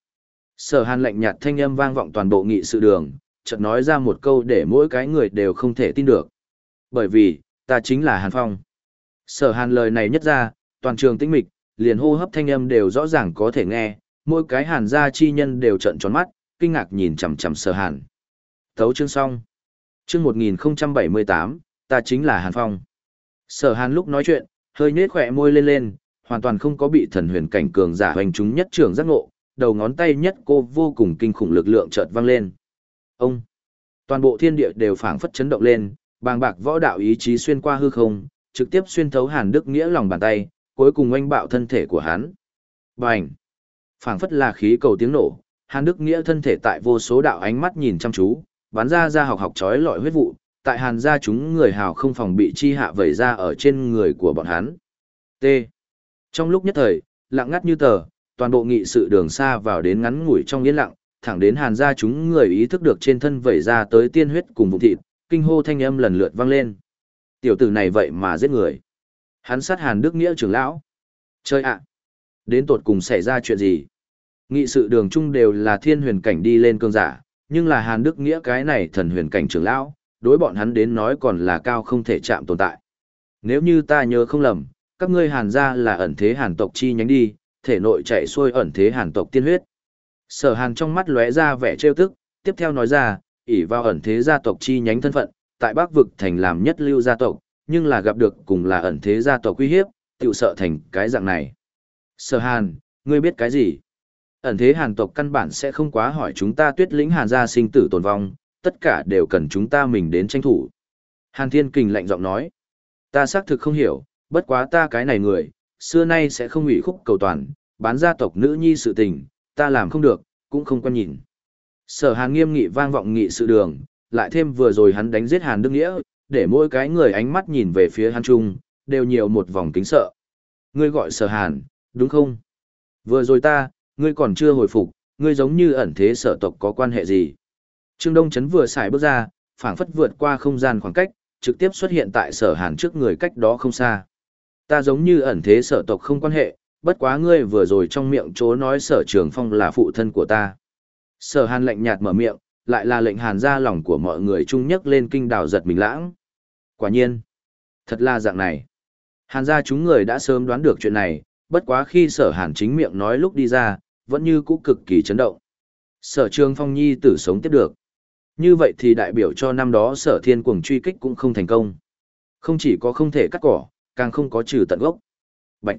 Sở hàn lạnh nhạt thanh âm vang vọng toàn bộ nghị sự đường, chợt nói ra một câu để mỗi cái người đều không thể tin được. Bởi vì, ta chính là Hàn Phong. Sở hàn lời này nhất ra, toàn trường tĩnh mịch, liền hô hấp thanh âm đều rõ ràng có thể nghe, mỗi cái hàn gia chi nhân đều trợn tròn mắt, kinh ngạc nhìn chằm chằm sở hàn. Thấu chương xong. Chương 1078, ta chính là Hàn Phong. Sở hàn lúc nói chuyện, hơi nhếch khỏe môi lên lên, hoàn toàn không có bị thần huyền cảnh cường giả hoành chúng nhất trường giác ngộ, đầu ngón tay nhất cô vô cùng kinh khủng lực lượng chợt vang lên. Ông! Toàn bộ thiên địa đều phảng phất chấn động lên, bàng bạc võ đạo ý chí xuyên qua hư không, trực tiếp xuyên thấu Hàn Đức Nghĩa lòng bàn tay, cuối cùng oanh bạo thân thể của hắn. Bành! Phảng phất là khí cầu tiếng nổ, Hàn Đức Nghĩa thân thể tại vô số đạo ánh mắt nhìn chăm chú, bắn ra ra học học chói lọi huyết vụ, tại Hàn gia chúng người hào không phòng bị chi hạ vẩy ra ở trên người của bọn hắn. T. Trong lúc nhất thời, lặng ngắt như tờ, toàn bộ nghị sự đường xa vào đến ngắn ngủi trong yên lặng, thẳng đến hàn gia chúng người ý thức được trên thân vẩy ra tới tiên huyết cùng vùng thịt, kinh hô thanh âm lần lượt vang lên. Tiểu tử này vậy mà giết người. Hắn sát hàn đức nghĩa trưởng lão. Chơi ạ! Đến tột cùng xảy ra chuyện gì? Nghị sự đường chung đều là thiên huyền cảnh đi lên cương giả, nhưng là hàn đức nghĩa cái này thần huyền cảnh trưởng lão, đối bọn hắn đến nói còn là cao không thể chạm tồn tại. Nếu như ta nhớ không lầm, các ngươi hàn gia là ẩn thế hàn tộc chi nhánh đi, thể nội chạy xuôi ẩn thế hàn tộc tiên huyết. Sở hàn trong mắt lóe ra vẻ trêu tức, tiếp theo nói ra, ỷ vào ẩn thế gia tộc chi nhánh thân phận, tại bắc vực thành làm nhất lưu gia tộc, nhưng là gặp được cùng là ẩn thế gia tộc uy hiếp, tiểu sợ thành cái dạng này. Sở hàn, ngươi biết cái gì? Ẩn thế hàn tộc căn bản sẽ không quá hỏi chúng ta tuyết lĩnh hàn gia sinh tử tồn vong, tất cả đều cần chúng ta mình đến tranh thủ. Hàn thiên kình lạnh giọng nói, ta xác thực không hiểu, bất quá ta cái này người, xưa nay sẽ không ủy khúc cầu toàn, bán gia tộc nữ nhi sự tình, ta làm không được, cũng không quan nhìn. Sở Hàn nghiêm nghị vang vọng nghị sự đường, lại thêm vừa rồi hắn đánh giết Hàn Đức Nghĩa, để mỗi cái người ánh mắt nhìn về phía Hàn Trung, đều nhiều một vòng kính sợ. Ngươi gọi Sở Hàn, đúng không? Vừa rồi ta, ngươi còn chưa hồi phục, ngươi giống như ẩn thế sở tộc có quan hệ gì? Trương Đông Chấn vừa xài bước ra, phảng phất vượt qua không gian khoảng cách, trực tiếp xuất hiện tại Sở Hàn trước người cách đó không xa. Ta giống như ẩn thế sở tộc không quan hệ, bất quá ngươi vừa rồi trong miệng chỗ nói sở trường phong là phụ thân của ta. Sở hàn lạnh nhạt mở miệng, lại là lệnh hàn ra lòng của mọi người chung nhất lên kinh đào giật mình lãng. Quả nhiên, thật là dạng này. Hàn ra chúng người đã sớm đoán được chuyện này, bất quá khi sở hàn chính miệng nói lúc đi ra, vẫn như cũ cực kỳ chấn động. Sở trường phong nhi tử sống tiếp được. Như vậy thì đại biểu cho năm đó sở thiên cuồng truy kích cũng không thành công. Không chỉ có không thể cắt cỏ, càng không có trừ tận gốc. Bạch!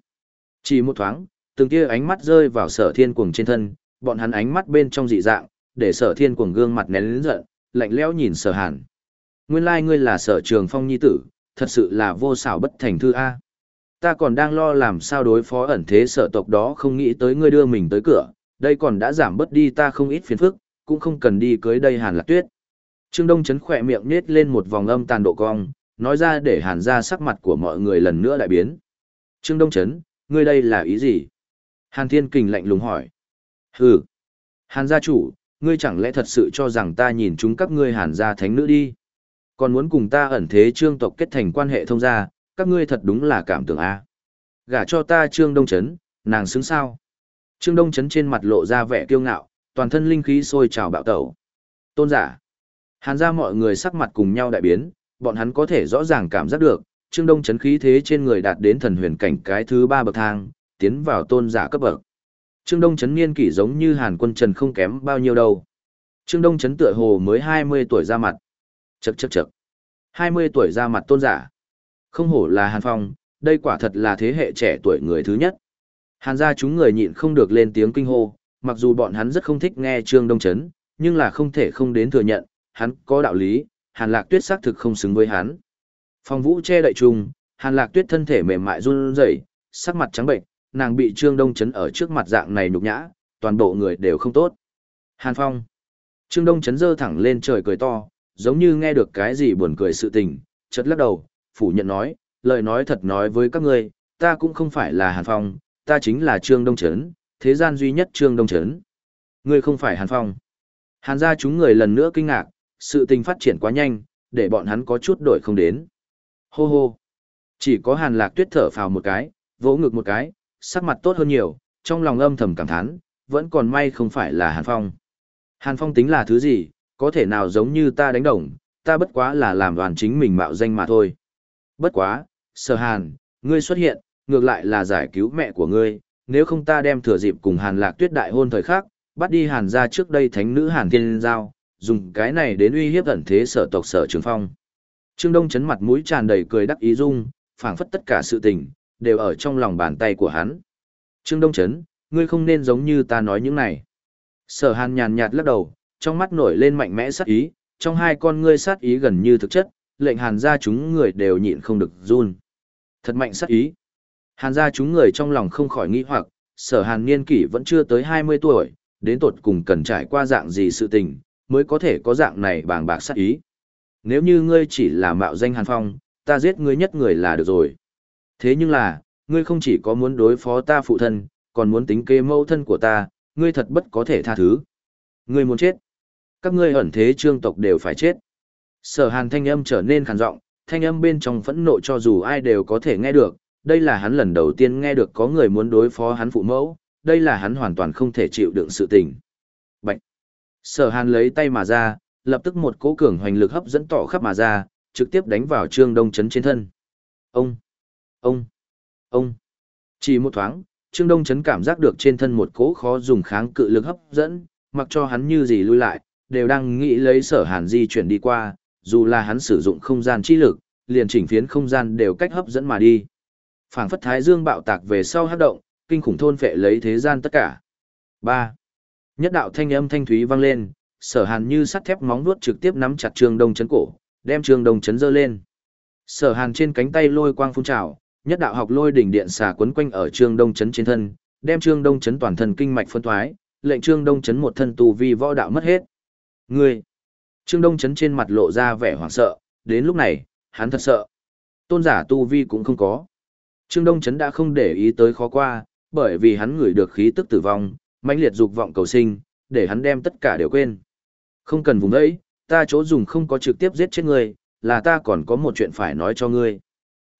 Chỉ một thoáng, từng kia ánh mắt rơi vào sở thiên cuồng trên thân, bọn hắn ánh mắt bên trong dị dạng, để sở thiên cuồng gương mặt nén lớn giận, lạnh lẽo nhìn sở hàn. Nguyên lai like ngươi là sở trường phong nhi tử, thật sự là vô xảo bất thành thư A. Ta còn đang lo làm sao đối phó ẩn thế sở tộc đó không nghĩ tới ngươi đưa mình tới cửa, đây còn đã giảm bớt đi ta không ít phiền phức, cũng không cần đi cưới đây hàn lạc tuyết. Trương Đông chấn khỏe miệng nết lên một vòng âm tàn độ cong, nói ra để hàn ra sắc mặt của mọi người lần nữa lại biến. Trương Đông chấn, ngươi đây là ý gì? Hàn Thiên Kình lạnh lùng hỏi. Hừ. Hàn gia chủ, ngươi chẳng lẽ thật sự cho rằng ta nhìn chúng các ngươi hàn gia thánh nữ đi? Còn muốn cùng ta ẩn thế trương tộc kết thành quan hệ thông gia, các ngươi thật đúng là cảm tưởng a. Gả cho ta Trương Đông Chấn, nàng xứng sao? Trương Đông Chấn trên mặt lộ ra vẻ kiêu ngạo, toàn thân linh khí sôi trào bạo tẩu. Tôn giả. Hàn gia mọi người sắc mặt cùng nhau đại biến, bọn hắn có thể rõ ràng cảm giác được, Trương Đông Chấn khí thế trên người đạt đến thần huyền cảnh cái thứ ba bậc thang, tiến vào tôn giả cấp bậc. Trương Đông Chấn niên kỷ giống như Hàn Quân Trần không kém bao nhiêu đâu. Trương Đông Chấn tựa hồ mới 20 tuổi ra mặt. Chậc chậc chậc. 20 tuổi ra mặt tôn giả. Không hổ là Hàn Phong, đây quả thật là thế hệ trẻ tuổi người thứ nhất. Hàn gia chúng người nhịn không được lên tiếng kinh hô, mặc dù bọn hắn rất không thích nghe Trương Đông Chấn, nhưng là không thể không đến thừa nhận, hắn có đạo lý, Hàn Lạc Tuyết xác thực không xứng với hắn. Phong Vũ che đậy trùng, Hàn Lạc Tuyết thân thể mềm mại run rẩy, sắc mặt trắng bệnh, nàng bị Trương Đông Chấn ở trước mặt dạng này nhục nhã, toàn bộ người đều không tốt. Hàn Phong. Trương Đông Chấn giơ thẳng lên trời cười to, giống như nghe được cái gì buồn cười sự tình, chợt lắc đầu, phủ nhận nói, lời nói thật nói với các ngươi, ta cũng không phải là Hàn Phong, ta chính là Trương Đông Chấn, thế gian duy nhất Trương Đông Chấn, Ngươi không phải Hàn Phong. Hàn gia chúng người lần nữa kinh ngạc, sự tình phát triển quá nhanh, để bọn hắn có chút đổi không đến. Hô hô. Chỉ có Hàn Lạc Tuyết thở phào một cái, vỗ ngực một cái, sắc mặt tốt hơn nhiều, trong lòng âm thầm cảm thán, vẫn còn may không phải là Hàn Phong. Hàn Phong tính là thứ gì, có thể nào giống như ta đánh đồng, ta bất quá là làm đoàn chính mình mạo danh mà thôi. Bất quá, sở hàn, ngươi xuất hiện, ngược lại là giải cứu mẹ của ngươi, nếu không ta đem thừa dịp cùng hàn lạc tuyết đại hôn thời khắc, bắt đi hàn ra trước đây thánh nữ hàn thiên giao, dùng cái này đến uy hiếp ẩn thế sở tộc sở trường phong. Trương Đông chấn mặt mũi tràn đầy cười đắc ý dung, phảng phất tất cả sự tình, đều ở trong lòng bàn tay của hắn. Trương Đông chấn, ngươi không nên giống như ta nói những này. Sở hàn nhàn nhạt lắc đầu, trong mắt nổi lên mạnh mẽ sát ý, trong hai con ngươi sát ý gần như thực chất, lệnh hàn gia chúng người đều nhịn không được run. Thật mạnh sát ý. Hàn gia chúng người trong lòng không khỏi nghĩ hoặc, sở hàn niên kỷ vẫn chưa tới 20 tuổi, đến tột cùng cần trải qua dạng gì sự tình, mới có thể có dạng này bàng bạc sát ý. Nếu như ngươi chỉ là mạo danh hàn phong, ta giết ngươi nhất người là được rồi. Thế nhưng là, ngươi không chỉ có muốn đối phó ta phụ thân, còn muốn tính kế mẫu thân của ta, ngươi thật bất có thể tha thứ. Ngươi muốn chết. Các ngươi ẩn thế trương tộc đều phải chết. Sở hàn thanh âm trở nên khàn giọng, thanh âm bên trong phẫn nộ cho dù ai đều có thể nghe được, đây là hắn lần đầu tiên nghe được có người muốn đối phó hắn phụ mẫu, đây là hắn hoàn toàn không thể chịu đựng sự tình. Bạch! Sở hàn lấy tay mà ra, lập tức một cỗ cường hoành lực hấp dẫn tỏ khắp mà ra, trực tiếp đánh vào trương đông chấn trên thân. Ông! Ông! Ông! Chỉ một thoáng, trương đông chấn cảm giác được trên thân một cỗ khó dùng kháng cự lực hấp dẫn, mặc cho hắn như gì lui lại, đều đang nghĩ lấy sở hàn di chuyển đi qua, dù là hắn sử dụng không gian chi lực, liền chỉnh phiến không gian đều cách hấp dẫn mà đi. Phảng phất thái dương bạo tạc về sau hấp động, kinh khủng thôn phệ lấy thế gian tất cả. 3. Nhất đạo thanh âm thanh thúy vang lên, sở hàn như sắt thép móng vuốt trực tiếp nắm chặt trương đông chấn cổ, đem trương đông chấn dơ lên. Sở hàn trên cánh tay lôi quang phun trào, nhất đạo học lôi đỉnh điện xà quấn quanh ở trương đông chấn trên thân, đem trương đông chấn toàn thân kinh mạch phân thoái, lệnh trương đông chấn một thân tù vi võ đạo mất hết. Ngươi! Trương Đông Chấn trên mặt lộ ra vẻ hoảng sợ, đến lúc này, hắn thật sợ. Tôn giả tu vi cũng không có. Trương Đông Chấn đã không để ý tới khó qua, bởi vì hắn ngửi được khí tức tử vong, mãnh liệt dục vọng cầu sinh, để hắn đem tất cả đều quên. Không cần vùng ấy, ta chỗ dùng không có trực tiếp giết chết ngươi, là ta còn có một chuyện phải nói cho ngươi.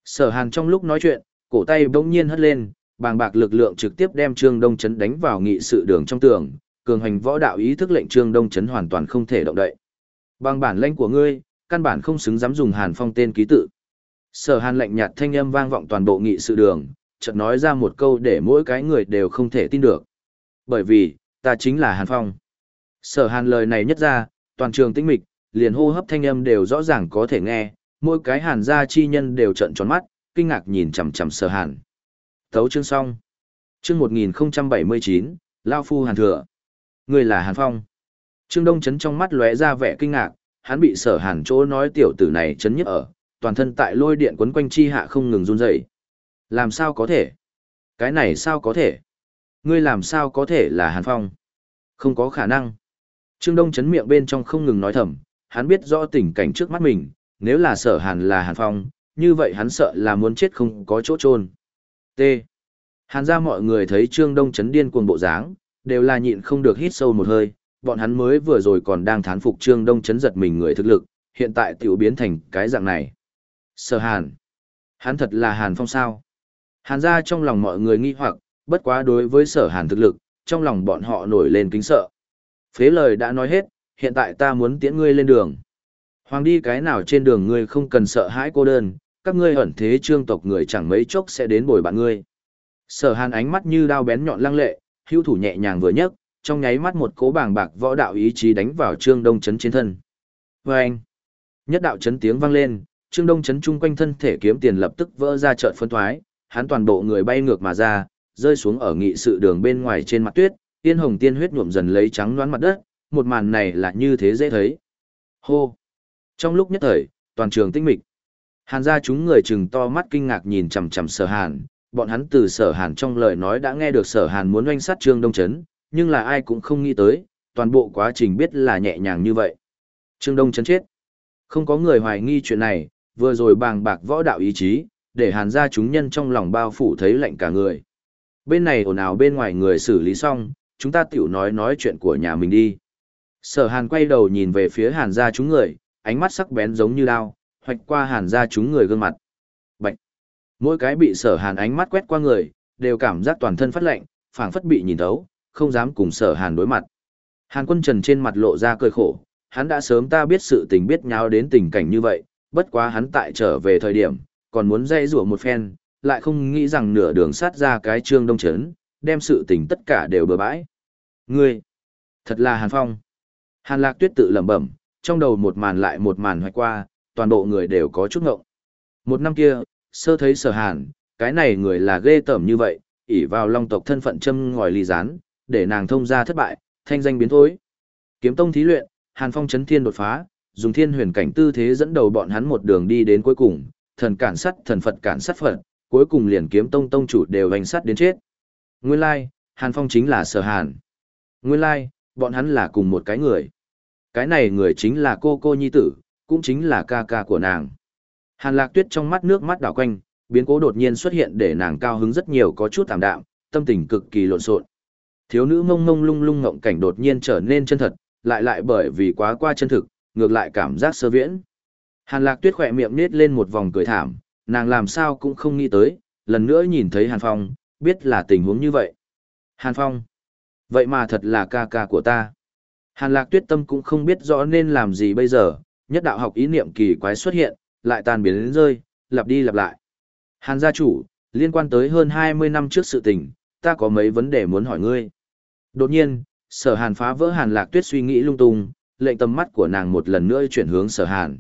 Sở Hàn trong lúc nói chuyện, cổ tay bỗng nhiên hất lên, bàng bạc lực lượng trực tiếp đem Trương Đông Chấn đánh vào nghị sự đường trong tường, cường hành võ đạo ý thức lệnh Trương Đông Chấn hoàn toàn không thể động đậy. Bằng bản lãnh của ngươi, căn bản không xứng dám dùng Hàn Phong tên ký tự. Sở Hàn lạnh nhạt thanh âm vang vọng toàn bộ nghị sự đường, chợt nói ra một câu để mỗi cái người đều không thể tin được. Bởi vì, ta chính là Hàn Phong. Sở Hàn lời này nhất ra, toàn trường tĩnh mịch, liền hô hấp thanh âm đều rõ ràng có thể nghe, mỗi cái hàn gia chi nhân đều trợn tròn mắt, kinh ngạc nhìn chằm chằm sở hàn. Thấu chương xong. Chương 1079, Lao Phu Hàn Thừa. Người là Hàn Phong. Trương Đông Chấn trong mắt lóe ra vẻ kinh ngạc, hắn bị sở hàn chỗ nói tiểu tử này chấn nhức ở, toàn thân tại lôi điện quấn quanh chi hạ không ngừng run rẩy. Làm sao có thể? Cái này sao có thể? Ngươi làm sao có thể là Hàn Phong? Không có khả năng. Trương Đông chấn miệng bên trong không ngừng nói thầm, hắn biết rõ tình cảnh trước mắt mình, nếu là sở Hàn là Hàn Phong, như vậy hắn sợ là muốn chết không có chỗ trôn. T. Hàn ra mọi người thấy Trương Đông chấn điên cuồng bộ dáng, đều là nhịn không được hít sâu một hơi, bọn hắn mới vừa rồi còn đang thán phục Trương Đông chấn giật mình người thực lực, hiện tại tiểu biến thành cái dạng này. Sở Hàn. Hắn thật là Hàn Phong sao? Hàn ra trong lòng mọi người nghi hoặc, bất quá đối với sở Hàn thực lực, trong lòng bọn họ nổi lên kính sợ. Phế lời đã nói hết, hiện tại ta muốn tiễn ngươi lên đường. Hoàng đi cái nào trên đường ngươi không cần sợ hãi cô đơn, các ngươi ẩn thế trương tộc người chẳng mấy chốc sẽ đến bồi bạn ngươi. Sở hàn ánh mắt như đao bén nhọn lăng lệ, hữu thủ nhẹ nhàng vừa nhấc, trong nháy mắt một cố bàng bạc võ đạo ý chí đánh vào trương đông chấn trên thân. Và anh, nhất đạo chấn tiếng vang lên, trương đông chấn chung quanh thân thể kiếm tiền lập tức vỡ ra trợn phân thoái, hắn toàn bộ người bay ngược mà ra, rơi xuống ở nghị sự đường bên ngoài trên mặt tuyết, tiên hồng tiên huyết nhuộm dần lấy trắng loáng mặt đất, một màn này là như thế dễ thấy. Hô! Trong lúc nhất thời, toàn trường tinh mịch. Hàn gia chúng người chừng to mắt kinh ngạc nhìn chằm chằm sở hàn, bọn hắn từ sở hàn trong lời nói đã nghe được sở hàn muốn oanh sát trương đông chấn, nhưng là ai cũng không nghĩ tới, toàn bộ quá trình biết là nhẹ nhàng như vậy. Trương đông chấn chết. Không có người hoài nghi chuyện này, vừa rồi bàng bạc võ đạo ý chí, để hàn gia chúng nhân trong lòng bao phủ thấy lạnh cả người. Bên này ồn ào bên ngoài người xử lý xong, chúng ta tiểu nói nói chuyện của nhà mình đi. Sở hàn quay đầu nhìn về phía hàn ra chúng người, ánh mắt sắc bén giống như đao, hoạch qua hàn ra chúng người gương mặt. Bạch! Mỗi cái bị sở hàn ánh mắt quét qua người, đều cảm giác toàn thân phát lạnh, phảng phất bị nhìn thấu, không dám cùng sở hàn đối mặt. Hàn quân trần trên mặt lộ ra cười khổ, hắn đã sớm ta biết sự tình biết nháo đến tình cảnh như vậy, bất quá hắn tại trở về thời điểm, còn muốn dây rủa một phen, lại không nghĩ rằng nửa đường sát ra cái trương đông chấn, đem sự tình tất cả đều bừa bãi. Ngươi, thật là Hàn Phong. Hàn Lạc Tuyết tự lẩm bẩm, trong đầu một màn lại một màn hoài qua, toàn bộ người đều có chút ngộng. Một năm kia, sơ thấy sở hàn, cái này người là ghê tởm như vậy, ỷ vào long tộc thân phận châm ngòi ly rán, để nàng thông ra thất bại, thanh danh biến thối. Kiếm tông thí luyện, Hàn Phong chấn thiên đột phá, dùng thiên huyền cảnh tư thế dẫn đầu bọn hắn một đường đi đến cuối cùng, thần cản sát thần Phật cản sát Phật, cuối cùng liền kiếm tông tông chủ đều hành sát đến chết. Nguyên lai, Hàn Phong chính là sở Hàn. Nguyên lai, bọn hắn là cùng một cái người. Cái này người chính là cô cô nhi tử, cũng chính là ca ca của nàng. Hàn Lạc Tuyết trong mắt nước mắt đảo quanh, biến cố đột nhiên xuất hiện để nàng cao hứng rất nhiều có chút tạm đạm, tâm tình cực kỳ lộn xộn. Thiếu nữ mông mông lung lung ngộng cảnh đột nhiên trở nên chân thật, lại lại bởi vì quá qua chân thực, ngược lại cảm giác sơ viễn. Hàn Lạc Tuyết khỏe miệng nết lên một vòng cười thảm, nàng làm sao cũng không nghĩ tới, lần nữa nhìn thấy Hàn Phong, biết là tình huống như vậy. Hàn Phong, vậy mà thật là ca ca của ta. Hàn Lạc Tuyết Tâm cũng không biết rõ nên làm gì bây giờ, nhất đạo học ý niệm kỳ quái xuất hiện, lại tan biến đến rơi, lặp đi lặp lại. Hàn gia chủ, liên quan tới hơn 20 năm trước sự tình, ta có mấy vấn đề muốn hỏi ngươi. Đột nhiên, sở hàn phá vỡ hàn lạc tuyết suy nghĩ lung tung, lệnh tầm mắt của nàng một lần nữa chuyển hướng sở hàn.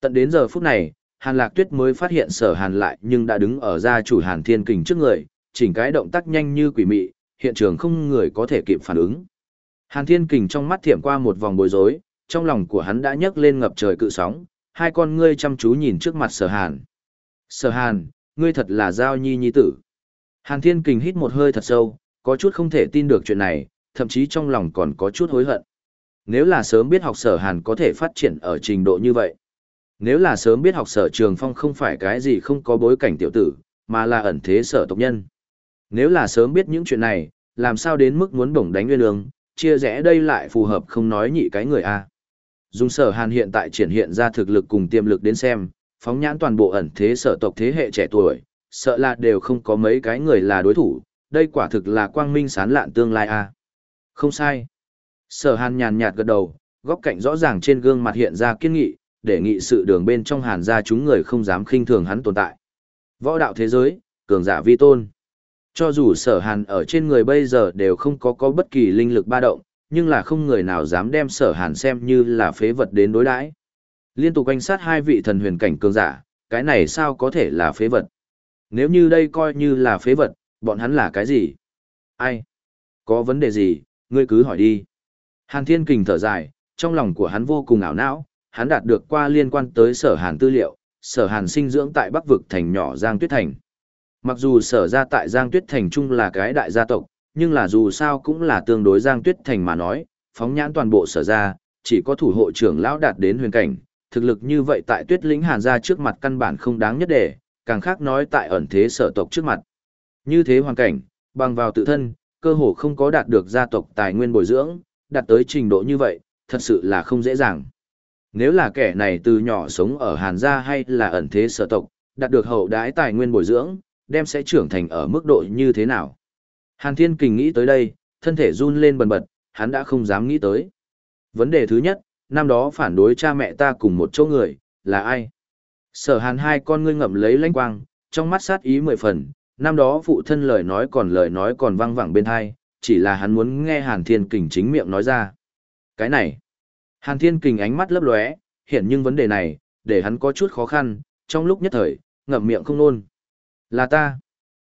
Tận đến giờ phút này, hàn lạc tuyết mới phát hiện sở hàn lại nhưng đã đứng ở gia chủ hàn thiên kình trước người, chỉnh cái động tác nhanh như quỷ mị, hiện trường không người có thể kịp phản ứng. Hàn thiên kình trong mắt thiểm qua một vòng bối rối, trong lòng của hắn đã nhấc lên ngập trời cự sóng, hai con ngươi chăm chú nhìn trước mặt sở hàn. Sở hàn, ngươi thật là giao nhi nhi tử. Hàn thiên kình hít một hơi thật sâu, có chút không thể tin được chuyện này, thậm chí trong lòng còn có chút hối hận. Nếu là sớm biết học sở hàn có thể phát triển ở trình độ như vậy. Nếu là sớm biết học sở trường phong không phải cái gì không có bối cảnh tiểu tử, mà là ẩn thế sở tộc nhân. Nếu là sớm biết những chuyện này, làm sao đến mức muốn bổng đánh nguyên lương, chia rẽ đây lại phù hợp không nói nhị cái người a. Dùng sở hàn hiện tại triển hiện ra thực lực cùng tiềm lực đến xem, phóng nhãn toàn bộ ẩn thế sở tộc thế hệ trẻ tuổi, sợ là đều không có mấy cái người là đối thủ, đây quả thực là quang minh sán lạn tương lai a. Không sai. Sở hàn nhàn nhạt gật đầu, góc cạnh rõ ràng trên gương mặt hiện ra kiên nghị, để nghị sự đường bên trong hàn ra chúng người không dám khinh thường hắn tồn tại. Võ đạo thế giới, cường giả vi tôn. Cho dù sở hàn ở trên người bây giờ đều không có có bất kỳ linh lực ba động, nhưng là không người nào dám đem sở hàn xem như là phế vật đến đối đãi. Liên tục quanh sát hai vị thần huyền cảnh cường giả, cái này sao có thể là phế vật? Nếu như đây coi như là phế vật, bọn hắn là cái gì? Ai? Có vấn đề gì, ngươi cứ hỏi đi. Hàn Thiên Kình thở dài, trong lòng của hắn vô cùng ảo não, hắn đạt được qua liên quan tới sở hàn tư liệu, sở hàn sinh dưỡng tại bắc vực thành nhỏ Giang Tuyết Thành. Mặc dù sở ra tại Giang Tuyết Thành chung là cái đại gia tộc, nhưng là dù sao cũng là tương đối Giang Tuyết Thành mà nói, phóng nhãn toàn bộ sở ra, chỉ có thủ hộ trưởng lão đạt đến huyền cảnh, thực lực như vậy tại tuyết lĩnh hàn gia trước mặt căn bản không đáng nhất để, càng khác nói tại ẩn thế sở tộc trước mặt. Như thế hoàn cảnh, bằng vào tự thân, cơ hồ không có đạt được gia tộc tài nguyên bồi dưỡng, đạt tới trình độ như vậy, thật sự là không dễ dàng. Nếu là kẻ này từ nhỏ sống ở Hàn gia hay là ẩn thế sở tộc, đạt được hậu đái tài nguyên bồi dưỡng, đem sẽ trưởng thành ở mức độ như thế nào? Hàn Thiên Kình nghĩ tới đây, thân thể run lên bần bật, hắn đã không dám nghĩ tới. Vấn đề thứ nhất, năm đó phản đối cha mẹ ta cùng một chỗ người, là ai? Sở hàn hai con ngươi ngậm lấy lãnh quang, trong mắt sát ý mười phần, năm đó phụ thân lời nói còn lời nói còn vang vẳng bên hai, chỉ là hắn muốn nghe Hàn Thiên Kình chính miệng nói ra. Cái này, Hàn Thiên Kình ánh mắt lấp lóe, hiện nhưng vấn đề này, để hắn có chút khó khăn, trong lúc nhất thời, ngậm miệng không nôn. Là ta.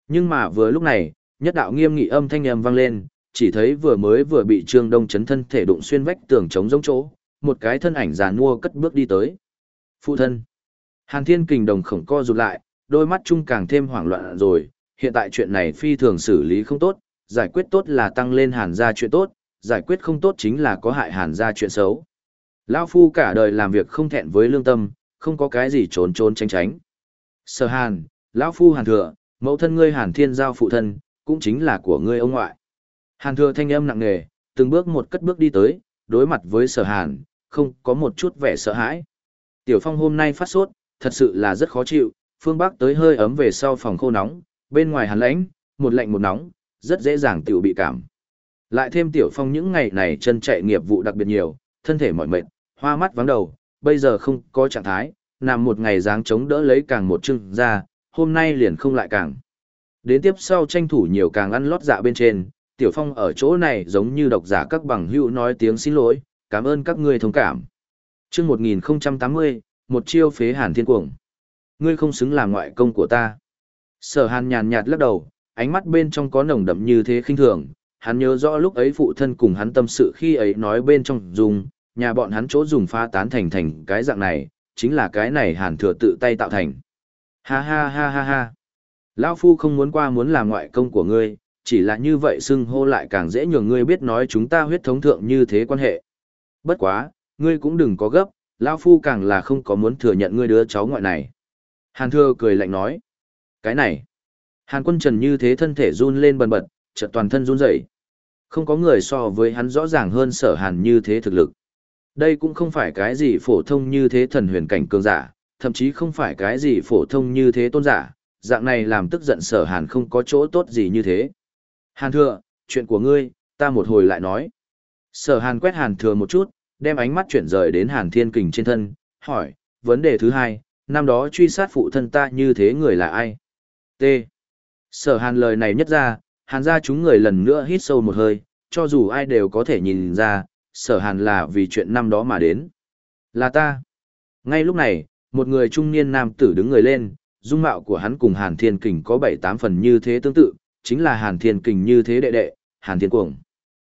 Nhưng mà vừa lúc này, nhất đạo nghiêm nghị âm thanh ầm vang lên, chỉ thấy vừa mới vừa bị Trương Đông chấn thân thể đụng xuyên vách tường chống giống chỗ, một cái thân ảnh giàn mua cất bước đi tới. Phụ thân. Hàn Thiên Kình đồng khổng co rụt lại, đôi mắt chung càng thêm hoảng loạn rồi, hiện tại chuyện này phi thường xử lý không tốt, giải quyết tốt là tăng lên Hàn gia chuyện tốt, giải quyết không tốt chính là có hại Hàn gia chuyện xấu. Lão phu cả đời làm việc không thẹn với lương tâm, không có cái gì trốn trốn tránh tránh. Sở Hàn, lão phu Hàn thừa, mẫu thân ngươi Hàn Thiên giao phụ thân, cũng chính là của ngươi ông ngoại. Hàn thừa thanh âm nặng nề, từng bước một cất bước đi tới, đối mặt với Sở Hàn, không có một chút vẻ sợ hãi. Tiểu Phong hôm nay phát sốt, thật sự là rất khó chịu, phương Bắc tới hơi ấm về sau phòng khô nóng, bên ngoài hàn lãnh, một lạnh một nóng, rất dễ dàng tiểu bị cảm. Lại thêm Tiểu Phong những ngày này chân chạy nghiệp vụ đặc biệt nhiều, thân thể mỏi mệt, hoa mắt vắng đầu, bây giờ không có trạng thái, nằm một ngày dáng chống đỡ lấy càng một chưng ra, hôm nay liền không lại càng. Đến tiếp sau tranh thủ nhiều càng ăn lót dạ bên trên, Tiểu Phong ở chỗ này giống như độc giả các bằng hữu nói tiếng xin lỗi, cảm ơn các ngươi thông cảm. chương 1080, một chiêu phế hàn thiên cuồng. Ngươi không xứng làm ngoại công của ta. Sở hàn nhàn nhạt lắc đầu, ánh mắt bên trong có nồng đậm như thế khinh thường. Hắn nhớ rõ lúc ấy phụ thân cùng hắn tâm sự khi ấy nói bên trong dùng, nhà bọn hắn chỗ dùng phá tán thành thành cái dạng này, chính là cái này hàn thừa tự tay tạo thành. Ha ha ha ha ha. Lão Phu không muốn qua muốn làm ngoại công của ngươi, chỉ là như vậy xưng hô lại càng dễ nhường ngươi biết nói chúng ta huyết thống thượng như thế quan hệ. Bất quá, ngươi cũng đừng có gấp, Lão Phu càng là không có muốn thừa nhận ngươi đứa cháu ngoại này. Hàn Thừa cười lạnh nói. Cái này. Hàn quân trần như thế thân thể run lên bần bật, chợt toàn thân run rẩy. Không có người so với hắn rõ ràng hơn sở hàn như thế thực lực. Đây cũng không phải cái gì phổ thông như thế thần huyền cảnh cường giả, thậm chí không phải cái gì phổ thông như thế tôn giả, dạng này làm tức giận sở hàn không có chỗ tốt gì như thế. Hàn thừa, chuyện của ngươi, ta một hồi lại nói. Sở hàn quét hàn thừa một chút, đem ánh mắt chuyển rời đến hàn thiên kình trên thân, hỏi, vấn đề thứ hai, năm đó truy sát phụ thân ta như thế người là ai? T. Sở hàn lời này nhất ra, hàn ra chúng người lần nữa hít sâu một hơi, cho dù ai đều có thể nhìn ra, sở hàn là vì chuyện năm đó mà đến. Là ta. Ngay lúc này, một người trung niên nam tử đứng người lên, dung mạo của hắn cùng hàn thiên kình có bảy tám phần như thế tương tự, chính là hàn thiên kình như thế đệ đệ, hàn thiên cuồng.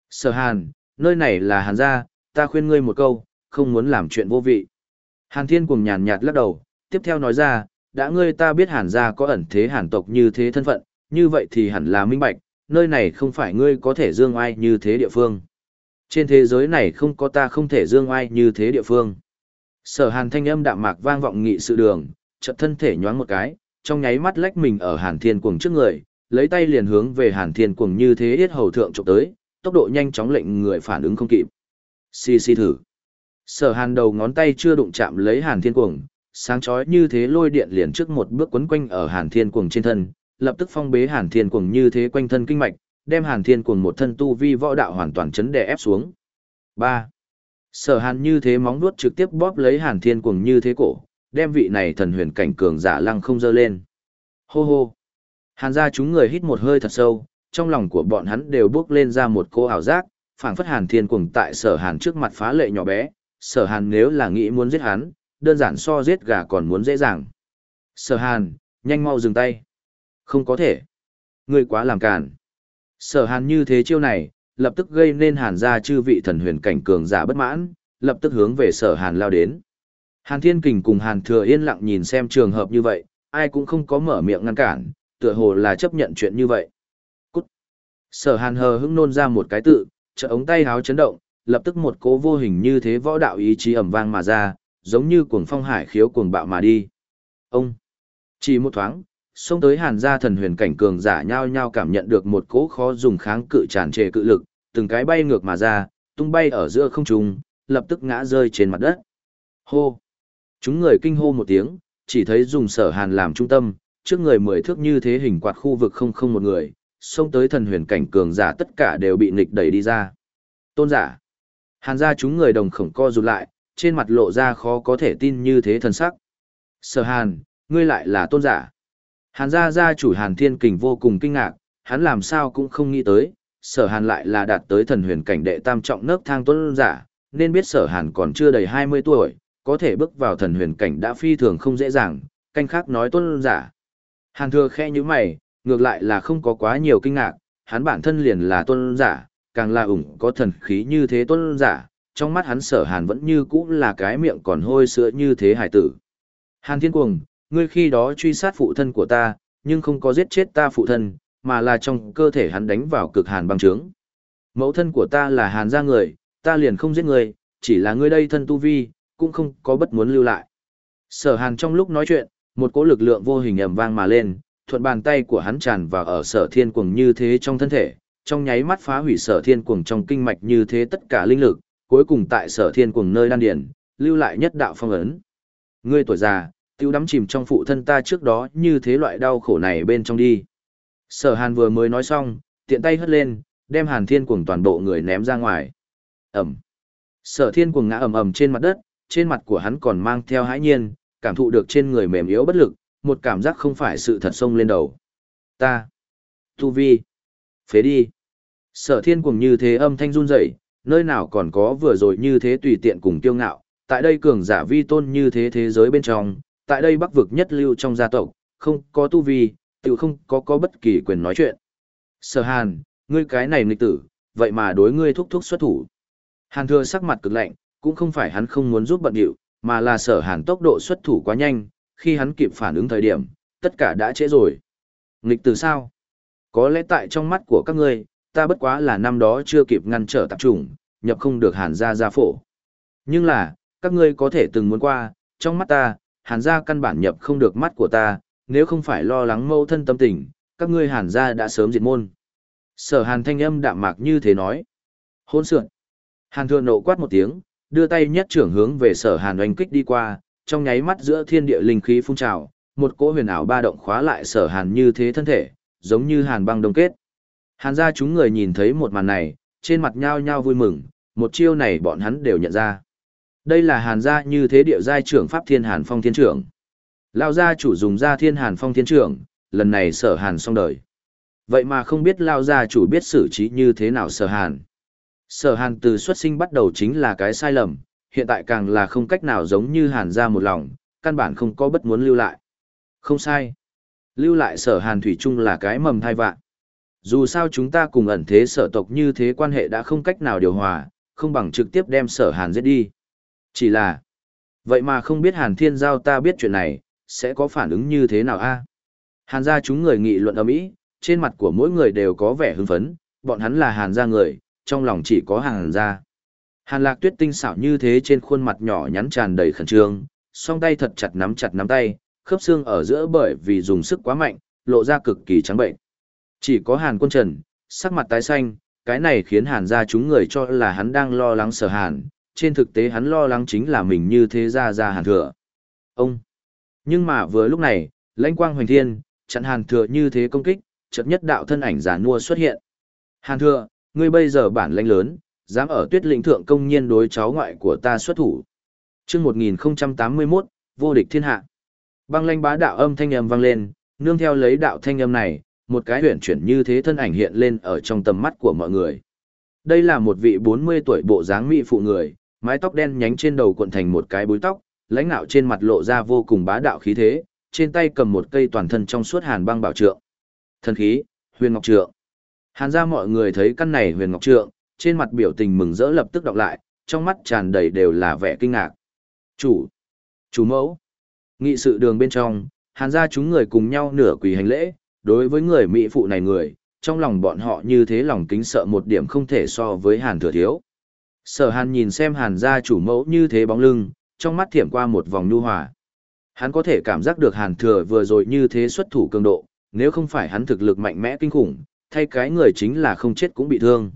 Sở hàn, nơi này là hàn gia, ta khuyên ngươi một câu, không muốn làm chuyện vô vị. Hàn thiên cuồng nhàn nhạt lắc đầu, tiếp theo nói ra, đã ngươi ta biết hàn gia có ẩn thế hàn tộc như thế thân phận, như vậy thì hẳn là minh bạch, nơi này không phải ngươi có thể dương ai như thế địa phương. Trên thế giới này không có ta không thể dương ai như thế địa phương. Sở hàn thanh âm đạm mạc vang vọng nghị sự đường, chợt thân thể nhoáng một cái, trong nháy mắt lách mình ở hàn thiên cuồng trước người, lấy tay liền hướng về hàn thiên cuồng như thế yết hầu thượng trộm tới, tốc độ nhanh chóng lệnh người phản ứng không kịp. Xì xì thử. Sở hàn đầu ngón tay chưa đụng chạm lấy hàn thiên cuồng, sáng chói như thế lôi điện liền trước một bước quấn quanh ở hàn thiên cuồng trên thân, lập tức phong bế hàn thiên cuồng như thế quanh thân kinh mạch, đem hàn thiên cuồng một thân tu vi võ đạo hoàn toàn chấn đè ép xuống. 3. Sở hàn như thế móng vuốt trực tiếp bóp lấy hàn thiên cuồng như thế cổ, đem vị này thần huyền cảnh cường giả lăng không dơ lên. Hô hô. Hàn ra chúng người hít một hơi thật sâu, trong lòng của bọn hắn đều bước lên ra một cô ảo giác, phảng phất hàn thiên cuồng tại sở hàn trước mặt phá lệ nhỏ bé, sở hàn nếu là nghĩ muốn giết hắn, đơn giản so giết gà còn muốn dễ dàng. Sở hàn, nhanh mau dừng tay. Không có thể. Ngươi quá làm cản. Sở hàn như thế chiêu này, lập tức gây nên hàn gia chư vị thần huyền cảnh cường giả bất mãn, lập tức hướng về sở hàn lao đến. Hàn thiên kình cùng hàn thừa yên lặng nhìn xem trường hợp như vậy, ai cũng không có mở miệng ngăn cản, tựa hồ là chấp nhận chuyện như vậy. Cút. Sở hàn hờ hững nôn ra một cái tự, trợ ống tay háo chấn động, lập tức một cố vô hình như thế võ đạo ý chí ẩm vang mà ra, giống như cuồng phong hải khiếu cuồng bạo mà đi. Ông. Chỉ một thoáng, xông tới hàn gia thần huyền cảnh cường giả nhao nhao cảm nhận được một cỗ khó dùng kháng cự tràn trề cự lực, từng cái bay ngược mà ra, tung bay ở giữa không trung, lập tức ngã rơi trên mặt đất. Hô! Chúng người kinh hô một tiếng, chỉ thấy dùng sở hàn làm trung tâm, trước người mười thước như thế hình quạt khu vực không không một người, xông tới thần huyền cảnh cường giả tất cả đều bị nịch đẩy đi ra. Tôn giả! Hàn gia chúng người đồng khổng co rụt lại, trên mặt lộ ra khó có thể tin như thế thần sắc. Sở hàn, ngươi lại là tôn giả. Hàn gia gia chủ Hàn Thiên Kình vô cùng kinh ngạc, hắn làm sao cũng không nghĩ tới, sở hàn lại là đạt tới thần huyền cảnh đệ tam trọng nấc thang tuấn giả, nên biết sở hàn còn chưa đầy 20 tuổi, có thể bước vào thần huyền cảnh đã phi thường không dễ dàng, canh khác nói tuấn giả. Hàn thừa khe như mày, ngược lại là không có quá nhiều kinh ngạc, hắn bản thân liền là tuấn giả, càng là ủng có thần khí như thế tuấn giả, trong mắt hắn sở hàn vẫn như cũ là cái miệng còn hôi sữa như thế hải tử. Hàn thiên cuồng, ngươi khi đó truy sát phụ thân của ta, nhưng không có giết chết ta phụ thân, mà là trong cơ thể hắn đánh vào cực hàn băng trướng. Mẫu thân của ta là hàn gia người, ta liền không giết người, chỉ là ngươi đây thân tu vi, cũng không có bất muốn lưu lại. Sở hàn trong lúc nói chuyện, một cỗ lực lượng vô hình ầm vang mà lên, thuận bàn tay của hắn tràn vào ở sở thiên cuồng như thế trong thân thể, trong nháy mắt phá hủy sở thiên cuồng trong kinh mạch như thế tất cả linh lực, cuối cùng tại sở thiên cuồng nơi đan điển, lưu lại nhất đạo phong ấn. Ngươi tuổi già, tiêu đắm chìm trong phụ thân ta trước đó như thế loại đau khổ này bên trong đi. Sở hàn vừa mới nói xong, tiện tay hất lên, đem hàn thiên cuồng toàn bộ người ném ra ngoài. Ẩm. Sở thiên cuồng ngã ầm ầm trên mặt đất, trên mặt của hắn còn mang theo hãi nhiên, cảm thụ được trên người mềm yếu bất lực, một cảm giác không phải sự thật sông lên đầu. Ta. Tu vi. Phế đi. Sở thiên cuồng như thế âm thanh run rẩy, nơi nào còn có vừa rồi như thế tùy tiện cùng kiêu ngạo, tại đây cường giả vi tôn như thế thế giới bên trong, tại đây bắc vực nhất lưu trong gia tộc, không có tu vi, tự không có có bất kỳ quyền nói chuyện. Sở hàn, ngươi cái này nghịch tử, vậy mà đối ngươi thúc thúc xuất thủ. Hàn thừa sắc mặt cực lạnh, cũng không phải hắn không muốn giúp bận điệu, mà là sở hàn tốc độ xuất thủ quá nhanh, khi hắn kịp phản ứng thời điểm, tất cả đã trễ rồi. Nghịch tử sao? Có lẽ tại trong mắt của các ngươi, ta bất quá là năm đó chưa kịp ngăn trở tạp trùng, nhập không được hàn gia gia phổ. Nhưng là, các ngươi có thể từng muốn qua, trong mắt ta, hàn gia căn bản nhập không được mắt của ta, nếu không phải lo lắng mâu thân tâm tình, các ngươi hàn gia đã sớm diệt môn. Sở hàn thanh âm đạm mạc như thế nói. Hôn sượn. Hàn thừa nộ quát một tiếng, đưa tay nhất trưởng hướng về sở hàn oanh kích đi qua, trong nháy mắt giữa thiên địa linh khí phun trào, một cỗ huyền ảo ba động khóa lại sở hàn như thế thân thể, giống như hàn băng đông kết. Hàn gia chúng người nhìn thấy một màn này, trên mặt nhao nhao vui mừng, một chiêu này bọn hắn đều nhận ra. Đây là hàn gia như thế địa giai trưởng pháp thiên hàn phong thiên trưởng. Lao gia chủ dùng ra thiên hàn phong thiên trưởng, lần này sở hàn xong đời. Vậy mà không biết Lao gia chủ biết xử trí như thế nào sở hàn. Sở hàn từ xuất sinh bắt đầu chính là cái sai lầm, hiện tại càng là không cách nào giống như hàn gia một lòng, căn bản không có bất muốn lưu lại. Không sai. Lưu lại sở hàn thủy chung là cái mầm thai vạn. Dù sao chúng ta cùng ẩn thế sở tộc như thế quan hệ đã không cách nào điều hòa, không bằng trực tiếp đem sở hàn giết đi. Chỉ là, vậy mà không biết hàn thiên giao ta biết chuyện này, sẽ có phản ứng như thế nào a? Hàn gia chúng người nghị luận ở mỹ, trên mặt của mỗi người đều có vẻ hưng phấn, bọn hắn là hàn gia người, trong lòng chỉ có hàn gia. Hàn lạc tuyết tinh xảo như thế trên khuôn mặt nhỏ nhắn tràn đầy khẩn trương, song tay thật chặt nắm chặt nắm tay, khớp xương ở giữa bởi vì dùng sức quá mạnh, lộ ra cực kỳ trắng bệnh. Chỉ có hàn quân trần, sắc mặt tái xanh, cái này khiến hàn gia chúng người cho là hắn đang lo lắng sở hàn, trên thực tế hắn lo lắng chính là mình như thế ra ra hàn thừa. Ông! Nhưng mà vừa lúc này, lãnh quang hoành thiên, chặn hàn thừa như thế công kích, chợt nhất đạo thân ảnh giả nua xuất hiện. Hàn thừa, ngươi bây giờ bản lãnh lớn, dám ở tuyết lĩnh thượng công nhiên đối cháu ngoại của ta xuất thủ. chương 1081, vô địch thiên hạ. Băng lãnh bá đạo âm thanh âm vang lên, nương theo lấy đạo thanh âm này, một cái huyển chuyển như thế thân ảnh hiện lên ở trong tầm mắt của mọi người. Đây là một vị 40 tuổi bộ dáng mỹ phụ người, mái tóc đen nhánh trên đầu cuộn thành một cái búi tóc, lãnh nạo trên mặt lộ ra vô cùng bá đạo khí thế, trên tay cầm một cây toàn thân trong suốt hàn băng bảo trượng. Thần khí, huyền ngọc trượng. Hàn gia mọi người thấy căn này huyền ngọc trượng, trên mặt biểu tình mừng rỡ lập tức đọc lại, trong mắt tràn đầy đều là vẻ kinh ngạc. Chủ, chủ mẫu. Nghị sự đường bên trong, hàn gia chúng người cùng nhau nửa quỳ hành lễ, đối với người mỹ phụ này người, trong lòng bọn họ như thế lòng kính sợ một điểm không thể so với hàn thừa thiếu. Sở hàn nhìn xem hàn gia chủ mẫu như thế bóng lưng, trong mắt thiểm qua một vòng nhu hòa. Hắn có thể cảm giác được hàn thừa vừa rồi như thế xuất thủ cường độ, nếu không phải hắn thực lực mạnh mẽ kinh khủng, thay cái người chính là không chết cũng bị thương.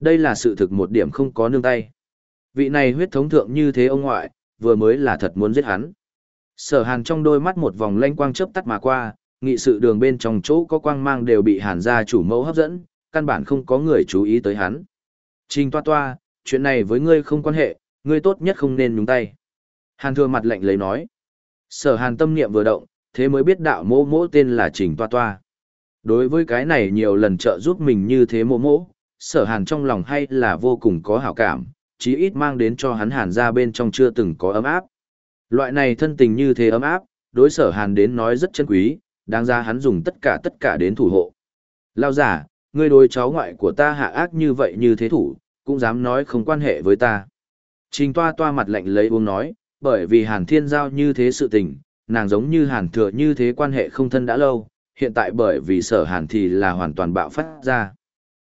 Đây là sự thực một điểm không có nương tay. Vị này huyết thống thượng như thế ông ngoại, vừa mới là thật muốn giết hắn. Sở hàn trong đôi mắt một vòng lanh quang chớp tắt mà qua, nghị sự đường bên trong chỗ có quang mang đều bị hàn gia chủ mẫu hấp dẫn, căn bản không có người chú ý tới hắn. Trình toa toa, chuyện này với ngươi không quan hệ, ngươi tốt nhất không nên nhúng tay. Hàn thừa mặt lạnh lấy nói. Sở hàn tâm niệm vừa động, thế mới biết đạo mô mô tên là trình toa toa. Đối với cái này nhiều lần trợ giúp mình như thế mô mô, sở hàn trong lòng hay là vô cùng có hảo cảm, chí ít mang đến cho hắn hàn ra bên trong chưa từng có ấm áp. Loại này thân tình như thế ấm áp, đối sở hàn đến nói rất chân quý, đáng ra hắn dùng tất cả tất cả đến thủ hộ. Lao giả, ngươi đối cháu ngoại của ta hạ ác như vậy như thế thủ, cũng dám nói không quan hệ với ta. Trình toa toa mặt lạnh lấy uống nói, bởi vì hàn thiên giao như thế sự tình, nàng giống như hàn thừa như thế quan hệ không thân đã lâu, hiện tại bởi vì sở hàn thì là hoàn toàn bạo phát ra.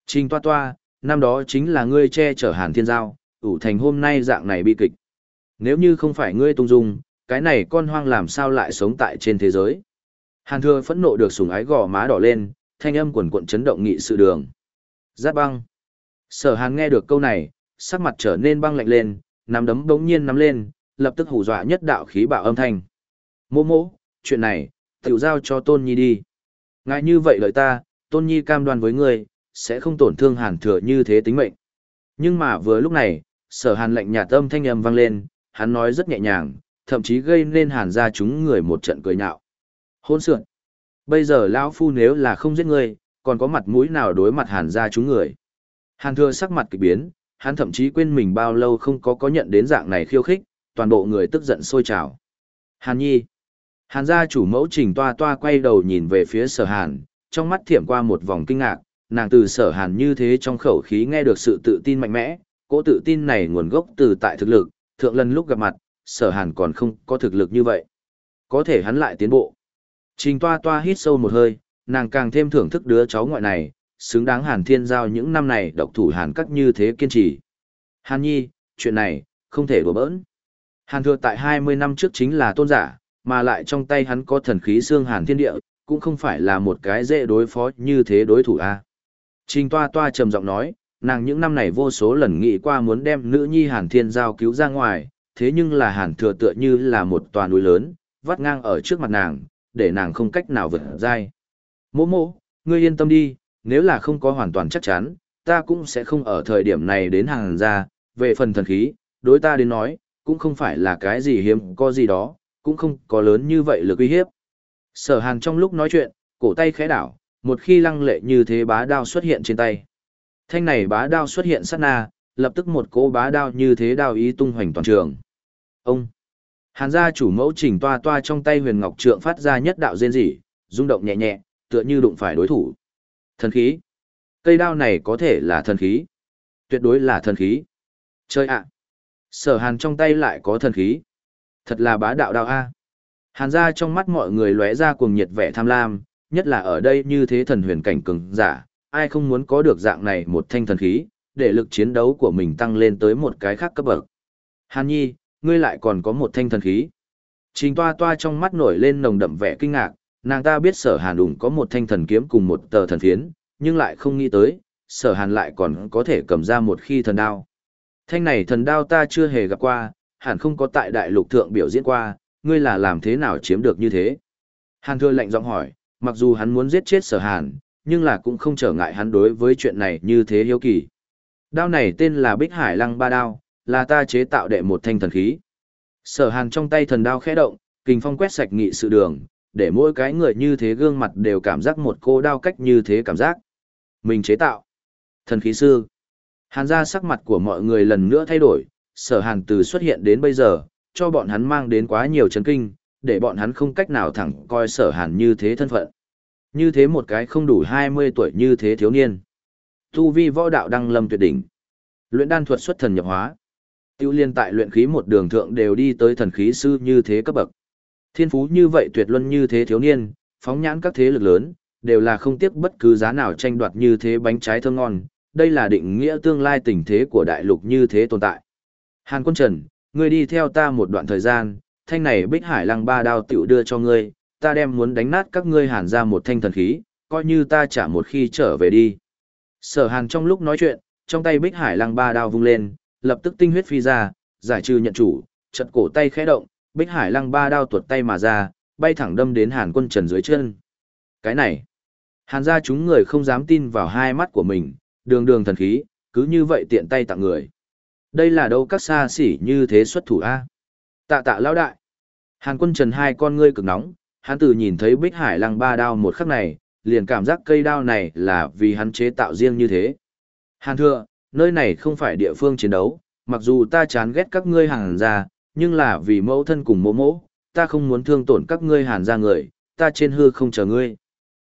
Trình toa toa, năm đó chính là ngươi che chở hàn thiên giao, ủ thành hôm nay dạng này bi kịch. Nếu như không phải ngươi tung dung, cái này con hoang làm sao lại sống tại trên thế giới. Hàn thừa phẫn nộ được sùng ái gò má đỏ lên, thanh âm quần cuộn chấn động nghị sự đường. Giáp băng. Sở hàn nghe được câu này, sắc mặt trở nên băng lạnh lên, nắm đấm đống nhiên nắm lên, lập tức hù dọa nhất đạo khí bạo âm thanh. Mô mô, chuyện này, tiểu giao cho Tôn Nhi đi. Ngại như vậy lợi ta, Tôn Nhi cam đoan với ngươi, sẽ không tổn thương hàn thừa như thế tính mệnh. Nhưng mà vừa lúc này, sở hàn lạnh nhạt âm thanh âm vang lên, hắn nói rất nhẹ nhàng, thậm chí gây nên hàn ra chúng người một trận cười nhạo. Hôn sượn. Bây giờ lão phu nếu là không giết ngươi, còn có mặt mũi nào đối mặt hàn ra chúng người. Hàn thừa sắc mặt kỳ biến, hắn thậm chí quên mình bao lâu không có có nhận đến dạng này khiêu khích, toàn bộ người tức giận sôi trào. Hàn nhi. Hàn gia chủ mẫu trình toa toa quay đầu nhìn về phía sở hàn, trong mắt thiểm qua một vòng kinh ngạc, nàng từ sở hàn như thế trong khẩu khí nghe được sự tự tin mạnh mẽ, cỗ tự tin này nguồn gốc từ tại thực lực, thượng lần lúc gặp mặt, sở hàn còn không có thực lực như vậy. Có thể hắn lại tiến bộ. Trình toa toa hít sâu một hơi, nàng càng thêm thưởng thức đứa cháu ngoại này, xứng đáng hàn thiên giao những năm này độc thủ hàn Cắt như thế kiên trì. Hàn nhi, chuyện này, không thể đùa bỡn. Hàn thừa tại 20 năm trước chính là tôn giả, mà lại trong tay hắn có thần khí xương hàn thiên địa, cũng không phải là một cái dễ đối phó như thế đối thủ a. Trình toa toa trầm giọng nói, nàng những năm này vô số lần nghĩ qua muốn đem nữ nhi hàn thiên giao cứu ra ngoài, thế nhưng là hàn thừa tựa như là một tòa núi lớn, vắt ngang ở trước mặt nàng, để nàng không cách nào vượt dai. Mô mô, ngươi yên tâm đi, nếu là không có hoàn toàn chắc chắn, ta cũng sẽ không ở thời điểm này đến hàng ra, về phần thần khí, đối ta đến nói, cũng không phải là cái gì hiếm có gì đó, cũng không có lớn như vậy lực uy hiếp. Sở hàn trong lúc nói chuyện, cổ tay khẽ đảo, một khi lăng lệ như thế bá đao xuất hiện trên tay. Thanh này bá đao xuất hiện sát na, lập tức một cỗ bá đao như thế đao ý tung hoành toàn trường. Ông! Hàn gia chủ mẫu chỉnh toa toa trong tay huyền ngọc trượng phát ra nhất đạo rên rỉ, rung động nhẹ nhẹ, tựa như đụng phải đối thủ. Thần khí! Cây đao này có thể là thần khí. Tuyệt đối là thần khí. Chơi ạ! Sở hàn trong tay lại có thần khí. Thật là bá đạo đao A. Hàn ra trong mắt mọi người lóe ra cuồng nhiệt vẻ tham lam, nhất là ở đây như thế thần huyền cảnh cường giả, ai không muốn có được dạng này một thanh thần khí, để lực chiến đấu của mình tăng lên tới một cái khác cấp bậc. Hàn nhi, ngươi lại còn có một thanh thần khí. Trình toa toa trong mắt nổi lên nồng đậm vẻ kinh ngạc, nàng ta biết sở hàn đủng có một thanh thần kiếm cùng một tờ thần phiến, nhưng lại không nghĩ tới, sở hàn lại còn có thể cầm ra một khi thần đao. Thanh này thần đao ta chưa hề gặp qua, hẳn không có tại đại lục thượng biểu diễn qua, ngươi là làm thế nào chiếm được như thế? Hàn thưa lạnh giọng hỏi, mặc dù hắn muốn giết chết sở hàn, nhưng là cũng không trở ngại hắn đối với chuyện này như thế hiếu kỳ. Đao này tên là Bích Hải Lăng Ba Đao, là ta chế tạo đệ một thanh thần khí. Sở hàn trong tay thần đao khẽ động, kình phong quét sạch nghị sự đường, để mỗi cái người như thế gương mặt đều cảm giác một cô đao cách như thế cảm giác. Mình chế tạo. Thần khí sư. Hàn ra sắc mặt của mọi người lần nữa thay đổi, sở hàn từ xuất hiện đến bây giờ, cho bọn hắn mang đến quá nhiều chấn kinh, để bọn hắn không cách nào thẳng coi sở hàn như thế thân phận. Như thế một cái không đủ 20 tuổi như thế thiếu niên. Tu vi võ đạo đăng lâm tuyệt đỉnh. Luyện đan thuật xuất thần nhập hóa. Tiêu liên tại luyện khí một đường thượng đều đi tới thần khí sư như thế cấp bậc. Thiên phú như vậy tuyệt luân như thế thiếu niên, phóng nhãn các thế lực lớn, đều là không tiếc bất cứ giá nào tranh đoạt như thế bánh trái thơm ngon. Đây là định nghĩa tương lai tình thế của đại lục như thế tồn tại. Hàn quân trần, ngươi đi theo ta một đoạn thời gian, thanh này bích hải lăng ba đao tiểu đưa cho ngươi, ta đem muốn đánh nát các ngươi hàn ra một thanh thần khí, coi như ta trả một khi trở về đi. Sở hàn trong lúc nói chuyện, trong tay bích hải lăng ba đao vung lên, lập tức tinh huyết phi ra, giải trừ nhận chủ, chật cổ tay khẽ động, bích hải lăng ba đao tuột tay mà ra, bay thẳng đâm đến hàn quân trần dưới chân. Cái này, hàn ra chúng người không dám tin vào hai mắt của mình, đường đường thần khí, cứ như vậy tiện tay tặng người. Đây là đâu các xa xỉ như thế xuất thủ A. Tạ tạ lão đại. Hàn quân trần hai con ngươi cực nóng, hắn từ nhìn thấy bích hải lăng ba đao một khắc này, liền cảm giác cây đao này là vì hắn chế tạo riêng như thế. Hàn Thừa, nơi này không phải địa phương chiến đấu, mặc dù ta chán ghét các ngươi hàn ra, nhưng là vì mẫu thân cùng mẫu mẫu ta không muốn thương tổn các ngươi hàn ra người, ta trên hư không chờ ngươi.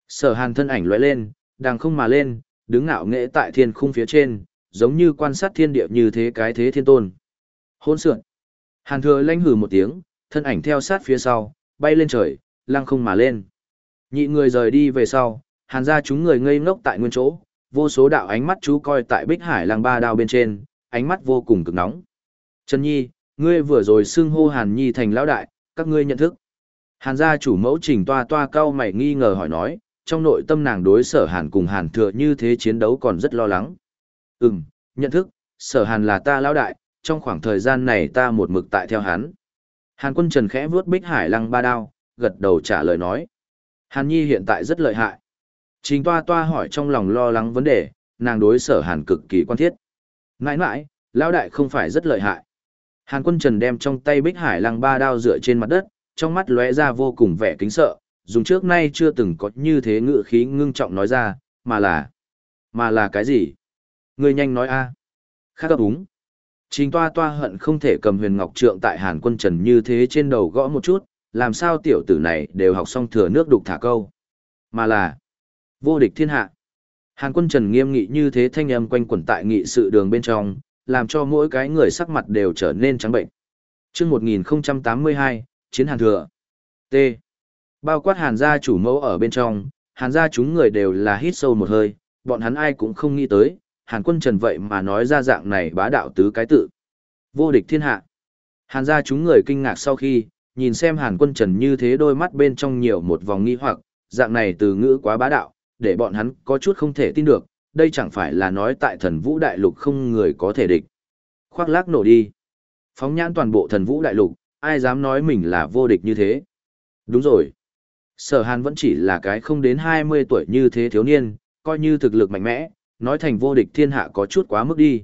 Sở hàn thân ảnh lóe lên, đang không mà lên, đứng ngạo nghệ tại thiên khung phía trên, giống như quan sát thiên địa như thế cái thế thiên tôn. Hôn sượn. Hàn thừa lanh hừ một tiếng, thân ảnh theo sát phía sau, bay lên trời, lăng không mà lên. Nhị người rời đi về sau, hàn ra chúng người ngây ngốc tại nguyên chỗ, vô số đạo ánh mắt chú coi tại bích hải làng ba đao bên trên, ánh mắt vô cùng cực nóng. Trần Nhi, ngươi vừa rồi xưng hô Hàn Nhi thành lão đại, các ngươi nhận thức. Hàn gia chủ mẫu trình toa toa cao mày nghi ngờ hỏi nói, trong nội tâm nàng đối sở Hàn cùng Hàn thừa như thế chiến đấu còn rất lo lắng. Ừm, nhận thức, sở Hàn là ta lão đại, trong khoảng thời gian này ta một mực tại theo hắn. Hàn quân trần khẽ vuốt bích hải lăng ba đao, gật đầu trả lời nói. Hàn Nhi hiện tại rất lợi hại. Trình toa toa hỏi trong lòng lo lắng vấn đề, nàng đối sở Hàn cực kỳ quan thiết. Nãi nãi, lão đại không phải rất lợi hại. Hàn quân trần đem trong tay bích hải lăng ba đao dựa trên mặt đất, trong mắt lóe ra vô cùng vẻ kính sợ, dùng trước nay chưa từng có như thế ngự khí ngưng trọng nói ra, mà là... Mà là cái gì? Người nhanh nói a à. Khác ấp. Trình toa toa hận không thể cầm huyền ngọc trượng tại hàn quân trần như thế trên đầu gõ một chút, làm sao tiểu tử này đều học xong thừa nước đục thả câu. Mà là vô địch thiên hạ. Hàn quân trần nghiêm nghị như thế thanh âm quanh quẩn tại nghị sự đường bên trong, làm cho mỗi cái người sắc mặt đều trở nên trắng bệnh. chương 1082, Chiến Hàn Thừa. T. Bao quát hàn gia chủ mẫu ở bên trong, hàn gia chúng người đều là hít sâu một hơi, bọn hắn ai cũng không nghĩ tới, hàn quân trần vậy mà nói ra dạng này bá đạo tứ cái tự. Vô địch thiên hạ. Hàn gia chúng người kinh ngạc sau khi, nhìn xem hàn quân trần như thế đôi mắt bên trong nhiều một vòng nghi hoặc, dạng này từ ngữ quá bá đạo, để bọn hắn có chút không thể tin được, đây chẳng phải là nói tại thần vũ đại lục không người có thể địch. Khoác lác nổ đi. Phóng nhãn toàn bộ thần vũ đại lục, ai dám nói mình là vô địch như thế. Đúng rồi. Sở hàn vẫn chỉ là cái không đến 20 tuổi như thế thiếu niên, coi như thực lực mạnh mẽ, nói thành vô địch thiên hạ có chút quá mức đi.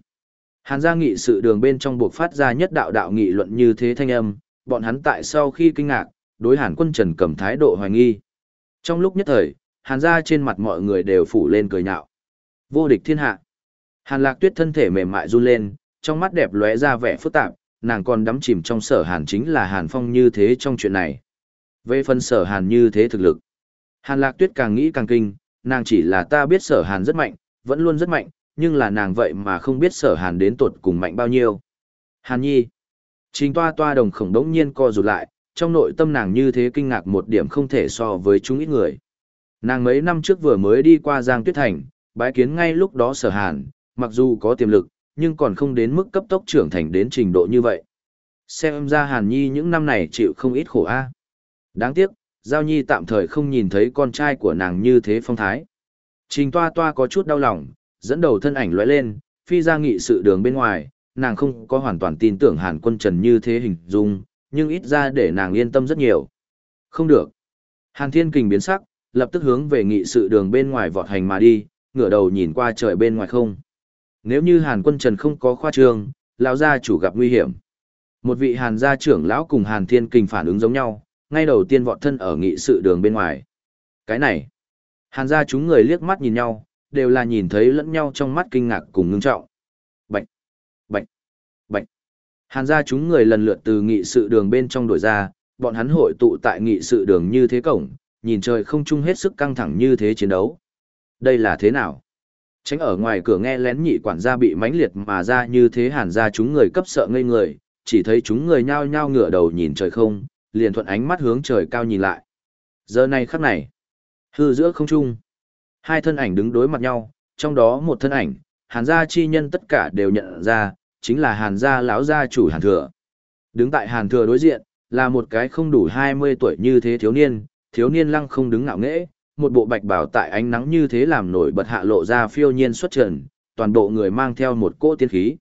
Hàn gia nghị sự đường bên trong buộc phát ra nhất đạo đạo nghị luận như thế thanh âm, bọn hắn tại sau khi kinh ngạc, đối hàn quân trần cầm thái độ hoài nghi. Trong lúc nhất thời, hàn gia trên mặt mọi người đều phủ lên cười nhạo. Vô địch thiên hạ. Hàn lạc tuyết thân thể mềm mại run lên, trong mắt đẹp lóe ra vẻ phức tạp, nàng còn đắm chìm trong sở hàn chính là hàn phong như thế trong chuyện này. Về phần sở hàn như thế thực lực. Hàn lạc tuyết càng nghĩ càng kinh, nàng chỉ là ta biết sở hàn rất mạnh, vẫn luôn rất mạnh, nhưng là nàng vậy mà không biết sở hàn đến tột cùng mạnh bao nhiêu. Hàn nhi. Trình toa toa đồng khổng đống nhiên co rụt lại, trong nội tâm nàng như thế kinh ngạc một điểm không thể so với chúng ít người. Nàng mấy năm trước vừa mới đi qua Giang Tuyết Thành, bái kiến ngay lúc đó sở hàn, mặc dù có tiềm lực, nhưng còn không đến mức cấp tốc trưởng thành đến trình độ như vậy. Xem ra hàn nhi những năm này chịu không ít khổ a. Đáng tiếc, Giao Nhi tạm thời không nhìn thấy con trai của nàng như thế phong thái. Trình toa toa có chút đau lòng, dẫn đầu thân ảnh lóe lên, phi ra nghị sự đường bên ngoài, nàng không có hoàn toàn tin tưởng hàn quân trần như thế hình dung, nhưng ít ra để nàng yên tâm rất nhiều. Không được. Hàn thiên kình biến sắc, lập tức hướng về nghị sự đường bên ngoài vọt hành mà đi, ngửa đầu nhìn qua trời bên ngoài không. Nếu như Hàn Quân Trần không có khoa trương, lão gia chủ gặp nguy hiểm. Một vị Hàn gia trưởng lão cùng Hàn Thiên Kình phản ứng giống nhau, ngay đầu tiên vọt thân ở nghị sự đường bên ngoài. Cái này, Hàn gia chúng người liếc mắt nhìn nhau, đều là nhìn thấy lẫn nhau trong mắt kinh ngạc cùng ngưng trọng. Bệnh, bệnh, bệnh. Hàn gia chúng người lần lượt từ nghị sự đường bên trong đổi ra, bọn hắn hội tụ tại nghị sự đường như thế cổng, nhìn trời không chung hết sức căng thẳng như thế chiến đấu. Đây là thế nào? Tránh ở ngoài cửa nghe lén nhị quản gia bị mãnh liệt mà ra như thế hàn ra chúng người cấp sợ ngây người, chỉ thấy chúng người nhao nhao ngửa đầu nhìn trời không, liền thuận ánh mắt hướng trời cao nhìn lại. Giờ này khắc này, hư giữa không trung, hai thân ảnh đứng đối mặt nhau, trong đó một thân ảnh, hàn gia chi nhân tất cả đều nhận ra, chính là hàn gia lão gia chủ hàn thừa. Đứng tại hàn thừa đối diện, là một cái không đủ 20 tuổi như thế thiếu niên, thiếu niên lăng không đứng ngạo nghễ, một bộ bạch bảo tại ánh nắng như thế làm nổi bật hạ lộ ra phiêu nhiên xuất trần, toàn bộ người mang theo một cỗ tiên khí.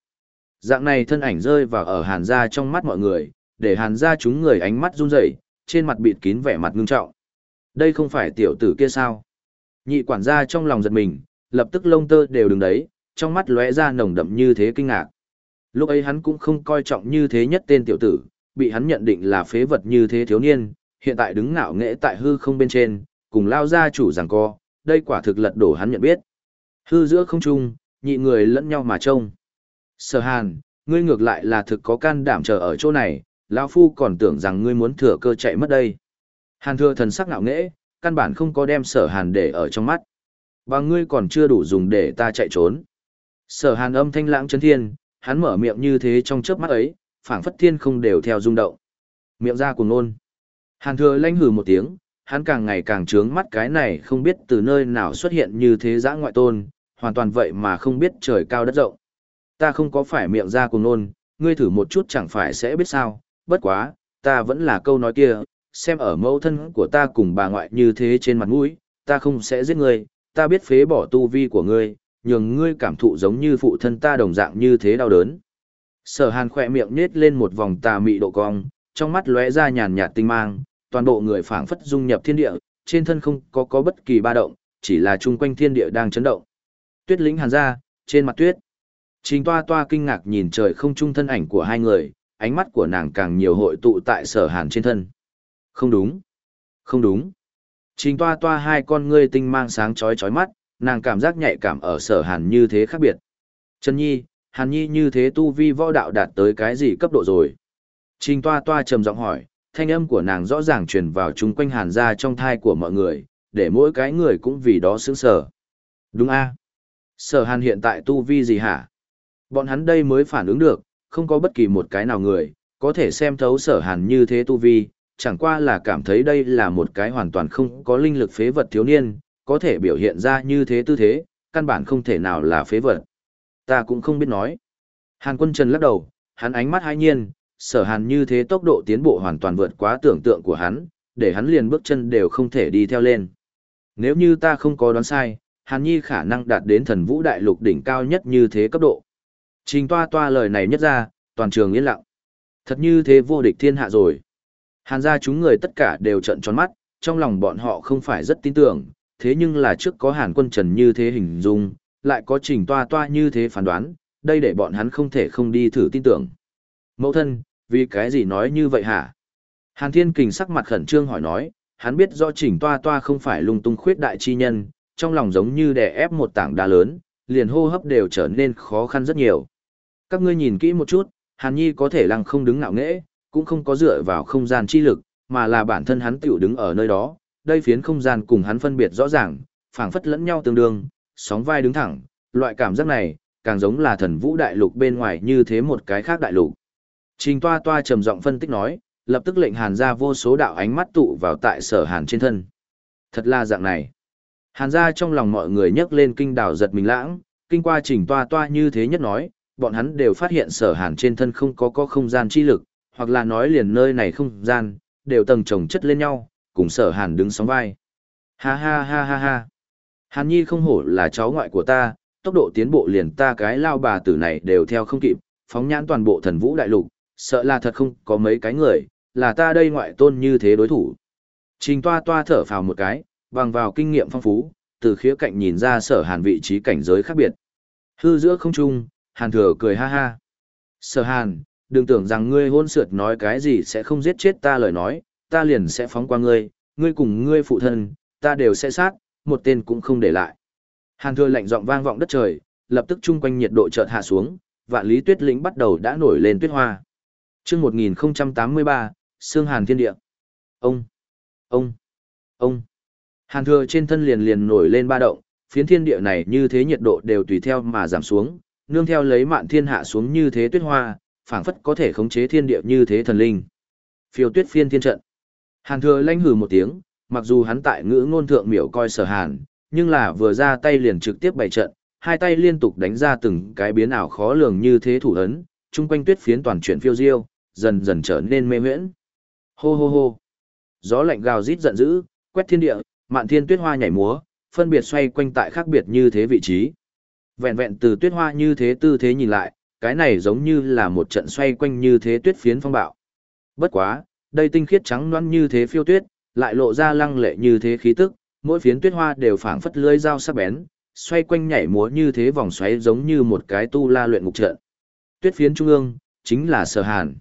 Dạng này thân ảnh rơi vào ở hàn gia trong mắt mọi người, để hàn gia chúng người ánh mắt run rẩy, trên mặt bịt kín vẻ mặt ngưng trọng. Đây không phải tiểu tử kia sao? Nhị quản gia trong lòng giật mình, lập tức lông tơ đều đứng đấy, trong mắt lóe ra nồng đậm như thế kinh ngạc. Lúc ấy hắn cũng không coi trọng như thế nhất tên tiểu tử, bị hắn nhận định là phế vật như thế thiếu niên, hiện tại đứng ngạo nghễ tại hư không bên trên, cùng lao ra chủ rằng co, đây quả thực lật đổ hắn nhận biết. Hư giữa không trung, nhị người lẫn nhau mà trông. Sở hàn, ngươi ngược lại là thực có can đảm chờ ở chỗ này, lão phu còn tưởng rằng ngươi muốn thừa cơ chạy mất đây. Hàn thừa thần sắc ngạo nghễ, căn bản không có đem sở hàn để ở trong mắt. Và ngươi còn chưa đủ dùng để ta chạy trốn. Sở hàn âm thanh lãng chân thiên, hắn mở miệng như thế trong chớp mắt ấy, phảng phất thiên không đều theo rung động. Miệng ra cùng nôn. Hàn thừa lanh hừ một tiếng, hắn càng ngày càng trướng mắt cái này không biết từ nơi nào xuất hiện như thế giã ngoại tôn, hoàn toàn vậy mà không biết trời cao đất rộng. Ta không có phải miệng ra cùng nôn, ngươi thử một chút chẳng phải sẽ biết sao, bất quá, ta vẫn là câu nói kia, xem ở mẫu thân của ta cùng bà ngoại như thế trên mặt mũi, ta không sẽ giết ngươi, ta biết phế bỏ tu vi của ngươi, nhường ngươi cảm thụ giống như phụ thân ta đồng dạng như thế đau đớn. Sở hàn khỏe miệng nết lên một vòng tà mị độ cong, trong mắt lóe ra nhàn nhạt tinh mang, toàn bộ người phảng phất dung nhập thiên địa, trên thân không có có bất kỳ ba động, chỉ là chung quanh thiên địa đang chấn động. Tuyết lĩnh hàn ra, trên mặt tuyết. Trình toa toa kinh ngạc nhìn trời không trung thân ảnh của hai người, ánh mắt của nàng càng nhiều hội tụ tại sở hàn trên thân. Không đúng. Không đúng. Trình toa toa hai con ngươi tinh mang sáng chói chói mắt, nàng cảm giác nhạy cảm ở sở hàn như thế khác biệt. Trần Nhi, Hàn Nhi như thế tu vi võ đạo đạt tới cái gì cấp độ rồi? Trình toa toa trầm giọng hỏi, thanh âm của nàng rõ ràng truyền vào chung quanh hàn ra trong thai của mọi người, để mỗi cái người cũng vì đó sướng sở. Đúng a Sở hàn hiện tại tu vi gì hả? Bọn hắn đây mới phản ứng được, không có bất kỳ một cái nào người, có thể xem thấu sở hàn như thế tu vi, chẳng qua là cảm thấy đây là một cái hoàn toàn không có linh lực phế vật thiếu niên, có thể biểu hiện ra như thế tư thế, căn bản không thể nào là phế vật. Ta cũng không biết nói. Hàn quân trần lắc đầu, hắn ánh mắt hai nhiên, sở hàn như thế tốc độ tiến bộ hoàn toàn vượt quá tưởng tượng của hắn, để hắn liền bước chân đều không thể đi theo lên. Nếu như ta không có đoán sai, hàn nhi khả năng đạt đến thần vũ đại lục đỉnh cao nhất như thế cấp độ. Trình toa toa lời này nhất ra, toàn trường yên lặng. Thật như thế vô địch thiên hạ rồi. Hàn gia chúng người tất cả đều trận tròn mắt, trong lòng bọn họ không phải rất tin tưởng, thế nhưng là trước có hàn quân trần như thế hình dung, lại có trình toa toa như thế phán đoán, đây để bọn hắn không thể không đi thử tin tưởng. Mẫu thân, vì cái gì nói như vậy hả? Hàn Thiên Kình sắc mặt khẩn trương hỏi nói, hắn biết do chỉnh toa toa không phải lung tung khuyết đại chi nhân, trong lòng giống như đè ép một tảng đá lớn, liền hô hấp đều trở nên khó khăn rất nhiều. Các ngươi nhìn kỹ một chút, Hàn Nhi có thể lăng không đứng ngạo nghễ, cũng không có dựa vào không gian chi lực, mà là bản thân hắn tiểu đứng ở nơi đó, đây phiến không gian cùng hắn phân biệt rõ ràng, phảng phất lẫn nhau tương đương, sóng vai đứng thẳng, loại cảm giác này, càng giống là thần vũ đại lục bên ngoài như thế một cái khác đại lục. Trình toa toa trầm giọng phân tích nói, lập tức lệnh hàn ra vô số đạo ánh mắt tụ vào tại sở hàn trên thân. Thật là dạng này. Hàn ra trong lòng mọi người nhấc lên kinh đảo giật mình lãng, kinh qua trình toa toa như thế nhất nói, bọn hắn đều phát hiện sở hàn trên thân không có có không gian chi lực, hoặc là nói liền nơi này không gian, đều tầng chồng chất lên nhau, cùng sở hàn đứng sóng vai. Ha ha ha ha ha. Hàn nhi không hổ là cháu ngoại của ta, tốc độ tiến bộ liền ta cái lao bà tử này đều theo không kịp, phóng nhãn toàn bộ thần vũ đại lục, sợ là thật không có mấy cái người, là ta đây ngoại tôn như thế đối thủ. Trình toa toa thở phào một cái, bằng vào kinh nghiệm phong phú, từ khía cạnh nhìn ra sở hàn vị trí cảnh giới khác biệt. Hư giữa không trung, hàn thừa cười ha ha. Sở hàn, đừng tưởng rằng ngươi hôn sượt nói cái gì sẽ không giết chết ta lời nói, ta liền sẽ phóng qua ngươi, ngươi cùng ngươi phụ thân, ta đều sẽ sát, một tên cũng không để lại. Hàn thừa lạnh giọng vang vọng đất trời, lập tức chung quanh nhiệt độ chợt hạ xuống, vạn lý tuyết lĩnh bắt đầu đã nổi lên tuyết hoa. Trước 1083, Sương Hàn Thiên Địa. Ông, ông, ông. Hàn thừa trên thân liền liền nổi lên ba động, phiến thiên địa này như thế nhiệt độ đều tùy theo mà giảm xuống, nương theo lấy mạn thiên hạ xuống như thế tuyết hoa, phảng phất có thể khống chế thiên địa như thế thần linh. Phiêu tuyết phiên thiên trận. Hàn thừa lanh hừ một tiếng, mặc dù hắn tại ngữ ngôn thượng miểu coi sở hàn, nhưng là vừa ra tay liền trực tiếp bày trận, hai tay liên tục đánh ra từng cái biến ảo khó lường như thế thủ ấn, chung quanh tuyết phiến toàn chuyển phiêu diêu, dần dần trở nên mê huyễn. Hô hô hô. Gió lạnh gào rít giận dữ, quét thiên địa, mạn thiên tuyết hoa nhảy múa, phân biệt xoay quanh tại khác biệt như thế vị trí. Vẹn vẹn từ tuyết hoa như thế tư thế nhìn lại, cái này giống như là một trận xoay quanh như thế tuyết phiến phong bạo. Bất quá, đây tinh khiết trắng nõn như thế phiêu tuyết, lại lộ ra lăng lệ như thế khí tức, mỗi phiến tuyết hoa đều phảng phất lưỡi dao sắc bén, xoay quanh nhảy múa như thế vòng xoáy giống như một cái tu la luyện ngục trận. Tuyết phiến trung ương, chính là Sở Hàn.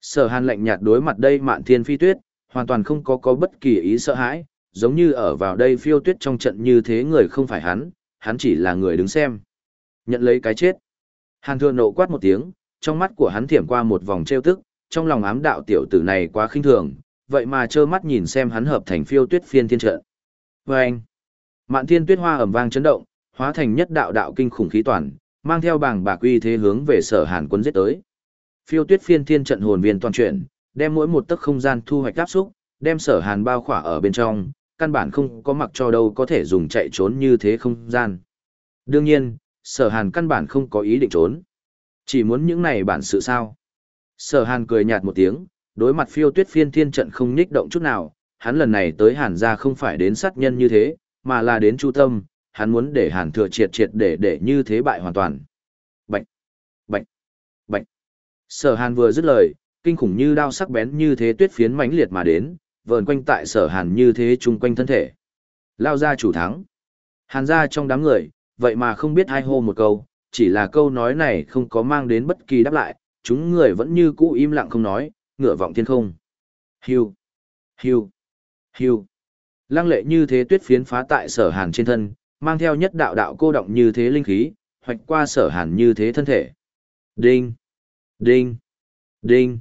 Sở Hàn lạnh nhạt đối mặt đây Mạn Thiên Phi Tuyết, hoàn toàn không có có bất kỳ ý sợ hãi, giống như ở vào đây phiêu tuyết trong trận như thế người không phải hắn, hắn chỉ là người đứng xem. Nhận lấy cái chết. Hàn thừa nộ quát một tiếng, trong mắt của hắn thiểm qua một vòng trêu tức, trong lòng ám đạo tiểu tử này quá khinh thường, vậy mà trơ mắt nhìn xem hắn hợp thành phiêu tuyết phiên thiên trận. Và anh, mạn thiên tuyết hoa ẩm vang chấn động, hóa thành nhất đạo đạo kinh khủng khí toàn, mang theo bảng bạc uy thế hướng về sở hàn quân giết tới. Phiêu tuyết phiên thiên trận hồn viên toàn chuyển, đem mỗi một tấc không gian thu hoạch áp xúc, đem sở hàn bao khỏa ở bên trong, căn bản không có mặc cho đâu có thể dùng chạy trốn như thế không gian. Đương nhiên, sở hàn căn bản không có ý định trốn. Chỉ muốn những này bản sự sao. Sở hàn cười nhạt một tiếng, đối mặt phiêu tuyết phiên thiên trận không nhích động chút nào, hắn lần này tới hàn ra không phải đến sát nhân như thế, mà là đến chu tâm, hắn muốn để hàn thừa triệt triệt để để như thế bại hoàn toàn. Bạch! Bạch! Bạch! Sở hàn vừa dứt lời, kinh khủng như đao sắc bén như thế tuyết phiến mãnh liệt mà đến, vờn quanh tại sở hàn như thế chung quanh thân thể. Lao ra chủ thắng. Hàn ra trong đám người, vậy mà không biết ai hô một câu, chỉ là câu nói này không có mang đến bất kỳ đáp lại, chúng người vẫn như cũ im lặng không nói, ngửa vọng thiên không. Hiu, hiu, hiu. Lăng lệ như thế tuyết phiến phá tại sở hàn trên thân, mang theo nhất đạo đạo cô động như thế linh khí, hoạch qua sở hàn như thế thân thể. Đinh, đinh, đinh.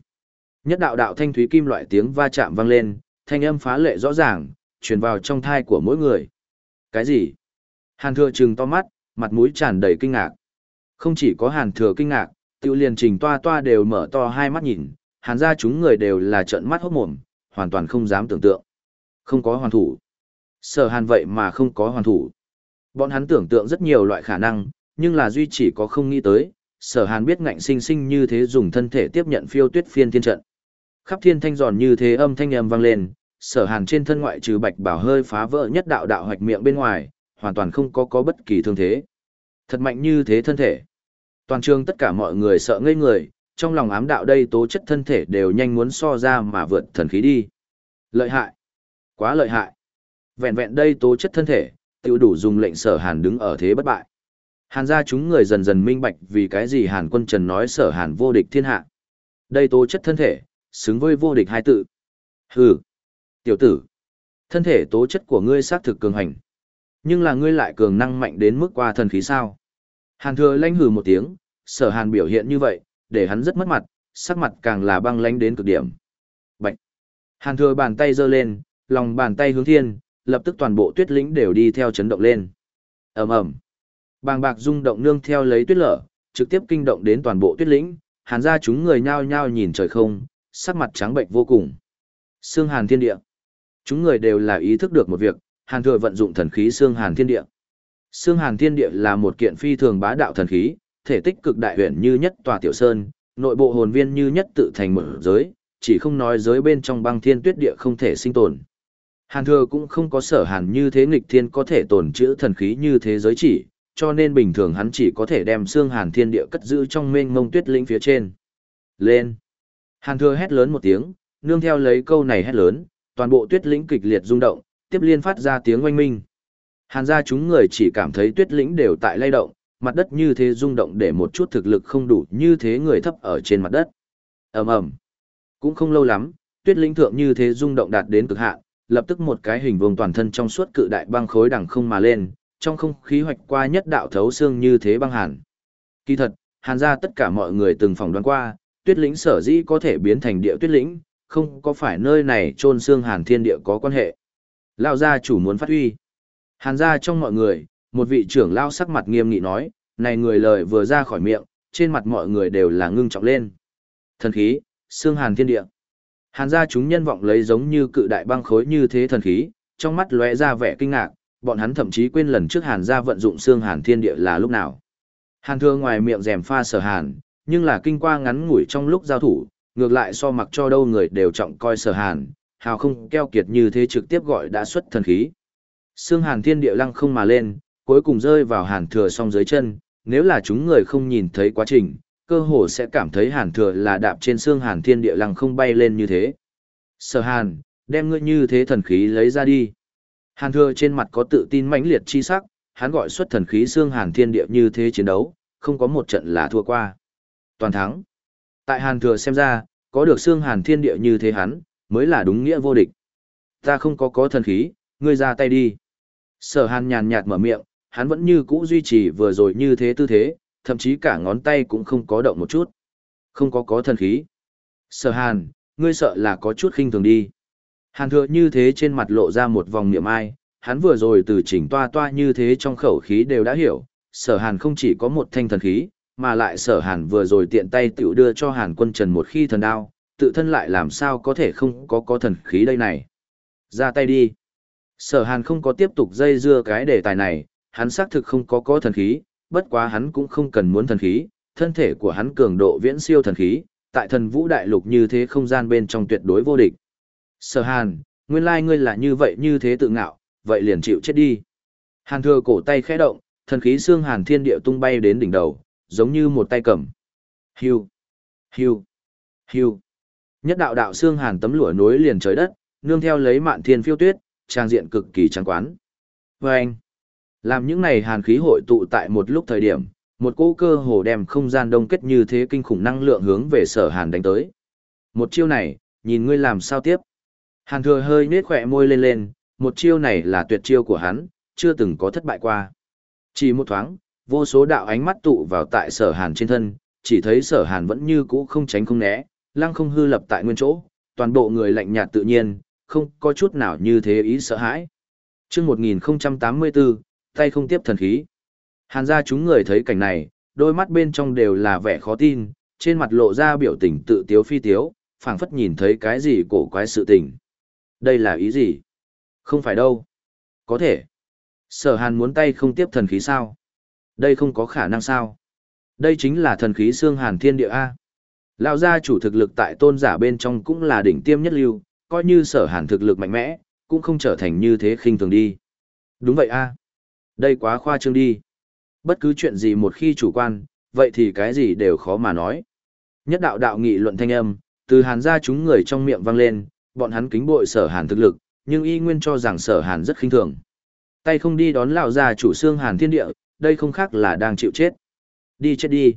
Nhất đạo đạo thanh thúy kim loại tiếng va chạm vang lên, thanh âm phá lệ rõ ràng, truyền vào trong thai của mỗi người. Cái gì? Hàn thừa trừng to mắt, mặt mũi tràn đầy kinh ngạc. Không chỉ có hàn thừa kinh ngạc, tiêu liền trình toa toa đều mở to hai mắt nhìn, hàn ra chúng người đều là trợn mắt hốt mồm, hoàn toàn không dám tưởng tượng. Không có hoàn thủ. Sở hàn vậy mà không có hoàn thủ. Bọn hắn tưởng tượng rất nhiều loại khả năng, nhưng là duy chỉ có không nghĩ tới, sở hàn biết ngạnh sinh sinh như thế dùng thân thể tiếp nhận phiêu tuyết phiên thiên trận. Khắp thiên thanh giòn như thế âm thanh âm vang lên, sở hàn trên thân ngoại trừ bạch bảo hơi phá vỡ nhất đạo đạo hoạch miệng bên ngoài, hoàn toàn không có có bất kỳ thương thế. Thật mạnh như thế thân thể. Toàn trường tất cả mọi người sợ ngây người, trong lòng ám đạo đây tố chất thân thể đều nhanh muốn so ra mà vượt thần khí đi. Lợi hại. Quá lợi hại. Vẹn vẹn đây tố chất thân thể, tự đủ dùng lệnh sở hàn đứng ở thế bất bại. Hàn gia chúng người dần dần minh bạch vì cái gì hàn quân trần nói sở hàn vô địch thiên hạ. Đây tố chất thân thể, xứng với vô địch hai tự. Hừ. Tiểu tử. Thân thể tố chất của ngươi xác thực cường hành. Nhưng là ngươi lại cường năng mạnh đến mức qua thần khí sao. Hàn thừa lanh hừ một tiếng, sở hàn biểu hiện như vậy, để hắn rất mất mặt, sắc mặt càng là băng lánh đến cực điểm. Bạch. Hàn thừa bàn tay giơ lên, lòng bàn tay hướng thiên, lập tức toàn bộ tuyết lĩnh đều đi theo chấn động lên. ầm ầm, Bàng bạc rung động nương theo lấy tuyết lở, trực tiếp kinh động đến toàn bộ tuyết lĩnh, hàn ra chúng người nhao nhao nhìn trời không, sắc mặt trắng bệnh vô cùng. Sương hàn thiên địa. Chúng người đều là ý thức được một việc, hàn thừa vận dụng thần khí Sương hàn thiên địa. Sương hàn thiên địa là một kiện phi thường bá đạo thần khí, thể tích cực đại huyền như nhất tòa tiểu sơn, nội bộ hồn viên như nhất tự thành mở giới, chỉ không nói giới bên trong băng thiên tuyết địa không thể sinh tồn. Hàn thừa cũng không có sở hàn như thế nghịch thiên có thể tồn chữ thần khí như thế giới chỉ, cho nên bình thường hắn chỉ có thể đem xương hàn thiên địa cất giữ trong mênh mông tuyết lĩnh phía trên. Lên! Hàn thừa hét lớn một tiếng, nương theo lấy câu này hét lớn, toàn bộ tuyết lĩnh kịch liệt rung động, tiếp liên phát ra tiếng oanh minh. Hàn ra chúng người chỉ cảm thấy tuyết lĩnh đều tại lay động, mặt đất như thế rung động để một chút thực lực không đủ như thế người thấp ở trên mặt đất. ầm ầm Cũng không lâu lắm, tuyết lĩnh thượng như thế rung động đạt đến cực hạn, lập tức một cái hình vuông toàn thân trong suốt cự đại băng khối đằng không mà lên, trong không khí hoạch qua nhất đạo thấu xương như thế băng hàn. Kỳ thật, hàn ra tất cả mọi người từng phỏng đoán qua, tuyết lĩnh sở dĩ có thể biến thành địa tuyết lĩnh, không có phải nơi này trôn xương hàn thiên địa có quan hệ. Lao gia chủ muốn phát huy. Hàn ra trong mọi người, một vị trưởng lao sắc mặt nghiêm nghị nói, này người lời vừa ra khỏi miệng, trên mặt mọi người đều là ngưng trọng lên. Thần khí, xương hàn thiên địa. Hàn gia chúng nhân vọng lấy giống như cự đại băng khối như thế thần khí, trong mắt lóe ra vẻ kinh ngạc, bọn hắn thậm chí quên lần trước Hàn gia vận dụng xương hàn thiên địa là lúc nào. Hàn Thừa ngoài miệng rèm pha sở hàn, nhưng là kinh qua ngắn ngủi trong lúc giao thủ, ngược lại so mặc cho đâu người đều trọng coi sở hàn, hào không keo kiệt như thế trực tiếp gọi đã xuất thần khí. Xương hàn thiên địa lăng không mà lên, cuối cùng rơi vào hàn thừa song dưới chân, nếu là chúng người không nhìn thấy quá trình, cơ hồ sẽ cảm thấy hàn thừa là đạp trên xương hàn thiên địa lăng không bay lên như thế. Sở hàn, đem ngươi như thế thần khí lấy ra đi. Hàn thừa trên mặt có tự tin mãnh liệt chi sắc, hắn gọi xuất thần khí xương hàn thiên địa như thế chiến đấu, không có một trận là thua qua. Toàn thắng. Tại hàn thừa xem ra, có được xương hàn thiên địa như thế hắn, mới là đúng nghĩa vô địch. Ta không có có thần khí, ngươi ra tay đi. Sở hàn nhàn nhạt mở miệng, hắn vẫn như cũ duy trì vừa rồi như thế tư thế, thậm chí cả ngón tay cũng không có động một chút. Không có có thần khí. Sở hàn, ngươi sợ là có chút khinh thường đi. Hàn thừa như thế trên mặt lộ ra một vòng niệm ai, hắn vừa rồi từ chỉnh toa toa như thế trong khẩu khí đều đã hiểu, sở hàn không chỉ có một thanh thần khí, mà lại sở hàn vừa rồi tiện tay tiểu đưa cho hàn quân trần một khi thần đao, tự thân lại làm sao có thể không có có thần khí đây này. Ra tay đi. Sở hàn không có tiếp tục dây dưa cái đề tài này, hắn xác thực không có có thần khí, bất quá hắn cũng không cần muốn thần khí, thân thể của hắn cường độ viễn siêu thần khí, tại thần vũ đại lục như thế không gian bên trong tuyệt đối vô địch. Sở hàn, nguyên lai ngươi là như vậy như thế tự ngạo, vậy liền chịu chết đi. Hàn thừa cổ tay khẽ động, thần khí xương hàn thiên địa tung bay đến đỉnh đầu, giống như một tay cầm. Hiu, hiu, hiu. Nhất đạo đạo xương hàn tấm lụa nối liền trời đất, nương theo lấy mạn thiên phiêu tuyết, trang diện cực kỳ trắng quán. Và anh, làm những này hàn khí hội tụ tại một lúc thời điểm, một cỗ cơ hồ đem không gian đông kết như thế kinh khủng năng lượng hướng về sở hàn đánh tới. Một chiêu này, nhìn ngươi làm sao tiếp. Hàn thừa hơi nết khỏe môi lên lên, một chiêu này là tuyệt chiêu của hắn, chưa từng có thất bại qua. Chỉ một thoáng, vô số đạo ánh mắt tụ vào tại sở hàn trên thân, chỉ thấy sở hàn vẫn như cũ không tránh không né, lăng không hư lập tại nguyên chỗ, toàn bộ người lạnh nhạt tự nhiên, không có chút nào như thế ý sợ hãi. Trước 1084, tay không tiếp thần khí. Hàn ra chúng người thấy cảnh này, đôi mắt bên trong đều là vẻ khó tin, trên mặt lộ ra biểu tình tự tiếu phi tiếu, phảng phất nhìn thấy cái gì cổ quái sự tình. Đây là ý gì? Không phải đâu. Có thể. Sở hàn muốn tay không tiếp thần khí sao? Đây không có khả năng sao? Đây chính là thần khí xương hàn thiên địa A. Lão gia chủ thực lực tại tôn giả bên trong cũng là đỉnh tiêm nhất lưu, coi như sở hàn thực lực mạnh mẽ, cũng không trở thành như thế khinh thường đi. Đúng vậy a Đây quá khoa trương đi. Bất cứ chuyện gì một khi chủ quan, vậy thì cái gì đều khó mà nói. Nhất đạo đạo nghị luận thanh âm, từ hàn gia chúng người trong miệng vang lên, bọn hắn kính bội sở hàn thực lực, nhưng y nguyên cho rằng sở hàn rất khinh thường. Tay không đi đón lão già chủ xương hàn thiên địa, đây không khác là đang chịu chết. Đi chết đi.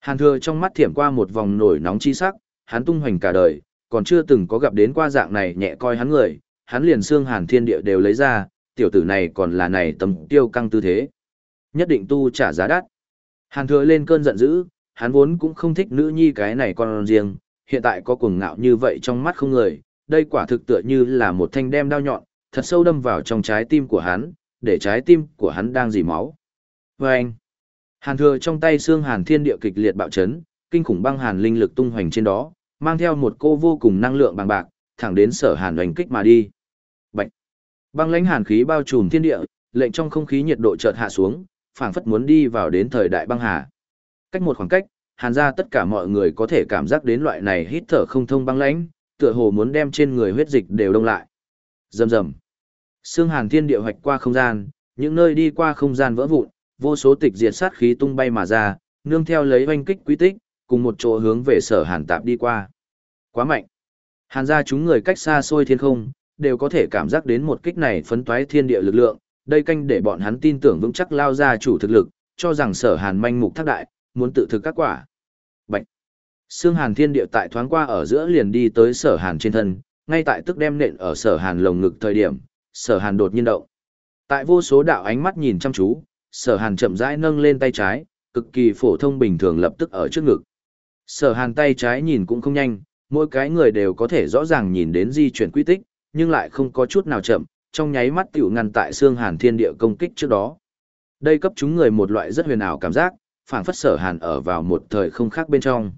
Hàn thừa trong mắt thiểm qua một vòng nổi nóng chi sắc, hắn tung hoành cả đời, còn chưa từng có gặp đến qua dạng này nhẹ coi hắn người, hắn liền xương hàn thiên địa đều lấy ra, tiểu tử này còn là này tầm tiêu căng tư thế. Nhất định tu trả giá đắt. Hàn thừa lên cơn giận dữ, hắn vốn cũng không thích nữ nhi cái này con riêng, hiện tại có cuồng ngạo như vậy trong mắt không người, đây quả thực tựa như là một thanh đem đao nhọn, thật sâu đâm vào trong trái tim của hắn, để trái tim của hắn đang dì máu. Và anh, hàn thừa trong tay xương hàn thiên địa kịch liệt bạo chấn, kinh khủng băng hàn linh lực tung hoành trên đó, mang theo một cô vô cùng năng lượng bằng bạc, thẳng đến sở hàn hoành kích mà đi. Bạch! Băng lãnh hàn khí bao trùm thiên địa, lệnh trong không khí nhiệt độ chợt hạ xuống, phảng phất muốn đi vào đến thời đại băng hà. Cách một khoảng cách, hàn ra tất cả mọi người có thể cảm giác đến loại này hít thở không thông băng lãnh, tựa hồ muốn đem trên người huyết dịch đều đông lại. Rầm rầm. Xương hàn thiên địa hoạch qua không gian, những nơi đi qua không gian vỡ vụn, vô số tịch diệt sát khí tung bay mà ra, nương theo lấy oanh kích quý tích, cùng một chỗ hướng về sở hàn tạp đi qua. Quá mạnh. Hàn ra chúng người cách xa xôi thiên không, đều có thể cảm giác đến một kích này phấn toái thiên địa lực lượng, đây canh để bọn hắn tin tưởng vững chắc lao ra chủ thực lực, cho rằng sở hàn manh mục thác đại, muốn tự thực các quả. Sương hàn thiên địa tại thoáng qua ở giữa liền đi tới sở hàn trên thân, ngay tại tức đem nện ở sở hàn lồng ngực thời điểm, sở hàn đột nhiên động. Tại vô số đạo ánh mắt nhìn chăm chú, sở hàn chậm rãi nâng lên tay trái, cực kỳ phổ thông bình thường lập tức ở trước ngực. Sở hàn tay trái nhìn cũng không nhanh, mỗi cái người đều có thể rõ ràng nhìn đến di chuyển quy tích, nhưng lại không có chút nào chậm, trong nháy mắt tiểu ngăn tại xương hàn thiên địa công kích trước đó. Đây cấp chúng người một loại rất huyền ảo cảm giác, phảng phất sở hàn ở vào một thời không khác bên trong.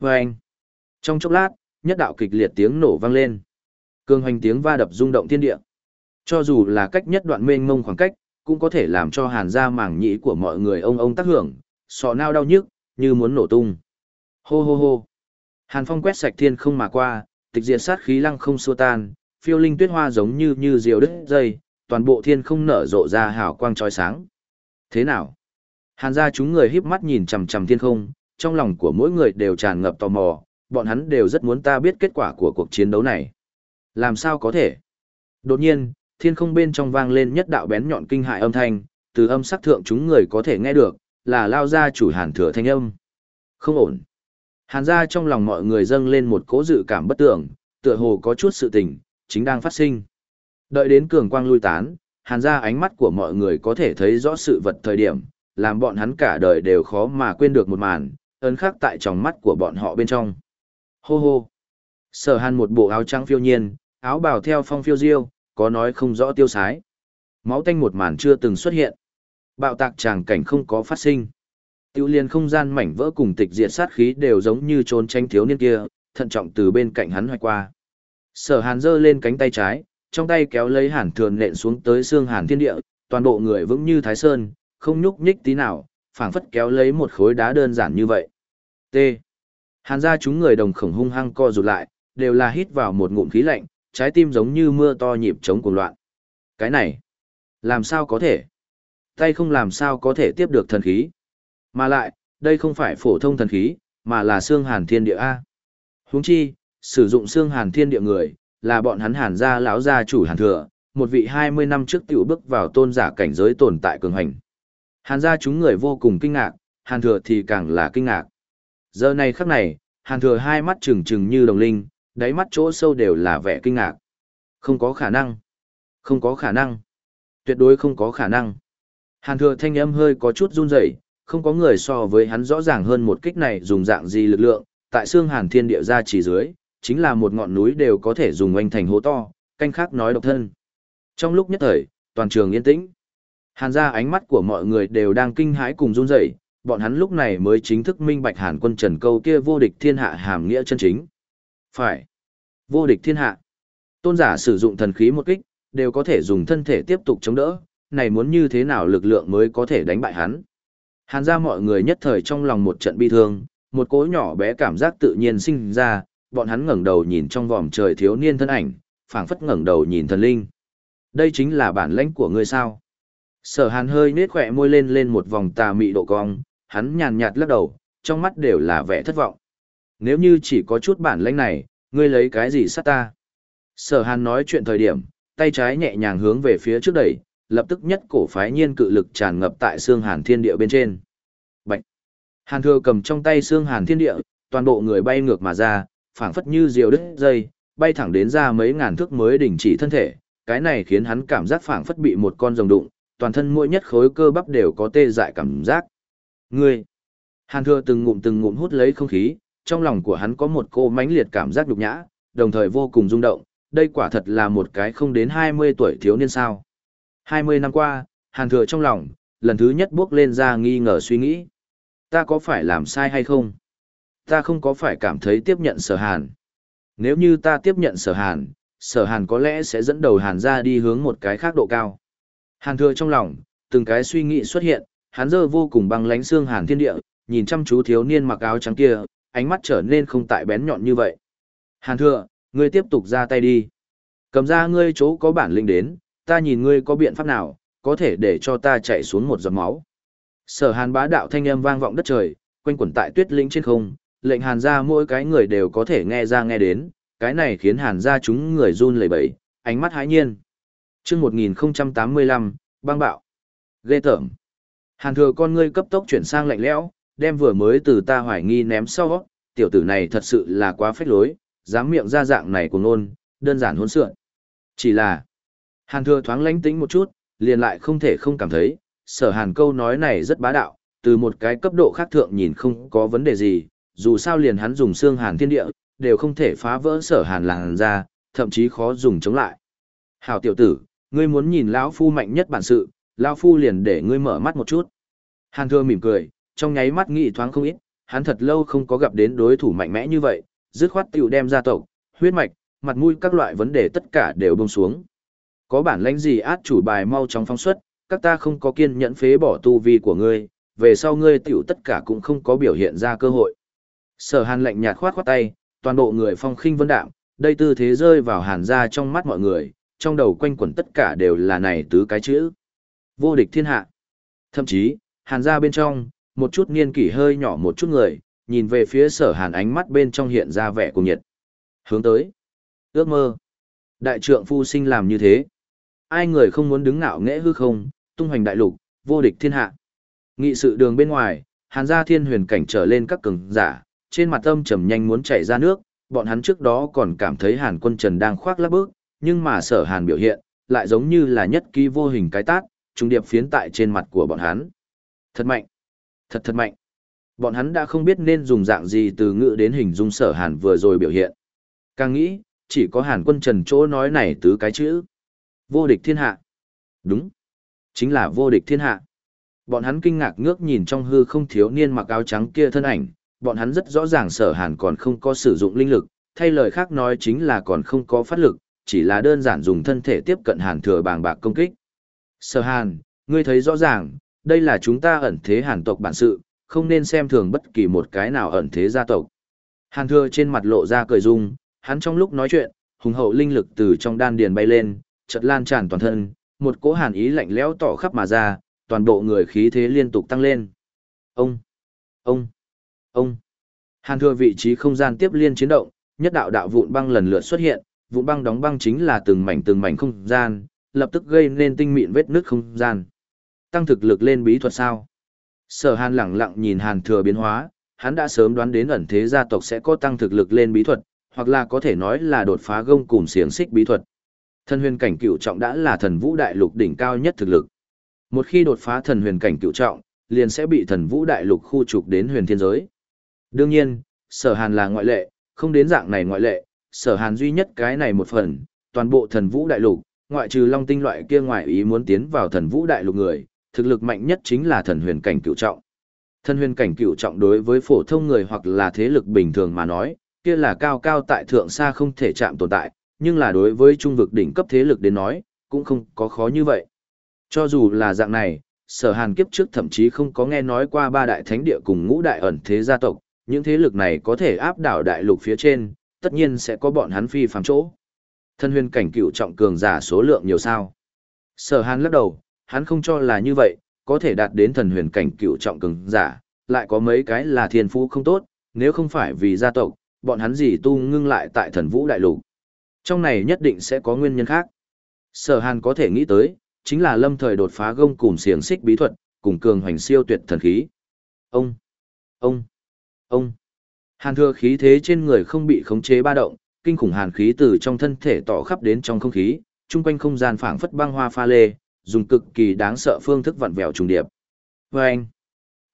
Và anh, trong chốc lát, nhất đạo kịch liệt tiếng nổ vang lên. Cương hoành tiếng va đập rung động thiên địa. Cho dù là cách nhất đoạn mênh mông khoảng cách, cũng có thể làm cho hàn ra màng nhĩ của mọi người ông ông tác hưởng, sọ nao đau nhức, như muốn nổ tung. Hô hô hô. Hàn phong quét sạch thiên không mà qua, tịch diệt sát khí lăng không xua tan, phiêu linh tuyết hoa giống như như diều đứt dây, toàn bộ thiên không nở rộ ra hào quang chói sáng. Thế nào? Hàn ra chúng người híp mắt nhìn chằm chằm thiên không, trong lòng của mỗi người đều tràn ngập tò mò, bọn hắn đều rất muốn ta biết kết quả của cuộc chiến đấu này. Làm sao có thể? Đột nhiên, thiên không bên trong vang lên nhất đạo bén nhọn kinh hại âm thanh, từ âm sắc thượng chúng người có thể nghe được, là lao ra chủ hàn thừa thanh âm. Không ổn. Hàn ra trong lòng mọi người dâng lên một cố dự cảm bất tưởng, tựa hồ có chút sự tình, chính đang phát sinh. Đợi đến cường quang lui tán, hàn ra ánh mắt của mọi người có thể thấy rõ sự vật thời điểm, làm bọn hắn cả đời đều khó mà quên được một màn, ấn khắc tại trong mắt của bọn họ bên trong. Hô hô. Sở hàn một bộ áo trắng phiêu nhiên, áo bào theo phong phiêu diêu, có nói không rõ tiêu sái. Máu tanh một màn chưa từng xuất hiện. Bạo tạc tràng cảnh không có phát sinh. Tiêu liên không gian mảnh vỡ cùng tịch diệt sát khí đều giống như trốn tranh thiếu niên kia, thận trọng từ bên cạnh hắn hoạch qua. Sở hàn giơ lên cánh tay trái, trong tay kéo lấy hàn thường nện xuống tới xương hàn thiên địa, toàn bộ người vững như thái sơn, không nhúc nhích tí nào, phảng phất kéo lấy một khối đá đơn giản như vậy. T. Hàn ra chúng người đồng khổng hung hăng co rụt lại, đều là hít vào một ngụm khí lạnh, trái tim giống như mưa to nhịp chống cuồng loạn. Cái này, làm sao có thể? Tay không làm sao có thể tiếp được thần khí? Mà lại, đây không phải phổ thông thần khí, mà là xương hàn thiên địa A. Huống chi, sử dụng xương hàn thiên địa người, là bọn hắn hàn gia lão gia chủ hàn thừa, một vị 20 năm trước tiểu bước vào tôn giả cảnh giới tồn tại cường hành. Hàn gia chúng người vô cùng kinh ngạc, hàn thừa thì càng là kinh ngạc. Giờ này khắc này, hàn thừa hai mắt trừng trừng như đồng linh, đáy mắt chỗ sâu đều là vẻ kinh ngạc. Không có khả năng. Không có khả năng. Tuyệt đối không có khả năng. Hàn thừa thanh âm hơi có chút run rẩy, không có người so với hắn rõ ràng hơn một kích này dùng dạng gì lực lượng, tại xương hàn thiên địa ra chỉ dưới, chính là một ngọn núi đều có thể dùng oanh thành hố to, canh khác nói độc thân. Trong lúc nhất thời, toàn trường yên tĩnh. Hàn ra ánh mắt của mọi người đều đang kinh hãi cùng run rẩy, bọn hắn lúc này mới chính thức minh bạch Hàn quân Trần Câu kia vô địch thiên hạ hàm nghĩa chân chính. Phải. Vô địch thiên hạ. Tôn giả sử dụng thần khí một kích, đều có thể dùng thân thể tiếp tục chống đỡ, này muốn như thế nào lực lượng mới có thể đánh bại hắn. Hàn ra mọi người nhất thời trong lòng một trận bi thương, một cỗ nhỏ bé cảm giác tự nhiên sinh ra, bọn hắn ngẩng đầu nhìn trong vòm trời thiếu niên thân ảnh, phảng phất ngẩng đầu nhìn thần linh. Đây chính là bản lãnh của ngươi sao? Sở Hàn hơi nết khỏe môi lên lên một vòng tà mị độ cong, hắn nhàn nhạt lắc đầu, trong mắt đều là vẻ thất vọng. Nếu như chỉ có chút bản lãnh này, ngươi lấy cái gì sát ta? Sở Hàn nói chuyện thời điểm, tay trái nhẹ nhàng hướng về phía trước đẩy, lập tức nhất cổ phái nhiên cự lực tràn ngập tại xương Hàn Thiên Địa bên trên. Bạch! Hàn Thừa cầm trong tay xương Hàn Thiên Địa, toàn bộ người bay ngược mà ra, phảng phất như diều đứt dây, bay thẳng đến ra mấy ngàn thước mới đình chỉ thân thể, cái này khiến hắn cảm giác phảng phất bị một con rồng đụng, toàn thân mỗi nhất khối cơ bắp đều có tê dại cảm giác. Ngươi! Hàn Thừa từng ngụm từng ngụm hút lấy không khí, trong lòng của hắn có một cô mãnh liệt cảm giác nhục nhã, đồng thời vô cùng rung động, đây quả thật là một cái không đến 20 tuổi thiếu niên sao. 20 năm qua, Hàn Thừa trong lòng, lần thứ nhất bước lên ra nghi ngờ suy nghĩ. Ta có phải làm sai hay không? Ta không có phải cảm thấy tiếp nhận sở Hàn. Nếu như ta tiếp nhận sở Hàn, sở Hàn có lẽ sẽ dẫn đầu Hàn ra đi hướng một cái khác độ cao. Hàn Thừa trong lòng, từng cái suy nghĩ xuất hiện, hắn dơ vô cùng băng lánh xương Hàn thiên địa, nhìn chăm chú thiếu niên mặc áo trắng kia, ánh mắt trở nên không tại bén nhọn như vậy. Hàn thừa, ngươi tiếp tục ra tay đi. Cầm ra ngươi chỗ có bản lĩnh đến, ta nhìn ngươi có biện pháp nào, có thể để cho ta chạy xuống một giọt máu. Sở hàn bá đạo thanh âm vang vọng đất trời, quanh quẩn tại tuyết lĩnh trên không, lệnh hàn ra mỗi cái người đều có thể nghe ra nghe đến, cái này khiến hàn ra chúng người run lẩy bẩy, ánh mắt hãi nhiên chương 1085, băng bạo. Ghê tởm. Hàn thừa con ngươi cấp tốc chuyển sang lạnh lẽo, đem vừa mới từ ta hoài nghi ném sau, tiểu tử này thật sự là quá phách lối, dám miệng ra dạng này của nôn, đơn giản hỗn xượn. Chỉ là, hàn thừa thoáng lánh tĩnh một chút, liền lại không thể không cảm thấy, sở hàn câu nói này rất bá đạo, từ một cái cấp độ khác thượng nhìn không có vấn đề gì, dù sao liền hắn dùng xương hàn thiên địa, đều không thể phá vỡ sở hàn làng ra, thậm chí khó dùng chống lại. Hảo tiểu tử, ngươi muốn nhìn lão phu mạnh nhất bản sự, lão phu liền để ngươi mở mắt một chút. Hàn Thừa mỉm cười, trong nháy mắt nghĩ thoáng không ít, hắn thật lâu không có gặp đến đối thủ mạnh mẽ như vậy, dứt khoát tiểu đem gia tộc, huyết mạch, mặt mũi các loại vấn đề tất cả đều buông xuống. Có bản lãnh gì át chủ bài mau chóng phóng xuất, các ta không có kiên nhẫn phế bỏ tu vi của ngươi, về sau ngươi tiểu tất cả cũng không có biểu hiện ra cơ hội. Sở Hàn lạnh nhạt khoát khoát tay, toàn bộ người phong khinh vân đạm, đây tư thế rơi vào Hàn gia trong mắt mọi người, trong đầu quanh quẩn tất cả đều là này tứ cái chữ. Vô địch thiên hạ. Thậm chí, Hàn ra bên trong, một chút niên kỷ hơi nhỏ một chút người, nhìn về phía sở Hàn ánh mắt bên trong hiện ra vẻ cùng nhiệt. Hướng tới. Ước mơ. Đại trượng phu sinh làm như thế. Ai người không muốn đứng ngạo nghễ hư không, tung hoành đại lục, vô địch thiên hạ. Nghị sự đường bên ngoài, Hàn gia thiên huyền cảnh trở lên các cường giả, trên mặt âm trầm nhanh muốn chảy ra nước, bọn hắn trước đó còn cảm thấy Hàn quân Trần đang khoác lác bước, nhưng mà sở Hàn biểu hiện, lại giống như là nhất ký vô hình cái tát, trung điệp phiến tại trên mặt của bọn hắn. Thật mạnh, thật thật mạnh. Bọn hắn đã không biết nên dùng dạng gì từ ngữ đến hình dung sở Hàn vừa rồi biểu hiện. Càng nghĩ, chỉ có Hàn quân Trần chỗ nói này tứ cái chữ. Vô địch thiên hạ. Đúng. Chính là vô địch thiên hạ. Bọn hắn kinh ngạc ngước nhìn trong hư không thiếu niên mặc áo trắng kia thân ảnh, bọn hắn rất rõ ràng sở hàn còn không có sử dụng linh lực, thay lời khác nói chính là còn không có phát lực, chỉ là đơn giản dùng thân thể tiếp cận hàn thừa bàng bạc công kích. Sở hàn, ngươi thấy rõ ràng, đây là chúng ta ẩn thế hàn tộc bản sự, không nên xem thường bất kỳ một cái nào ẩn thế gia tộc. Hàn thừa trên mặt lộ ra cười dung, hắn trong lúc nói chuyện, hùng hậu linh lực từ trong đan điền bay lên, chợt lan tràn toàn thân, một cỗ hàn ý lạnh lẽo tỏ khắp mà ra, toàn bộ người khí thế liên tục tăng lên. Ông, ông, ông. Hàn thừa vị trí không gian tiếp liên chiến động, nhất đạo đạo vụn băng lần lượt xuất hiện, vụn băng đóng băng chính là từng mảnh từng mảnh không gian, lập tức gây nên tinh mịn vết nước không gian. Tăng thực lực lên bí thuật sao? Sở Hàn lẳng lặng nhìn Hàn thừa biến hóa, hắn đã sớm đoán đến ẩn thế gia tộc sẽ có tăng thực lực lên bí thuật, hoặc là có thể nói là đột phá gông cùng xiềng xích bí thuật. Thần huyền cảnh cựu trọng đã là thần vũ đại lục đỉnh cao nhất thực lực. Một khi đột phá thần huyền cảnh cựu trọng, liền sẽ bị thần vũ đại lục khu trục đến huyền thiên giới. Đương nhiên, sở hàn là ngoại lệ, không đến dạng này ngoại lệ, sở hàn duy nhất cái này một phần, toàn bộ thần vũ đại lục, ngoại trừ long tinh loại kia ngoại ý muốn tiến vào thần vũ đại lục người, thực lực mạnh nhất chính là thần huyền cảnh cựu trọng. Thần huyền cảnh cựu trọng đối với phổ thông người hoặc là thế lực bình thường mà nói, kia là cao cao tại thượng xa không thể chạm tồn tại, nhưng là đối với trung vực đỉnh cấp thế lực đến nói, cũng không có khó như vậy. Cho dù là dạng này, sở hàn kiếp trước thậm chí không có nghe nói qua ba đại thánh địa cùng ngũ đại ẩn thế gia tộc, những thế lực này có thể áp đảo đại lục phía trên, tất nhiên sẽ có bọn hắn phi phàm chỗ. Thân huyền cảnh cựu trọng cường giả số lượng nhiều sao. Sở hàn lắc đầu, hắn không cho là như vậy, có thể đạt đến thần huyền cảnh cựu trọng cường giả, lại có mấy cái là thiên phú không tốt, nếu không phải vì gia tộc, bọn hắn gì tu ngưng lại tại thần vũ đại lục. Trong này nhất định sẽ có nguyên nhân khác. Sở Hàn có thể nghĩ tới, chính là lâm thời đột phá gông cùng xiềng xích bí thuật, cùng cường hoành siêu tuyệt thần khí. Ông, ông, ông. Hàn thừa khí thế trên người không bị khống chế ba động, kinh khủng hàn khí từ trong thân thể tỏ khắp đến trong không khí, chung quanh không gian phảng phất băng hoa pha lê, dùng cực kỳ đáng sợ phương thức vặn vẹo trùng điệp. Vâng,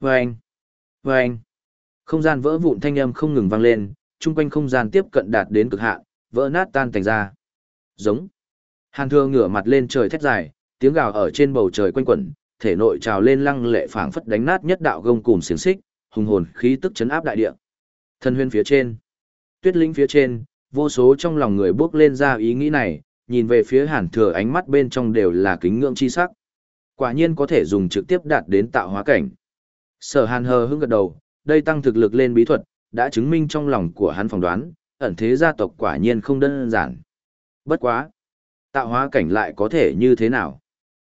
vâng, vâng. Không gian vỡ vụn thanh âm không ngừng vang lên, chung quanh không gian tiếp cận đạt đến cực hạn, vỡ nát tan thành ra. Giống. Hàn thừa ngửa mặt lên trời thét dài, tiếng gào ở trên bầu trời quanh quẩn, thể nội trào lên lăng lệ phảng phất đánh nát nhất đạo gông cùm xiềng xích, hùng hồn khí tức chấn áp đại địa. Thân huyên phía trên, tuyết linh phía trên, vô số trong lòng người bước lên ra ý nghĩ này, nhìn về phía hàn thừa ánh mắt bên trong đều là kính ngưỡng chi sắc. Quả nhiên có thể dùng trực tiếp đạt đến tạo hóa cảnh. Sở hàn hờ hững gật đầu, đây tăng thực lực lên bí thuật, đã chứng minh trong lòng của hắn phỏng đoán, ẩn thế gia tộc quả nhiên không đơn giản. Bất quá. Tạo hóa cảnh lại có thể như thế nào?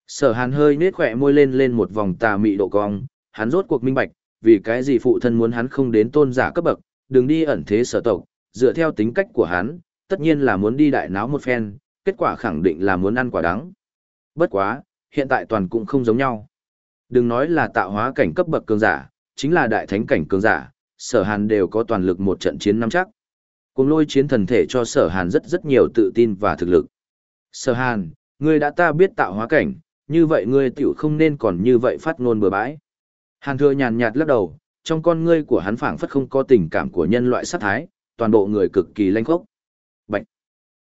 Sở hàn hơi nết khỏe môi lên lên một vòng tà mị độ cong, hắn rốt cuộc minh bạch, vì cái gì phụ thân muốn hắn không đến tôn giả cấp bậc, đừng đi ẩn thế sở tộc, dựa theo tính cách của hắn, tất nhiên là muốn đi đại náo một phen, kết quả khẳng định là muốn ăn quả đắng. Bất quá, hiện tại toàn cũng không giống nhau. Đừng nói là tạo hóa cảnh cấp bậc cường giả, chính là đại thánh cảnh cường giả, sở hàn đều có toàn lực một trận chiến nắm chắc. Cùng lôi chiến thần thể cho sở hàn rất rất nhiều tự tin và thực lực. Sở hàn, ngươi đã ta biết tạo hóa cảnh, như vậy ngươi tiểu không nên còn như vậy phát ngôn bừa bãi. Hàn thừa nhàn nhạt lắc đầu, trong con ngươi của hắn phảng phất không có tình cảm của nhân loại sát thái, toàn bộ người cực kỳ lanh khốc. Bạch.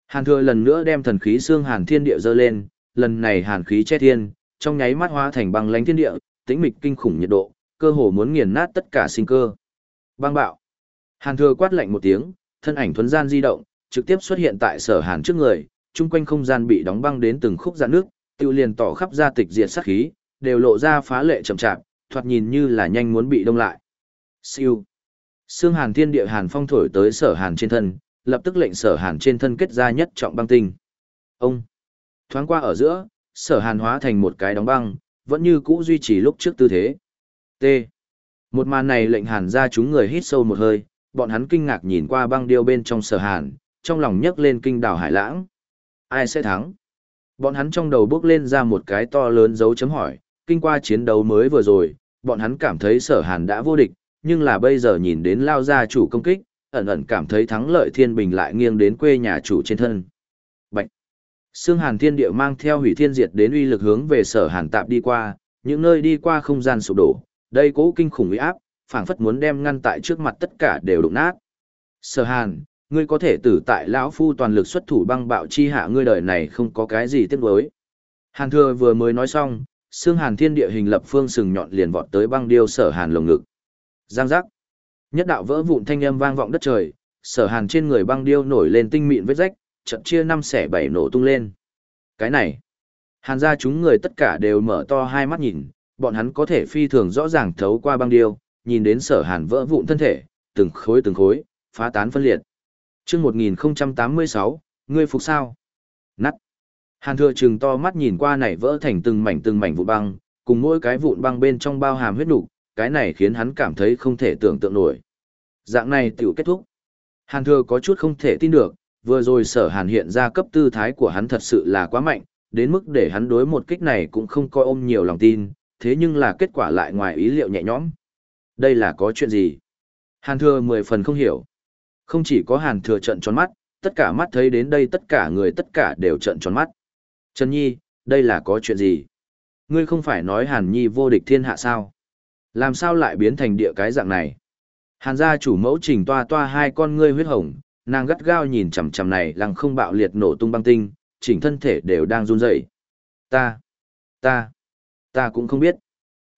Hàn thừa lần nữa đem thần khí xương hàn thiên địa dơ lên, lần này hàn khí che thiên, trong nháy mắt hóa thành băng lãnh thiên địa, tĩnh mịch kinh khủng nhiệt độ, cơ hồ muốn nghiền nát tất cả sinh cơ. Băng bạo. Hàn thừa quát lạnh một tiếng, thân ảnh thuần gian di động, trực tiếp xuất hiện tại sở hàn trước người, chung quanh không gian bị đóng băng đến từng khúc dạn nước, tiêu liền tỏ khắp ra tịch diệt sát khí, đều lộ ra phá lệ chậm chạp, thoạt nhìn như là nhanh muốn bị đông lại. Siêu. Sương Hàn Thiên Địa Hàn Phong thổi tới Sở Hàn trên thân, lập tức lệnh Sở Hàn trên thân kết ra nhất trọng băng tinh. Ông. Thoáng qua ở giữa, Sở Hàn hóa thành một cái đóng băng, vẫn như cũ duy trì lúc trước tư thế. T. Một màn này lệnh Hàn ra chúng người hít sâu một hơi, bọn hắn kinh ngạc nhìn qua băng điêu bên trong Sở Hàn, trong lòng nhấc lên kinh đảo hải lãng. Ai sẽ thắng? Bọn hắn trong đầu bước lên ra một cái to lớn dấu chấm hỏi, kinh qua chiến đấu mới vừa rồi, bọn hắn cảm thấy sở hàn đã vô địch, nhưng là bây giờ nhìn đến lao gia chủ công kích, ẩn ẩn cảm thấy thắng lợi thiên bình lại nghiêng đến quê nhà chủ trên thân. Bạch! xương hàn thiên địa mang theo hủy thiên diệt đến uy lực hướng về sở hàn tạp đi qua, những nơi đi qua không gian sụp đổ, đây cố kinh khủng uy áp, phảng phất muốn đem ngăn tại trước mặt tất cả đều đụng nát. Sở hàn, ngươi có thể tử tại lão phu toàn lực xuất thủ băng bạo chi hạ ngươi đời này không có cái gì tiếc nuối. Hàn thừa vừa mới nói xong, xương hàn thiên địa hình lập phương sừng nhọn liền vọt tới băng điêu sở hàn lồng ngực. Giang giác. Nhất đạo vỡ vụn thanh âm vang vọng đất trời, sở hàn trên người băng điêu nổi lên tinh mịn vết rách, chậm chia năm xẻ bảy nổ tung lên. Cái này. Hàn ra chúng người tất cả đều mở to hai mắt nhìn, bọn hắn có thể phi thường rõ ràng thấu qua băng điêu, nhìn đến sở hàn vỡ vụn thân thể, từng khối từng khối, phá tán phân liệt. chương 1086, ngươi phục sao? Nắt. Hàn thừa trừng to mắt nhìn qua này vỡ thành từng mảnh từng mảnh vụn băng, cùng mỗi cái vụn băng bên trong bao hàm huyết nục, cái này khiến hắn cảm thấy không thể tưởng tượng nổi. Dạng này tiểu kết thúc. Hàn thừa có chút không thể tin được, vừa rồi sở hàn hiện ra cấp tư thái của hắn thật sự là quá mạnh, đến mức để hắn đối một kích này cũng không coi ôm nhiều lòng tin, thế nhưng là kết quả lại ngoài ý liệu nhẹ nhõm. Đây là có chuyện gì? Hàn thừa mười phần không hiểu. Không chỉ có hàn thừa trận tròn mắt, tất cả mắt thấy đến đây tất cả người tất cả đều trận tròn mắt. Trần Nhi, đây là có chuyện gì? Ngươi không phải nói Hàn Nhi vô địch thiên hạ sao? Làm sao lại biến thành địa cái dạng này? Hàn gia chủ mẫu trình toa toa hai con ngươi huyết hồng, nàng gắt gao nhìn chằm chằm này lăng không bạo liệt nổ tung băng tinh, chỉnh thân thể đều đang run rẩy. Ta, ta, ta cũng không biết.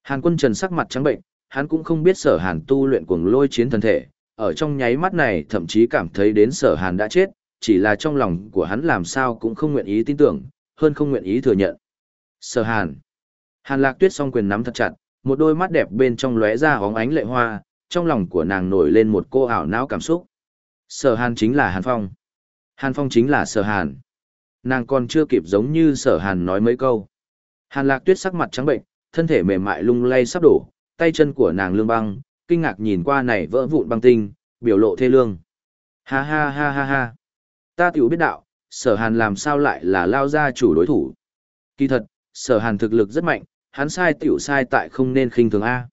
Hàn quân trần sắc mặt trắng bệnh, hắn cũng không biết sở hàn tu luyện cuồng lôi chiến thân thể, ở trong nháy mắt này thậm chí cảm thấy đến sở hàn đã chết, chỉ là trong lòng của hắn làm sao cũng không nguyện ý tin tưởng, hơn không nguyện ý thừa nhận. Sở Hàn. Hàn Lạc Tuyết song quyền nắm thật chặt, một đôi mắt đẹp bên trong lóe ra óng ánh lệ hoa, trong lòng của nàng nổi lên một cô ảo não cảm xúc. Sở Hàn chính là Hàn Phong. Hàn Phong chính là Sở Hàn. Nàng còn chưa kịp giống như Sở Hàn nói mấy câu. Hàn Lạc Tuyết sắc mặt trắng bệnh, thân thể mềm mại lung lay sắp đổ, tay chân của nàng lương băng, kinh ngạc nhìn qua này vỡ vụn băng tinh, biểu lộ thê lương. Ha ha ha ha ha. Ta tiểu biết đạo, sở hàn làm sao lại là lao gia chủ đối thủ. Kỳ thật, sở hàn thực lực rất mạnh, hắn sai tiểu sai tại không nên khinh thường A.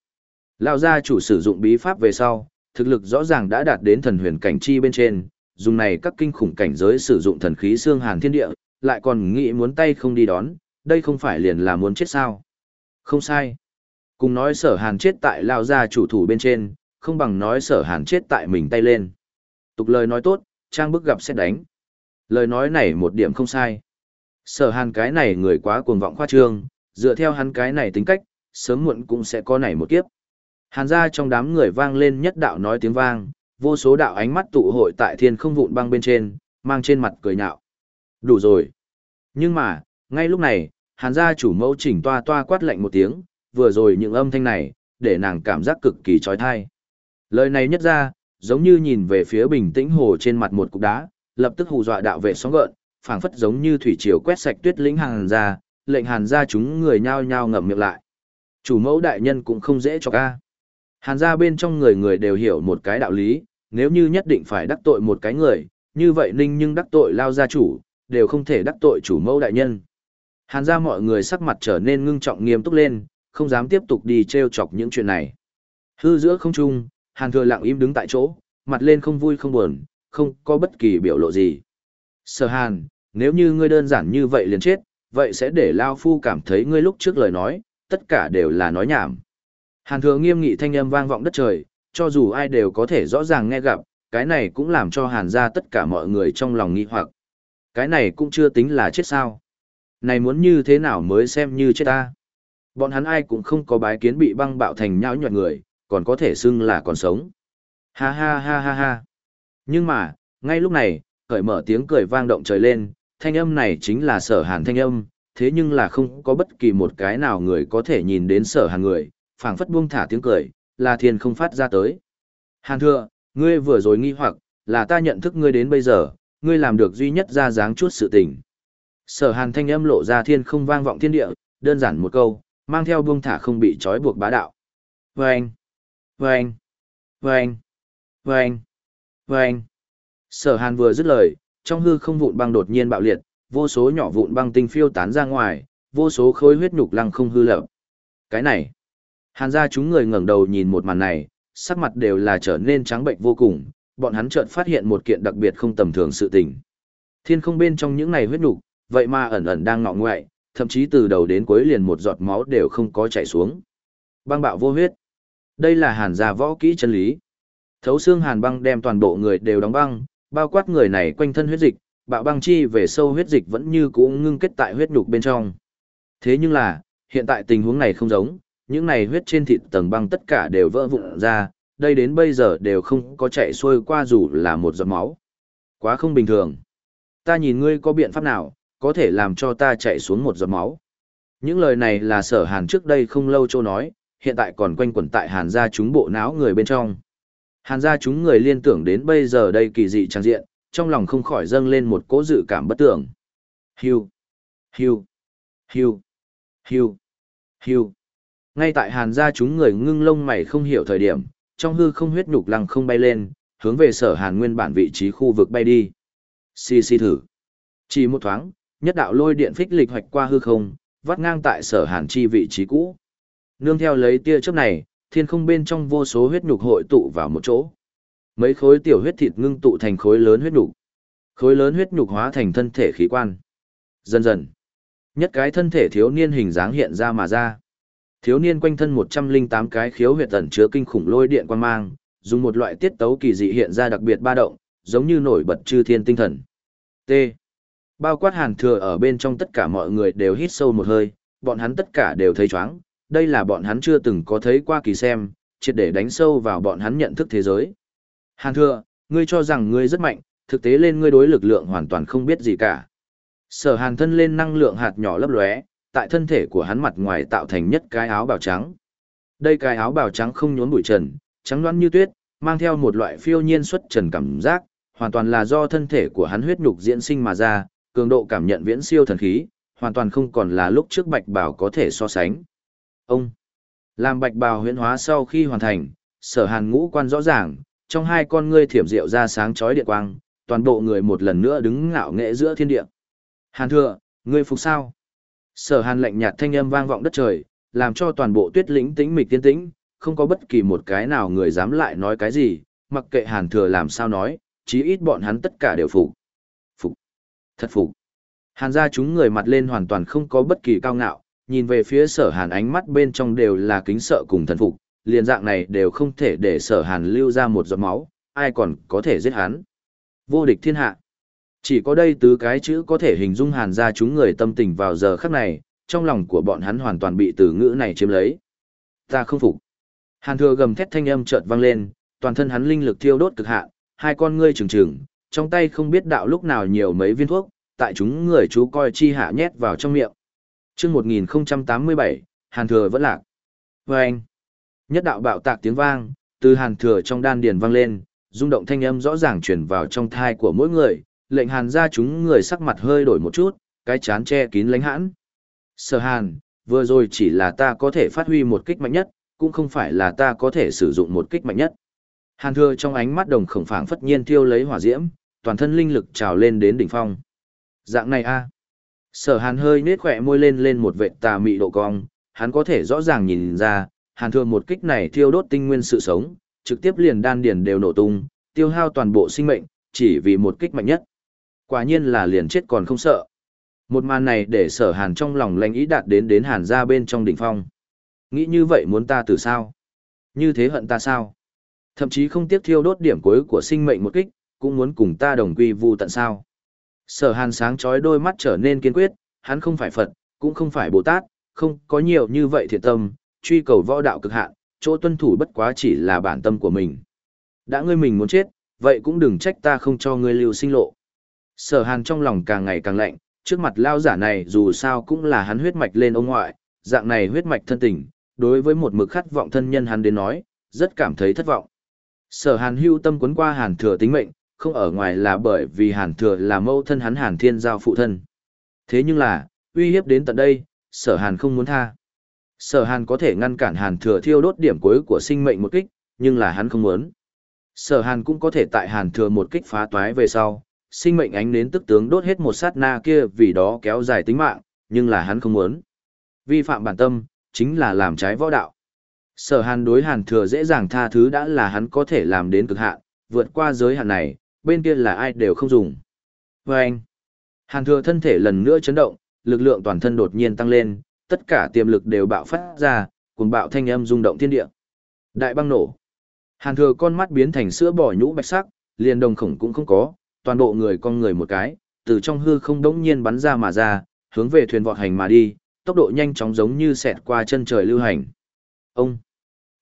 Lão gia chủ sử dụng bí pháp về sau, thực lực rõ ràng đã đạt đến thần huyền cảnh chi bên trên, dùng này các kinh khủng cảnh giới sử dụng thần khí xương hàn thiên địa, lại còn nghĩ muốn tay không đi đón, đây không phải liền là muốn chết sao. Không sai. Cùng nói sở hàn chết tại lao gia chủ thủ bên trên, không bằng nói sở hàn chết tại mình tay lên. Tục lời nói tốt, trang bức gặp xét đánh. Lời nói này một điểm không sai. Sở hàn cái này người quá cuồng vọng khoa trương, dựa theo hắn cái này tính cách, sớm muộn cũng sẽ có nảy một kiếp. Hàn gia trong đám người vang lên nhất đạo nói tiếng vang, vô số đạo ánh mắt tụ hội tại thiên không vụn băng bên trên, mang trên mặt cười nhạo. Đủ rồi. Nhưng mà, ngay lúc này, hàn gia chủ mẫu chỉnh toa toa quát lạnh một tiếng, vừa rồi những âm thanh này, để nàng cảm giác cực kỳ trói thai. Lời này nhất ra, giống như nhìn về phía bình tĩnh hồ trên mặt một cục đá, lập tức hù dọa đạo vệ sóng gợn, phảng phất giống như thủy triều quét sạch tuyết lĩnh hàn ra, lệnh hàn gia chúng người nhao nhao ngậm miệng lại. Chủ mẫu đại nhân cũng không dễ cho ca. Hàn gia bên trong người người đều hiểu một cái đạo lý, nếu như nhất định phải đắc tội một cái người, như vậy ninh nhưng đắc tội lao gia chủ, đều không thể đắc tội chủ mẫu đại nhân. Hàn gia mọi người sắc mặt trở nên ngưng trọng nghiêm túc lên, không dám tiếp tục đi treo chọc những chuyện này. Hư giữa không trung, Hàn thừa lặng im đứng tại chỗ, mặt lên không vui không buồn, không có bất kỳ biểu lộ gì. Sở hàn, nếu như ngươi đơn giản như vậy liền chết, vậy sẽ để Lao Phu cảm thấy ngươi lúc trước lời nói, tất cả đều là nói nhảm. Hàn thừa nghiêm nghị thanh âm vang vọng đất trời, cho dù ai đều có thể rõ ràng nghe gặp, cái này cũng làm cho hàn ra tất cả mọi người trong lòng nghi hoặc. Cái này cũng chưa tính là chết sao. Này muốn như thế nào mới xem như chết ta. Bọn hắn ai cũng không có bái kiến bị băng bạo thành nhão nhuận người, còn có thể xưng là còn sống. Ha ha ha ha ha. Nhưng mà, ngay lúc này, khởi mở tiếng cười vang động trời lên, thanh âm này chính là sở hàn thanh âm, thế nhưng là không có bất kỳ một cái nào người có thể nhìn đến sở hàn người, phảng phất buông thả tiếng cười, là thiên không phát ra tới. Hàn thưa, ngươi vừa rồi nghi hoặc, là ta nhận thức ngươi đến bây giờ, ngươi làm được duy nhất ra dáng chút sự tình. Sở hàn thanh âm lộ ra thiên không vang vọng thiên địa, đơn giản một câu, mang theo buông thả không bị trói buộc bá đạo. Vâng! Vâng! Vâng! Vâng! Vâng! Sở hàn vừa dứt lời, trong hư không vụn băng đột nhiên bạo liệt, vô số nhỏ vụn băng tinh phiêu tán ra ngoài, vô số khối huyết nhục lăng không hư lập. Cái này, hàn gia chúng người ngẩng đầu nhìn một màn này, sắc mặt đều là trở nên trắng bệnh vô cùng, bọn hắn chợt phát hiện một kiện đặc biệt không tầm thường sự tình. Thiên không bên trong những này huyết nhục, vậy mà ẩn ẩn đang ngọ ngoại, thậm chí từ đầu đến cuối liền một giọt máu đều không có chảy xuống. Băng bạo vô huyết. Đây là hàn gia võ kỹ chân lý. Thấu xương hàn băng đem toàn bộ người đều đóng băng, bao quát người này quanh thân huyết dịch, bạo băng chi về sâu huyết dịch vẫn như cũ ngưng kết tại huyết nhục bên trong. Thế nhưng là, hiện tại tình huống này không giống, những này huyết trên thịt tầng băng tất cả đều vỡ vụn ra, đây đến bây giờ đều không có chạy xuôi qua dù là một giọt máu. Quá không bình thường. Ta nhìn ngươi có biện pháp nào, có thể làm cho ta chạy xuống một giọt máu. Những lời này là sở hàn trước đây không lâu châu nói, hiện tại còn quanh quẩn tại hàn gia chúng bộ não người bên trong. Hàn gia chúng người liên tưởng đến bây giờ đây kỳ dị trang diện, trong lòng không khỏi dâng lên một cỗ dự cảm bất tưởng. Hiu, hiu, hiu, hiu, hiu. Ngay tại hàn gia chúng người ngưng lông mày không hiểu thời điểm, trong hư không huyết nhục lăng không bay lên, hướng về sở hàn nguyên bản vị trí khu vực bay đi. Xì xì thử. Chỉ một thoáng, nhất đạo lôi điện phích lịch hoạch qua hư không, vắt ngang tại sở hàn chi vị trí cũ. Nương theo lấy tia chớp này, thiên không bên trong vô số huyết nhục hội tụ vào một chỗ. Mấy khối tiểu huyết thịt ngưng tụ thành khối lớn huyết nhục. Khối lớn huyết nhục hóa thành thân thể khí quan. Dần dần, nhất cái thân thể thiếu niên hình dáng hiện ra mà ra. Thiếu niên quanh thân 108 cái khiếu huyệt ẩn chứa kinh khủng lôi điện quan mang, dùng một loại tiết tấu kỳ dị hiện ra đặc biệt ba động, giống như nổi bật chư thiên tinh thần. T. Bao quát hàn thừa ở bên trong tất cả mọi người đều hít sâu một hơi, bọn hắn tất cả đều thấy choáng đây là bọn hắn chưa từng có thấy qua kỳ xem, triệt để đánh sâu vào bọn hắn nhận thức thế giới. Hàn thừa, ngươi cho rằng ngươi rất mạnh, thực tế lên ngươi đối lực lượng hoàn toàn không biết gì cả. Sở hàn thân lên năng lượng hạt nhỏ lấp lóe, tại thân thể của hắn mặt ngoài tạo thành nhất cái áo bào trắng. Đây cái áo bào trắng không nhốn bụi trần, trắng loãng như tuyết, mang theo một loại phiêu nhiên xuất trần cảm giác, hoàn toàn là do thân thể của hắn huyết nhục diễn sinh mà ra, cường độ cảm nhận viễn siêu thần khí, hoàn toàn không còn là lúc trước bạch bào có thể so sánh. Ông, làm bạch bào huyễn hóa sau khi hoàn thành, sở hàn ngũ quan rõ ràng, trong hai con ngươi thiểm diệu ra sáng chói điện quang, toàn bộ người một lần nữa đứng ngạo nghệ giữa thiên địa. Hàn thừa, ngươi phục sao? Sở hàn lạnh nhạt thanh âm vang vọng đất trời, làm cho toàn bộ tuyết lĩnh tĩnh mịch tiên tĩnh, không có bất kỳ một cái nào người dám lại nói cái gì, mặc kệ hàn thừa làm sao nói, chí ít bọn hắn tất cả đều phục. Phục. Thật phục. Hàn ra chúng người mặt lên hoàn toàn không có bất kỳ cao ngạo, nhìn về phía sở hàn ánh mắt bên trong đều là kính sợ cùng thần phục, liền dạng này đều không thể để sở hàn lưu ra một giọt máu, ai còn có thể giết hắn. Vô địch thiên hạ. Chỉ có đây tứ cái chữ có thể hình dung hàn ra chúng người tâm tình vào giờ khắc này, trong lòng của bọn hắn hoàn toàn bị từ ngữ này chiếm lấy. Ta không phục. Hàn thừa gầm thét thanh âm chợt vang lên, toàn thân hắn linh lực thiêu đốt cực hạn, hai con ngươi trừng trừng, trong tay không biết đạo lúc nào nhiều mấy viên thuốc, tại chúng người chú coi chi hạ nhét vào trong miệng. Chương 1087, Hàn thừa vẫn lạc. Và anh, nhất đạo bạo tạc tiếng vang, từ Hàn thừa trong đan điền vang lên, rung động thanh âm rõ ràng truyền vào trong thai của mỗi người, lệnh Hàn ra chúng người sắc mặt hơi đổi một chút, cái chán che kín lánh hãn. Sở Hàn, vừa rồi chỉ là ta có thể phát huy một kích mạnh nhất, cũng không phải là ta có thể sử dụng một kích mạnh nhất. Hàn thừa trong ánh mắt đồng khổng phảng phất nhiên tiêu lấy hỏa diễm, toàn thân linh lực trào lên đến đỉnh phong. Dạng này a Sở hàn hơi nết khỏe môi lên lên một vệt tà mị độ cong, hắn có thể rõ ràng nhìn ra, hàn thường một kích này thiêu đốt tinh nguyên sự sống, trực tiếp liền đan điền đều nổ tung, tiêu hao toàn bộ sinh mệnh, chỉ vì một kích mạnh nhất. Quả nhiên là liền chết còn không sợ. Một màn này để sở hàn trong lòng lãnh ý đạt đến đến hàn ra bên trong đỉnh phong. Nghĩ như vậy muốn ta từ sao? Như thế hận ta sao? Thậm chí không tiếc thiêu đốt điểm cuối của sinh mệnh một kích, cũng muốn cùng ta đồng quy vu tận sao. Sở hàn sáng chói đôi mắt trở nên kiên quyết, hắn không phải Phật, cũng không phải Bồ Tát, không có nhiều như vậy thiện tâm, truy cầu võ đạo cực hạn, chỗ tuân thủ bất quá chỉ là bản tâm của mình. Đã ngươi mình muốn chết, vậy cũng đừng trách ta không cho ngươi lưu sinh lộ. Sở hàn trong lòng càng ngày càng lạnh, trước mặt lao giả này dù sao cũng là hắn huyết mạch lên ông ngoại, dạng này huyết mạch thân tình, đối với một mực khát vọng thân nhân hắn đến nói, rất cảm thấy thất vọng. Sở hàn hưu tâm quấn qua hàn thừa tính mệnh, không ở ngoài là bởi vì hàn thừa là mẫu thân hắn hàn thiên giao phụ thân. Thế nhưng là, uy hiếp đến tận đây, sở hàn không muốn tha. Sở hàn có thể ngăn cản hàn thừa thiêu đốt điểm cuối của sinh mệnh một kích, nhưng là hắn không muốn. Sở hàn cũng có thể tại hàn thừa một kích phá toái về sau, sinh mệnh ánh đến tức tướng đốt hết một sát na kia vì đó kéo dài tính mạng, nhưng là hắn không muốn. Vi phạm bản tâm, chính là làm trái võ đạo. Sở hàn đối hàn thừa dễ dàng tha thứ đã là hắn có thể làm đến cực hạn, vượt qua giới hạn này, bên kia là ai đều không dùng. Và anh, hàn thừa thân thể lần nữa chấn động, lực lượng toàn thân đột nhiên tăng lên, tất cả tiềm lực đều bạo phát ra, cùng bạo thanh âm rung động thiên địa. Đại băng nổ. Hàn thừa con mắt biến thành sữa bò nhũ bạch sắc, liền đồng khổng cũng không có, toàn bộ người con người một cái, từ trong hư không đống nhiên bắn ra mà ra, hướng về thuyền vọt hành mà đi, tốc độ nhanh chóng giống như xẹt qua chân trời lưu hành. Ông!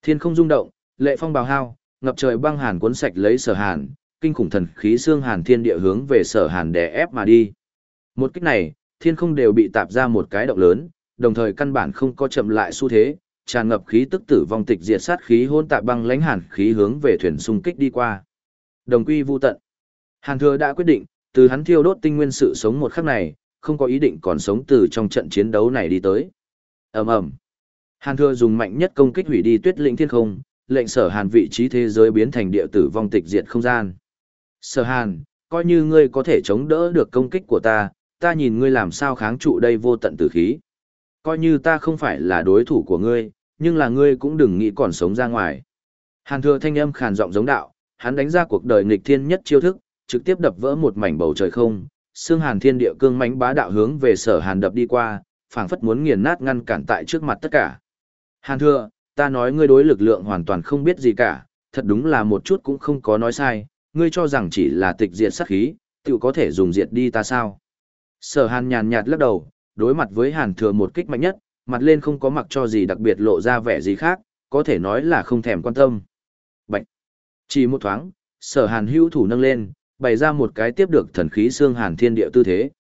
Thiên không rung động, lệ phong bào hao, ngập trời băng hàn cuốn sạch lấy sở hàn, kinh khủng thần khí xương hàn thiên địa hướng về sở hàn đè ép mà đi. Một kích này, thiên không đều bị tạp ra một cái động lớn, đồng thời căn bản không có chậm lại xu thế, tràn ngập khí tức tử vong tịch diệt sát khí hôn tạp băng lãnh hàn khí hướng về thuyền xung kích đi qua. Đồng quy vu tận. Hàn Thừa đã quyết định, từ hắn thiêu đốt tinh nguyên sự sống một khắc này, không có ý định còn sống từ trong trận chiến đấu này đi tới. Ầm ầm. Hàn Thừa dùng mạnh nhất công kích hủy đi Tuyết Lĩnh Thiên Không, lệnh Sở Hàn vị trí thế giới biến thành địa tử vong tịch diệt không gian. Sở Hàn, coi như ngươi có thể chống đỡ được công kích của ta, ta nhìn ngươi làm sao kháng trụ đây vô tận tử khí. Coi như ta không phải là đối thủ của ngươi, nhưng là ngươi cũng đừng nghĩ còn sống ra ngoài. Hàn Thừa thanh âm khàn giọng giống đạo, hắn đánh ra cuộc đời nghịch thiên nhất chiêu thức, trực tiếp đập vỡ một mảnh bầu trời không, xương hàn thiên địa cương mãnh bá đạo hướng về sở hàn đập đi qua, phảng phất muốn nghiền nát ngăn cản tại trước mặt tất cả. Hàn Thừa, ta nói ngươi đối lực lượng hoàn toàn không biết gì cả, thật đúng là một chút cũng không có nói sai, ngươi cho rằng chỉ là tịch diệt sát khí, tự có thể dùng diệt đi ta sao. Sở hàn nhàn nhạt lắc đầu, đối mặt với hàn thừa một kích mạnh nhất, mặt lên không có mặc cho gì đặc biệt lộ ra vẻ gì khác, có thể nói là không thèm quan tâm. Bạch! Chỉ một thoáng, sở hàn hữu thủ nâng lên, bày ra một cái tiếp được thần khí xương hàn thiên địa tư thế.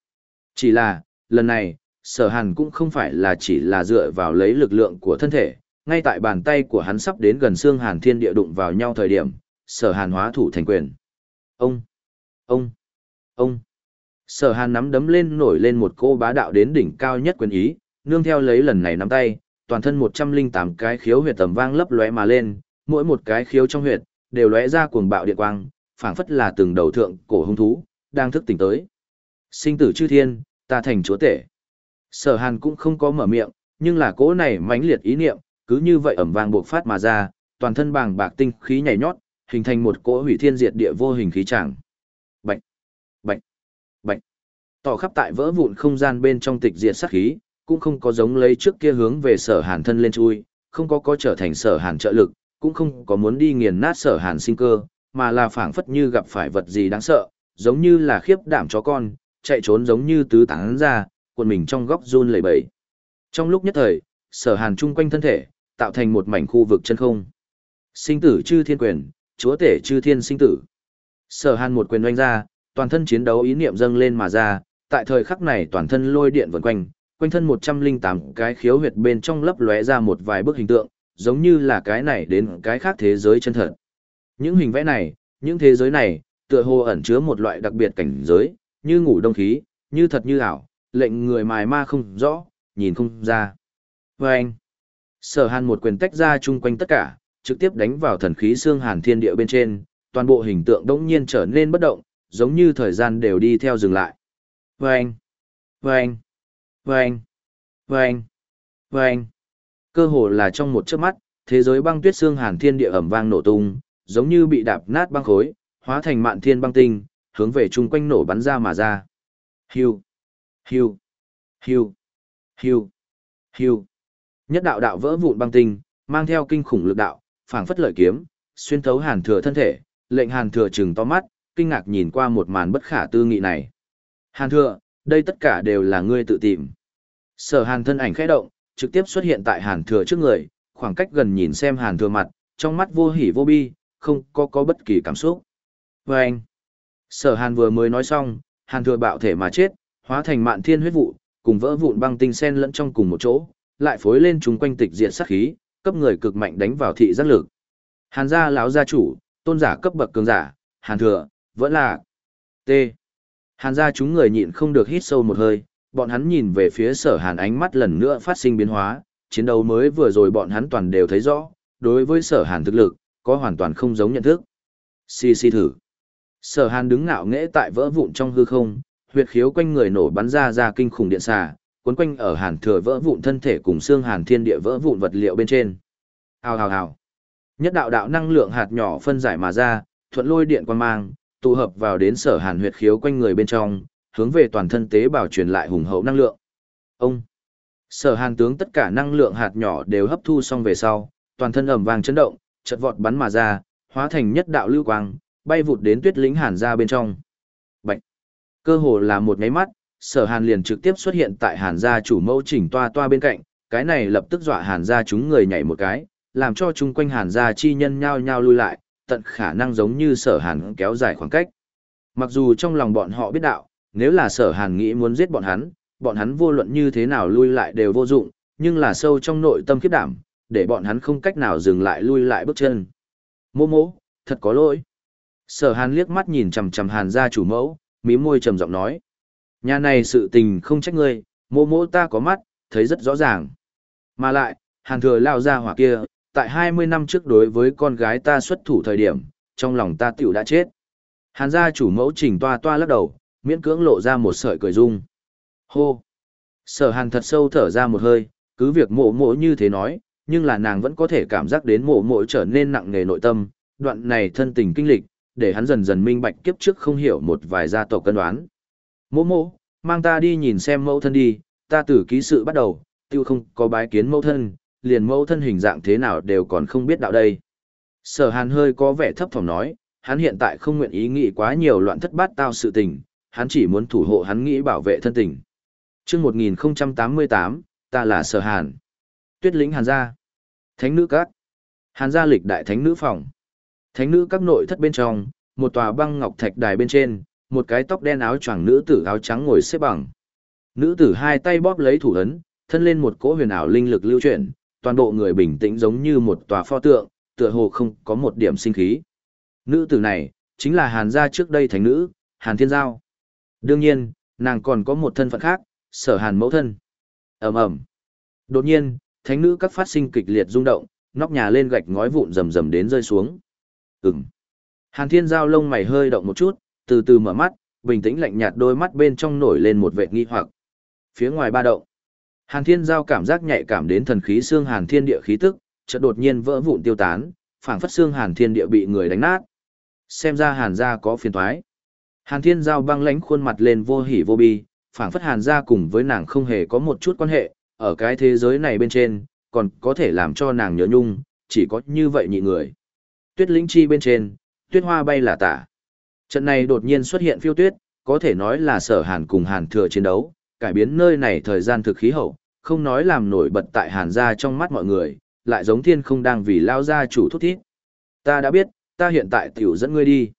Chỉ là, lần này, sở hàn cũng không phải là chỉ là dựa vào lấy lực lượng của thân thể, ngay tại bàn tay của hắn sắp đến gần xương hàn thiên địa đụng vào nhau thời điểm, sở hàn hóa thủ thành quyền. Ông, ông, ông. Sở hàn nắm đấm lên nổi lên một cô bá đạo đến đỉnh cao nhất quyền ý, nương theo lấy lần này nắm tay, toàn thân 108 cái khiếu huyệt tầm vang lấp lóe mà lên, mỗi một cái khiếu trong huyệt, đều lóe ra cuồng bạo điện quang, phảng phất là từng đầu thượng cổ hung thú, đang thức tỉnh tới. Sinh tử chư thiên, ta thành chúa tể. Sở hàn cũng không có mở miệng, nhưng là cỗ này mãnh liệt ý niệm, cứ như vậy ẩm vang buộc phát mà ra, toàn thân bàng bạc tinh khí nhảy nhót, hình thành một cỗ hủy thiên diệt địa vô hình khí tràng. Bạch, bạch, bạch. Tỏ khắp tại vỡ vụn không gian bên trong tịch diệt sát khí, cũng không có giống lấy trước kia hướng về sở hàn thân lên chui, không có có trở thành sở hàn trợ lực, cũng không có muốn đi nghiền nát sở hàn sinh cơ, mà là phảng phất như gặp phải vật gì đáng sợ, giống như là khiếp đảm chó con, chạy trốn giống như tứ tán ra, cuộn mình trong góc run lẩy bẩy. Trong lúc nhất thời, sở hàn chung quanh thân thể, tạo thành một mảnh khu vực chân không. Sinh tử chư thiên quyền, chúa tể chư thiên sinh tử. Sở hàn một quyền oanh ra, toàn thân chiến đấu ý niệm dâng lên mà ra, tại thời khắc này toàn thân lôi điện vần quanh, quanh thân 108 cái khiếu huyệt bên trong lấp lóe ra một vài bức hình tượng, giống như là cái này đến cái khác thế giới chân thật. Những hình vẽ này, những thế giới này, tựa hồ ẩn chứa một loại đặc biệt cảnh giới, như ngủ đông khí, như thật như ảo, lệnh người mài ma không rõ, nhìn không ra. Và anh, sở hàn một quyền tách ra chung quanh tất cả, trực tiếp đánh vào thần khí xương hàn thiên địa bên trên, toàn bộ hình tượng đống nhiên trở nên bất động, giống như thời gian đều đi theo dừng lại. Vâng! Vâng! Vâng! Vâng! Vâng! Cơ hồ là trong một chớp mắt, thế giới băng tuyết xương hàn thiên địa ẩm vang nổ tung, giống như bị đạp nát băng khối, hóa thành mạn thiên băng tinh, hướng về chung quanh nổ bắn ra mà ra. Hiu, hiu, hiu, hiu, hiu. Nhất đạo đạo vỡ vụn băng tinh, mang theo kinh khủng lực đạo, phảng phất lợi kiếm, xuyên thấu hàn thừa thân thể, lệnh hàn thừa trừng to mắt, kinh ngạc nhìn qua một màn bất khả tư nghị này. Hàn thừa, đây tất cả đều là ngươi tự tìm. Sở hàn thân ảnh khẽ động, trực tiếp xuất hiện tại hàn thừa trước người, khoảng cách gần nhìn xem hàn thừa mặt, trong mắt vô hỉ vô bi, không có có bất kỳ cảm xúc. Và anh, sở hàn vừa mới nói xong, hàn thừa bạo thể mà chết, hóa thành mạn thiên huyết vụ, cùng vỡ vụn băng tinh sen lẫn trong cùng một chỗ, lại phối lên chúng quanh tịch diệt sát khí, cấp người cực mạnh đánh vào thị giác lực. Hàn gia lão gia chủ, tôn giả cấp bậc cường giả, hàn thừa, vẫn là T. Hàn gia chúng người nhịn không được hít sâu một hơi, bọn hắn nhìn về phía sở hàn ánh mắt lần nữa phát sinh biến hóa, chiến đấu mới vừa rồi bọn hắn toàn đều thấy rõ, đối với sở hàn thực lực, có hoàn toàn không giống nhận thức. Xì xì thử. Sở hàn đứng ngạo nghễ tại vỡ vụn trong hư không, huyệt khiếu quanh người nổ bắn ra ra kinh khủng điện xà, quấn quanh ở hàn thừa vỡ vụn thân thể cùng xương hàn thiên địa vỡ vụn vật liệu bên trên. Hào hào hào. Nhất đạo đạo năng lượng hạt nhỏ phân giải mà ra, thuận lôi điện quan mang, tụ hợp vào đến sở hàn huyệt khiếu quanh người bên trong, hướng về toàn thân tế bào truyền lại hùng hậu năng lượng. Ông. Sở hàn tướng tất cả năng lượng hạt nhỏ đều hấp thu xong về sau, toàn thân ẩm vàng chấn động, chợt vọt bắn mà ra, hóa thành nhất đạo lưu quang, bay vụt đến tuyết lính hàn ra bên trong. Bạch. Cơ hồ là một nháy mắt, sở hàn liền trực tiếp xuất hiện tại hàn gia chủ mẫu chỉnh toa toa bên cạnh, cái này lập tức dọa hàn gia chúng người nhảy một cái, làm cho chung quanh hàn gia chi nhân nhao nhao lui lại, tận khả năng giống như sở hàn kéo dài khoảng cách. Mặc dù trong lòng bọn họ biết đạo, nếu là sở hàn nghĩ muốn giết bọn hắn, bọn hắn vô luận như thế nào lui lại đều vô dụng, nhưng là sâu trong nội tâm khiếp đảm, để bọn hắn không cách nào dừng lại lui lại bước chân. Mô mô, thật có lỗi. Sở hàn liếc mắt nhìn chằm chằm hàn gia chủ mẫu, mí môi trầm giọng nói. Nhà này sự tình không trách ngươi, mô mô ta có mắt, thấy rất rõ ràng. Mà lại, hàn thừa lao ra hỏa kia, tại 20 năm trước đối với con gái ta xuất thủ thời điểm, trong lòng ta tiểu đã chết. Hàn gia chủ mẫu trình toa toa lắc đầu, miễn cưỡng lộ ra một sợi cười dung. Hô! Sở hàn thật sâu thở ra một hơi, cứ việc mộ mộ như thế nói, nhưng là nàng vẫn có thể cảm giác đến mộ mộ trở nên nặng nề nội tâm, đoạn này thân tình kinh lịch, để hắn dần dần minh bạch kiếp trước không hiểu một vài gia tộc cân đoán. Mẫu mẫu, mang ta đi nhìn xem mẫu thân đi, ta từ ký sự bắt đầu, tiêu không có bái kiến mẫu thân, liền mẫu thân hình dạng thế nào đều còn không biết đạo đây. Sở hàn hơi có vẻ thấp thỏm nói, hắn hiện tại không nguyện ý nghĩ quá nhiều loạn thất bát tao sự tình, hắn chỉ muốn thủ hộ hắn nghĩ bảo vệ thân tình. chương 1088, ta là sở hàn. Tuyết lĩnh hàn gia. Thánh nữ các. Hàn gia lịch đại thánh nữ phòng. Thánh nữ các nội thất bên trong, một tòa băng ngọc thạch đài bên trên, một cái tóc đen áo choàng nữ tử áo trắng ngồi xếp bằng. Nữ tử hai tay bóp lấy thủ ấn, thân lên một cỗ huyền ảo linh lực lưu chuyển, toàn bộ người bình tĩnh giống như một tòa pho tượng, tựa hồ không có một điểm sinh khí. Nữ tử này, chính là Hàn gia trước đây thánh nữ, Hàn Thiên Giao. Đương nhiên, nàng còn có một thân phận khác, sở Hàn mẫu thân. ầm ầm Đột nhiên, thánh nữ các phát sinh kịch liệt rung động, nóc nhà lên gạch ngói vụn rầm rầm đến rơi xuống. Ừm. Hàn Thiên Giao lông mày hơi động một chút, từ từ mở mắt, bình tĩnh lạnh nhạt đôi mắt bên trong nổi lên một vệt nghi hoặc. Phía ngoài ba động, Hàn Thiên Giao cảm giác nhạy cảm đến thần khí xương Hàn Thiên địa khí tức, chợt đột nhiên vỡ vụn tiêu tán, phảng phất xương Hàn Thiên địa bị người đánh nát. Xem ra Hàn gia có phiền toái. Hàn Thiên Giao băng lãnh khuôn mặt lên vô hỉ vô bi, phảng phất Hàn gia cùng với nàng không hề có một chút quan hệ, ở cái thế giới này bên trên, còn có thể làm cho nàng nhớ nhung, chỉ có như vậy nhị người. Tuyết lĩnh chi bên trên, tuyết hoa bay là tả. Trận này đột nhiên xuất hiện phiêu tuyết, có thể nói là sở Hàn cùng Hàn thừa chiến đấu, cải biến nơi này thời gian thực khí hậu, không nói làm nổi bật tại hàn gia trong mắt mọi người, lại giống thiên không đang vì lao gia chủ thúc thiết. Ta đã biết, ta hiện tại tiểu dẫn ngươi đi.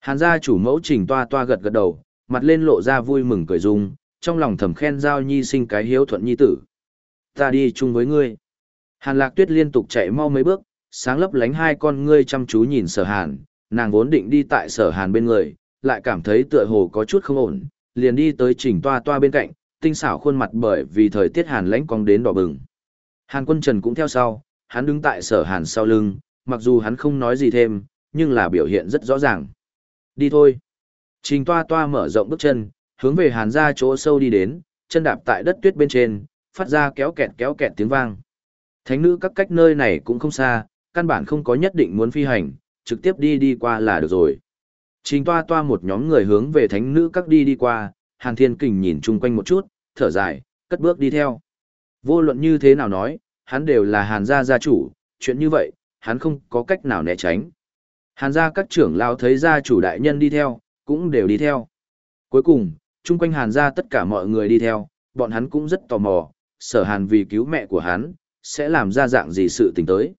Hàn gia chủ mẫu trình toa toa gật gật đầu, mặt lên lộ ra vui mừng cười dung, trong lòng thầm khen giao nhi sinh cái hiếu thuận nhi tử. Ta đi chung với ngươi. Hàn lạc tuyết liên tục chạy mau mấy bước, sáng lấp lánh hai con ngươi chăm chú nhìn sở hàn, nàng vốn định đi tại sở hàn bên người, lại cảm thấy tựa hồ có chút không ổn, liền đi tới chỉnh toa toa bên cạnh, tinh xảo khuôn mặt bởi vì thời tiết hàn lãnh cong đến đỏ bừng. Hàn quân trần cũng theo sau, hắn đứng tại sở hàn sau lưng, mặc dù hắn không nói gì thêm, nhưng là biểu hiện rất rõ ràng. Đi thôi. Trình toa toa mở rộng bước chân, hướng về hàn ra chỗ sâu đi đến, chân đạp tại đất tuyết bên trên, phát ra kéo kẹt kéo kẹt tiếng vang. Thánh nữ các cách nơi này cũng không xa, căn bản không có nhất định muốn phi hành, trực tiếp đi đi qua là được rồi. Trình toa toa một nhóm người hướng về thánh nữ các đi đi qua, Hàn Thiên Kình nhìn chung quanh một chút, thở dài, cất bước đi theo. Vô luận như thế nào nói, hắn đều là Hàn gia gia chủ, chuyện như vậy, hắn không có cách nào né tránh. Hàn gia các trưởng lao thấy gia chủ đại nhân đi theo, cũng đều đi theo. Cuối cùng, chung quanh hàn gia tất cả mọi người đi theo, bọn hắn cũng rất tò mò, sở hàn vì cứu mẹ của hắn, sẽ làm ra dạng gì sự tình tới.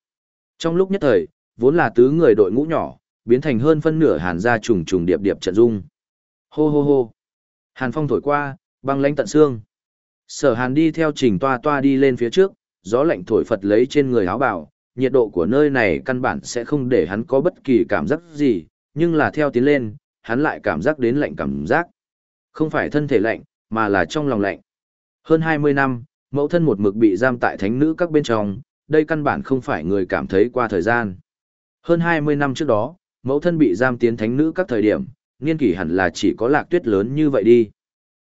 Trong lúc nhất thời, vốn là tứ người đội ngũ nhỏ, biến thành hơn phân nửa hàn gia trùng trùng điệp điệp trận dung. Hô hô hô. Hàn phong thổi qua, băng lãnh tận xương. Sở hàn đi theo trình toa toa đi lên phía trước, gió lạnh thổi phật lấy trên người áo bào, nhiệt độ của nơi này căn bản sẽ không để hắn có bất kỳ cảm giác gì, nhưng là theo tiến lên, hắn lại cảm giác đến lạnh cảm giác. Không phải thân thể lạnh, mà là trong lòng lạnh. Hơn 20 năm, mẫu thân một mực bị giam tại thánh nữ các bên trong, đây căn bản không phải người cảm thấy qua thời gian. Hơn 20 năm trước đó, mẫu thân bị giam tiến thánh nữ các thời điểm, niên kỷ hẳn là chỉ có lạc tuyết lớn như vậy đi.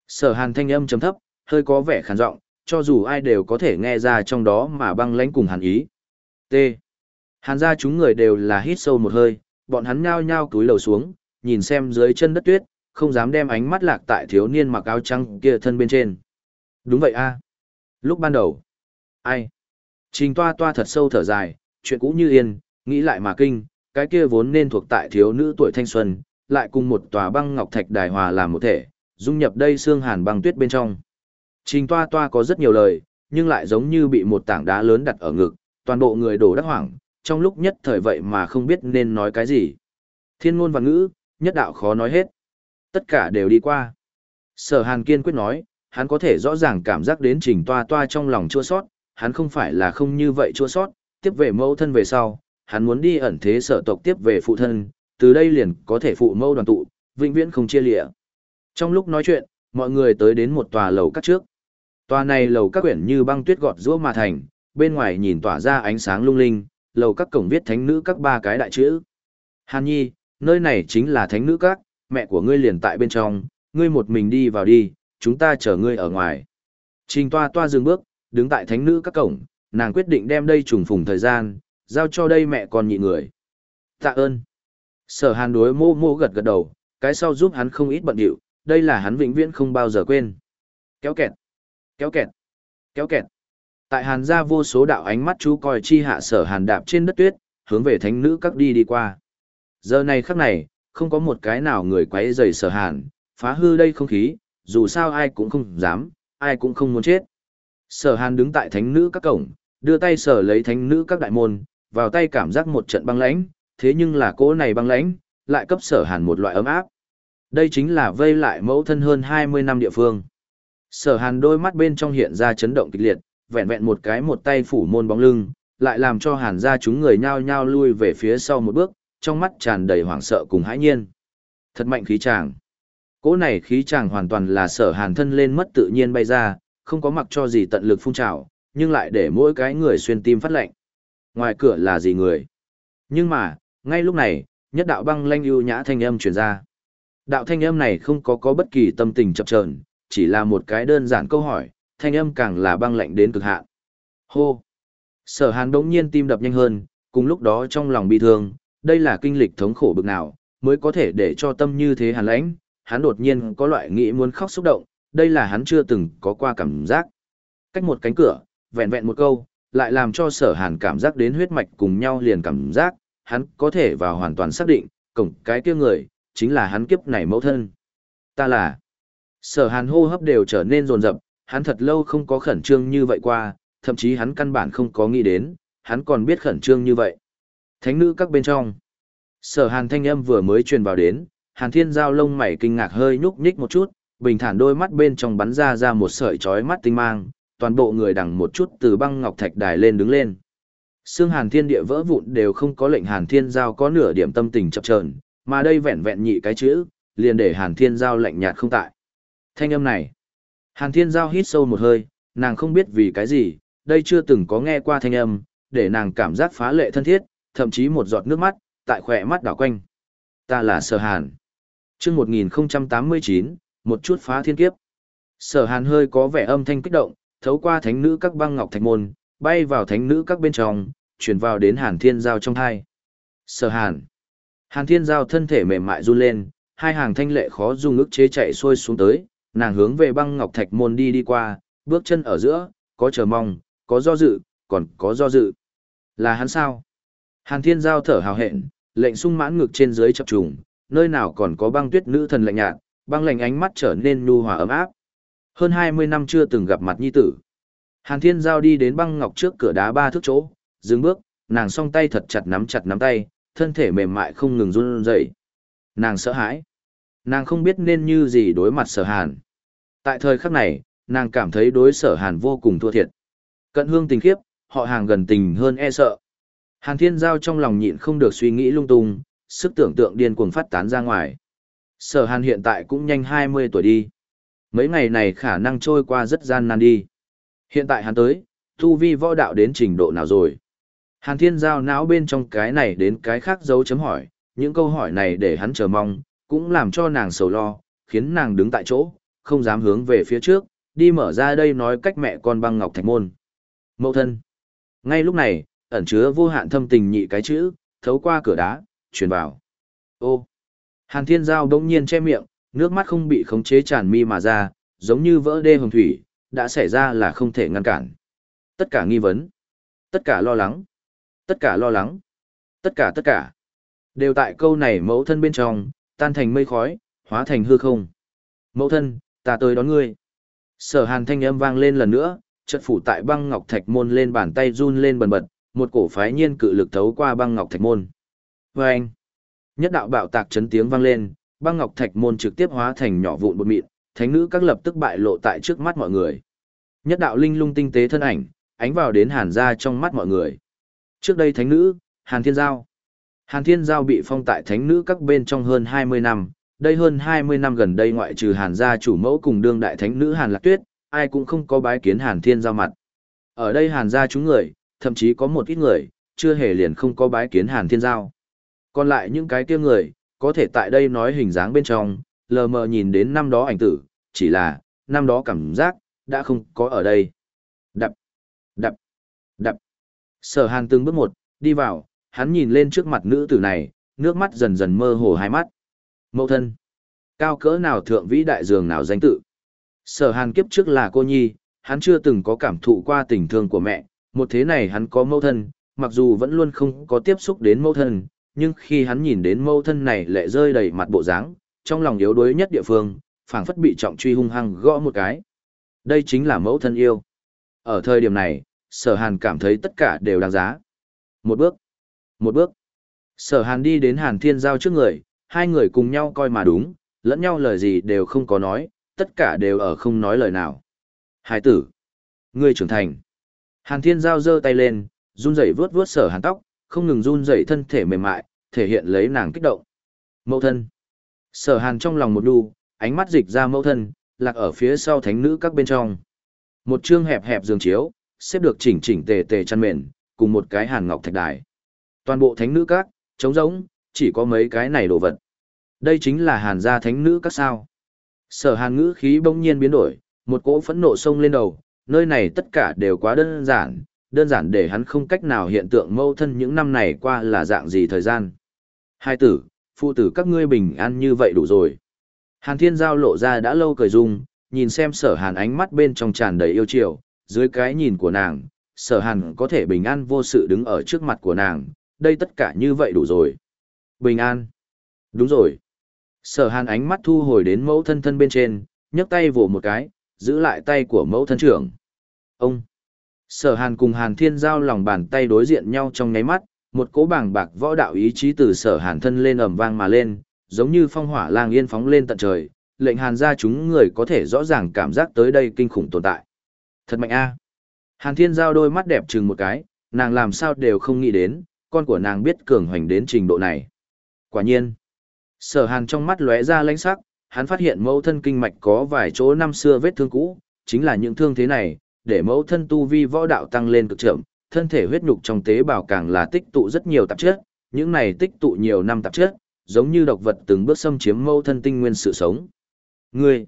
Sở hàn thanh âm chấm thấp, hơi có vẻ khàn giọng, cho dù ai đều có thể nghe ra trong đó mà băng lãnh cùng hàn ý. T. Hàn ra chúng người đều là hít sâu một hơi, bọn hắn nhao nhao túi lầu xuống, nhìn xem dưới chân đất tuyết, không dám đem ánh mắt lạc tại thiếu niên mặc áo trắng kia thân bên trên. Đúng vậy a. Lúc ban đầu. Ai? Trình toa toa thật sâu thở dài, chuyện cũ như yên, nghĩ lại mà kinh, cái kia vốn nên thuộc tại thiếu nữ tuổi thanh xuân, lại cùng một tòa băng ngọc thạch đài hòa làm một thể, dung nhập đây xương hàn băng tuyết bên trong. Trình toa toa có rất nhiều lời, nhưng lại giống như bị một tảng đá lớn đặt ở ngực, toàn bộ người đổ đắc hoảng, trong lúc nhất thời vậy mà không biết nên nói cái gì. Thiên ngôn và ngữ, nhất đạo khó nói hết. Tất cả đều đi qua. Sở Hàn kiên quyết nói, hắn có thể rõ ràng cảm giác đến trình toa toa trong lòng chua sót, hắn không phải là không như vậy chua sót, tiếp về mẫu thân về sau, hắn muốn đi ẩn thế sở tộc tiếp về phụ thân, từ đây liền có thể phụ mâu đoàn tụ, vĩnh viễn không chia lìa. Trong lúc nói chuyện, mọi người tới đến một tòa lầu các trước. Tòa này lầu các quyển như băng tuyết gọt rũa mà thành, bên ngoài nhìn tỏa ra ánh sáng lung linh, lầu các cổng viết thánh nữ các ba cái đại chữ. Hàn Nhi, nơi này chính là thánh nữ các, mẹ của ngươi liền tại bên trong, ngươi một mình đi vào đi, chúng ta chờ ngươi ở ngoài. Trình toa toa dừng bước, đứng tại thánh nữ các cổng, nàng quyết định đem đây trùng phùng thời gian, giao cho đây mẹ con nhị người. Tạ ơn. Sở hàn đối mô mô gật gật đầu, cái sau giúp hắn không ít bận điệu, đây là hắn vĩnh viễn không bao giờ quên. Kéo kẹt, kéo kẹt, kéo kẹt. Tại hàn gia vô số đạo ánh mắt chú coi chi hạ sở hàn đạp trên đất tuyết, hướng về thánh nữ các đi đi qua. Giờ này khắc này, không có một cái nào người quấy rầy sở hàn, phá hư đây không khí, dù sao ai cũng không dám, ai cũng không muốn chết. Sở hàn đứng tại thánh nữ các cổng, đưa tay sở lấy thánh nữ các đại môn, vào tay cảm giác một trận băng lãnh, thế nhưng là cỗ này băng lãnh, lại cấp sở hàn một loại ấm áp. Đây chính là vây lại mẫu thân hơn 20 năm địa phương. Sở hàn đôi mắt bên trong hiện ra chấn động kịch liệt, vẹn vẹn một cái một tay phủ môn bóng lưng, lại làm cho hàn ra chúng người nhao nhao lui về phía sau một bước, trong mắt tràn đầy hoảng sợ cùng hãi nhiên. Thật mạnh khí chàng Cỗ này khí chàng hoàn toàn là sở hàn thân lên mất tự nhiên bay ra, không có mặc cho gì tận lực phun trào, nhưng lại để mỗi cái người xuyên tim phát lệnh. Ngoài cửa là gì người? Nhưng mà, ngay lúc này, nhất đạo băng lanh ưu nhã thanh âm truyền ra. Đạo thanh âm này không có có bất kỳ tâm tình chập chờn, chỉ là một cái đơn giản câu hỏi, thanh âm càng là băng lạnh đến cực hạn. Hô! Sở hàn đống nhiên tim đập nhanh hơn, cùng lúc đó trong lòng bi thương, đây là kinh lịch thống khổ bực nào, mới có thể để cho tâm như thế hàn lãnh, hắn đột nhiên có loại nghĩ muốn khóc xúc động, đây là hắn chưa từng có qua cảm giác. Cách một cánh cửa, vẹn vẹn một câu, lại làm cho sở hàn cảm giác đến huyết mạch cùng nhau liền cảm giác, hắn có thể vào hoàn toàn xác định, cổng cái kia người, chính là hắn kiếp này mẫu thân. Ta là... Sở hàn hô hấp đều trở nên rồn rập, hắn thật lâu không có khẩn trương như vậy qua, thậm chí hắn căn bản không có nghĩ đến, hắn còn biết khẩn trương như vậy. Thánh nữ các bên trong. Sở hàn thanh âm vừa mới truyền vào đến, hàn thiên giao lông mày kinh ngạc hơi nhúc nhích một chút, bình thản đôi mắt bên trong bắn ra ra một sợi chói mắt tinh mang, toàn bộ người đằng một chút từ băng ngọc thạch đài lên đứng lên. Xương hàn thiên địa vỡ vụn đều không có lệnh hàn thiên giao có nửa điểm tâm tình chập chờn mà đây vẹn vẹn nhị cái chữ, liền để hàn thiên giao lạnh nhạt không tại. Thanh âm này. Hàn thiên giao hít sâu một hơi, nàng không biết vì cái gì, đây chưa từng có nghe qua thanh âm, để nàng cảm giác phá lệ thân thiết, thậm chí một giọt nước mắt, tại khỏe mắt đảo quanh. Ta là sở hàn. chương 1089, một chút phá thiên kiếp. Sở hàn hơi có vẻ âm thanh kích động, thấu qua thánh nữ các băng ngọc thạch môn, bay vào thánh nữ các bên trong, chuyển vào đến hàn thiên giao trong thai. Sở hàn. Hàn thiên giao thân thể mềm mại run lên, hai hàng thanh lệ khó dùng ức chế chạy xuôi xuống tới, nàng hướng về băng ngọc thạch môn đi đi qua, bước chân ở giữa, có chờ mong, có do dự, còn có do dự. Là hắn sao? Hàn Thiên Giao thở hào hẹn, lệnh sung mãn ngực trên dưới chập trùng, nơi nào còn có băng tuyết nữ thần lạnh nhạt, băng lạnh ánh mắt trở nên nhu hòa ấm áp. Hơn 20 năm chưa từng gặp mặt nhi tử. Hàn Thiên Giao đi đến băng ngọc trước cửa đá ba thước chỗ, dừng bước, nàng song tay thật chặt nắm chặt nắm tay, thân thể mềm mại không ngừng run rẩy. Nàng sợ hãi. Nàng không biết nên như gì đối mặt sở hàn. Tại thời khắc này, nàng cảm thấy đối sở hàn vô cùng thua thiệt. Cận hương tình khiếp, họ hàng gần tình hơn e sợ. Hàn Thiên Giao trong lòng nhịn không được suy nghĩ lung tung, sức tưởng tượng điên cuồng phát tán ra ngoài. Sở Hàn hiện tại cũng nhanh 20 tuổi đi. Mấy ngày này khả năng trôi qua rất gian nan đi. Hiện tại hắn tới, thu vi võ đạo đến trình độ nào rồi? Hàn Thiên Giao não bên trong cái này đến cái khác dấu chấm hỏi, những câu hỏi này để hắn chờ mong, cũng làm cho nàng sầu lo, khiến nàng đứng tại chỗ, không dám hướng về phía trước, đi mở ra đây nói cách mẹ con băng ngọc thạch môn. Mậu thân. Ngay lúc này, ẩn chứa vô hạn thâm tình nhị cái chữ, thấu qua cửa đá, truyền vào. Ô. Hàn Thiên Giao đông nhiên che miệng, nước mắt không bị khống chế tràn mi mà ra, giống như vỡ đê hồng thủy, đã xảy ra là không thể ngăn cản. Tất cả nghi vấn, tất cả lo lắng, tất cả lo lắng, tất cả tất cả, đều tại câu này mẫu thân bên trong, tan thành mây khói, hóa thành hư không. Mẫu thân, ta tới đón ngươi. Sở hàn thanh âm vang lên lần nữa, chợt phủ tại băng ngọc thạch môn lên bàn tay run lên bần bật, một cổ phái nhiên cự lực thấu qua băng ngọc thạch môn. Và anh, nhất đạo bạo tạc chấn tiếng vang lên, băng ngọc thạch môn trực tiếp hóa thành nhỏ vụn bột mịn, thánh nữ các lập tức bại lộ tại trước mắt mọi người. Nhất đạo linh lung tinh tế thân ảnh, ánh vào đến hàn Gia trong mắt mọi người. Trước đây thánh nữ, Hàn Thiên Giao. Hàn Thiên Giao bị phong tại thánh nữ các bên trong hơn 20 năm, đây hơn 20 năm gần đây ngoại trừ Hàn gia chủ mẫu cùng đương đại thánh nữ Hàn Lạc Tuyết, ai cũng không có bái kiến Hàn Thiên Giao mặt. Ở đây Hàn gia chúng người, thậm chí có một ít người, chưa hề liền không có bái kiến Hàn Thiên Giao. Còn lại những cái kia người, có thể tại đây nói hình dáng bên trong, lờ mờ nhìn đến năm đó ảnh tử, chỉ là, năm đó cảm giác, đã không có ở đây. Đập, đập, đập. Sở Hàn từng bước một, đi vào, hắn nhìn lên trước mặt nữ tử này, nước mắt dần dần mơ hồ hai mắt. Mẫu thân, cao cỡ nào thượng vĩ đại dường nào danh tự. Sở Hàn kiếp trước là cô nhi, hắn chưa từng có cảm thụ qua tình thương của mẹ, một thế này hắn có mẫu thân, mặc dù vẫn luôn không có tiếp xúc đến mẫu thân, nhưng khi hắn nhìn đến mẫu thân này lệ rơi đầy mặt bộ dáng, trong lòng yếu đuối nhất địa phương, phảng phất bị trọng truy hung hăng gõ một cái. Đây chính là mẫu thân yêu. Ở thời điểm này, sở hàn cảm thấy tất cả đều đáng giá. Một bước, một bước. Sở hàn đi đến hàn thiên giao trước người, hai người cùng nhau coi mà đúng, lẫn nhau lời gì đều không có nói, tất cả đều ở không nói lời nào. Hải tử, ngươi trưởng thành. Hàn thiên giao giơ tay lên, run rẩy vuốt vuốt sở hàn tóc, không ngừng run rẩy thân thể mềm mại, thể hiện lấy nàng kích động. Mẫu thân. Sở hàn trong lòng một đu, ánh mắt dịch ra mẫu thân, lạc ở phía sau thánh nữ các bên trong. Một chương hẹp hẹp giường chiếu, xếp được chỉnh chỉnh tề tề chăn mền, cùng một cái hàn ngọc thạch đài. Toàn bộ thánh nữ các, trống rỗng, chỉ có mấy cái này đồ vật. Đây chính là hàn gia thánh nữ các sao. Sở hàn ngữ khí bỗng nhiên biến đổi, một cỗ phẫn nộ sông lên đầu, nơi này tất cả đều quá đơn giản, đơn giản để hắn không cách nào hiện tượng mâu thân những năm này qua là dạng gì thời gian. Hai tử, phụ tử các ngươi bình an như vậy đủ rồi. Hàn thiên giao lộ ra đã lâu cười dung, nhìn xem sở hàn ánh mắt bên trong tràn đầy yêu chiều, dưới cái nhìn của nàng, sở hàn có thể bình an vô sự đứng ở trước mặt của nàng, đây tất cả như vậy đủ rồi. Bình an. Đúng rồi. Sở hàn ánh mắt thu hồi đến mẫu thân thân bên trên, nhấc tay vỗ một cái, giữ lại tay của mẫu thân trưởng. Ông. Sở hàn cùng hàn thiên giao lòng bàn tay đối diện nhau trong nháy mắt, một cỗ bảng bạc võ đạo ý chí từ sở hàn thân lên ầm vang mà lên, giống như phong hỏa lang yên phóng lên tận trời, lệnh hàn gia chúng người có thể rõ ràng cảm giác tới đây kinh khủng tồn tại. Thật mạnh a. Hàn thiên giao đôi mắt đẹp chừng một cái, nàng làm sao đều không nghĩ đến, con của nàng biết cường hoành đến trình độ này. Quả nhiên, sở hàn trong mắt lóe ra lãnh sắc, hắn phát hiện mẫu thân kinh mạch có vài chỗ năm xưa vết thương cũ, chính là những thương thế này, để mẫu thân tu vi võ đạo tăng lên cực trưởng, thân thể huyết nhục trong tế bào càng là tích tụ rất nhiều tạp chất, những này tích tụ nhiều năm tạp chất, giống như độc vật từng bước xâm chiếm mẫu thân tinh nguyên sự sống. Ngươi,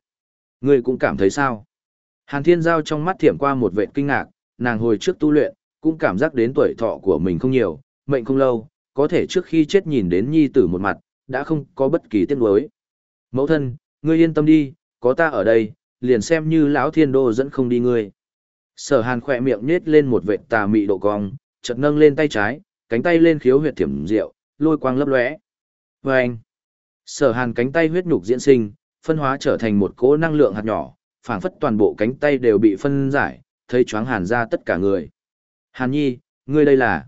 ngươi cũng cảm thấy sao? Hàn Thiên Giao trong mắt thiểm qua một vệ kinh ngạc, nàng hồi trước tu luyện, cũng cảm giác đến tuổi thọ của mình không nhiều, mệnh không lâu, có thể trước khi chết nhìn đến nhi tử một mặt, đã không có bất kỳ tiếc nuối. Mẫu thân, ngươi yên tâm đi, có ta ở đây, liền xem như lão thiên đô dẫn không đi ngươi. Sở hàn khỏe miệng nhết lên một vệt tà mị độ cong, chợt nâng lên tay trái, cánh tay lên khiếu huyệt thiểm rượu, lôi quang lấp lóe. vê anh, sở hàn cánh tay huyết nhục diễn sinh, phân hóa trở thành một cỗ năng lượng hạt nhỏ, phảng phất toàn bộ cánh tay đều bị phân giải, thấy choáng hàn ra tất cả người. Hàn nhi, ngươi đây là...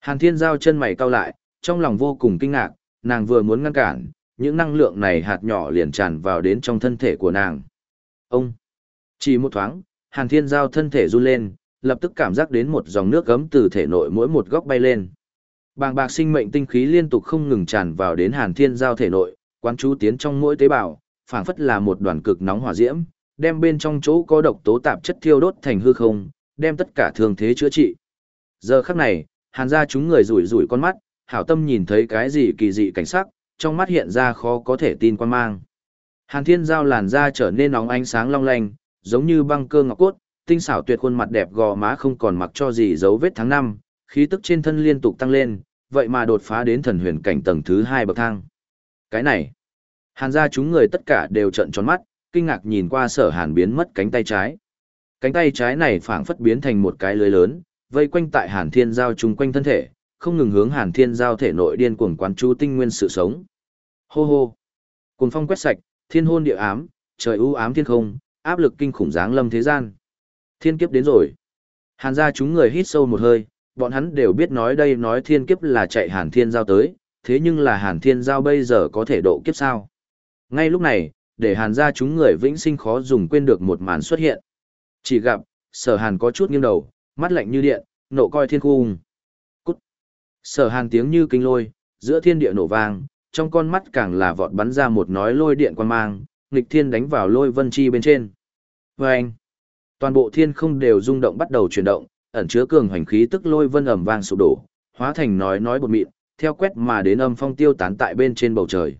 Hàn thiên giao chân mày cau lại, trong lòng vô cùng kinh ngạc, nàng vừa muốn ngăn cản, những năng lượng này hạt nhỏ liền tràn vào đến trong thân thể của nàng. Ông! Chỉ một thoáng, hàn thiên giao thân thể run lên, lập tức cảm giác đến một dòng nước gấm từ thể nội mỗi một góc bay lên. Bàng bạc sinh mệnh tinh khí liên tục không ngừng tràn vào đến hàn thiên giao thể nội, quán chú tiến trong mỗi tế bào, phảng phất là một đoàn cực nóng hỏa diễm, đem bên trong chỗ có độc tố tạp chất thiêu đốt thành hư không, đem tất cả thương thế chữa trị. Giờ khắc này, hàn Gia chúng người rủi rủi con mắt, hảo tâm nhìn thấy cái gì kỳ dị cảnh sắc, trong mắt hiện ra khó có thể tin quan mang. Hàn thiên giao làn da trở nên nóng ánh sáng long lanh, giống như băng cơ ngọc cốt, tinh xảo tuyệt khuôn mặt đẹp gò má không còn mặc cho gì dấu vết tháng năm, khí tức trên thân liên tục tăng lên, vậy mà đột phá đến thần huyền cảnh tầng thứ hai bậc thang. Cái này, hàn gia chúng người tất cả đều trợn tròn mắt, kinh ngạc nhìn qua sở hàn biến mất cánh tay trái. Cánh tay trái này phảng phất biến thành một cái lưới lớn, vây quanh tại hàn thiên giao chung quanh thân thể, không ngừng hướng hàn thiên giao thể nội điên cuồng quán chú tinh nguyên sự sống. Hô hô! Cùng phong quét sạch, thiên hôn địa ám, trời u ám thiên không, áp lực kinh khủng dáng lâm thế gian. Thiên kiếp đến rồi. Hàn gia chúng người hít sâu một hơi, bọn hắn đều biết nói đây nói thiên kiếp là chạy hàn thiên giao tới, thế nhưng là hàn thiên giao bây giờ có thể độ kiếp sao. Ngay lúc này, để hàn gia chúng người vĩnh sinh khó dùng quên được một màn xuất hiện. Chỉ gặp, sở hàn có chút nghiêng đầu, mắt lạnh như điện, nộ coi thiên cung. Cút. Sở hàn tiếng như kinh lôi, giữa thiên địa nổ vang, trong con mắt càng là vọt bắn ra một nói lôi điện quan mang, nghịch thiên đánh vào lôi vân chi bên trên. và anh, Toàn bộ thiên không đều rung động bắt đầu chuyển động, ẩn chứa cường hoành khí tức lôi vân ầm vang sụp đổ, hóa thành nói nói bột mịn, theo quét mà đến âm phong tiêu tán tại bên trên bầu trời.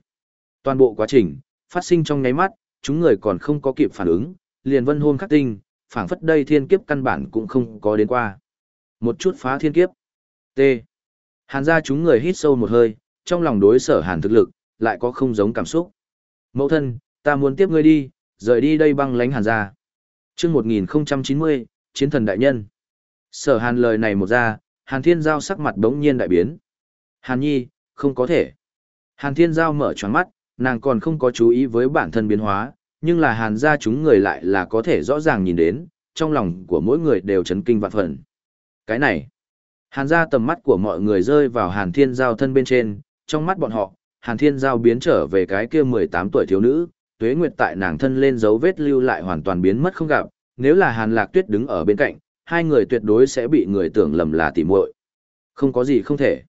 Toàn bộ quá trình, phát sinh trong nháy mắt, chúng người còn không có kịp phản ứng, liền vân hôn khắc tinh, phảng phất đây thiên kiếp căn bản cũng không có đến qua. Một chút phá thiên kiếp. T. Hàn ra chúng người hít sâu một hơi, trong lòng đối sở hàn thực lực, lại có không giống cảm xúc. Mẫu thân, ta muốn tiếp ngươi đi, rời đi đây băng lánh hàn ra. chương 1090, chiến thần đại nhân. Sở hàn lời này một ra, hàn thiên giao sắc mặt bỗng nhiên đại biến. Hàn nhi, không có thể. Hàn thiên giao mở choáng mắt, nàng còn không có chú ý với bản thân biến hóa, nhưng là hàn gia chúng người lại là có thể rõ ràng nhìn đến, trong lòng của mỗi người đều chấn kinh vạn phần. Cái này, hàn gia tầm mắt của mọi người rơi vào hàn thiên giao thân bên trên, trong mắt bọn họ, hàn thiên giao biến trở về cái kia 18 tuổi thiếu nữ, tuế nguyệt tại nàng thân lên dấu vết lưu lại hoàn toàn biến mất không gặp, nếu là hàn lạc tuyết đứng ở bên cạnh, hai người tuyệt đối sẽ bị người tưởng lầm là tỉ muội. Không có gì không thể.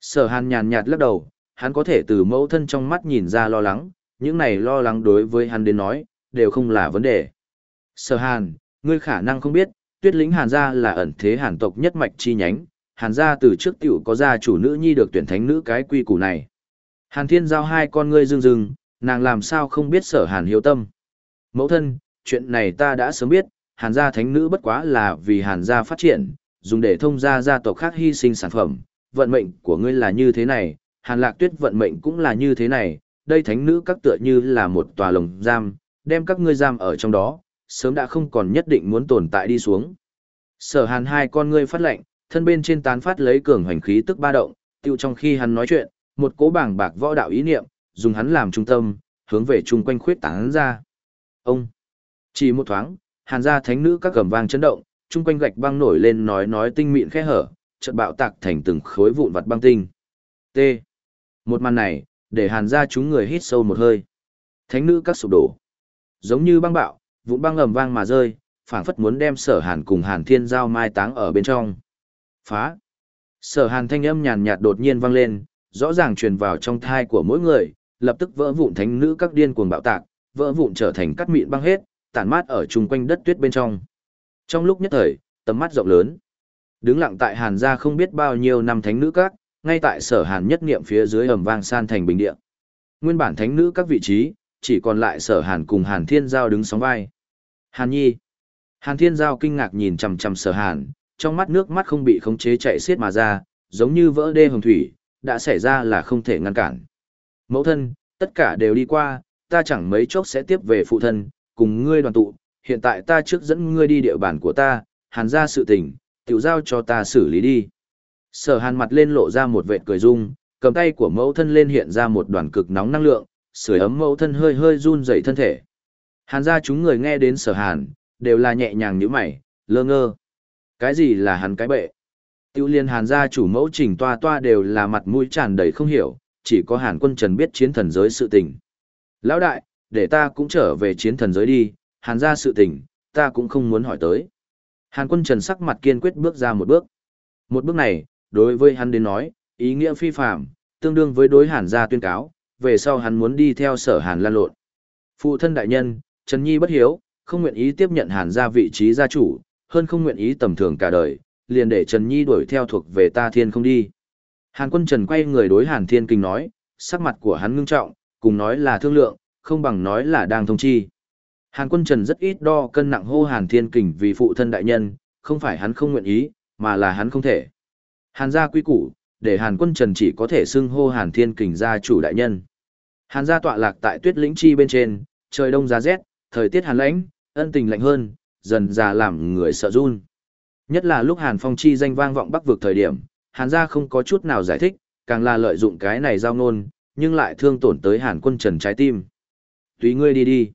Sở hàn nhàn nhạt lắc đầu, hắn có thể từ mẫu thân trong mắt nhìn ra lo lắng, những này lo lắng đối với hắn đến nói, đều không là vấn đề. Sở hàn, ngươi khả năng không biết, tuyết lĩnh hàn gia là ẩn thế hàn tộc nhất mạch chi nhánh, hàn gia từ trước tiểu có gia chủ nữ nhi được tuyển thánh nữ cái quy củ này. Hàn thiên giao hai con ngươi rưng rưng, nàng làm sao không biết sở hàn hiếu tâm. Mẫu thân, chuyện này ta đã sớm biết, hàn gia thánh nữ bất quá là vì hàn gia phát triển, dùng để thông gia gia tộc khác hy sinh sản phẩm, vận mệnh của ngươi là như thế này, hàn lạc tuyết vận mệnh cũng là như thế này, đây thánh nữ các tựa như là một tòa lồng giam, đem các ngươi giam ở trong đó, sớm đã không còn nhất định muốn tồn tại đi xuống. Sở hàn hai con ngươi phát lệnh, thân bên trên tán phát lấy cường hoành khí tức ba động, tiêu trong khi hắn nói chuyện, một cố bảng bạc võ đạo ý niệm, dùng hắn làm trung tâm, hướng về chung quanh khuyết tán ra. Ông! Chỉ một thoáng, hàn gia thánh nữ các cầm vang chấn động, chung quanh gạch băng nổi lên nói nói tinh mịn khẽ hở, chợt bạo tạc thành từng khối vụn vặt băng tinh. T. Một màn này, để hàn gia chúng người hít sâu một hơi. Thánh nữ các sụp đổ. Giống như băng bạo, vụn băng ầm vang mà rơi, phảng phất muốn đem sở hàn cùng hàn thiên giao mai táng ở bên trong. Phá. Sở hàn thanh âm nhàn nhạt đột nhiên vang lên, rõ ràng truyền vào trong thai của mỗi người, lập tức vỡ vụn thánh nữ các điên cuồng bạo tạc, vỡ vụn trở thành cắt mịn băng hết, tản mát ở chung quanh đất tuyết bên trong. Trong lúc nhất thời, tầm mắt rộng lớn. Đứng lặng tại Hàn gia không biết bao nhiêu năm thánh nữ các, ngay tại sở Hàn nhất niệm phía dưới ầm vang san thành bình địa. Nguyên bản thánh nữ các vị trí, chỉ còn lại sở Hàn cùng Hàn Thiên Giao đứng sóng vai. Hàn Nhi. Hàn Thiên Giao kinh ngạc nhìn chằm chằm sở Hàn, trong mắt nước mắt không bị khống chế chạy xiết mà ra, giống như vỡ đê hồng thủy, đã xảy ra là không thể ngăn cản. Mẫu thân, tất cả đều đi qua, ta chẳng mấy chốc sẽ tiếp về phụ thân, cùng ngươi đoàn tụ, hiện tại ta trước dẫn ngươi đi địa bàn của ta, hàn ra sự tình, tiểu giao cho ta xử lý đi. Sở hàn mặt lên lộ ra một vệt cười dung, cầm tay của mẫu thân lên hiện ra một đoàn cực nóng năng lượng, sưởi ấm mẫu thân hơi hơi run dậy thân thể. Hàn ra chúng người nghe đến sở hàn, đều là nhẹ nhàng như mày, lơ ngơ. Cái gì là hắn cái bệ? Tiêu liên hàn gia chủ mẫu trình toa toa đều là mặt mũi tràn đầy không hiểu, chỉ có hàn quân trần biết chiến thần giới sự tình. Lão đại, để ta cũng trở về chiến thần giới đi, hàn gia sự tình, ta cũng không muốn hỏi tới. Hàn quân trần sắc mặt kiên quyết bước ra một bước. Một bước này, đối với hắn đến nói, ý nghĩa phi phạm, tương đương với đối hàn gia tuyên cáo, về sau hắn muốn đi theo sở hàn lan lộn. Phụ thân đại nhân, Trần Nhi bất hiếu, không nguyện ý tiếp nhận hàn gia vị trí gia chủ, hơn không nguyện ý tầm thường cả đời, liền để Trần Nhi đuổi theo thuộc về ta thiên không đi. Hàn quân Trần quay người đối Hàn Thiên Kình nói, sắc mặt của hắn ngưng trọng, cùng nói là thương lượng, không bằng nói là đang thông chi. Hàn quân Trần rất ít đo cân nặng hô Hàn Thiên Kình vì phụ thân đại nhân, không phải hắn không nguyện ý, mà là hắn không thể. Hàn gia quy củ, để Hàn quân Trần chỉ có thể xưng hô Hàn Thiên Kình gia chủ đại nhân. Hàn gia tọa lạc tại tuyết lĩnh chi bên trên, trời đông giá rét, thời tiết hàn lãnh, ân tình lạnh hơn, dần già làm người sợ run. Nhất là lúc Hàn Phong chi danh vang vọng bắc vực thời điểm, Hàn gia không có chút nào giải thích, càng là lợi dụng cái này giao ngôn, nhưng lại thương tổn tới Hàn quân Trần trái tim. Tùy ngươi đi đi.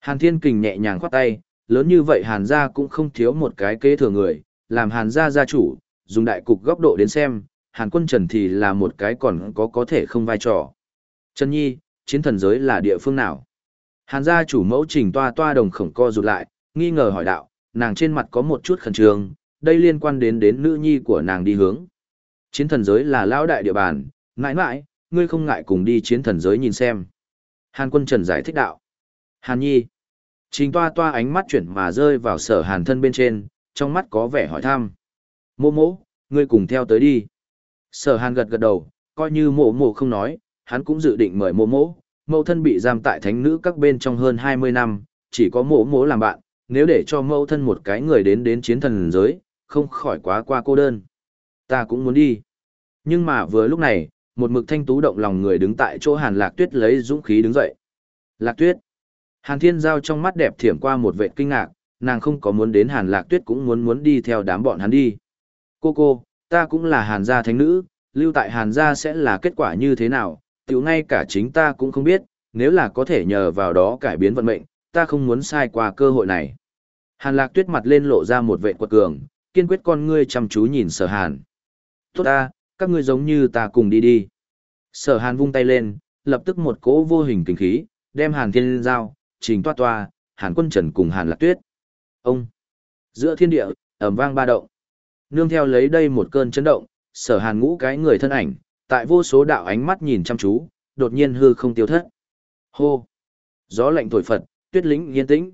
Hàn Thiên Kình nhẹ nhàng khoát tay, lớn như vậy Hàn gia cũng không thiếu một cái kế thừa người, làm Hàn gia gia chủ, dùng đại cục góc độ đến xem, Hàn quân Trần thì là một cái còn có có thể không vai trò. Trần Nhi, chiến thần giới là địa phương nào? Hàn gia chủ mẫu trình toa toa đồng khổng co rụt lại, nghi ngờ hỏi đạo, nàng trên mặt có một chút khẩn trương, đây liên quan đến đến nữ nhi của nàng đi hướng. Chiến thần giới là lão đại địa bàn, ngại ngại, ngươi không ngại cùng đi chiến thần giới nhìn xem. Hàn quân trần giải thích đạo. Hàn nhi. Trình toa toa ánh mắt chuyển mà rơi vào sở hàn thân bên trên, trong mắt có vẻ hỏi thăm. Mô mô, ngươi cùng theo tới đi. Sở hàn gật gật đầu, coi như mộ mộ không nói, hắn cũng dự định mời mộ mộ. Mẫu thân bị giam tại thánh nữ các bên trong hơn 20 năm, chỉ có mộ mộ làm bạn, nếu để cho mẫu thân một cái người đến đến chiến thần giới, không khỏi quá qua cô đơn. Ta cũng muốn đi. Nhưng mà vừa lúc này, một mực thanh tú động lòng người đứng tại chỗ Hàn Lạc Tuyết lấy dũng khí đứng dậy. Lạc Tuyết. Hàn Thiên Giao trong mắt đẹp thiểm qua một vệ kinh ngạc, nàng không có muốn đến Hàn Lạc Tuyết cũng muốn muốn đi theo đám bọn hắn đi. Cô cô, ta cũng là Hàn gia thánh nữ, lưu tại Hàn gia sẽ là kết quả như thế nào, tiểu ngay cả chính ta cũng không biết, nếu là có thể nhờ vào đó cải biến vận mệnh, ta không muốn sai qua cơ hội này. Hàn Lạc Tuyết mặt lên lộ ra một vệ quật cường, kiên quyết con ngươi chăm chú nhìn sở hàn. Tốt ta, các ngươi giống như ta cùng đi đi. Sở hàn vung tay lên, lập tức một cỗ vô hình kinh khí, đem hàn thiên lên giao, trình toa toa, hàn quân trần cùng hàn lạc tuyết. Ông! Giữa thiên địa, ẩm vang ba động. Nương theo lấy đây một cơn chấn động, sở hàn ngũ cái người thân ảnh, tại vô số đạo ánh mắt nhìn chăm chú, đột nhiên hư không tiêu thất. Hô! Gió lạnh thổi phật, tuyết lĩnh yên tĩnh.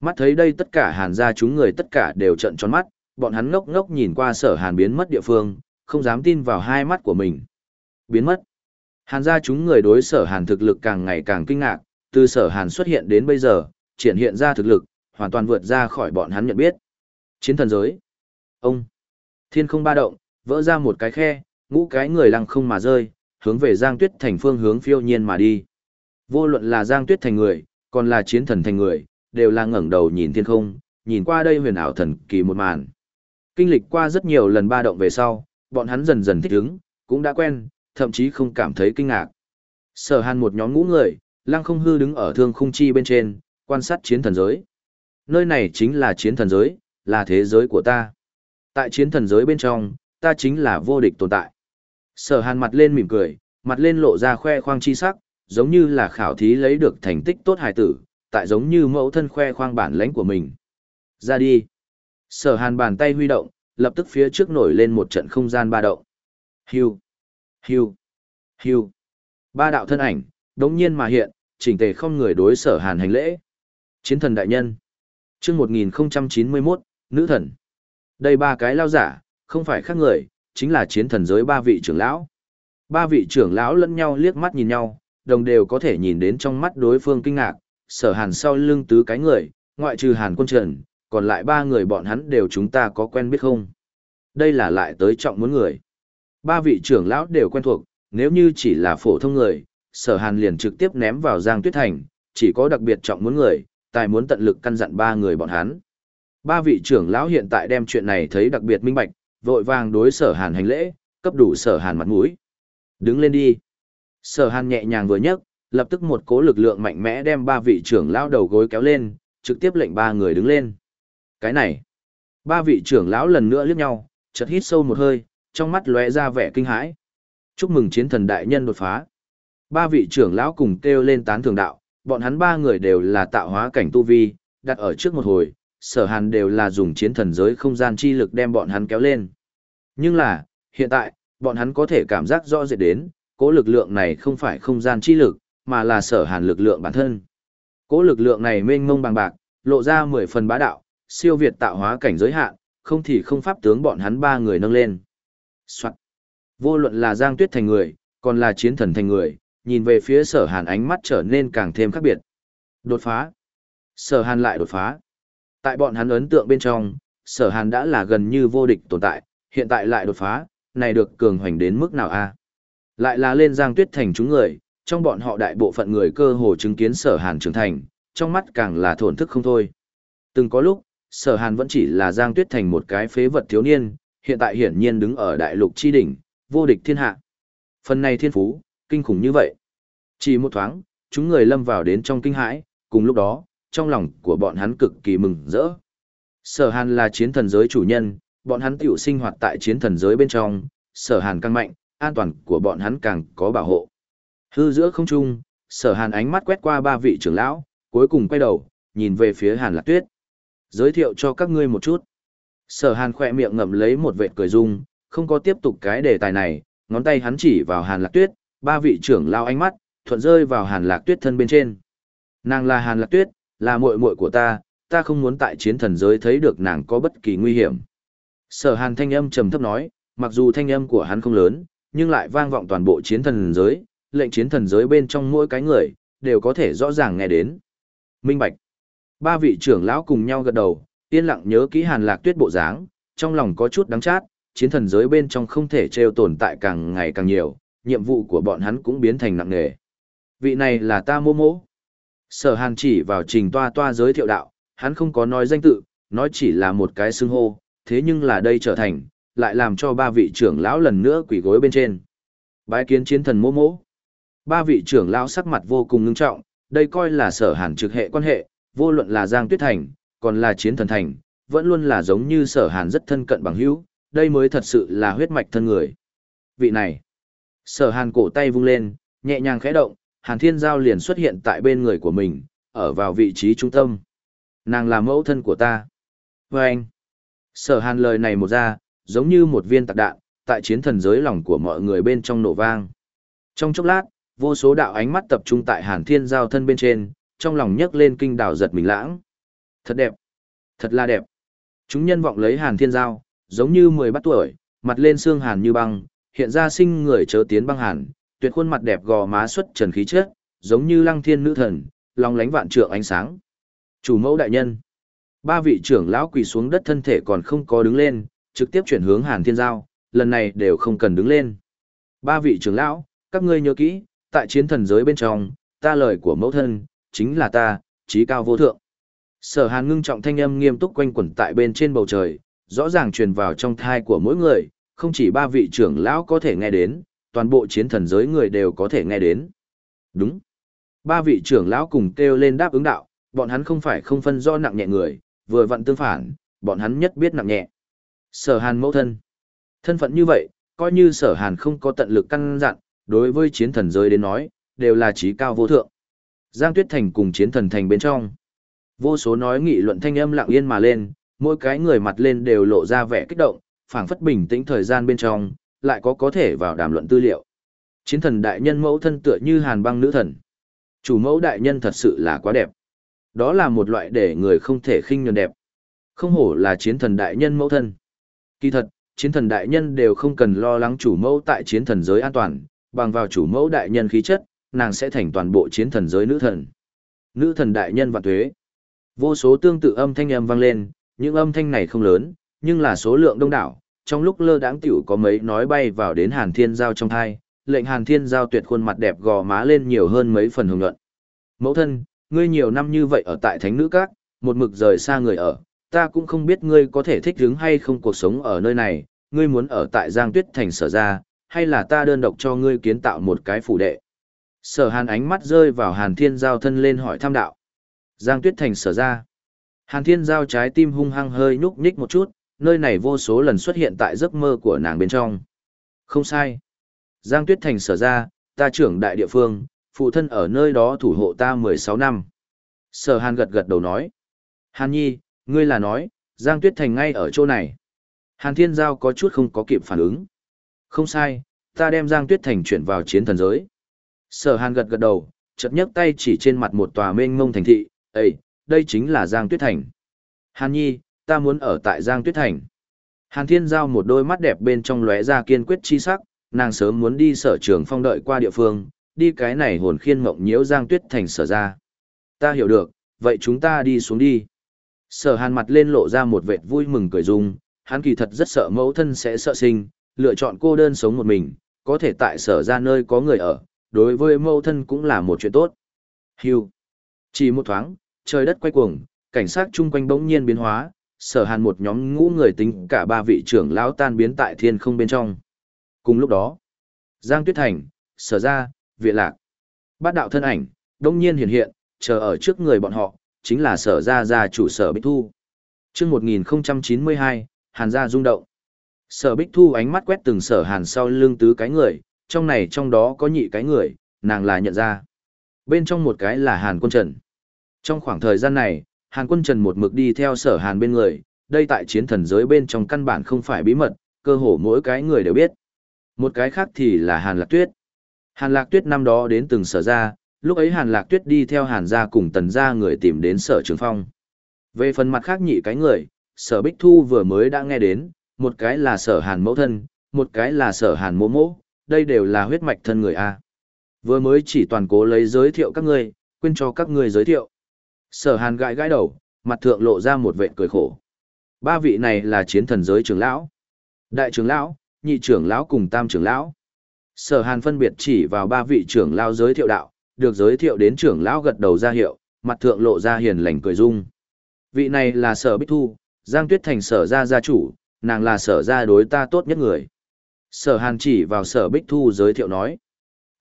Mắt thấy đây tất cả hàn gia chúng người tất cả đều trận tròn mắt, bọn hắn ngốc ngốc nhìn qua sở hàn biến mất địa phương, không dám tin vào hai mắt của mình. Biến mất. Hàn gia chúng người đối sở hàn thực lực càng ngày càng kinh ngạc, từ sở hàn xuất hiện đến bây giờ, triển hiện ra thực lực, hoàn toàn vượt ra khỏi bọn hắn nhận biết. Chiến thần giới. Ông. Thiên không ba động, vỡ ra một cái khe, ngũ cái người lăng không mà rơi, hướng về Giang Tuyết Thành phương hướng phiêu nhiên mà đi. Vô luận là Giang Tuyết Thành người, còn là chiến thần thành người, đều là ngẩng đầu nhìn thiên không, nhìn qua đây huyền ảo thần kỳ một màn. Kinh lịch qua rất nhiều lần ba động về sau, bọn hắn dần dần thích ứng, cũng đã quen, thậm chí không cảm thấy kinh ngạc. Sở hàn một nhóm ngũ người, lăng không hư đứng ở thương khung chi bên trên, quan sát chiến thần giới. Nơi này chính là chiến thần giới, là thế giới của ta. Tại chiến thần giới bên trong, ta chính là vô địch tồn tại. Sở hàn mặt lên mỉm cười, mặt lên lộ ra khoe khoang chi sắc, giống như là khảo thí lấy được thành tích tốt hài tử, tại giống như mẫu thân khoe khoang bản lãnh của mình. Ra đi. Sở hàn bàn tay huy động, lập tức phía trước nổi lên một trận không gian ba động. Hiu, hiu, hiu. Ba đạo thân ảnh, đống nhiên mà hiện, chỉnh tề không người đối sở hàn hành lễ. Chiến thần đại nhân. chương 1091, nữ thần. Đây ba cái lao giả, không phải khác người, chính là chiến thần giới ba vị trưởng lão. Ba vị trưởng lão lẫn nhau liếc mắt nhìn nhau, đồng đều có thể nhìn đến trong mắt đối phương kinh ngạc, sở hàn sau lưng tứ cái người, ngoại trừ hàn quân trần, còn lại ba người bọn hắn đều chúng ta có quen biết không? Đây là lại tới trọng muốn người. Ba vị trưởng lão đều quen thuộc, nếu như chỉ là phổ thông người, sở hàn liền trực tiếp ném vào Giang Tuyết Thành, chỉ có đặc biệt trọng muốn người, tài muốn tận lực căn dặn ba người bọn hắn. Ba vị trưởng lão hiện tại đem chuyện này thấy đặc biệt minh bạch, vội vàng đối sở hàn hành lễ, cấp đủ sở hàn mặt mũi. Đứng lên đi. Sở hàn nhẹ nhàng vừa nhấc, lập tức một cố lực lượng mạnh mẽ đem ba vị trưởng lão đầu gối kéo lên, trực tiếp lệnh ba người đứng lên. Cái này, ba vị trưởng lão lần nữa liếc nhau, chợt hít sâu một hơi, trong mắt lóe ra vẻ kinh hãi. Chúc mừng chiến thần đại nhân đột phá. Ba vị trưởng lão cùng kêu lên tán thưởng đạo, bọn hắn ba người đều là tạo hóa cảnh tu vi, đặt ở trước một hồi, sở hàn đều là dùng chiến thần giới không gian chi lực đem bọn hắn kéo lên. Nhưng là, hiện tại, bọn hắn có thể cảm giác rõ rệt đến, cố lực lượng này không phải không gian chi lực, mà là sở hàn lực lượng bản thân. Cố lực lượng này mênh mông bằng bạc, lộ ra mười phần bá đạo, siêu việt tạo hóa cảnh giới hạn, không thì không pháp tướng bọn hắn ba người nâng lên. Soạn. Vô luận là Giang Tuyết thành người, còn là chiến thần thành người, nhìn về phía sở hàn ánh mắt trở nên càng thêm khác biệt. Đột phá. Sở hàn lại đột phá. Tại bọn hắn ấn tượng bên trong, sở hàn đã là gần như vô địch tồn tại, hiện tại lại đột phá, này được cường hoành đến mức nào a? À? Lại là lên Giang Tuyết thành chúng người, trong bọn họ đại bộ phận người cơ hồ chứng kiến sở hàn trưởng thành, trong mắt càng là thổn thức không thôi. Từng có lúc, sở hàn vẫn chỉ là Giang Tuyết thành một cái phế vật thiếu niên, hiện tại hiển nhiên đứng ở đại lục chi đỉnh, vô địch thiên hạ. Phần này thiên phú, kinh khủng như vậy. Chỉ một thoáng, chúng người lâm vào đến trong kinh hãi, cùng lúc đó, trong lòng của bọn hắn cực kỳ mừng rỡ. Sở Hàn là chiến thần giới chủ nhân, bọn hắn tiểu sinh hoạt tại chiến thần giới bên trong, Sở Hàn càng mạnh, an toàn của bọn hắn càng có bảo hộ. Hư giữa không trung, Sở Hàn ánh mắt quét qua ba vị trưởng lão, cuối cùng quay đầu, nhìn về phía Hàn Lạc Tuyết. Giới thiệu cho các ngươi một chút. Sở Hàn khỏe miệng ngậm lấy một vệt cười dung, không có tiếp tục cái đề tài này, ngón tay hắn chỉ vào Hàn Lạc Tuyết, ba vị trưởng lao ánh mắt, thuận rơi vào Hàn Lạc Tuyết thân bên trên. Nàng là Hàn Lạc Tuyết, là muội muội của ta, ta không muốn tại chiến thần giới thấy được nàng có bất kỳ nguy hiểm. Sở Hàn thanh âm trầm thấp nói, mặc dù thanh âm của hắn không lớn, nhưng lại vang vọng toàn bộ chiến thần giới, lệnh chiến thần giới bên trong mỗi cái người, đều có thể rõ ràng nghe đến. Minh Bạch. Ba vị trưởng lão cùng nhau gật đầu, yên lặng nhớ kỹ Hàn Lạc Tuyết bộ dáng, trong lòng có chút đắng chát, chiến thần giới bên trong không thể trêu tồn tại càng ngày càng nhiều, nhiệm vụ của bọn hắn cũng biến thành nặng nề. Vị này là ta mô mô. Sở hàn chỉ vào trình toa toa giới thiệu đạo, hắn không có nói danh tự, nói chỉ là một cái xưng hô, thế nhưng là đây trở thành, lại làm cho ba vị trưởng lão lần nữa quỷ gối bên trên. Bái kiến chiến thần mô mô. Ba vị trưởng lão sắc mặt vô cùng ngưng trọng, đây coi là sở hàn trực hệ quan hệ, vô luận là Giang Tuyết Thành, còn là chiến thần thành, vẫn luôn là giống như sở hàn rất thân cận bằng hữu, đây mới thật sự là huyết mạch thân người. Vị này, sở hàn cổ tay vung lên, nhẹ nhàng khẽ động, hàn thiên giao liền xuất hiện tại bên người của mình, ở vào vị trí trung tâm. Nàng là mẫu thân của ta. Và anh, sở hàn lời này một ra, giống như một viên tạc đạn, tại chiến thần giới lòng của mọi người bên trong nổ vang. Trong chốc lát, vô số đạo ánh mắt tập trung tại hàn thiên giao thân bên trên, trong lòng nhấc lên kinh đảo giật mình lãng. Thật đẹp, thật là đẹp. Chúng nhân vọng lấy hàn thiên giao, giống như mười bắt tuổi, mặt lên xương hàn như băng, hiện ra sinh người chớ tiến băng hàn, tuyệt khuôn mặt đẹp gò má xuất trần khí chất, giống như lăng thiên nữ thần, long lánh vạn trượng ánh sáng. Chủ mẫu đại nhân. Ba vị trưởng lão quỳ xuống đất thân thể còn không có đứng lên, trực tiếp chuyển hướng Hàn Thiên Giao, lần này đều không cần đứng lên. Ba vị trưởng lão, các ngươi nhớ kỹ, tại chiến thần giới bên trong, ta lời của mẫu thân, chính là ta, trí cao vô thượng. Sở Hàn ngưng trọng thanh âm nghiêm túc quanh quẩn tại bên trên bầu trời, rõ ràng truyền vào trong thai của mỗi người, không chỉ ba vị trưởng lão có thể nghe đến, toàn bộ chiến thần giới người đều có thể nghe đến. Đúng. Ba vị trưởng lão cùng kêu lên đáp ứng đạo, bọn hắn không phải không phân do nặng nhẹ người, vừa vặn tương phản, bọn hắn nhất biết nặng nhẹ. Sở hàn mẫu thân. Thân phận như vậy, coi như sở hàn không có tận lực căn dặn, đối với chiến thần giới đến nói, đều là trí cao vô thượng. Giang Tuyết Thành cùng chiến thần thành bên trong. Vô số nói nghị luận thanh âm lặng yên mà lên, mỗi cái người mặt lên đều lộ ra vẻ kích động, phảng phất bình tĩnh thời gian bên trong, lại có có thể vào đàm luận tư liệu. Chiến thần đại nhân mẫu thân tựa như hàn băng nữ thần. Chủ mẫu đại nhân thật sự là quá đẹp. Đó là một loại để người không thể khinh nhường đẹp. Không hổ là chiến thần đại nhân mẫu thân. Kỳ thật, chiến thần đại nhân đều không cần lo lắng chủ mẫu tại chiến thần giới an toàn, bằng vào chủ mẫu đại nhân khí chất, nàng sẽ thành toàn bộ chiến thần giới nữ thần. Nữ thần đại nhân vạn tuế. Vô số tương tự âm thanh âm vang lên, những âm thanh này không lớn, nhưng là số lượng đông đảo, trong lúc lơ đãng tiểu có mấy nói bay vào đến Hàn Thiên Giao trong thai, lệnh Hàn Thiên Giao tuyệt khuôn mặt đẹp gò má lên nhiều hơn mấy phần hưởng nhuận. Mẫu thân, ngươi nhiều năm như vậy ở tại Thánh Nữ Các, một mực rời xa người ở, ta cũng không biết ngươi có thể thích ứng hay không cuộc sống ở nơi này, ngươi muốn ở tại Giang Tuyết Thành sở ra, hay là ta đơn độc cho ngươi kiến tạo một cái phủ đệ? Sở hàn ánh mắt rơi vào hàn thiên giao thân lên hỏi thăm đạo. Giang Tuyết Thành sở ra. Hàn thiên giao trái tim hung hăng hơi nhúc nhích một chút, nơi này vô số lần xuất hiện tại giấc mơ của nàng bên trong. Không sai. Giang Tuyết Thành sở ra, ta trưởng đại địa phương, phụ thân ở nơi đó thủ hộ ta 16 năm. Sở Hàn gật gật đầu nói. Hàn Nhi, ngươi là nói, Giang Tuyết Thành ngay ở chỗ này. Hàn Thiên Giao có chút không có kịp phản ứng. Không sai, ta đem Giang Tuyết Thành chuyển vào chiến thần giới. Sở Hàn gật gật đầu, chợt nhấc tay chỉ trên mặt một tòa mênh mông thành thị, Ê, đây chính là Giang Tuyết Thành. Hàn Nhi, ta muốn ở tại Giang Tuyết Thành. Hàn Thiên Giao một đôi mắt đẹp bên trong lóe ra kiên quyết chi sắc, nàng sớm muốn đi sở trường phong đợi qua địa phương, đi cái này hồn khiên mộng nhiễu Giang Tuyết Thành sở ra. Ta hiểu được, vậy chúng ta đi xuống đi. Sở hàn mặt lên lộ ra một vệt vui mừng cười dung, hắn kỳ thật rất sợ mẫu thân sẽ sợ sinh, lựa chọn cô đơn sống một mình, có thể tại sở ra nơi có người ở, đối với mẫu thân cũng là một chuyện tốt. Hưu. Chỉ một thoáng, trời đất quay cuồng, cảnh sát chung quanh bỗng nhiên biến hóa, sở hàn một nhóm ngũ người tính cả ba vị trưởng lão tan biến tại thiên không bên trong. Cùng lúc đó, Giang Tuyết Thành, sở ra, viện lạc. Bát đạo thân ảnh, đông nhiên hiện hiện, chờ ở trước người bọn họ, chính là sở ra ra chủ sở Bích Thu. chương 1092, Hàn gia rung động. Sở Bích Thu ánh mắt quét từng sở hàn sau lưng tứ cái người, trong này trong đó có nhị cái người, nàng là nhận ra. Bên trong một cái là Hàn Quân Trần. Trong khoảng thời gian này, Hàn Quân Trần một mực đi theo sở hàn bên người, đây tại chiến thần giới bên trong căn bản không phải bí mật, cơ hồ mỗi cái người đều biết. Một cái khác thì là Hàn Lạc Tuyết. Hàn Lạc Tuyết năm đó đến từng sở ra, lúc ấy Hàn Lạc Tuyết đi theo Hàn gia cùng tần gia người tìm đến sở trường phong. Về phần mặt khác nhị cái người, sở Bích Thu vừa mới đã nghe đến, một cái là sở Hàn mẫu thân, một cái là sở Hàn mô mô, đây đều là huyết mạch thân người A. Vừa mới chỉ toàn cố lấy giới thiệu các ngươi, quên cho các ngươi giới thiệu. Sở Hàn gãi gãi đầu, mặt thượng lộ ra một vệt cười khổ. Ba vị này là chiến thần giới trưởng lão. Đại trưởng lão, nhị trưởng lão cùng tam trưởng lão. Sở Hàn phân biệt chỉ vào ba vị trưởng lão giới thiệu đạo, được giới thiệu đến trưởng lão gật đầu ra hiệu, mặt thượng lộ ra hiền lành cười dung. Vị này là Sở Bích Thu, Giang Tuyết Thành sở gia gia chủ, nàng là sở gia đối ta tốt nhất người. Sở Hàn chỉ vào Sở Bích Thu giới thiệu nói.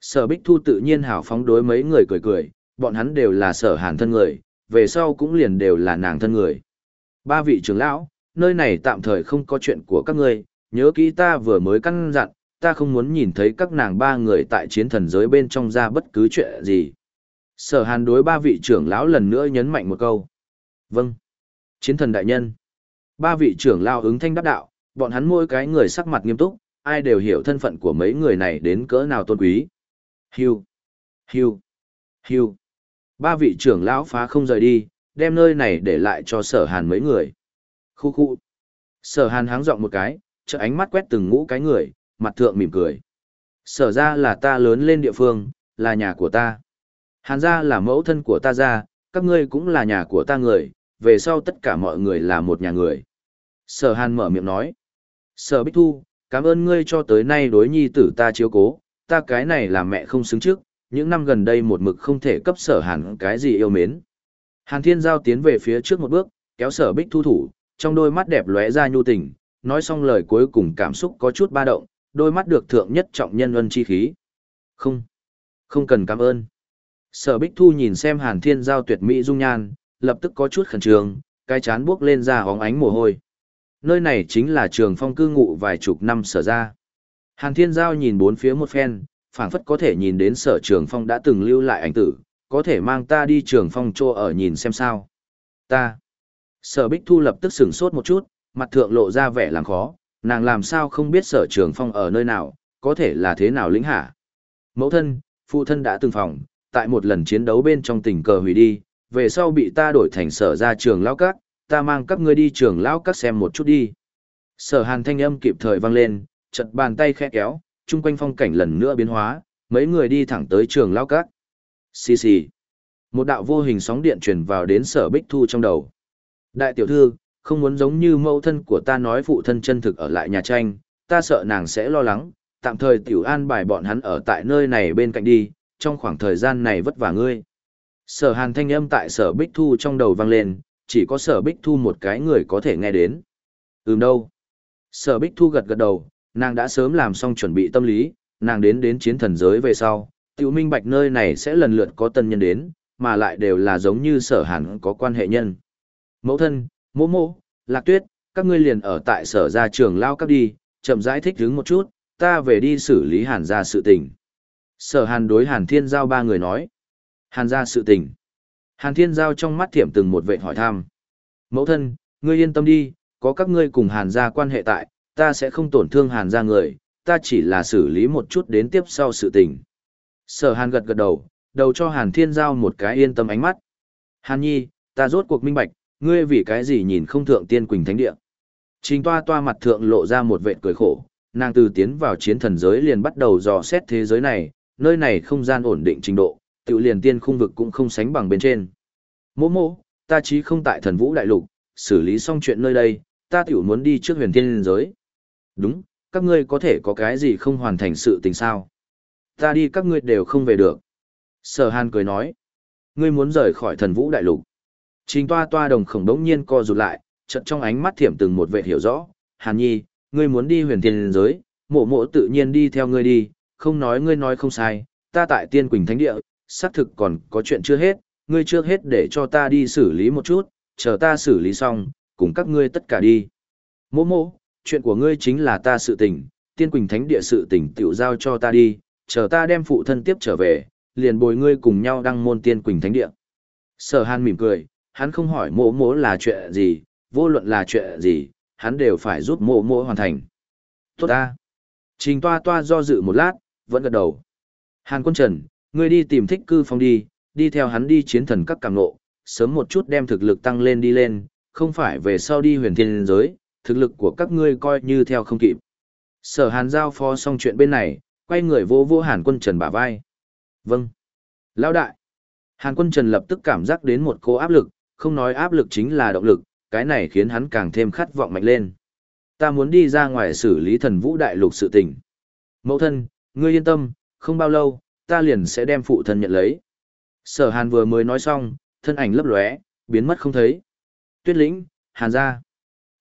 Sở Bích Thu tự nhiên hảo phóng đối mấy người cười cười, bọn hắn đều là Sở Hàn thân người, về sau cũng liền đều là nàng thân người. Ba vị trưởng lão, nơi này tạm thời không có chuyện của các ngươi, nhớ kỹ ta vừa mới căn dặn, ta không muốn nhìn thấy các nàng ba người tại chiến thần giới bên trong ra bất cứ chuyện gì. Sở hàn đối ba vị trưởng lão lần nữa nhấn mạnh một câu. Vâng. Chiến thần đại nhân. Ba vị trưởng lão ứng thanh đáp đạo, bọn hắn mỗi cái người sắc mặt nghiêm túc, ai đều hiểu thân phận của mấy người này đến cỡ nào tôn quý. Hiu. Hiu. Hiu. Ba vị trưởng lão phá không rời đi, đem nơi này để lại cho sở hàn mấy người. Khu khu. Sở hàn háng giọng một cái, trợ ánh mắt quét từng ngũ cái người, mặt thượng mỉm cười. Sở ra là ta lớn lên địa phương, là nhà của ta. Hàn ra là mẫu thân của ta ra, các ngươi cũng là nhà của ta người, về sau tất cả mọi người là một nhà người. Sở hàn mở miệng nói. Sở Bích Thu, cảm ơn ngươi cho tới nay đối nhi tử ta chiếu cố, ta cái này là mẹ không xứng trước, những năm gần đây một mực không thể cấp sở hàn cái gì yêu mến. Hàn Thiên Giao tiến về phía trước một bước, kéo sở Bích Thu thủ, trong đôi mắt đẹp lóe ra nhu tình, nói xong lời cuối cùng cảm xúc có chút ba động, đôi mắt được thượng nhất trọng nhân ân chi khí. Không, không cần cảm ơn. Sở Bích Thu nhìn xem Hàn Thiên Giao tuyệt mỹ dung nhan, lập tức có chút khẩn trương, cái chán bước lên ra hóng ánh mồ hôi. Nơi này chính là trường phong cư ngụ vài chục năm sở ra. Hàn Thiên Giao nhìn bốn phía một phen, phảng phất có thể nhìn đến sở trường phong đã từng lưu lại ảnh tử, có thể mang ta đi trường phong chỗ ở nhìn xem sao. Ta. Sở Bích Thu lập tức sửng sốt một chút, mặt thượng lộ ra vẻ làng khó, nàng làm sao không biết sở trường phong ở nơi nào, có thể là thế nào lĩnh hạ. Mẫu thân, phụ thân đã từng phòng, tại một lần chiến đấu bên trong tình cờ hủy đi, về sau bị ta đổi thành sở ra trường lão các, ta mang các ngươi đi trường lão các xem một chút đi. Sở hàn thanh âm kịp thời vang lên, chật bàn tay khẽ kéo, chung quanh phong cảnh lần nữa biến hóa, mấy người đi thẳng tới trường lão các. Xì xì. Một đạo vô hình sóng điện truyền vào đến sở bích thu trong đầu. Đại tiểu thư, không muốn giống như mẫu thân của ta nói phụ thân chân thực ở lại nhà tranh, ta sợ nàng sẽ lo lắng, tạm thời tiểu an bài bọn hắn ở tại nơi này bên cạnh đi, trong khoảng thời gian này vất vả ngươi. Sở hàn thanh âm tại sở bích thu trong đầu vang lên, chỉ có sở bích thu một cái người có thể nghe đến. Ừm đâu? Sở Bích Thu gật gật đầu, nàng đã sớm làm xong chuẩn bị tâm lý, nàng đến đến chiến thần giới về sau, tiểu minh bạch nơi này sẽ lần lượt có tân nhân đến, mà lại đều là giống như sở hàn có quan hệ nhân. Mẫu thân, mô mô, lạc tuyết, các ngươi liền ở tại sở gia trường lao các đi, chậm rãi thích đứng một chút, ta về đi xử lý hàn gia sự tình. Sở hàn đối hàn thiên giao ba người nói. Hàn gia sự tình. Hàn thiên giao trong mắt thiểm từng một vệ hỏi thăm. Mẫu thân, ngươi yên tâm đi, có các ngươi cùng hàn gia quan hệ tại, ta sẽ không tổn thương hàn gia người, ta chỉ là xử lý một chút đến tiếp sau sự tình. Sở hàn gật gật đầu, đầu cho hàn thiên giao một cái yên tâm ánh mắt. Hàn nhi, ta rốt cuộc minh bạch, ngươi vì cái gì nhìn không thượng tiên quỳnh thánh địa. Trình toa toa mặt thượng lộ ra một vệ cười khổ, nàng từ tiến vào chiến thần giới liền bắt đầu dò xét thế giới này, nơi này không gian ổn định trình độ, tự liền tiên khung vực cũng không sánh bằng bên trên. Mô mô, ta chí không tại thần vũ đại lục, xử lý xong chuyện nơi đây, ta tiểu muốn đi trước huyền thiên giới. Đúng, các ngươi có thể có cái gì không hoàn thành sự tình sao? Ta đi các ngươi đều không về được. Sở Hàn cười nói, ngươi muốn rời khỏi thần vũ đại lục. Trình toa toa đồng khổng đống nhiên co rụt lại, chợt trong ánh mắt thiểm từng một vệ hiểu rõ, Hàn Nhi, ngươi muốn đi huyền thiên giới, mộ mộ tự nhiên đi theo ngươi đi, không nói ngươi nói không sai, ta tại tiên quỳnh thánh địa, xác thực còn có chuyện chưa hết, ngươi trước hết để cho ta đi xử lý một chút, chờ ta xử lý xong, cùng các ngươi tất cả đi. Mô mô, chuyện của ngươi chính là ta sự tình, tiên quỳnh thánh địa sự tình tiểu giao cho ta đi, chờ ta đem phụ thân tiếp trở về, liền bồi ngươi cùng nhau đăng môn tiên quỳnh thánh địa. Sở hàn mỉm cười, hắn không hỏi mô mô là chuyện gì, vô luận là chuyện gì, hắn đều phải giúp mô mô hoàn thành. Tốt ta. Trình toa toa do dự một lát, vẫn gật đầu. Hàn quân trần, ngươi đi tìm thích cư phong đi, đi theo hắn đi chiến thần các càng nộ, sớm một chút đem thực lực tăng lên đi lên, không phải về sau đi huyền thiên giới, thực lực của các ngươi coi như theo không kịp. Sở hàn giao phó xong chuyện bên này, quay người vô vô hàn quân trần bả vai. Vâng. Lão đại. Hàn quân trần lập tức cảm giác đến một cô áp lực, không nói áp lực chính là động lực, cái này khiến hắn càng thêm khát vọng mạnh lên. Ta muốn đi ra ngoài xử lý thần vũ đại lục sự tình. Mẫu thân, ngươi yên tâm, không bao lâu, ta liền sẽ đem phụ thân nhận lấy. Sở hàn vừa mới nói xong, thân ảnh lấp lóe, biến mất không thấy. Tuyết lĩnh, hàn gia.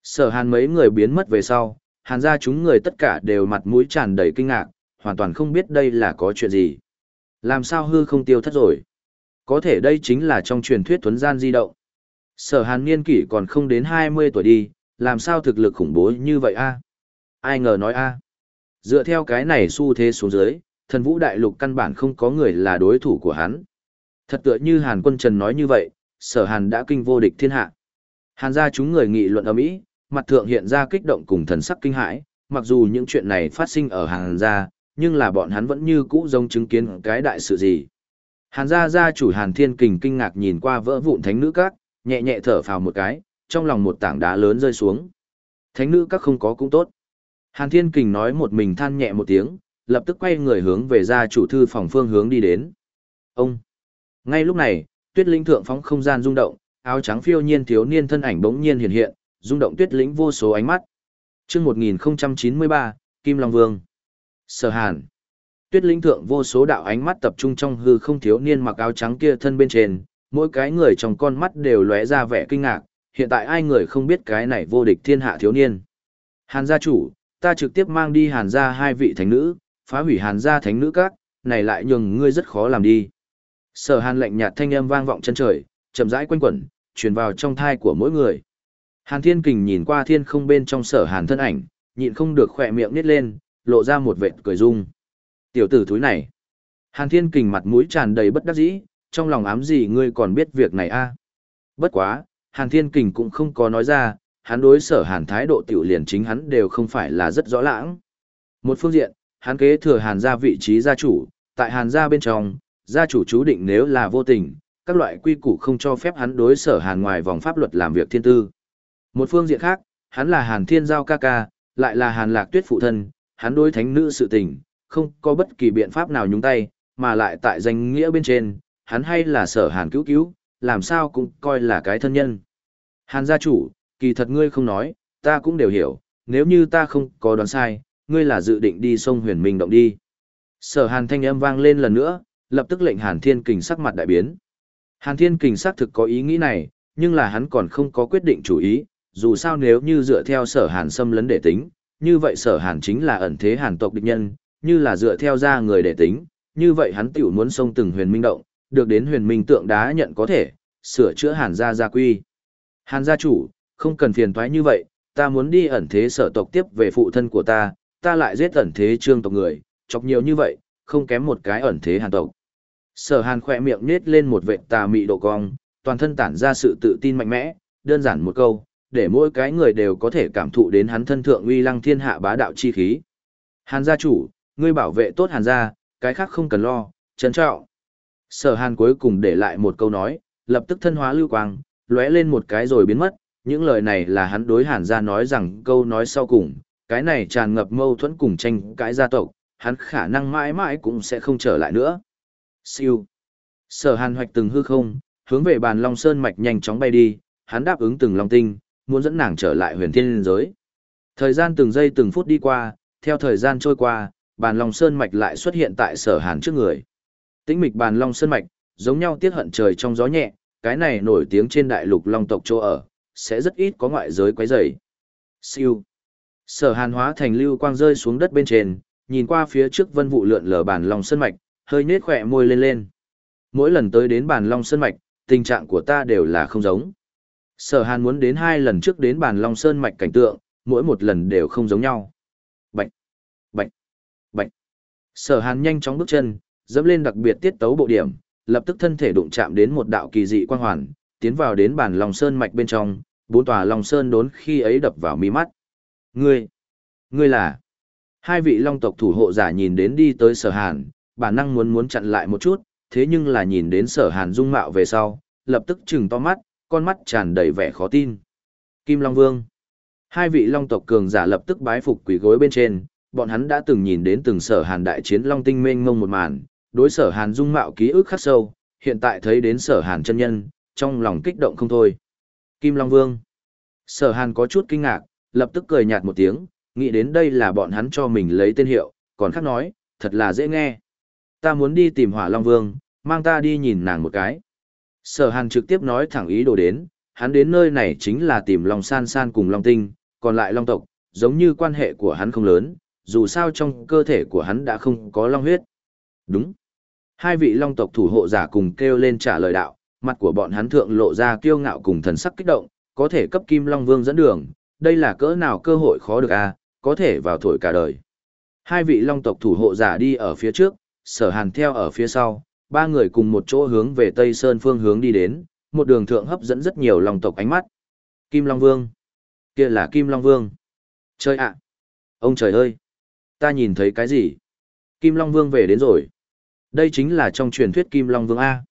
Sở hàn mấy người biến mất về sau, hàn gia chúng người tất cả đều mặt mũi tràn đầy kinh ngạc, hoàn toàn không biết đây là có chuyện gì. Làm sao hư không tiêu thất rồi? Có thể đây chính là trong truyền thuyết thuấn gian di động. Sở hàn niên kỷ còn không đến 20 tuổi đi, làm sao thực lực khủng bố như vậy a? Ai ngờ nói a? Dựa theo cái này xu thế xuống dưới, thần vũ đại lục căn bản không có người là đối thủ của hắn. Thật tựa như Hàn quân Trần nói như vậy, sở Hàn đã kinh vô địch thiên hạ. Hàn gia chúng người nghị luận ở Mỹ, mặt thượng hiện ra kích động cùng thần sắc kinh hãi, mặc dù những chuyện này phát sinh ở Hàn gia, nhưng là bọn hắn vẫn như cũ giống chứng kiến cái đại sự gì. Hàn gia gia chủ Hàn Thiên Kình kinh ngạc nhìn qua vỡ vụn thánh nữ các, nhẹ nhẹ thở phào một cái, trong lòng một tảng đá lớn rơi xuống. Thánh nữ các không có cũng tốt. Hàn Thiên Kình nói một mình than nhẹ một tiếng, lập tức quay người hướng về gia chủ thư phòng phương hướng đi đến. Ông! Ngay lúc này, tuyết linh thượng phóng không gian rung động, áo trắng phiêu nhiên thiếu niên thân ảnh bỗng nhiên hiện hiện, rung động tuyết lĩnh vô số ánh mắt. Chương 1093, Kim Long Vương. Sở Hàn. Tuyết linh thượng vô số đạo ánh mắt tập trung trong hư không thiếu niên mặc áo trắng kia thân bên trên, mỗi cái người trong con mắt đều lóe ra vẻ kinh ngạc, hiện tại ai người không biết cái này vô địch thiên hạ thiếu niên. Hàn gia chủ, ta trực tiếp mang đi hàn gia hai vị thánh nữ, phá hủy hàn gia thánh nữ các, này lại nhường ngươi rất khó làm đi. Sở hàn lệnh nhạt thanh âm vang vọng chân trời, chậm rãi quanh quẩn, truyền vào trong thai của mỗi người. Hàn thiên kình nhìn qua thiên không bên trong sở hàn thân ảnh, nhịn không được khỏe miệng nít lên, lộ ra một vệt cười dung. Tiểu tử thúi này. Hàn thiên kình mặt mũi tràn đầy bất đắc dĩ, trong lòng ám gì ngươi còn biết việc này a? Bất quá, Hàn Thiên Kình cũng không có nói ra, hắn đối sở Hàn thái độ tiểu liền chính hắn đều không phải là rất rõ lãng. Một phương diện, hắn kế thừa Hàn gia vị trí gia chủ, tại Hàn gia bên trong, gia chủ chú định nếu là vô tình, các loại quy củ không cho phép hắn đối sở Hàn ngoài vòng pháp luật làm việc thiên tư. Một phương diện khác, hắn là Hàn Thiên Giao ca ca, lại là Hàn Lạc Tuyết phụ thân, hắn đối thánh nữ sự tình, không có bất kỳ biện pháp nào nhúng tay, mà lại tại danh nghĩa bên trên, hắn hay là sở Hàn cứu cứu, làm sao cũng coi là cái thân nhân. Hàn gia chủ, kỳ thật ngươi không nói, ta cũng đều hiểu, nếu như ta không có đoán sai, ngươi là dự định đi sông huyền minh động đi. Sở hàn thanh âm vang lên lần nữa, lập tức lệnh hàn thiên kình sắc mặt đại biến. Hàn thiên kình xác thực có ý nghĩ này, nhưng là hắn còn không có quyết định chủ ý, dù sao nếu như dựa theo sở hàn xâm lấn để tính, như vậy sở hàn chính là ẩn thế hàn tộc địch nhân, như là dựa theo ra người để tính, như vậy hắn tiểu muốn sông từng huyền minh động, được đến huyền minh tượng đá nhận có thể, sửa chữa hàn gia gia quy. Hàn gia chủ, không cần phiền toái như vậy, ta muốn đi ẩn thế sở tộc tiếp về phụ thân của ta, ta lại giết ẩn thế trương tộc người, chọc nhiều như vậy, không kém một cái ẩn thế hàn tộc. Sở hàn khỏe miệng nết lên một vệ tà mị độ cong, toàn thân tản ra sự tự tin mạnh mẽ, đơn giản một câu, để mỗi cái người đều có thể cảm thụ đến hắn thân thượng uy lăng thiên hạ bá đạo chi khí. Hàn gia chủ, ngươi bảo vệ tốt hàn gia, cái khác không cần lo, trân trọng. Sở hàn cuối cùng để lại một câu nói, lập tức thân hóa lưu quang, lóe lên một cái rồi biến mất, những lời này là hắn đối hàn gia nói rằng câu nói sau cùng, cái này tràn ngập mâu thuẫn cùng tranh cãi gia tộc, hắn khả năng mãi mãi cũng sẽ không trở lại nữa. Siêu. Sở hàn hoạch từng hư không, hướng về bàn Long Sơn mạch nhanh chóng bay đi, hắn đáp ứng từng Long Tinh, muốn dẫn nàng trở lại huyền thiên giới. Thời gian từng giây từng phút đi qua, theo thời gian trôi qua, bàn Long Sơn mạch lại xuất hiện tại sở hàn trước người. Tĩnh mịch bàn Long Sơn mạch, giống nhau tiết hận trời trong gió nhẹ, cái này nổi tiếng trên đại lục Long tộc chỗ ở, sẽ rất ít có ngoại giới quấy rầy. Siêu. Sở hàn hóa thành lưu quang rơi xuống đất bên trên, nhìn qua phía trước vân vụ lượn lờ bàn Long Sơn mạch, hơi nết khỏe môi lên lên. Mỗi lần tới đến bàn Long Sơn mạch, tình trạng của ta đều là không giống. Sở Hàn muốn đến hai lần trước đến bàn Long Sơn mạch cảnh tượng, mỗi một lần đều không giống nhau. Bạch, bạch, bạch. Sở Hàn nhanh chóng bước chân, dẫm lên đặc biệt tiết tấu bộ điểm, lập tức thân thể đụng chạm đến một đạo kỳ dị quang hoàn, tiến vào đến bàn Long Sơn mạch bên trong, bốn tòa Long Sơn đốn khi ấy đập vào mi mắt. Ngươi, ngươi là? Hai vị Long tộc thủ hộ giả nhìn đến đi tới Sở Hàn, bản năng muốn muốn chặn lại một chút, thế nhưng là nhìn đến Sở Hàn dung mạo về sau, lập tức trừng to mắt, con mắt tràn đầy vẻ khó tin. Kim Long Vương. Hai vị Long tộc cường giả lập tức bái phục quỷ gối bên trên, bọn hắn đã từng nhìn đến từng sở hàn đại chiến Long Tinh mênh mông một màn, đối sở hàn dung mạo ký ức khắc sâu, hiện tại thấy đến sở hàn chân nhân, trong lòng kích động không thôi. Kim Long Vương. Sở hàn có chút kinh ngạc, lập tức cười nhạt một tiếng, nghĩ đến đây là bọn hắn cho mình lấy tên hiệu, còn khác nói, thật là dễ nghe. Ta muốn đi tìm hỏa Long Vương, mang ta đi nhìn nàng một cái. Sở Hàn trực tiếp nói thẳng ý đồ đến, hắn đến nơi này chính là tìm Long San San cùng Long Tinh, còn lại Long tộc, giống như quan hệ của hắn không lớn, dù sao trong cơ thể của hắn đã không có Long huyết. Đúng. Hai vị Long tộc thủ hộ giả cùng kêu lên trả lời đạo, mặt của bọn hắn thượng lộ ra kiêu ngạo cùng thần sắc kích động, có thể cấp Kim Long Vương dẫn đường, đây là cỡ nào cơ hội khó được a, à, có thể vào thổi cả đời. Hai vị Long tộc thủ hộ giả đi ở phía trước, Sở Hàn theo ở phía sau, ba người cùng một chỗ hướng về Tây Sơn phương hướng đi đến, một đường thượng hấp dẫn rất nhiều Long tộc ánh mắt. Kim Long Vương. kia là Kim Long Vương. Trời ạ! Ông trời ơi! Ta nhìn thấy cái gì? Kim Long Vương về đến rồi. Đây chính là trong truyền thuyết Kim Long Vương A.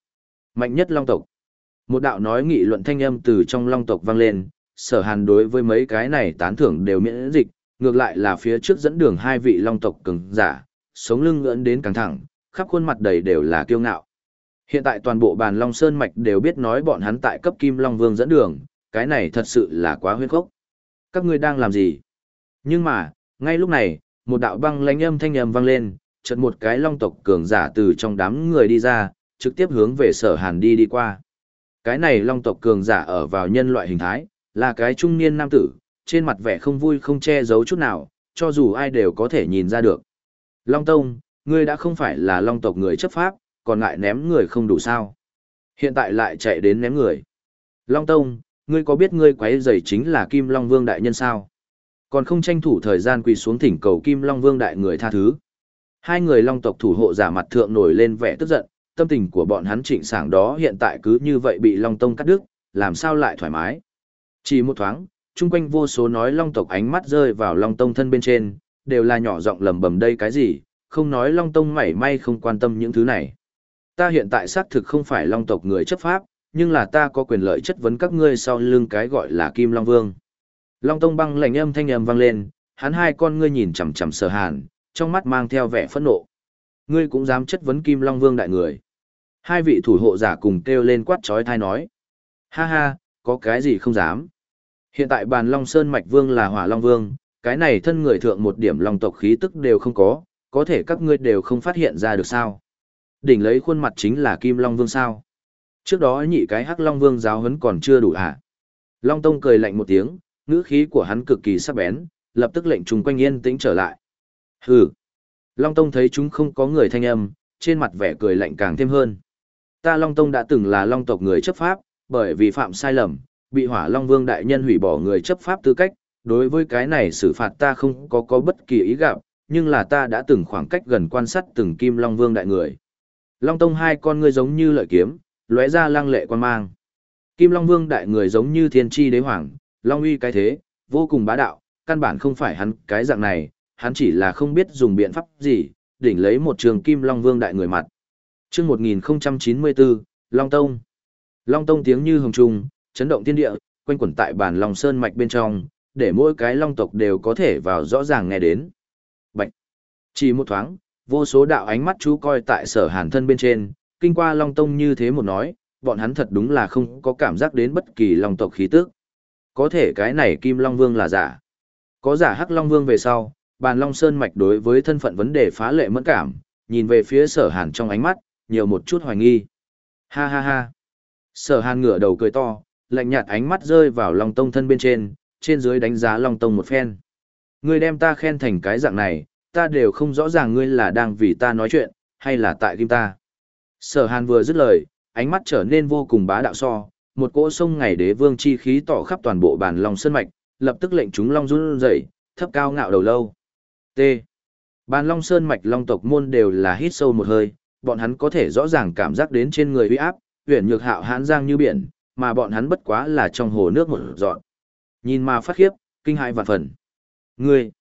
Mạnh nhất Long tộc. Một đạo nói nghị luận thanh âm từ trong Long tộc vang lên, sở hàn đối với mấy cái này tán thưởng đều miễn dịch, ngược lại là phía trước dẫn đường hai vị Long tộc cường giả, sống lưng ngưỡng đến căng thẳng, khắp khuôn mặt đầy đều là kiêu ngạo. Hiện tại toàn bộ bàn Long Sơn Mạch đều biết nói bọn hắn tại cấp Kim Long Vương dẫn đường, cái này thật sự là quá huyên khốc. Các ngươi đang làm gì? Nhưng mà, ngay lúc này, một đạo băng lãnh âm thanh âm vang lên, chợt một cái long tộc cường giả từ trong đám người đi ra, trực tiếp hướng về sở hàn đi đi qua. Cái này long tộc cường giả ở vào nhân loại hình thái, là cái trung niên nam tử, trên mặt vẻ không vui không che giấu chút nào, cho dù ai đều có thể nhìn ra được. Long Tông, ngươi đã không phải là long tộc người chấp pháp, còn ngại ném người không đủ sao. Hiện tại lại chạy đến ném người. Long Tông, ngươi có biết ngươi quấy rầy chính là Kim Long Vương đại nhân sao? Còn không tranh thủ thời gian quỳ xuống thỉnh cầu Kim Long Vương đại người tha thứ. Hai người long tộc thủ hộ giả mặt thượng nổi lên vẻ tức giận, tâm tình của bọn hắn trịnh sảng đó hiện tại cứ như vậy bị Long Tông cắt đứt, làm sao lại thoải mái. Chỉ một thoáng, chung quanh vô số nói long tộc ánh mắt rơi vào Long Tông thân bên trên, đều là nhỏ giọng lầm bầm đây cái gì, không nói Long Tông mảy may không quan tâm những thứ này. Ta hiện tại xác thực không phải Long tộc người chấp pháp, nhưng là ta có quyền lợi chất vấn các ngươi sau lưng cái gọi là Kim Long Vương. Long Tông băng lạnh âm thanh âm vang lên, hắn hai con ngươi nhìn chằm chằm Sở Hàn, trong mắt mang theo vẻ phẫn nộ. Ngươi cũng dám chất vấn Kim Long Vương đại người. Hai vị thủ hộ giả cùng kêu lên quát chói tai nói. Ha ha, có cái gì không dám. Hiện tại bàn Long Sơn Mạch Vương là Hỏa Long Vương, cái này thân người thượng một điểm Long tộc khí tức đều không có, có thể các ngươi đều không phát hiện ra được sao. Đỉnh lấy khuôn mặt chính là Kim Long Vương sao. Trước đó nhị cái Hắc Long Vương giáo huấn còn chưa đủ hả? Long Tông cười lạnh một tiếng, ngữ khí của hắn cực kỳ sắc bén, lập tức lệnh chúng quanh yên tĩnh trở lại. Hừ. Long Tông thấy chúng không có người thanh âm, trên mặt vẻ cười lạnh càng thêm hơn. Ta Long Tông đã từng là Long tộc người chấp pháp, bởi vì phạm sai lầm, bị Hỏa Long Vương đại nhân hủy bỏ người chấp pháp tư cách, đối với cái này xử phạt ta không có có bất kỳ ý gặp, nhưng là ta đã từng khoảng cách gần quan sát từng Kim Long Vương đại người. Long Tông hai con ngươi giống như lợi kiếm, lóe ra lăng lệ quan mang. Kim Long Vương đại người giống như thiên tri đế hoàng, Long uy cái thế, vô cùng bá đạo, căn bản không phải hắn cái dạng này, hắn chỉ là không biết dùng biện pháp gì, đỉnh lấy một trường Kim Long Vương đại người mặt. Chương 1094, Long Tông. Long Tông tiếng như hồng trung, chấn động thiên địa, quanh quẩn tại bản lòng Sơn mạch bên trong, để mỗi cái Long tộc đều có thể vào rõ ràng nghe đến. Bạch. Chỉ một thoáng, vô số đạo ánh mắt chú coi tại sở hàn thân bên trên, kinh qua Long Tông như thế một nói, bọn hắn thật đúng là không có cảm giác đến bất kỳ Long tộc khí tức. Có thể cái này Kim Long Vương là giả. Có giả Hắc Long Vương về sau, bàn Long Sơn mạch đối với thân phận vấn đề phá lệ mẫn cảm, nhìn về phía sở hàn trong ánh mắt, nhiều một chút hoài nghi. Ha ha ha. Sở hàn ngửa đầu cười to, lạnh nhạt ánh mắt rơi vào Long Tông thân bên trên, trên dưới đánh giá Long Tông một phen. Ngươi đem ta khen thành cái dạng này, ta đều không rõ ràng ngươi là đang vì ta nói chuyện, hay là tại kim ta. Sở hàn vừa dứt lời, ánh mắt trở nên vô cùng bá đạo so, một cỗ sông ngày đế vương chi khí tỏ khắp toàn bộ bản Long Sơn Mạch, lập tức lệnh chúng Long run rẩy, thấp cao ngạo đầu lâu. T. Bàn Long Sơn Mạch Long tộc môn đều là hít sâu một hơi, bọn hắn có thể rõ ràng cảm giác đến trên người uy áp, huyền nhược hạo hãn giang như biển, mà bọn hắn bất quá là trong hồ nước một dọn. Nhìn mà phát khiếp, kinh hại vạn phần. Ngươi!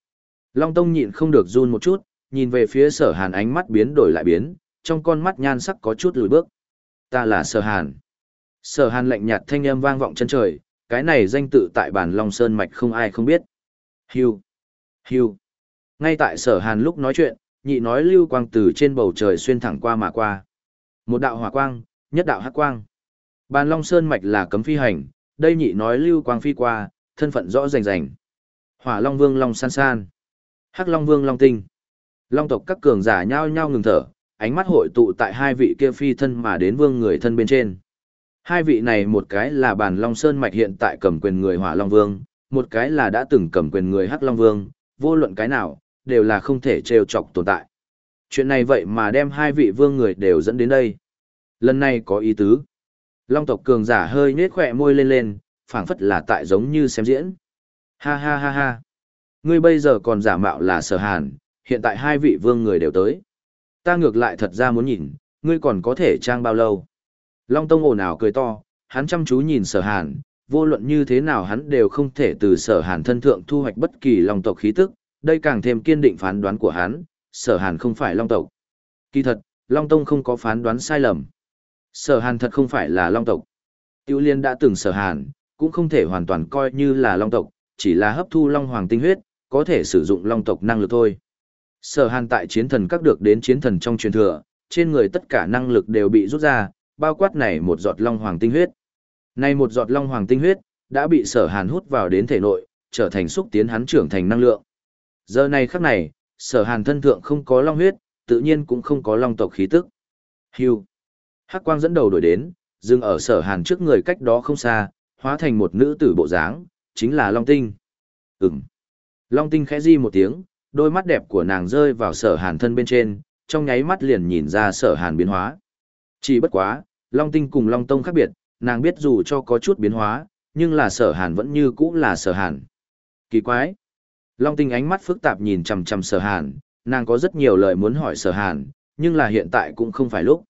Long Tông nhịn không được run một chút, nhìn về phía sở hàn ánh mắt biến đổi lại biến, trong con mắt nhan sắc có chút lùi bước. Ta là sở hàn. Sở hàn lạnh nhạt thanh âm vang vọng chân trời, cái này danh tự tại bản Long Sơn Mạch không ai không biết. Hiu, hiu. Ngay tại sở hàn lúc nói chuyện, nhị nói lưu quang từ trên bầu trời xuyên thẳng qua mà qua. Một đạo hỏa quang, nhất đạo hắc quang. Bàn Long Sơn mạch là cấm phi hành, đây nhị nói lưu quang phi qua, thân phận rõ rành rành. Hỏa Long Vương Long San San. Hắc Long Vương Long Tinh. Long tộc các cường giả nhao nhao ngừng thở, ánh mắt hội tụ tại hai vị kia phi thân mà đến vương người thân bên trên. Hai vị này một cái là bàn Long Sơn mạch hiện tại cầm quyền người Hỏa Long Vương, một cái là đã từng cầm quyền người Hắc Long Vương, vô luận cái nào, đều là không thể trêu chọc tồn tại. Chuyện này vậy mà đem hai vị vương người đều dẫn đến đây. Lần này có ý tứ. Long tộc cường giả hơi nhếch khỏe môi lên lên, phảng phất là tại giống như xem diễn. Ha ha ha ha. Ngươi bây giờ còn giả mạo là sở hàn, hiện tại hai vị vương người đều tới. Ta ngược lại thật ra muốn nhìn, ngươi còn có thể trang bao lâu. Long Tông ồn ào cười to, hắn chăm chú nhìn sở hàn, vô luận như thế nào hắn đều không thể từ sở hàn thân thượng thu hoạch bất kỳ long tộc khí tức, đây càng thêm kiên định phán đoán của hắn, sở hàn không phải long tộc. Kỳ thật, Long Tông không có phán đoán sai lầm. Sở hàn thật không phải là long tộc. Tiêu liên đã từng sở hàn, cũng không thể hoàn toàn coi như là long tộc, chỉ là hấp thu long hoàng tinh huyết, có thể sử dụng long tộc năng lực thôi. Sở hàn tại chiến thần các được đến chiến thần trong truyền thừa, trên người tất cả năng lực đều bị rút ra, bao quát này một giọt long hoàng tinh huyết. Này một giọt long hoàng tinh huyết, đã bị sở hàn hút vào đến thể nội, trở thành xúc tiến hắn trưởng thành năng lượng. Giờ này khắc này, sở hàn thân thượng không có long huyết, tự nhiên cũng không có long tộc khí tức. Hưu. Hắc quang dẫn đầu đổi đến, dừng ở sở hàn trước người cách đó không xa, hóa thành một nữ tử bộ dáng, chính là Long Tinh. Ừm. Long Tinh khẽ di một tiếng, đôi mắt đẹp của nàng rơi vào sở hàn thân bên trên, trong nháy mắt liền nhìn ra sở hàn biến hóa. Chỉ bất quá, Long Tinh cùng Long Tông khác biệt, nàng biết dù cho có chút biến hóa, nhưng là sở hàn vẫn như cũ là sở hàn. Kỳ quái. Long tinh ánh mắt phức tạp nhìn chằm chằm sở hàn, nàng có rất nhiều lời muốn hỏi sở hàn, nhưng là hiện tại cũng không phải lúc.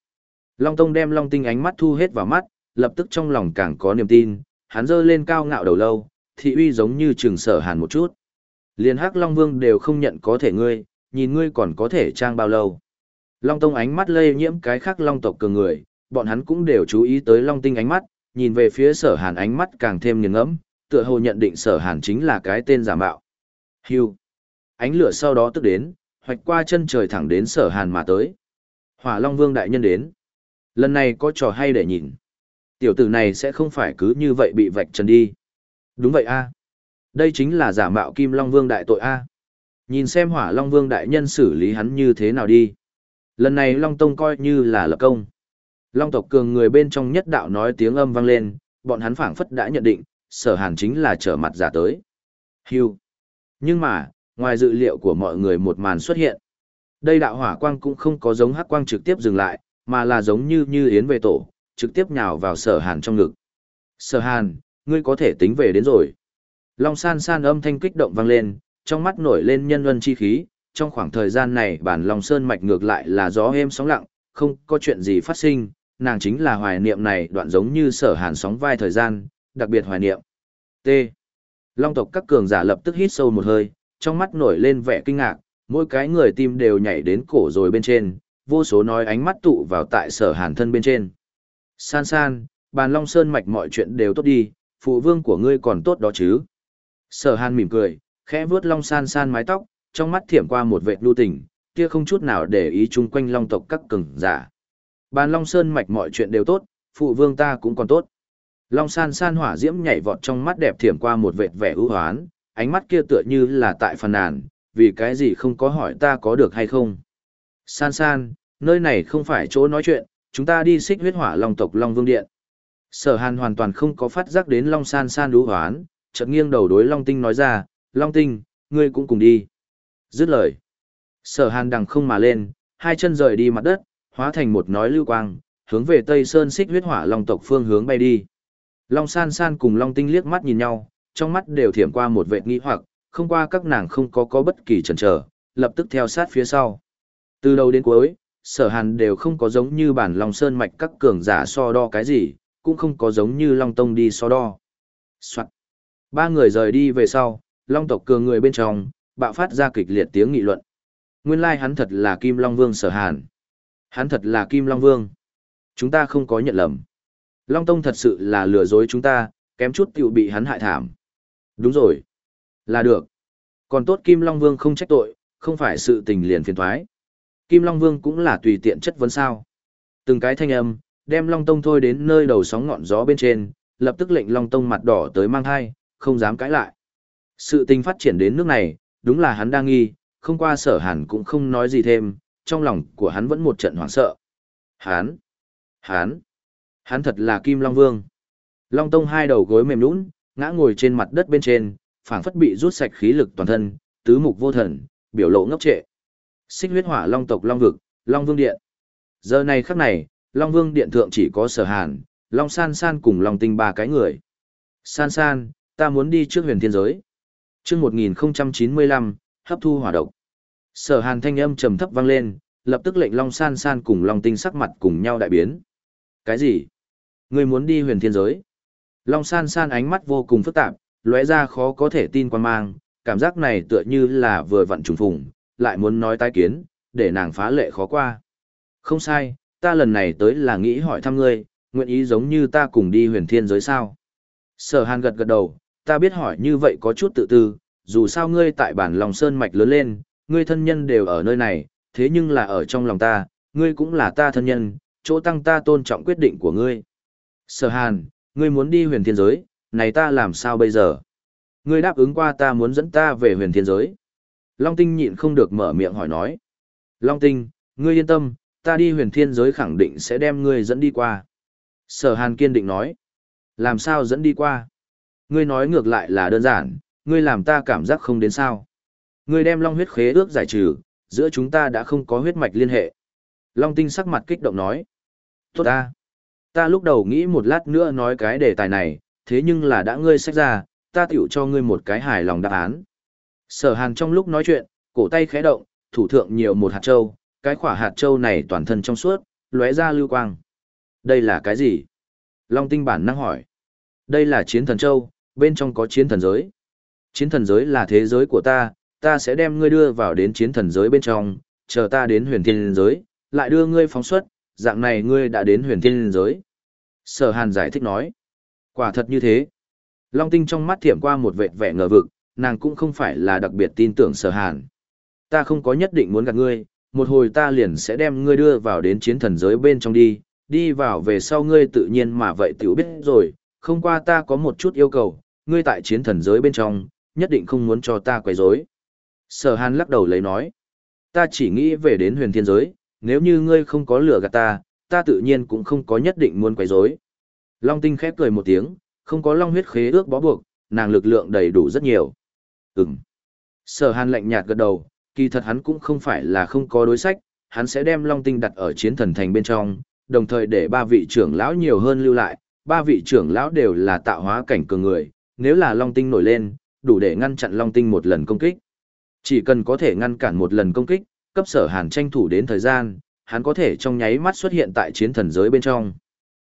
Long tông đem long tinh ánh mắt thu hết vào mắt, lập tức trong lòng càng có niềm tin, hắn giơ lên cao ngạo đầu lâu, thị uy giống như Trường sở hàn một chút. Liên hắc long vương đều không nhận có thể ngươi, nhìn ngươi còn có thể trang bao lâu. Long tông ánh mắt lây nhiễm cái khác long tộc cường người, bọn hắn cũng đều chú ý tới long tinh ánh mắt, nhìn về phía sở hàn ánh mắt càng thêm nghiền ngẫm, tựa hồ nhận định sở hàn chính là cái tên giả mạo. Hưu. Ánh lửa sau đó tức đến, hoạch qua chân trời thẳng đến sở hàn mà tới. Hỏa Long Vương đại nhân đến. Lần này có trò hay để nhìn. Tiểu tử này sẽ không phải cứ như vậy bị vạch trần đi. Đúng vậy a. À. Đây chính là giả mạo Kim Long Vương đại tội a. Nhìn xem Hỏa Long Vương đại nhân xử lý hắn như thế nào đi. Lần này Long Tông coi như là lập công. Long tộc cường người bên trong nhất đạo nói tiếng âm vang lên, bọn hắn phảng phất đã nhận định, sở hàn chính là trở mặt giả tới. Hưu. Nhưng mà, ngoài dự liệu của mọi người một màn xuất hiện. Đây đạo hỏa quang cũng không có giống hắc quang trực tiếp dừng lại, mà là giống như như yến về tổ, trực tiếp nhào vào sở hàn trong ngực. Sở hàn, ngươi có thể tính về đến rồi. Long san san âm thanh kích động vang lên, trong mắt nổi lên nhân luân chi khí, trong khoảng thời gian này bản Long Sơn mạch ngược lại là gió êm sóng lặng, không có chuyện gì phát sinh, nàng chính là hoài niệm này đoạn giống như sở hàn sóng vai thời gian, đặc biệt hoài niệm. T. Long tộc các cường giả lập tức hít sâu một hơi, trong mắt nổi lên vẻ kinh ngạc, mỗi cái người tim đều nhảy đến cổ rồi bên trên, vô số nói ánh mắt tụ vào tại sở hàn thân bên trên. San san, bàn Long Sơn mạch mọi chuyện đều tốt đi, phụ vương của ngươi còn tốt đó chứ. Sở hàn mỉm cười, khẽ vuốt Long san san mái tóc, trong mắt thiểm qua một vệt lưu tình, kia không chút nào để ý chung quanh Long tộc các cường giả. Bàn Long Sơn mạch mọi chuyện đều tốt, phụ vương ta cũng còn tốt. Long san san hỏa diễm nhảy vọt trong mắt đẹp thiểm qua một vệt vẻ ưu hoán, ánh mắt kia tựa như là tại phàn nàn, vì cái gì không có hỏi ta có được hay không. San san, nơi này không phải chỗ nói chuyện, chúng ta đi xích huyết hỏa long tộc Long Vương Điện. Sở hàn hoàn toàn không có phát giác đến Long san san ưu hoán, chợt nghiêng đầu đối Long Tinh nói ra, Long Tinh, ngươi cũng cùng đi. Dứt lời. Sở hàn đằng không mà lên, hai chân rời đi mặt đất, hóa thành một nói lưu quang, hướng về Tây Sơn xích huyết hỏa long tộc phương hướng bay đi. Long san san cùng Long Tinh liếc mắt nhìn nhau, trong mắt đều thiểm qua một vệt nghi hoặc, không qua các nàng không có có bất kỳ chần chờ, lập tức theo sát phía sau. Từ đầu đến cuối, sở hàn đều không có giống như bản lòng Sơn mạch các cường giả so đo cái gì, cũng không có giống như Long Tông đi so đo. Soạn. Ba người rời đi về sau, Long tộc cường người bên trong, bạo phát ra kịch liệt tiếng nghị luận. Nguyên lai like hắn thật là Kim Long Vương sở hàn. Hắn thật là Kim Long Vương. Chúng ta không có nhận lầm. Long Tông thật sự là lừa dối chúng ta, kém chút tiểu bị hắn hại thảm. Đúng rồi. Là được. Còn tốt Kim Long Vương không trách tội, không phải sự tình liền phiền thoái. Kim Long Vương cũng là tùy tiện chất vấn sao. Từng cái thanh âm, đem Long Tông thôi đến nơi đầu sóng ngọn gió bên trên, lập tức lệnh Long Tông mặt đỏ tới mang thai, không dám cãi lại. Sự tình phát triển đến nước này, đúng là hắn đang nghi, không qua sở hàn cũng không nói gì thêm, trong lòng của hắn vẫn một trận hoảng sợ. Hắn, hắn, hắn thật là Kim Long Vương. Long Tông hai đầu gối mềm nhũn, ngã ngồi trên mặt đất bên trên, phảng phất bị rút sạch khí lực toàn thân, tứ mục vô thần, biểu lộ ngốc trệ. Xích huyết hỏa Long tộc Long vực, Long Vương điện. Giờ này khắc này, Long Vương điện thượng chỉ có Sở Hàn, Long San San cùng Long Tinh ba cái người. San San, ta muốn đi trước huyền thiên giới. Chương 1095, hấp thu hỏa độc. Sở Hàn thanh âm trầm thấp vang lên, lập tức lệnh Long San San cùng Long Tinh sắc mặt cùng nhau đại biến. Cái gì? Ngươi muốn đi huyền thiên giới? Long San San ánh mắt vô cùng phức tạp, lóe ra khó có thể tin quan mang, cảm giác này tựa như là vừa vặn trùng phùng, lại muốn nói tái kiến, để nàng phá lệ khó qua. Không sai, ta lần này tới là nghĩ hỏi thăm ngươi, nguyện ý giống như ta cùng đi huyền thiên giới sao? Sở Hàn gật gật đầu, ta biết hỏi như vậy có chút tự tư, dù sao ngươi tại bản lòng sơn mạch lớn lên, ngươi thân nhân đều ở nơi này, thế nhưng là ở trong lòng ta, ngươi cũng là ta thân nhân, chỗ tăng ta tôn trọng quyết định của ngươi. Sở Hàn, ngươi muốn đi huyền thiên giới, này ta làm sao bây giờ? Ngươi đáp ứng qua ta muốn dẫn ta về huyền thiên giới. Long Tinh nhịn không được mở miệng hỏi nói. Long Tinh, ngươi yên tâm, ta đi huyền thiên giới khẳng định sẽ đem ngươi dẫn đi qua. Sở Hàn kiên định nói. Làm sao dẫn đi qua? Ngươi nói ngược lại là đơn giản, ngươi làm ta cảm giác không đến sao. Ngươi đem long huyết khế ước giải trừ, giữa chúng ta đã không có huyết mạch liên hệ. Long tinh sắc mặt kích động nói. Tốt ta. Ta lúc đầu nghĩ một lát nữa nói cái đề tài này, thế nhưng là đã ngươi sách ra, ta tiểu cho ngươi một cái hài lòng đáp án. Sở hàn trong lúc nói chuyện, cổ tay khẽ động, thủ thượng nhiều một hạt châu, cái khỏa hạt châu này toàn thân trong suốt, lóe ra lưu quang. Đây là cái gì? Long tinh bản năng hỏi. Đây là chiến thần châu, bên trong có chiến thần giới. Chiến thần giới là thế giới của ta, ta sẽ đem ngươi đưa vào đến chiến thần giới bên trong, chờ ta đến huyền thiên giới, lại đưa ngươi phóng xuất, dạng này ngươi đã đến huyền thiên giới. Sở hàn giải thích nói. Quả thật như thế. Long tinh trong mắt thiểm qua một vệt vẻ ngờ vực, nàng cũng không phải là đặc biệt tin tưởng sở hàn. Ta không có nhất định muốn gặp ngươi, một hồi ta liền sẽ đem ngươi đưa vào đến chiến thần giới bên trong đi, đi vào về sau ngươi tự nhiên mà vậy tiểu biết rồi, không qua ta có một chút yêu cầu, ngươi tại chiến thần giới bên trong, nhất định không muốn cho ta quấy rối. Sở Hàn lắc đầu lấy nói, ta chỉ nghĩ về đến huyền thiên giới, nếu như ngươi không có lửa gạt ta, ta tự nhiên cũng không có nhất định muốn quấy rối. Long tinh khép cười một tiếng, không có long huyết khế ước bó buộc, nàng lực lượng đầy đủ rất nhiều. Ừm. Sở hàn lạnh nhạt gật đầu, kỳ thật hắn cũng không phải là không có đối sách, hắn sẽ đem Long Tinh đặt ở chiến thần thành bên trong, đồng thời để ba vị trưởng lão nhiều hơn lưu lại, ba vị trưởng lão đều là tạo hóa cảnh cường người, nếu là Long Tinh nổi lên, đủ để ngăn chặn Long Tinh một lần công kích. Chỉ cần có thể ngăn cản một lần công kích, cấp sở hàn tranh thủ đến thời gian, hắn có thể trong nháy mắt xuất hiện tại chiến thần giới bên trong.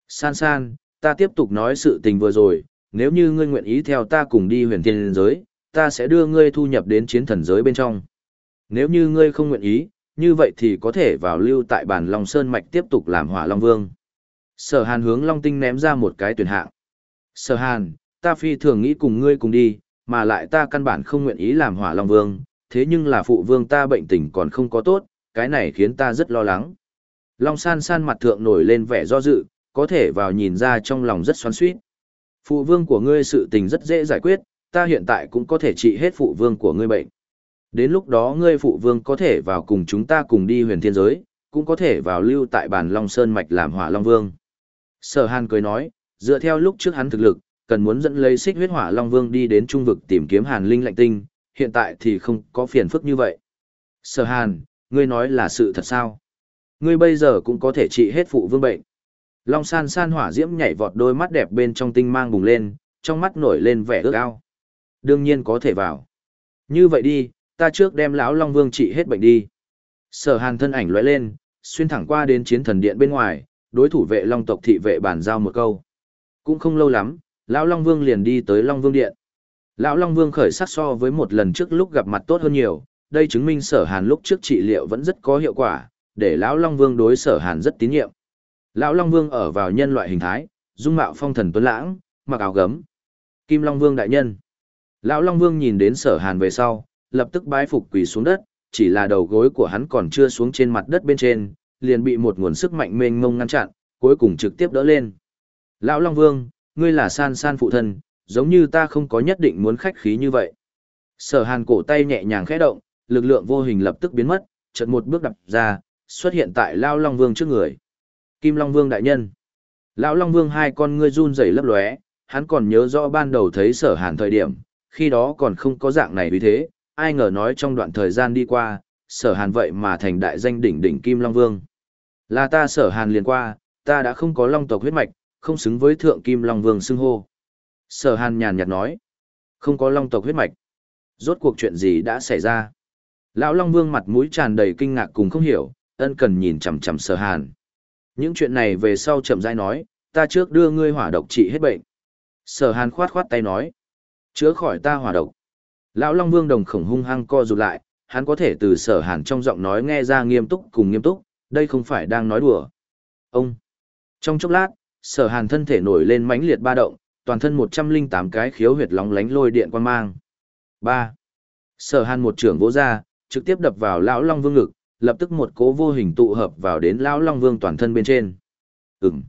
San san, ta tiếp tục nói sự tình vừa rồi, nếu như ngươi nguyện ý theo ta cùng đi huyền thiên giới, ta sẽ đưa ngươi thu nhập đến chiến thần giới bên trong. Nếu như ngươi không nguyện ý, như vậy thì có thể vào lưu tại bản Long Sơn Mạch tiếp tục làm hỏa Long Vương. Sở Hàn hướng Long Tinh ném ra một cái tuyển hạng. Sở Hàn, ta phi thường nghĩ cùng ngươi cùng đi, mà lại ta căn bản không nguyện ý làm hỏa Long Vương, thế nhưng là phụ vương ta bệnh tình còn không có tốt, cái này khiến ta rất lo lắng. Long san san mặt thượng nổi lên vẻ do dự, có thể vào nhìn ra trong lòng rất xoắn xuýt. Phụ vương của ngươi sự tình rất dễ giải quyết, ta hiện tại cũng có thể trị hết phụ vương của ngươi bệnh. Đến lúc đó ngươi phụ vương có thể vào cùng chúng ta cùng đi huyền thiên giới, cũng có thể vào lưu tại bàn Long Sơn Mạch làm hỏa Long Vương. Sở Hàn cười nói, dựa theo lúc trước hắn thực lực, cần muốn dẫn lấy xích huyết hỏa Long Vương đi đến trung vực tìm kiếm Hàn Linh lạnh tinh, hiện tại thì không có phiền phức như vậy. Sở Hàn, ngươi nói là sự thật sao? Ngươi bây giờ cũng có thể trị hết phụ vương bệnh. Long san san hỏa diễm nhảy vọt đôi mắt đẹp bên trong tinh mang bùng lên, trong mắt nổi lên vẻ ước ao. Đương nhiên có thể vào. Như vậy đi, ta trước đem lão Long Vương trị hết bệnh đi. Sở Hàn thân ảnh lóe lên, xuyên thẳng qua đến chiến thần điện bên ngoài, đối thủ vệ Long tộc thị vệ bàn giao một câu. Cũng không lâu lắm, lão Long Vương liền đi tới Long Vương điện. Lão Long Vương khởi sắc so với một lần trước lúc gặp mặt tốt hơn nhiều, đây chứng minh Sở Hàn lúc trước trị liệu vẫn rất có hiệu quả, để lão Long Vương đối Sở Hàn rất tín nhiệm. Lão Long Vương ở vào nhân loại hình thái, dung mạo phong thần tuấn lãng, mặc áo gấm. Kim Long Vương đại nhân. Lão Long Vương nhìn đến Sở Hàn về sau, lập tức bái phục quỳ xuống đất, chỉ là đầu gối của hắn còn chưa xuống trên mặt đất bên trên, liền bị một nguồn sức mạnh mênh mông ngăn chặn, cuối cùng trực tiếp đỡ lên. Lão Long Vương, ngươi là san san phụ thân, giống như ta không có nhất định muốn khách khí như vậy. Sở hàn cổ tay nhẹ nhàng khẽ động, lực lượng vô hình lập tức biến mất, chợt một bước đập ra, xuất hiện tại Lão Long Vương trước người. Kim Long Vương đại nhân. Lão Long Vương hai con ngươi run rẩy lấp lóe, hắn còn nhớ rõ ban đầu thấy sở hàn thời điểm, khi đó còn không có dạng này vì thế, ai ngờ nói trong đoạn thời gian đi qua, sở hàn vậy mà thành đại danh đỉnh đỉnh Kim Long Vương. Là ta sở hàn liền qua, ta đã không có long tộc huyết mạch, không xứng với thượng Kim Long Vương xưng hô. Sở hàn nhàn nhạt nói, không có long tộc huyết mạch. Rốt cuộc chuyện gì đã xảy ra? Lão Long Vương mặt mũi tràn đầy kinh ngạc cùng không hiểu, ân cần nhìn chằm chằm sở hàn. Những chuyện này về sau chậm rãi nói, ta trước đưa ngươi hỏa độc trị hết bệnh. Sở hàn khoát khoát tay nói, chữa khỏi ta hỏa độc. Lão Long Vương đồng khổng hung hăng co rụt lại, hắn có thể từ sở hàn trong giọng nói nghe ra nghiêm túc cùng nghiêm túc, đây không phải đang nói đùa. Ông! Trong chốc lát, sở hàn thân thể nổi lên mãnh liệt ba động, toàn thân 108 cái khiếu huyệt lóng lánh lôi điện quan mang. 3. Sở hàn một trưởng vỗ ra, trực tiếp đập vào lão Long Vương ngực, lập tức một cố vô hình tụ hợp vào đến lão Long Vương toàn thân bên trên. Ừm.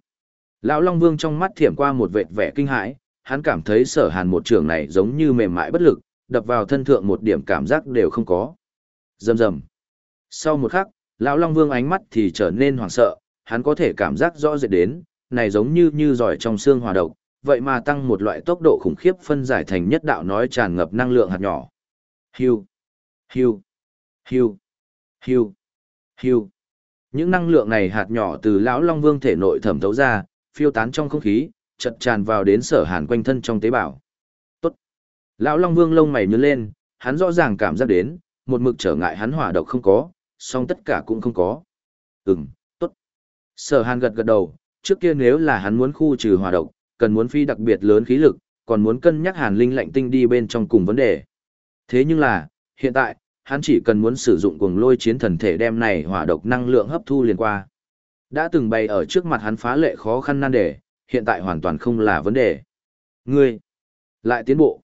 Lão Long Vương trong mắt thiểm qua một vệt vẻ kinh hãi, hắn cảm thấy sở hàn một trưởng này giống như mềm mại bất lực, đập vào thân thượng một điểm cảm giác đều không có. Rầm rầm. Sau một khắc, lão Long Vương ánh mắt thì trở nên hoảng sợ, hắn có thể cảm giác rõ rệt đến, này giống như như giỏi trong xương hòa độc, vậy mà tăng một loại tốc độ khủng khiếp phân giải thành nhất đạo nói tràn ngập năng lượng hạt nhỏ. Hiu, hiu, hiu, hiu, hiu. Những năng lượng này hạt nhỏ từ lão Long Vương thể nội thẩm thấu ra, phiêu tán trong không khí, chật tràn vào đến sở hàn quanh thân trong tế bào. tốt. Lão Long Vương lông mày nhướng lên, hắn rõ ràng cảm giác đến, một mực trở ngại hắn hỏa độc không có, song tất cả cũng không có. Ừm, tốt. Sở Hàn gật gật đầu, trước kia nếu là hắn muốn khu trừ hỏa độc, cần muốn phi đặc biệt lớn khí lực, còn muốn cân nhắc Hàn Linh lạnh tinh đi bên trong cùng vấn đề. Thế nhưng là, hiện tại, hắn chỉ cần muốn sử dụng cuồng lôi chiến thần thể đem này hỏa độc năng lượng hấp thu liền qua. Đã từng bày ở trước mặt hắn phá lệ khó khăn nan đề, hiện tại hoàn toàn không là vấn đề. Ngươi, lại tiến bộ.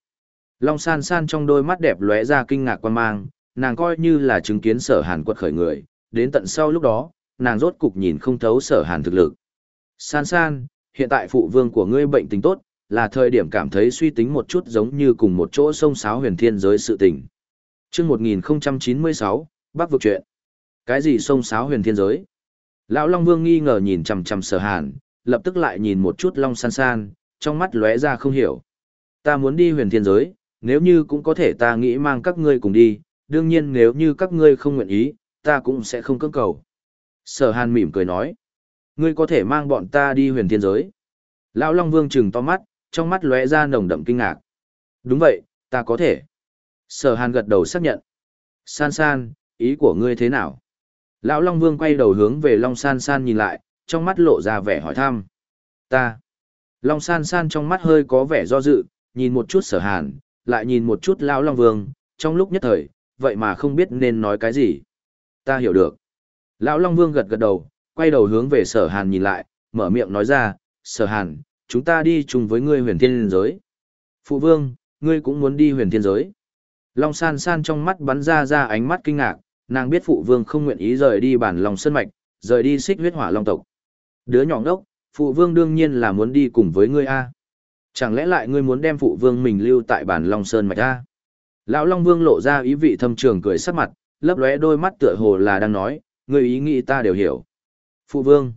Long san san trong đôi mắt đẹp lóe ra kinh ngạc quan mang, nàng coi như là chứng kiến sở hàn quật khởi người, đến tận sau lúc đó, nàng rốt cục nhìn không thấu sở hàn thực lực. San san, hiện tại phụ vương của ngươi bệnh tình tốt, là thời điểm cảm thấy suy tính một chút giống như cùng một chỗ sông sáo huyền thiên giới sự tình. Trước 1096, bác vực chuyện. Cái gì sông sáo huyền thiên giới? Lão Long Vương nghi ngờ nhìn chằm chằm sở hàn, lập tức lại nhìn một chút Long san san, trong mắt lóe ra không hiểu. Ta muốn đi huyền thiên giới, nếu như cũng có thể ta nghĩ mang các ngươi cùng đi, đương nhiên nếu như các ngươi không nguyện ý, ta cũng sẽ không cưỡng cầu. Sở hàn mỉm cười nói, ngươi có thể mang bọn ta đi huyền thiên giới. Lão Long Vương trừng to mắt, trong mắt lóe ra nồng đậm kinh ngạc. Đúng vậy, ta có thể. Sở hàn gật đầu xác nhận. San san, ý của ngươi thế nào? Lão Long Vương quay đầu hướng về Long San San nhìn lại, trong mắt lộ ra vẻ hỏi thăm. Ta. Long San San trong mắt hơi có vẻ do dự, nhìn một chút sở hàn, lại nhìn một chút Lão Long Vương, trong lúc nhất thời, vậy mà không biết nên nói cái gì. Ta hiểu được. Lão Long Vương gật gật đầu, quay đầu hướng về sở hàn nhìn lại, mở miệng nói ra, sở hàn, chúng ta đi chung với ngươi huyền thiên giới. Phụ vương, ngươi cũng muốn đi huyền thiên giới. Long san san trong mắt bắn ra ra ánh mắt kinh ngạc, nàng biết phụ vương không nguyện ý rời đi bản lòng sân mạch, rời đi xích huyết hỏa long tộc. Đứa nhỏ ngốc, phụ vương đương nhiên là muốn đi cùng với ngươi a. Chẳng lẽ lại ngươi muốn đem phụ vương mình lưu tại bản long sơn mạch a? Lão Long Vương lộ ra ý vị thâm trường cười sắc mặt, lấp lóe đôi mắt tựa hồ là đang nói, ngươi ý nghĩ ta đều hiểu. Phụ vương.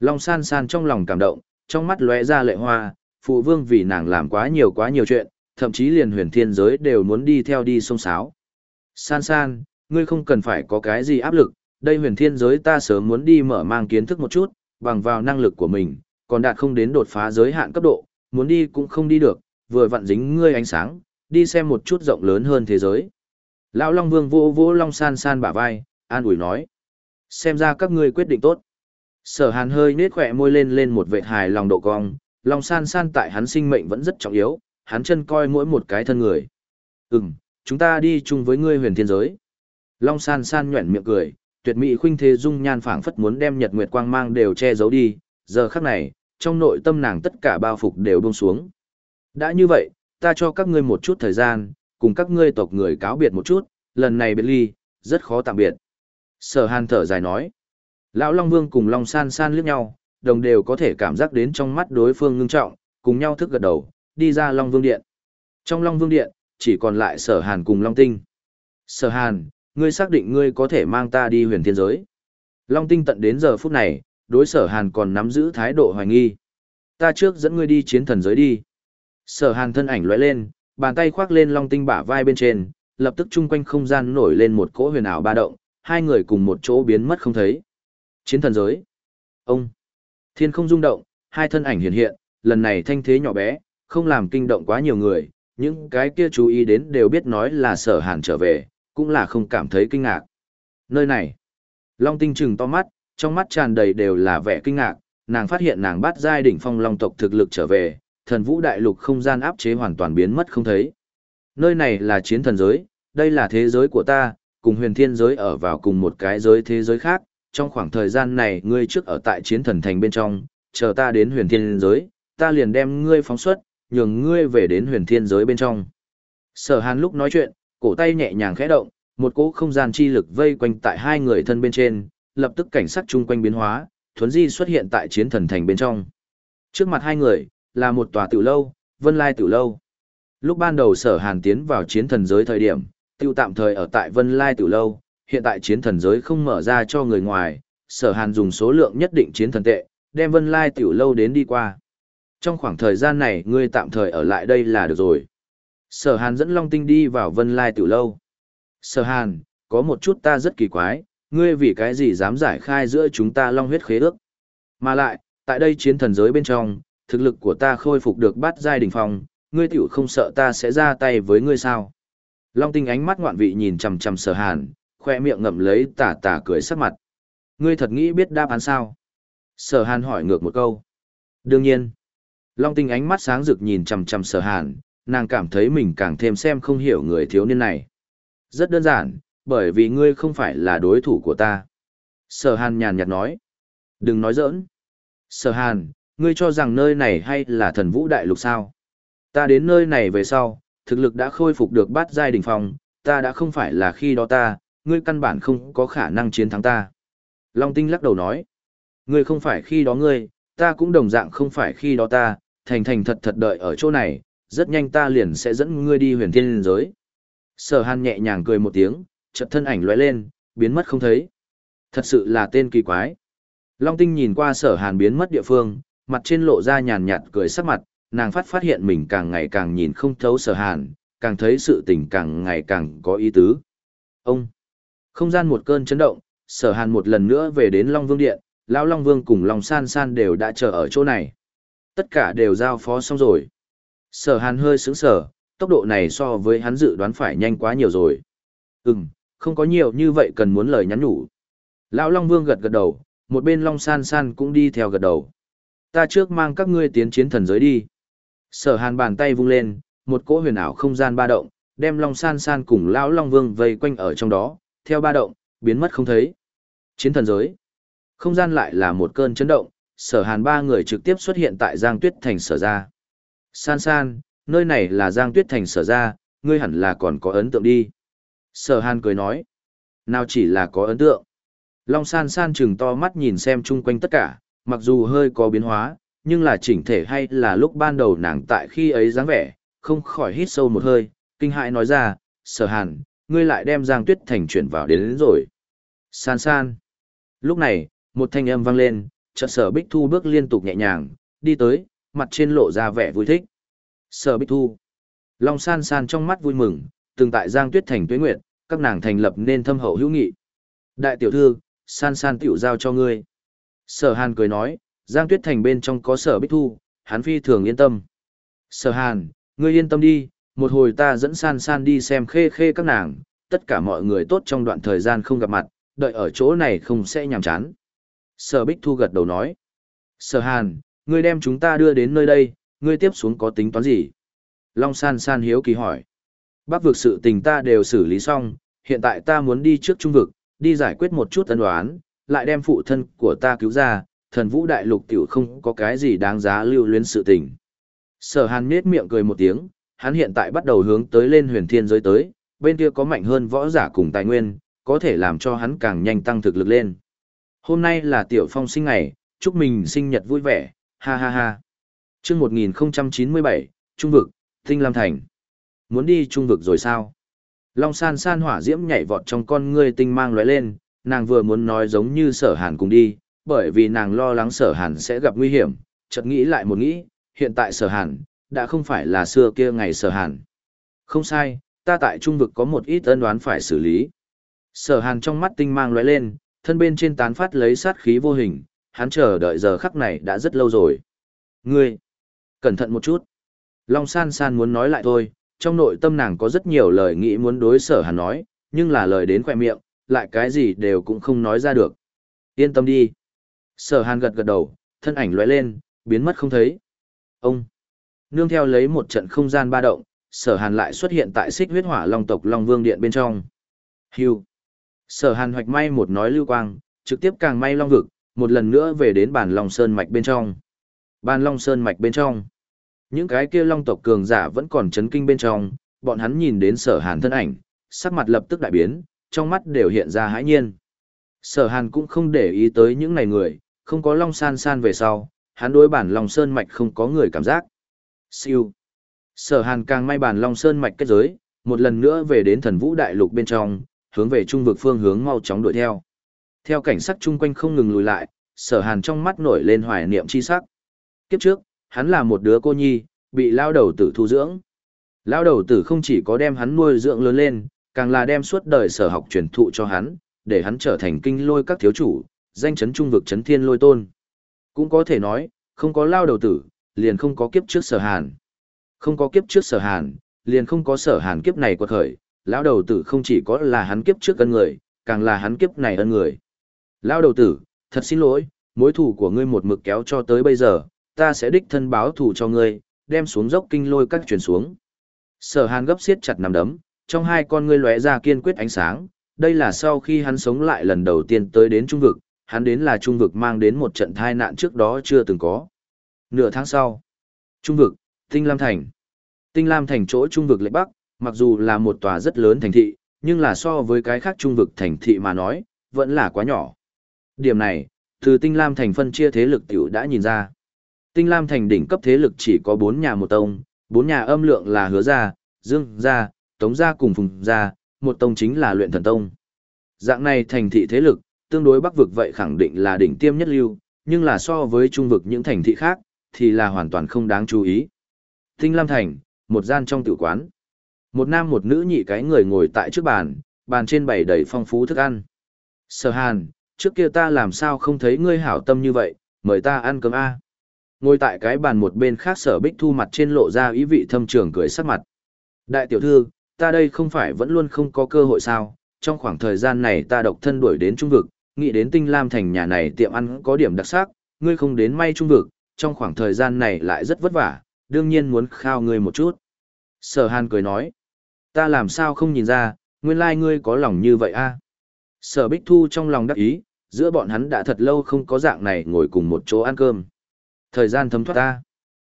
Long san san trong lòng cảm động, trong mắt lóe ra lệ hoa, phụ vương vì nàng làm quá nhiều quá nhiều chuyện, thậm chí liền huyền thiên giới đều muốn đi theo đi sông sáo. San san, ngươi không cần phải có cái gì áp lực, đây huyền thiên giới ta sớm muốn đi mở mang kiến thức một chút, bằng vào năng lực của mình, còn đạt không đến đột phá giới hạn cấp độ, muốn đi cũng không đi được, vừa vặn dính ngươi ánh sáng, đi xem một chút rộng lớn hơn thế giới. Lão Long Vương vô vô Long San San bả vai, an ủi nói. Xem ra các ngươi quyết định tốt. Sở hàn hơi nết khỏe môi lên lên một vệt hài lòng độ cong, Long San San tại hắn sinh mệnh vẫn rất trọng yếu, hắn chân coi mỗi một cái thân người. Ừm, chúng ta đi chung với ngươi huyền thiên giới. Long san san nhuẩn miệng cười, tuyệt mỹ khuynh thế dung nhan phảng phất muốn đem nhật nguyệt quang mang đều che giấu đi, giờ khắc này, trong nội tâm nàng tất cả bao phục đều buông xuống. Đã như vậy, ta cho các ngươi một chút thời gian, cùng các ngươi tộc người cáo biệt một chút, lần này biệt ly, rất khó tạm biệt. Sở hàn thở dài nói. Lão Long Vương cùng Long San San liếc nhau, đồng đều có thể cảm giác đến trong mắt đối phương ngưng trọng, cùng nhau thức gật đầu, đi ra Long Vương Điện. Trong Long Vương Điện, chỉ còn lại Sở Hàn cùng Long Tinh. Sở Hàn, ngươi xác định ngươi có thể mang ta đi huyền thiên giới. Long Tinh tận đến giờ phút này, đối Sở Hàn còn nắm giữ thái độ hoài nghi. Ta trước dẫn ngươi đi chiến thần giới đi. Sở Hàn thân ảnh lóe lên, bàn tay khoác lên Long Tinh bả vai bên trên, lập tức chung quanh không gian nổi lên một cỗ huyền ảo ba động, hai người cùng một chỗ biến mất không thấy. Chiến thần giới. Ông. Thiên không rung động, hai thân ảnh hiện hiện, lần này thanh thế nhỏ bé, không làm kinh động quá nhiều người, những cái kia chú ý đến đều biết nói là sở hàn trở về, cũng là không cảm thấy kinh ngạc. Nơi này, Long Tinh trừng to mắt, trong mắt tràn đầy đều là vẻ kinh ngạc, nàng phát hiện nàng bắt giai đỉnh phong long tộc thực lực trở về, thần vũ đại lục không gian áp chế hoàn toàn biến mất không thấy. Nơi này là chiến thần giới, đây là thế giới của ta, cùng huyền thiên giới ở vào cùng một cái giới thế giới khác, trong khoảng thời gian này ngươi trước ở tại chiến thần thành bên trong, chờ ta đến huyền thiên giới, ta liền đem ngươi phóng xuất, nhường ngươi về đến huyền thiên giới bên trong. Sở hàn lúc nói chuyện, cổ tay nhẹ nhàng khẽ động, một cỗ không gian chi lực vây quanh tại hai người thân bên trên, lập tức cảnh sắc chung quanh biến hóa, thuấn di xuất hiện tại chiến thần thành bên trong. Trước mặt hai người, là một tòa tiểu lâu, vân lai tiểu lâu. Lúc ban đầu sở hàn tiến vào chiến thần giới thời điểm, tiêu tạm thời ở tại vân lai tiểu lâu, hiện tại chiến thần giới không mở ra cho người ngoài, sở hàn dùng số lượng nhất định chiến thần tệ, đem vân lai tiểu lâu đến đi qua. Trong khoảng thời gian này ngươi tạm thời ở lại đây là được rồi. Sở Hàn dẫn Long Tinh đi vào Vân Lai Tiểu Lâu. Sở Hàn, có một chút ta rất kỳ quái, ngươi vì cái gì dám giải khai giữa chúng ta Long huyết khế ước. Mà lại, tại đây chiến thần giới bên trong, thực lực của ta khôi phục được bát giai đỉnh phong, ngươi tiểu không sợ ta sẽ ra tay với ngươi sao. Long Tinh ánh mắt ngoạn vị nhìn chằm chằm Sở Hàn, khoe miệng ngậm lấy tà tà cười sắc mặt. Ngươi thật nghĩ biết đáp án sao? Sở Hàn hỏi ngược một câu. Đương nhiên. Long tinh ánh mắt sáng rực nhìn chằm chằm sở hàn, nàng cảm thấy mình càng thêm xem không hiểu người thiếu niên này. Rất đơn giản, bởi vì ngươi không phải là đối thủ của ta. Sở hàn nhàn nhạt nói. Đừng nói giỡn. Sở hàn, ngươi cho rằng nơi này hay là thần vũ đại lục sao? Ta đến nơi này về sau, thực lực đã khôi phục được bát giai đỉnh phong, ta đã không phải là khi đó ta, ngươi căn bản không có khả năng chiến thắng ta. Long tinh lắc đầu nói. Ngươi không phải khi đó ngươi, ta cũng đồng dạng không phải khi đó ta, thành thành thật thật đợi ở chỗ này, rất nhanh ta liền sẽ dẫn ngươi đi huyền thiên giới. Sở hàn nhẹ nhàng cười một tiếng, chợt thân ảnh lóe lên, biến mất không thấy. Thật sự là tên kỳ quái. Long tinh nhìn qua sở hàn biến mất địa phương, mặt trên lộ ra nhàn nhạt cười sắc mặt, nàng phát phát hiện mình càng ngày càng nhìn không thấu sở hàn, càng thấy sự tình càng ngày càng có ý tứ. Ông, không gian một cơn chấn động, sở hàn một lần nữa về đến Long Vương Điện, Lão Long Vương cùng Long San San đều đã chờ ở chỗ này. Tất cả đều giao phó xong rồi. Sở hàn hơi sững sở, tốc độ này so với hắn dự đoán phải nhanh quá nhiều rồi. Ừm, không có nhiều như vậy cần muốn lời nhắn nhủ. Lão Long Vương gật gật đầu, một bên Long San San cũng đi theo gật đầu. Ta trước mang các ngươi tiến chiến thần giới đi. Sở hàn bàn tay vung lên, một cỗ huyền ảo không gian ba động, đem Long San San cùng Lão Long Vương vây quanh ở trong đó, theo ba động, biến mất không thấy. Chiến thần giới. Không gian lại là một cơn chấn động, sở hàn ba người trực tiếp xuất hiện tại Giang Tuyết Thành sở ra. San San, nơi này là Giang Tuyết Thành sở ra, ngươi hẳn là còn có ấn tượng đi. Sở hàn cười nói. Nào chỉ là có ấn tượng. Long san san chừng to mắt nhìn xem chung quanh tất cả, mặc dù hơi có biến hóa, nhưng là chỉnh thể hay là lúc ban đầu nàng tại khi ấy dáng vẻ, không khỏi hít sâu một hơi, kinh hãi nói ra, sở hàn, ngươi lại đem Giang Tuyết Thành chuyển vào đến, đến rồi. San san. Lúc này, một thanh âm vang lên, chợt sở Bích Thu bước liên tục nhẹ nhàng, đi tới, mặt trên lộ ra vẻ vui thích. Sở Bích Thu. Long san san trong mắt vui mừng, từng tại Giang Tuyết Thành tuế nguyệt, các nàng thành lập nên thâm hậu hữu nghị. Đại tiểu thư, san san tiểu giao cho ngươi. Sở Hàn cười nói, Giang Tuyết Thành bên trong có sở Bích Thu, hắn phi thường yên tâm. Sở Hàn, ngươi yên tâm đi, một hồi ta dẫn san san đi xem khê khê các nàng, tất cả mọi người tốt trong đoạn thời gian không gặp mặt, đợi ở chỗ này không sẽ nhàm chán. Sở Bích Thu gật đầu nói. Sở Hàn, ngươi đem chúng ta đưa đến nơi đây, ngươi tiếp xuống có tính toán gì? Long san san hiếu kỳ hỏi. Bác vực sự tình ta đều xử lý xong, hiện tại ta muốn đi trước trung vực, đi giải quyết một chút ân đoán, lại đem phụ thân của ta cứu ra, thần vũ đại lục tiểu không có cái gì đáng giá lưu luyến sự tình. Sở hàn nết miệng cười một tiếng, hắn hiện tại bắt đầu hướng tới lên huyền thiên giới tới, bên kia có mạnh hơn võ giả cùng tài nguyên, có thể làm cho hắn càng nhanh tăng thực lực lên. Hôm nay là tiểu phong sinh ngày, chúc mình sinh nhật vui vẻ, ha ha ha. Trước 1097, Trung vực, Tinh Lam Thành. Muốn đi Trung vực rồi sao? Long san san hỏa diễm nhảy vọt trong con ngươi tinh mang lóe lên, nàng vừa muốn nói giống như sở hàn cùng đi, bởi vì nàng lo lắng sở hàn sẽ gặp nguy hiểm, chợt nghĩ lại một nghĩ, hiện tại sở hàn, đã không phải là xưa kia ngày sở hàn. Không sai, ta tại trung vực có một ít ân đoán phải xử lý. Sở hàn trong mắt tinh mang lóe lên, thân bên trên tán phát lấy sát khí vô hình, hắn chờ đợi giờ khắc này đã rất lâu rồi. Ngươi, cẩn thận một chút. Long san san muốn nói lại thôi, trong nội tâm nàng có rất nhiều lời nghĩ muốn đối sở hàn nói, nhưng là lời đến khỏe miệng, lại cái gì đều cũng không nói ra được. Yên tâm đi. Sở hàn gật gật đầu, thân ảnh lóe lên, biến mất không thấy. Ông. Nương theo lấy một trận không gian ba động, sở hàn lại xuất hiện tại xích huyết hỏa long tộc long vương điện bên trong. Hưu. Sở hàn hoạch may một nói lưu quang, trực tiếp càng may long vực, một lần nữa về đến bản long sơn mạch bên trong. Bàn long sơn mạch bên trong. Những cái kia long tộc cường giả vẫn còn chấn kinh bên trong, bọn hắn nhìn đến sở hàn thân ảnh, sắc mặt lập tức đại biến, trong mắt đều hiện ra hãi nhiên. Sở hàn cũng không để ý tới những này người, không có long san san về sau, hắn đối bản long sơn mạch không có người cảm giác. Siêu. Sở hàn càng may bản long sơn mạch kết giới, một lần nữa về đến thần vũ đại lục bên trong, hướng về trung vực phương hướng mau chóng đuổi theo. Theo cảnh sắc chung quanh không ngừng lùi lại, sở hàn trong mắt nổi lên hoài niệm chi sắc. Kiếp trước, hắn là một đứa cô nhi, bị lao đầu tử thu dưỡng. Lao đầu tử không chỉ có đem hắn nuôi dưỡng lớn lên, càng là đem suốt đời sở học truyền thụ cho hắn, để hắn trở thành kinh lôi các thiếu chủ, danh chấn trung vực chấn thiên lôi tôn. Cũng có thể nói, không có lao đầu tử, liền không có kiếp trước sở hàn. Không có kiếp trước sở hàn, liền không có sở hàn kiếp này quật khởi, lão đầu tử không chỉ có là hắn kiếp trước ân người, càng là hắn kiếp này ân người. Lao đầu tử, thật xin lỗi, mối thù của ngươi một mực kéo cho tới bây giờ, ta sẽ đích thân báo thù cho ngươi, đem xuống dốc kinh lôi các chuyển xuống. Sở hàn gấp siết chặt nằm đấm, trong hai con ngươi lóe ra kiên quyết ánh sáng, đây là sau khi hắn sống lại lần đầu tiên tới đến trung vực, hắn đến là trung vực mang đến một trận thai nạn trước đó chưa từng có. Nửa tháng sau, trung vực, Tinh Lam Thành. Tinh Lam Thành chỗ trung vực lệ bắc, mặc dù là một tòa rất lớn thành thị, nhưng là so với cái khác trung vực thành thị mà nói, vẫn là quá nhỏ. Điểm này, từ Tinh Lam Thành phân chia thế lực tiểu đã nhìn ra. Tinh Lam thành đỉnh cấp thế lực chỉ có 4 nhà một tông, 4 nhà âm lượng là Hứa gia, Dương gia, Tống gia cùng Phùng gia, một tông chính là Luyện Thần tông. Dạng này thành thị thế lực, tương đối Bắc vực vậy khẳng định là đỉnh tiêm nhất lưu, nhưng là so với trung vực những thành thị khác thì là hoàn toàn không đáng chú ý. Tinh Lam thành, một gian trong tử quán. Một nam một nữ nhị cái người ngồi tại trước bàn, bàn trên bày đầy phong phú thức ăn. Sở hàn, trước kia ta làm sao không thấy ngươi hảo tâm như vậy, mời ta ăn cơm A. Ngồi tại cái bàn một bên khác sở bích thu mặt trên lộ ra ý vị thâm trường cười sắc mặt. Đại tiểu thư, ta đây không phải vẫn luôn không có cơ hội sao, trong khoảng thời gian này ta độc thân đuổi đến trung vực, nghĩ đến tinh lam thành nhà này tiệm ăn có điểm đặc sắc, ngươi không đến may trung vực, trong khoảng thời gian này lại rất vất vả, đương nhiên muốn khao ngươi một chút. Sở hàn cười nói, ta làm sao không nhìn ra, nguyên lai like ngươi có lòng như vậy a Sở bích thu trong lòng đắc ý, giữa bọn hắn đã thật lâu không có dạng này ngồi cùng một chỗ ăn cơm. Thời gian thấm thoát ta.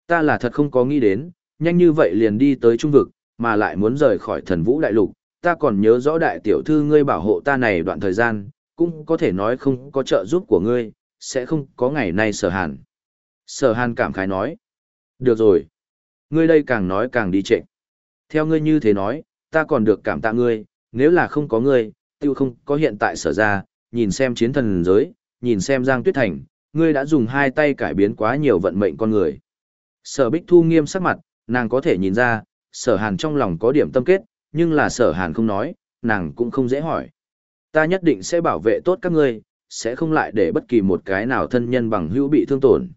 Ta là thật không có nghĩ đến, nhanh như vậy liền đi tới trung vực, mà lại muốn rời khỏi thần vũ đại lục. Ta còn nhớ rõ đại tiểu thư ngươi bảo hộ ta này đoạn thời gian, cũng có thể nói không có trợ giúp của ngươi, sẽ không có ngày nay sở hàn. Sở hàn cảm khái nói. Được rồi. Ngươi đây càng nói càng đi trệ. Theo ngươi như thế nói, ta còn được cảm tạ ngươi, nếu là không có ngươi, tiêu không có hiện tại sở ra, nhìn xem chiến thần giới, nhìn xem Giang Tuyết Thành, ngươi đã dùng hai tay cải biến quá nhiều vận mệnh con người. Sở Bích Thu nghiêm sắc mặt, nàng có thể nhìn ra, sở hàn trong lòng có điểm tâm kết, nhưng là sở hàn không nói, nàng cũng không dễ hỏi. Ta nhất định sẽ bảo vệ tốt các ngươi, sẽ không lại để bất kỳ một cái nào thân nhân bằng hữu bị thương tổn.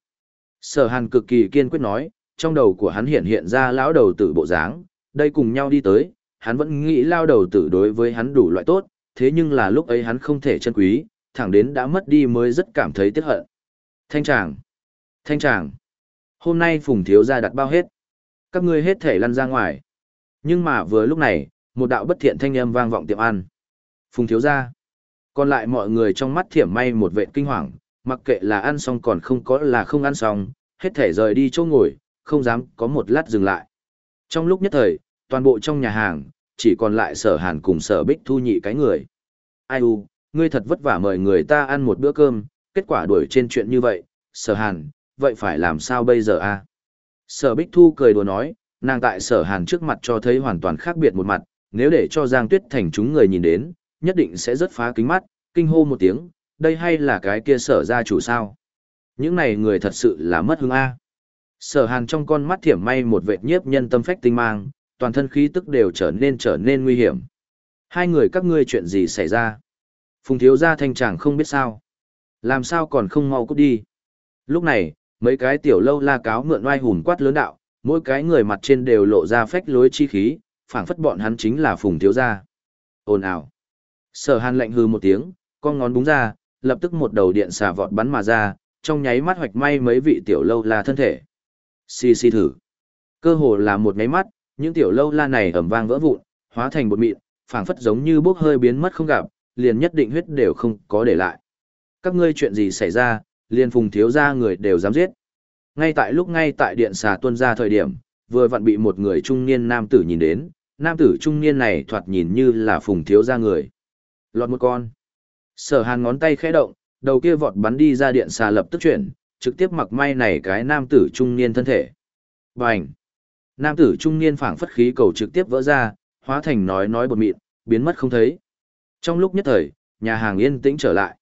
Sở hàn cực kỳ kiên quyết nói, trong đầu của hắn hiện hiện ra lão đầu tử bộ dáng, đây cùng nhau đi tới, hắn vẫn nghĩ lao đầu tử đối với hắn đủ loại tốt, thế nhưng là lúc ấy hắn không thể chân quý, thẳng đến đã mất đi mới rất cảm thấy tiếc hận. Thanh tràng! Thanh tràng! Hôm nay phùng thiếu gia đặt bao hết. Các ngươi hết thể lăn ra ngoài. Nhưng mà vừa lúc này, một đạo bất thiện thanh âm vang vọng tiệm ăn. Phùng thiếu gia! Còn lại mọi người trong mắt thiểm may một vệ kinh hoàng, mặc kệ là ăn xong còn không có là không ăn xong, hết thể rời đi chỗ ngồi, không dám có một lát dừng lại. Trong lúc nhất thời, toàn bộ trong nhà hàng, chỉ còn lại sở hàn cùng sở bích thu nhị cái người. Ai u, ngươi thật vất vả mời người ta ăn một bữa cơm, kết quả đuổi trên chuyện như vậy, sở hàn, vậy phải làm sao bây giờ a? Sở bích thu cười đùa nói, nàng tại sở hàn trước mặt cho thấy hoàn toàn khác biệt một mặt, nếu để cho Giang Tuyết Thành chúng người nhìn đến, nhất định sẽ rất phá kính mắt, kinh hô một tiếng, đây hay là cái kia sở gia chủ sao? Những này người thật sự là mất hứng A. Sở hàn trong con mắt thiểm may một vệt nhiếp nhân tâm phách tinh mang, toàn thân khí tức đều trở nên trở nên nguy hiểm. Hai người các ngươi chuyện gì xảy ra? Phùng thiếu gia thanh chàng không biết sao. Làm sao còn không mau cút đi. Lúc này, mấy cái tiểu lâu la cáo mượn oai hùn quát lớn đạo, mỗi cái người mặt trên đều lộ ra phách lối chi khí, phảng phất bọn hắn chính là phùng thiếu gia. Ồn ào. Sở hàn lạnh hư một tiếng, con ngón búng ra, lập tức một đầu điện xà vọt bắn mà ra, trong nháy mắt hoạch may mấy vị tiểu lâu la thân thể. Xì xì thử. Cơ hồ là một nháy mắt, những tiểu lâu la này ầm vang vỡ vụn, hóa thành bột mịn, phảng phất giống như bốc hơi biến mất không gặp, liền nhất định huyết đều không có để lại. Các ngươi chuyện gì xảy ra, liền phùng thiếu gia người đều dám giết. Ngay tại lúc ngay tại điện xà tuân ra thời điểm, vừa vặn bị một người trung niên nam tử nhìn đến, nam tử trung niên này thoạt nhìn như là phùng thiếu gia người. Lọt một con. Sở hàn ngón tay khẽ động, đầu kia vọt bắn đi ra điện xà lập tức chuyển, trực tiếp mặc may này cái nam tử trung niên thân thể. Bành! Nam tử trung niên phảng phất khí cầu trực tiếp vỡ ra, hóa thành nói nói bột mịn, biến mất không thấy. Trong lúc nhất thời, nhà hàng yên tĩnh trở lại.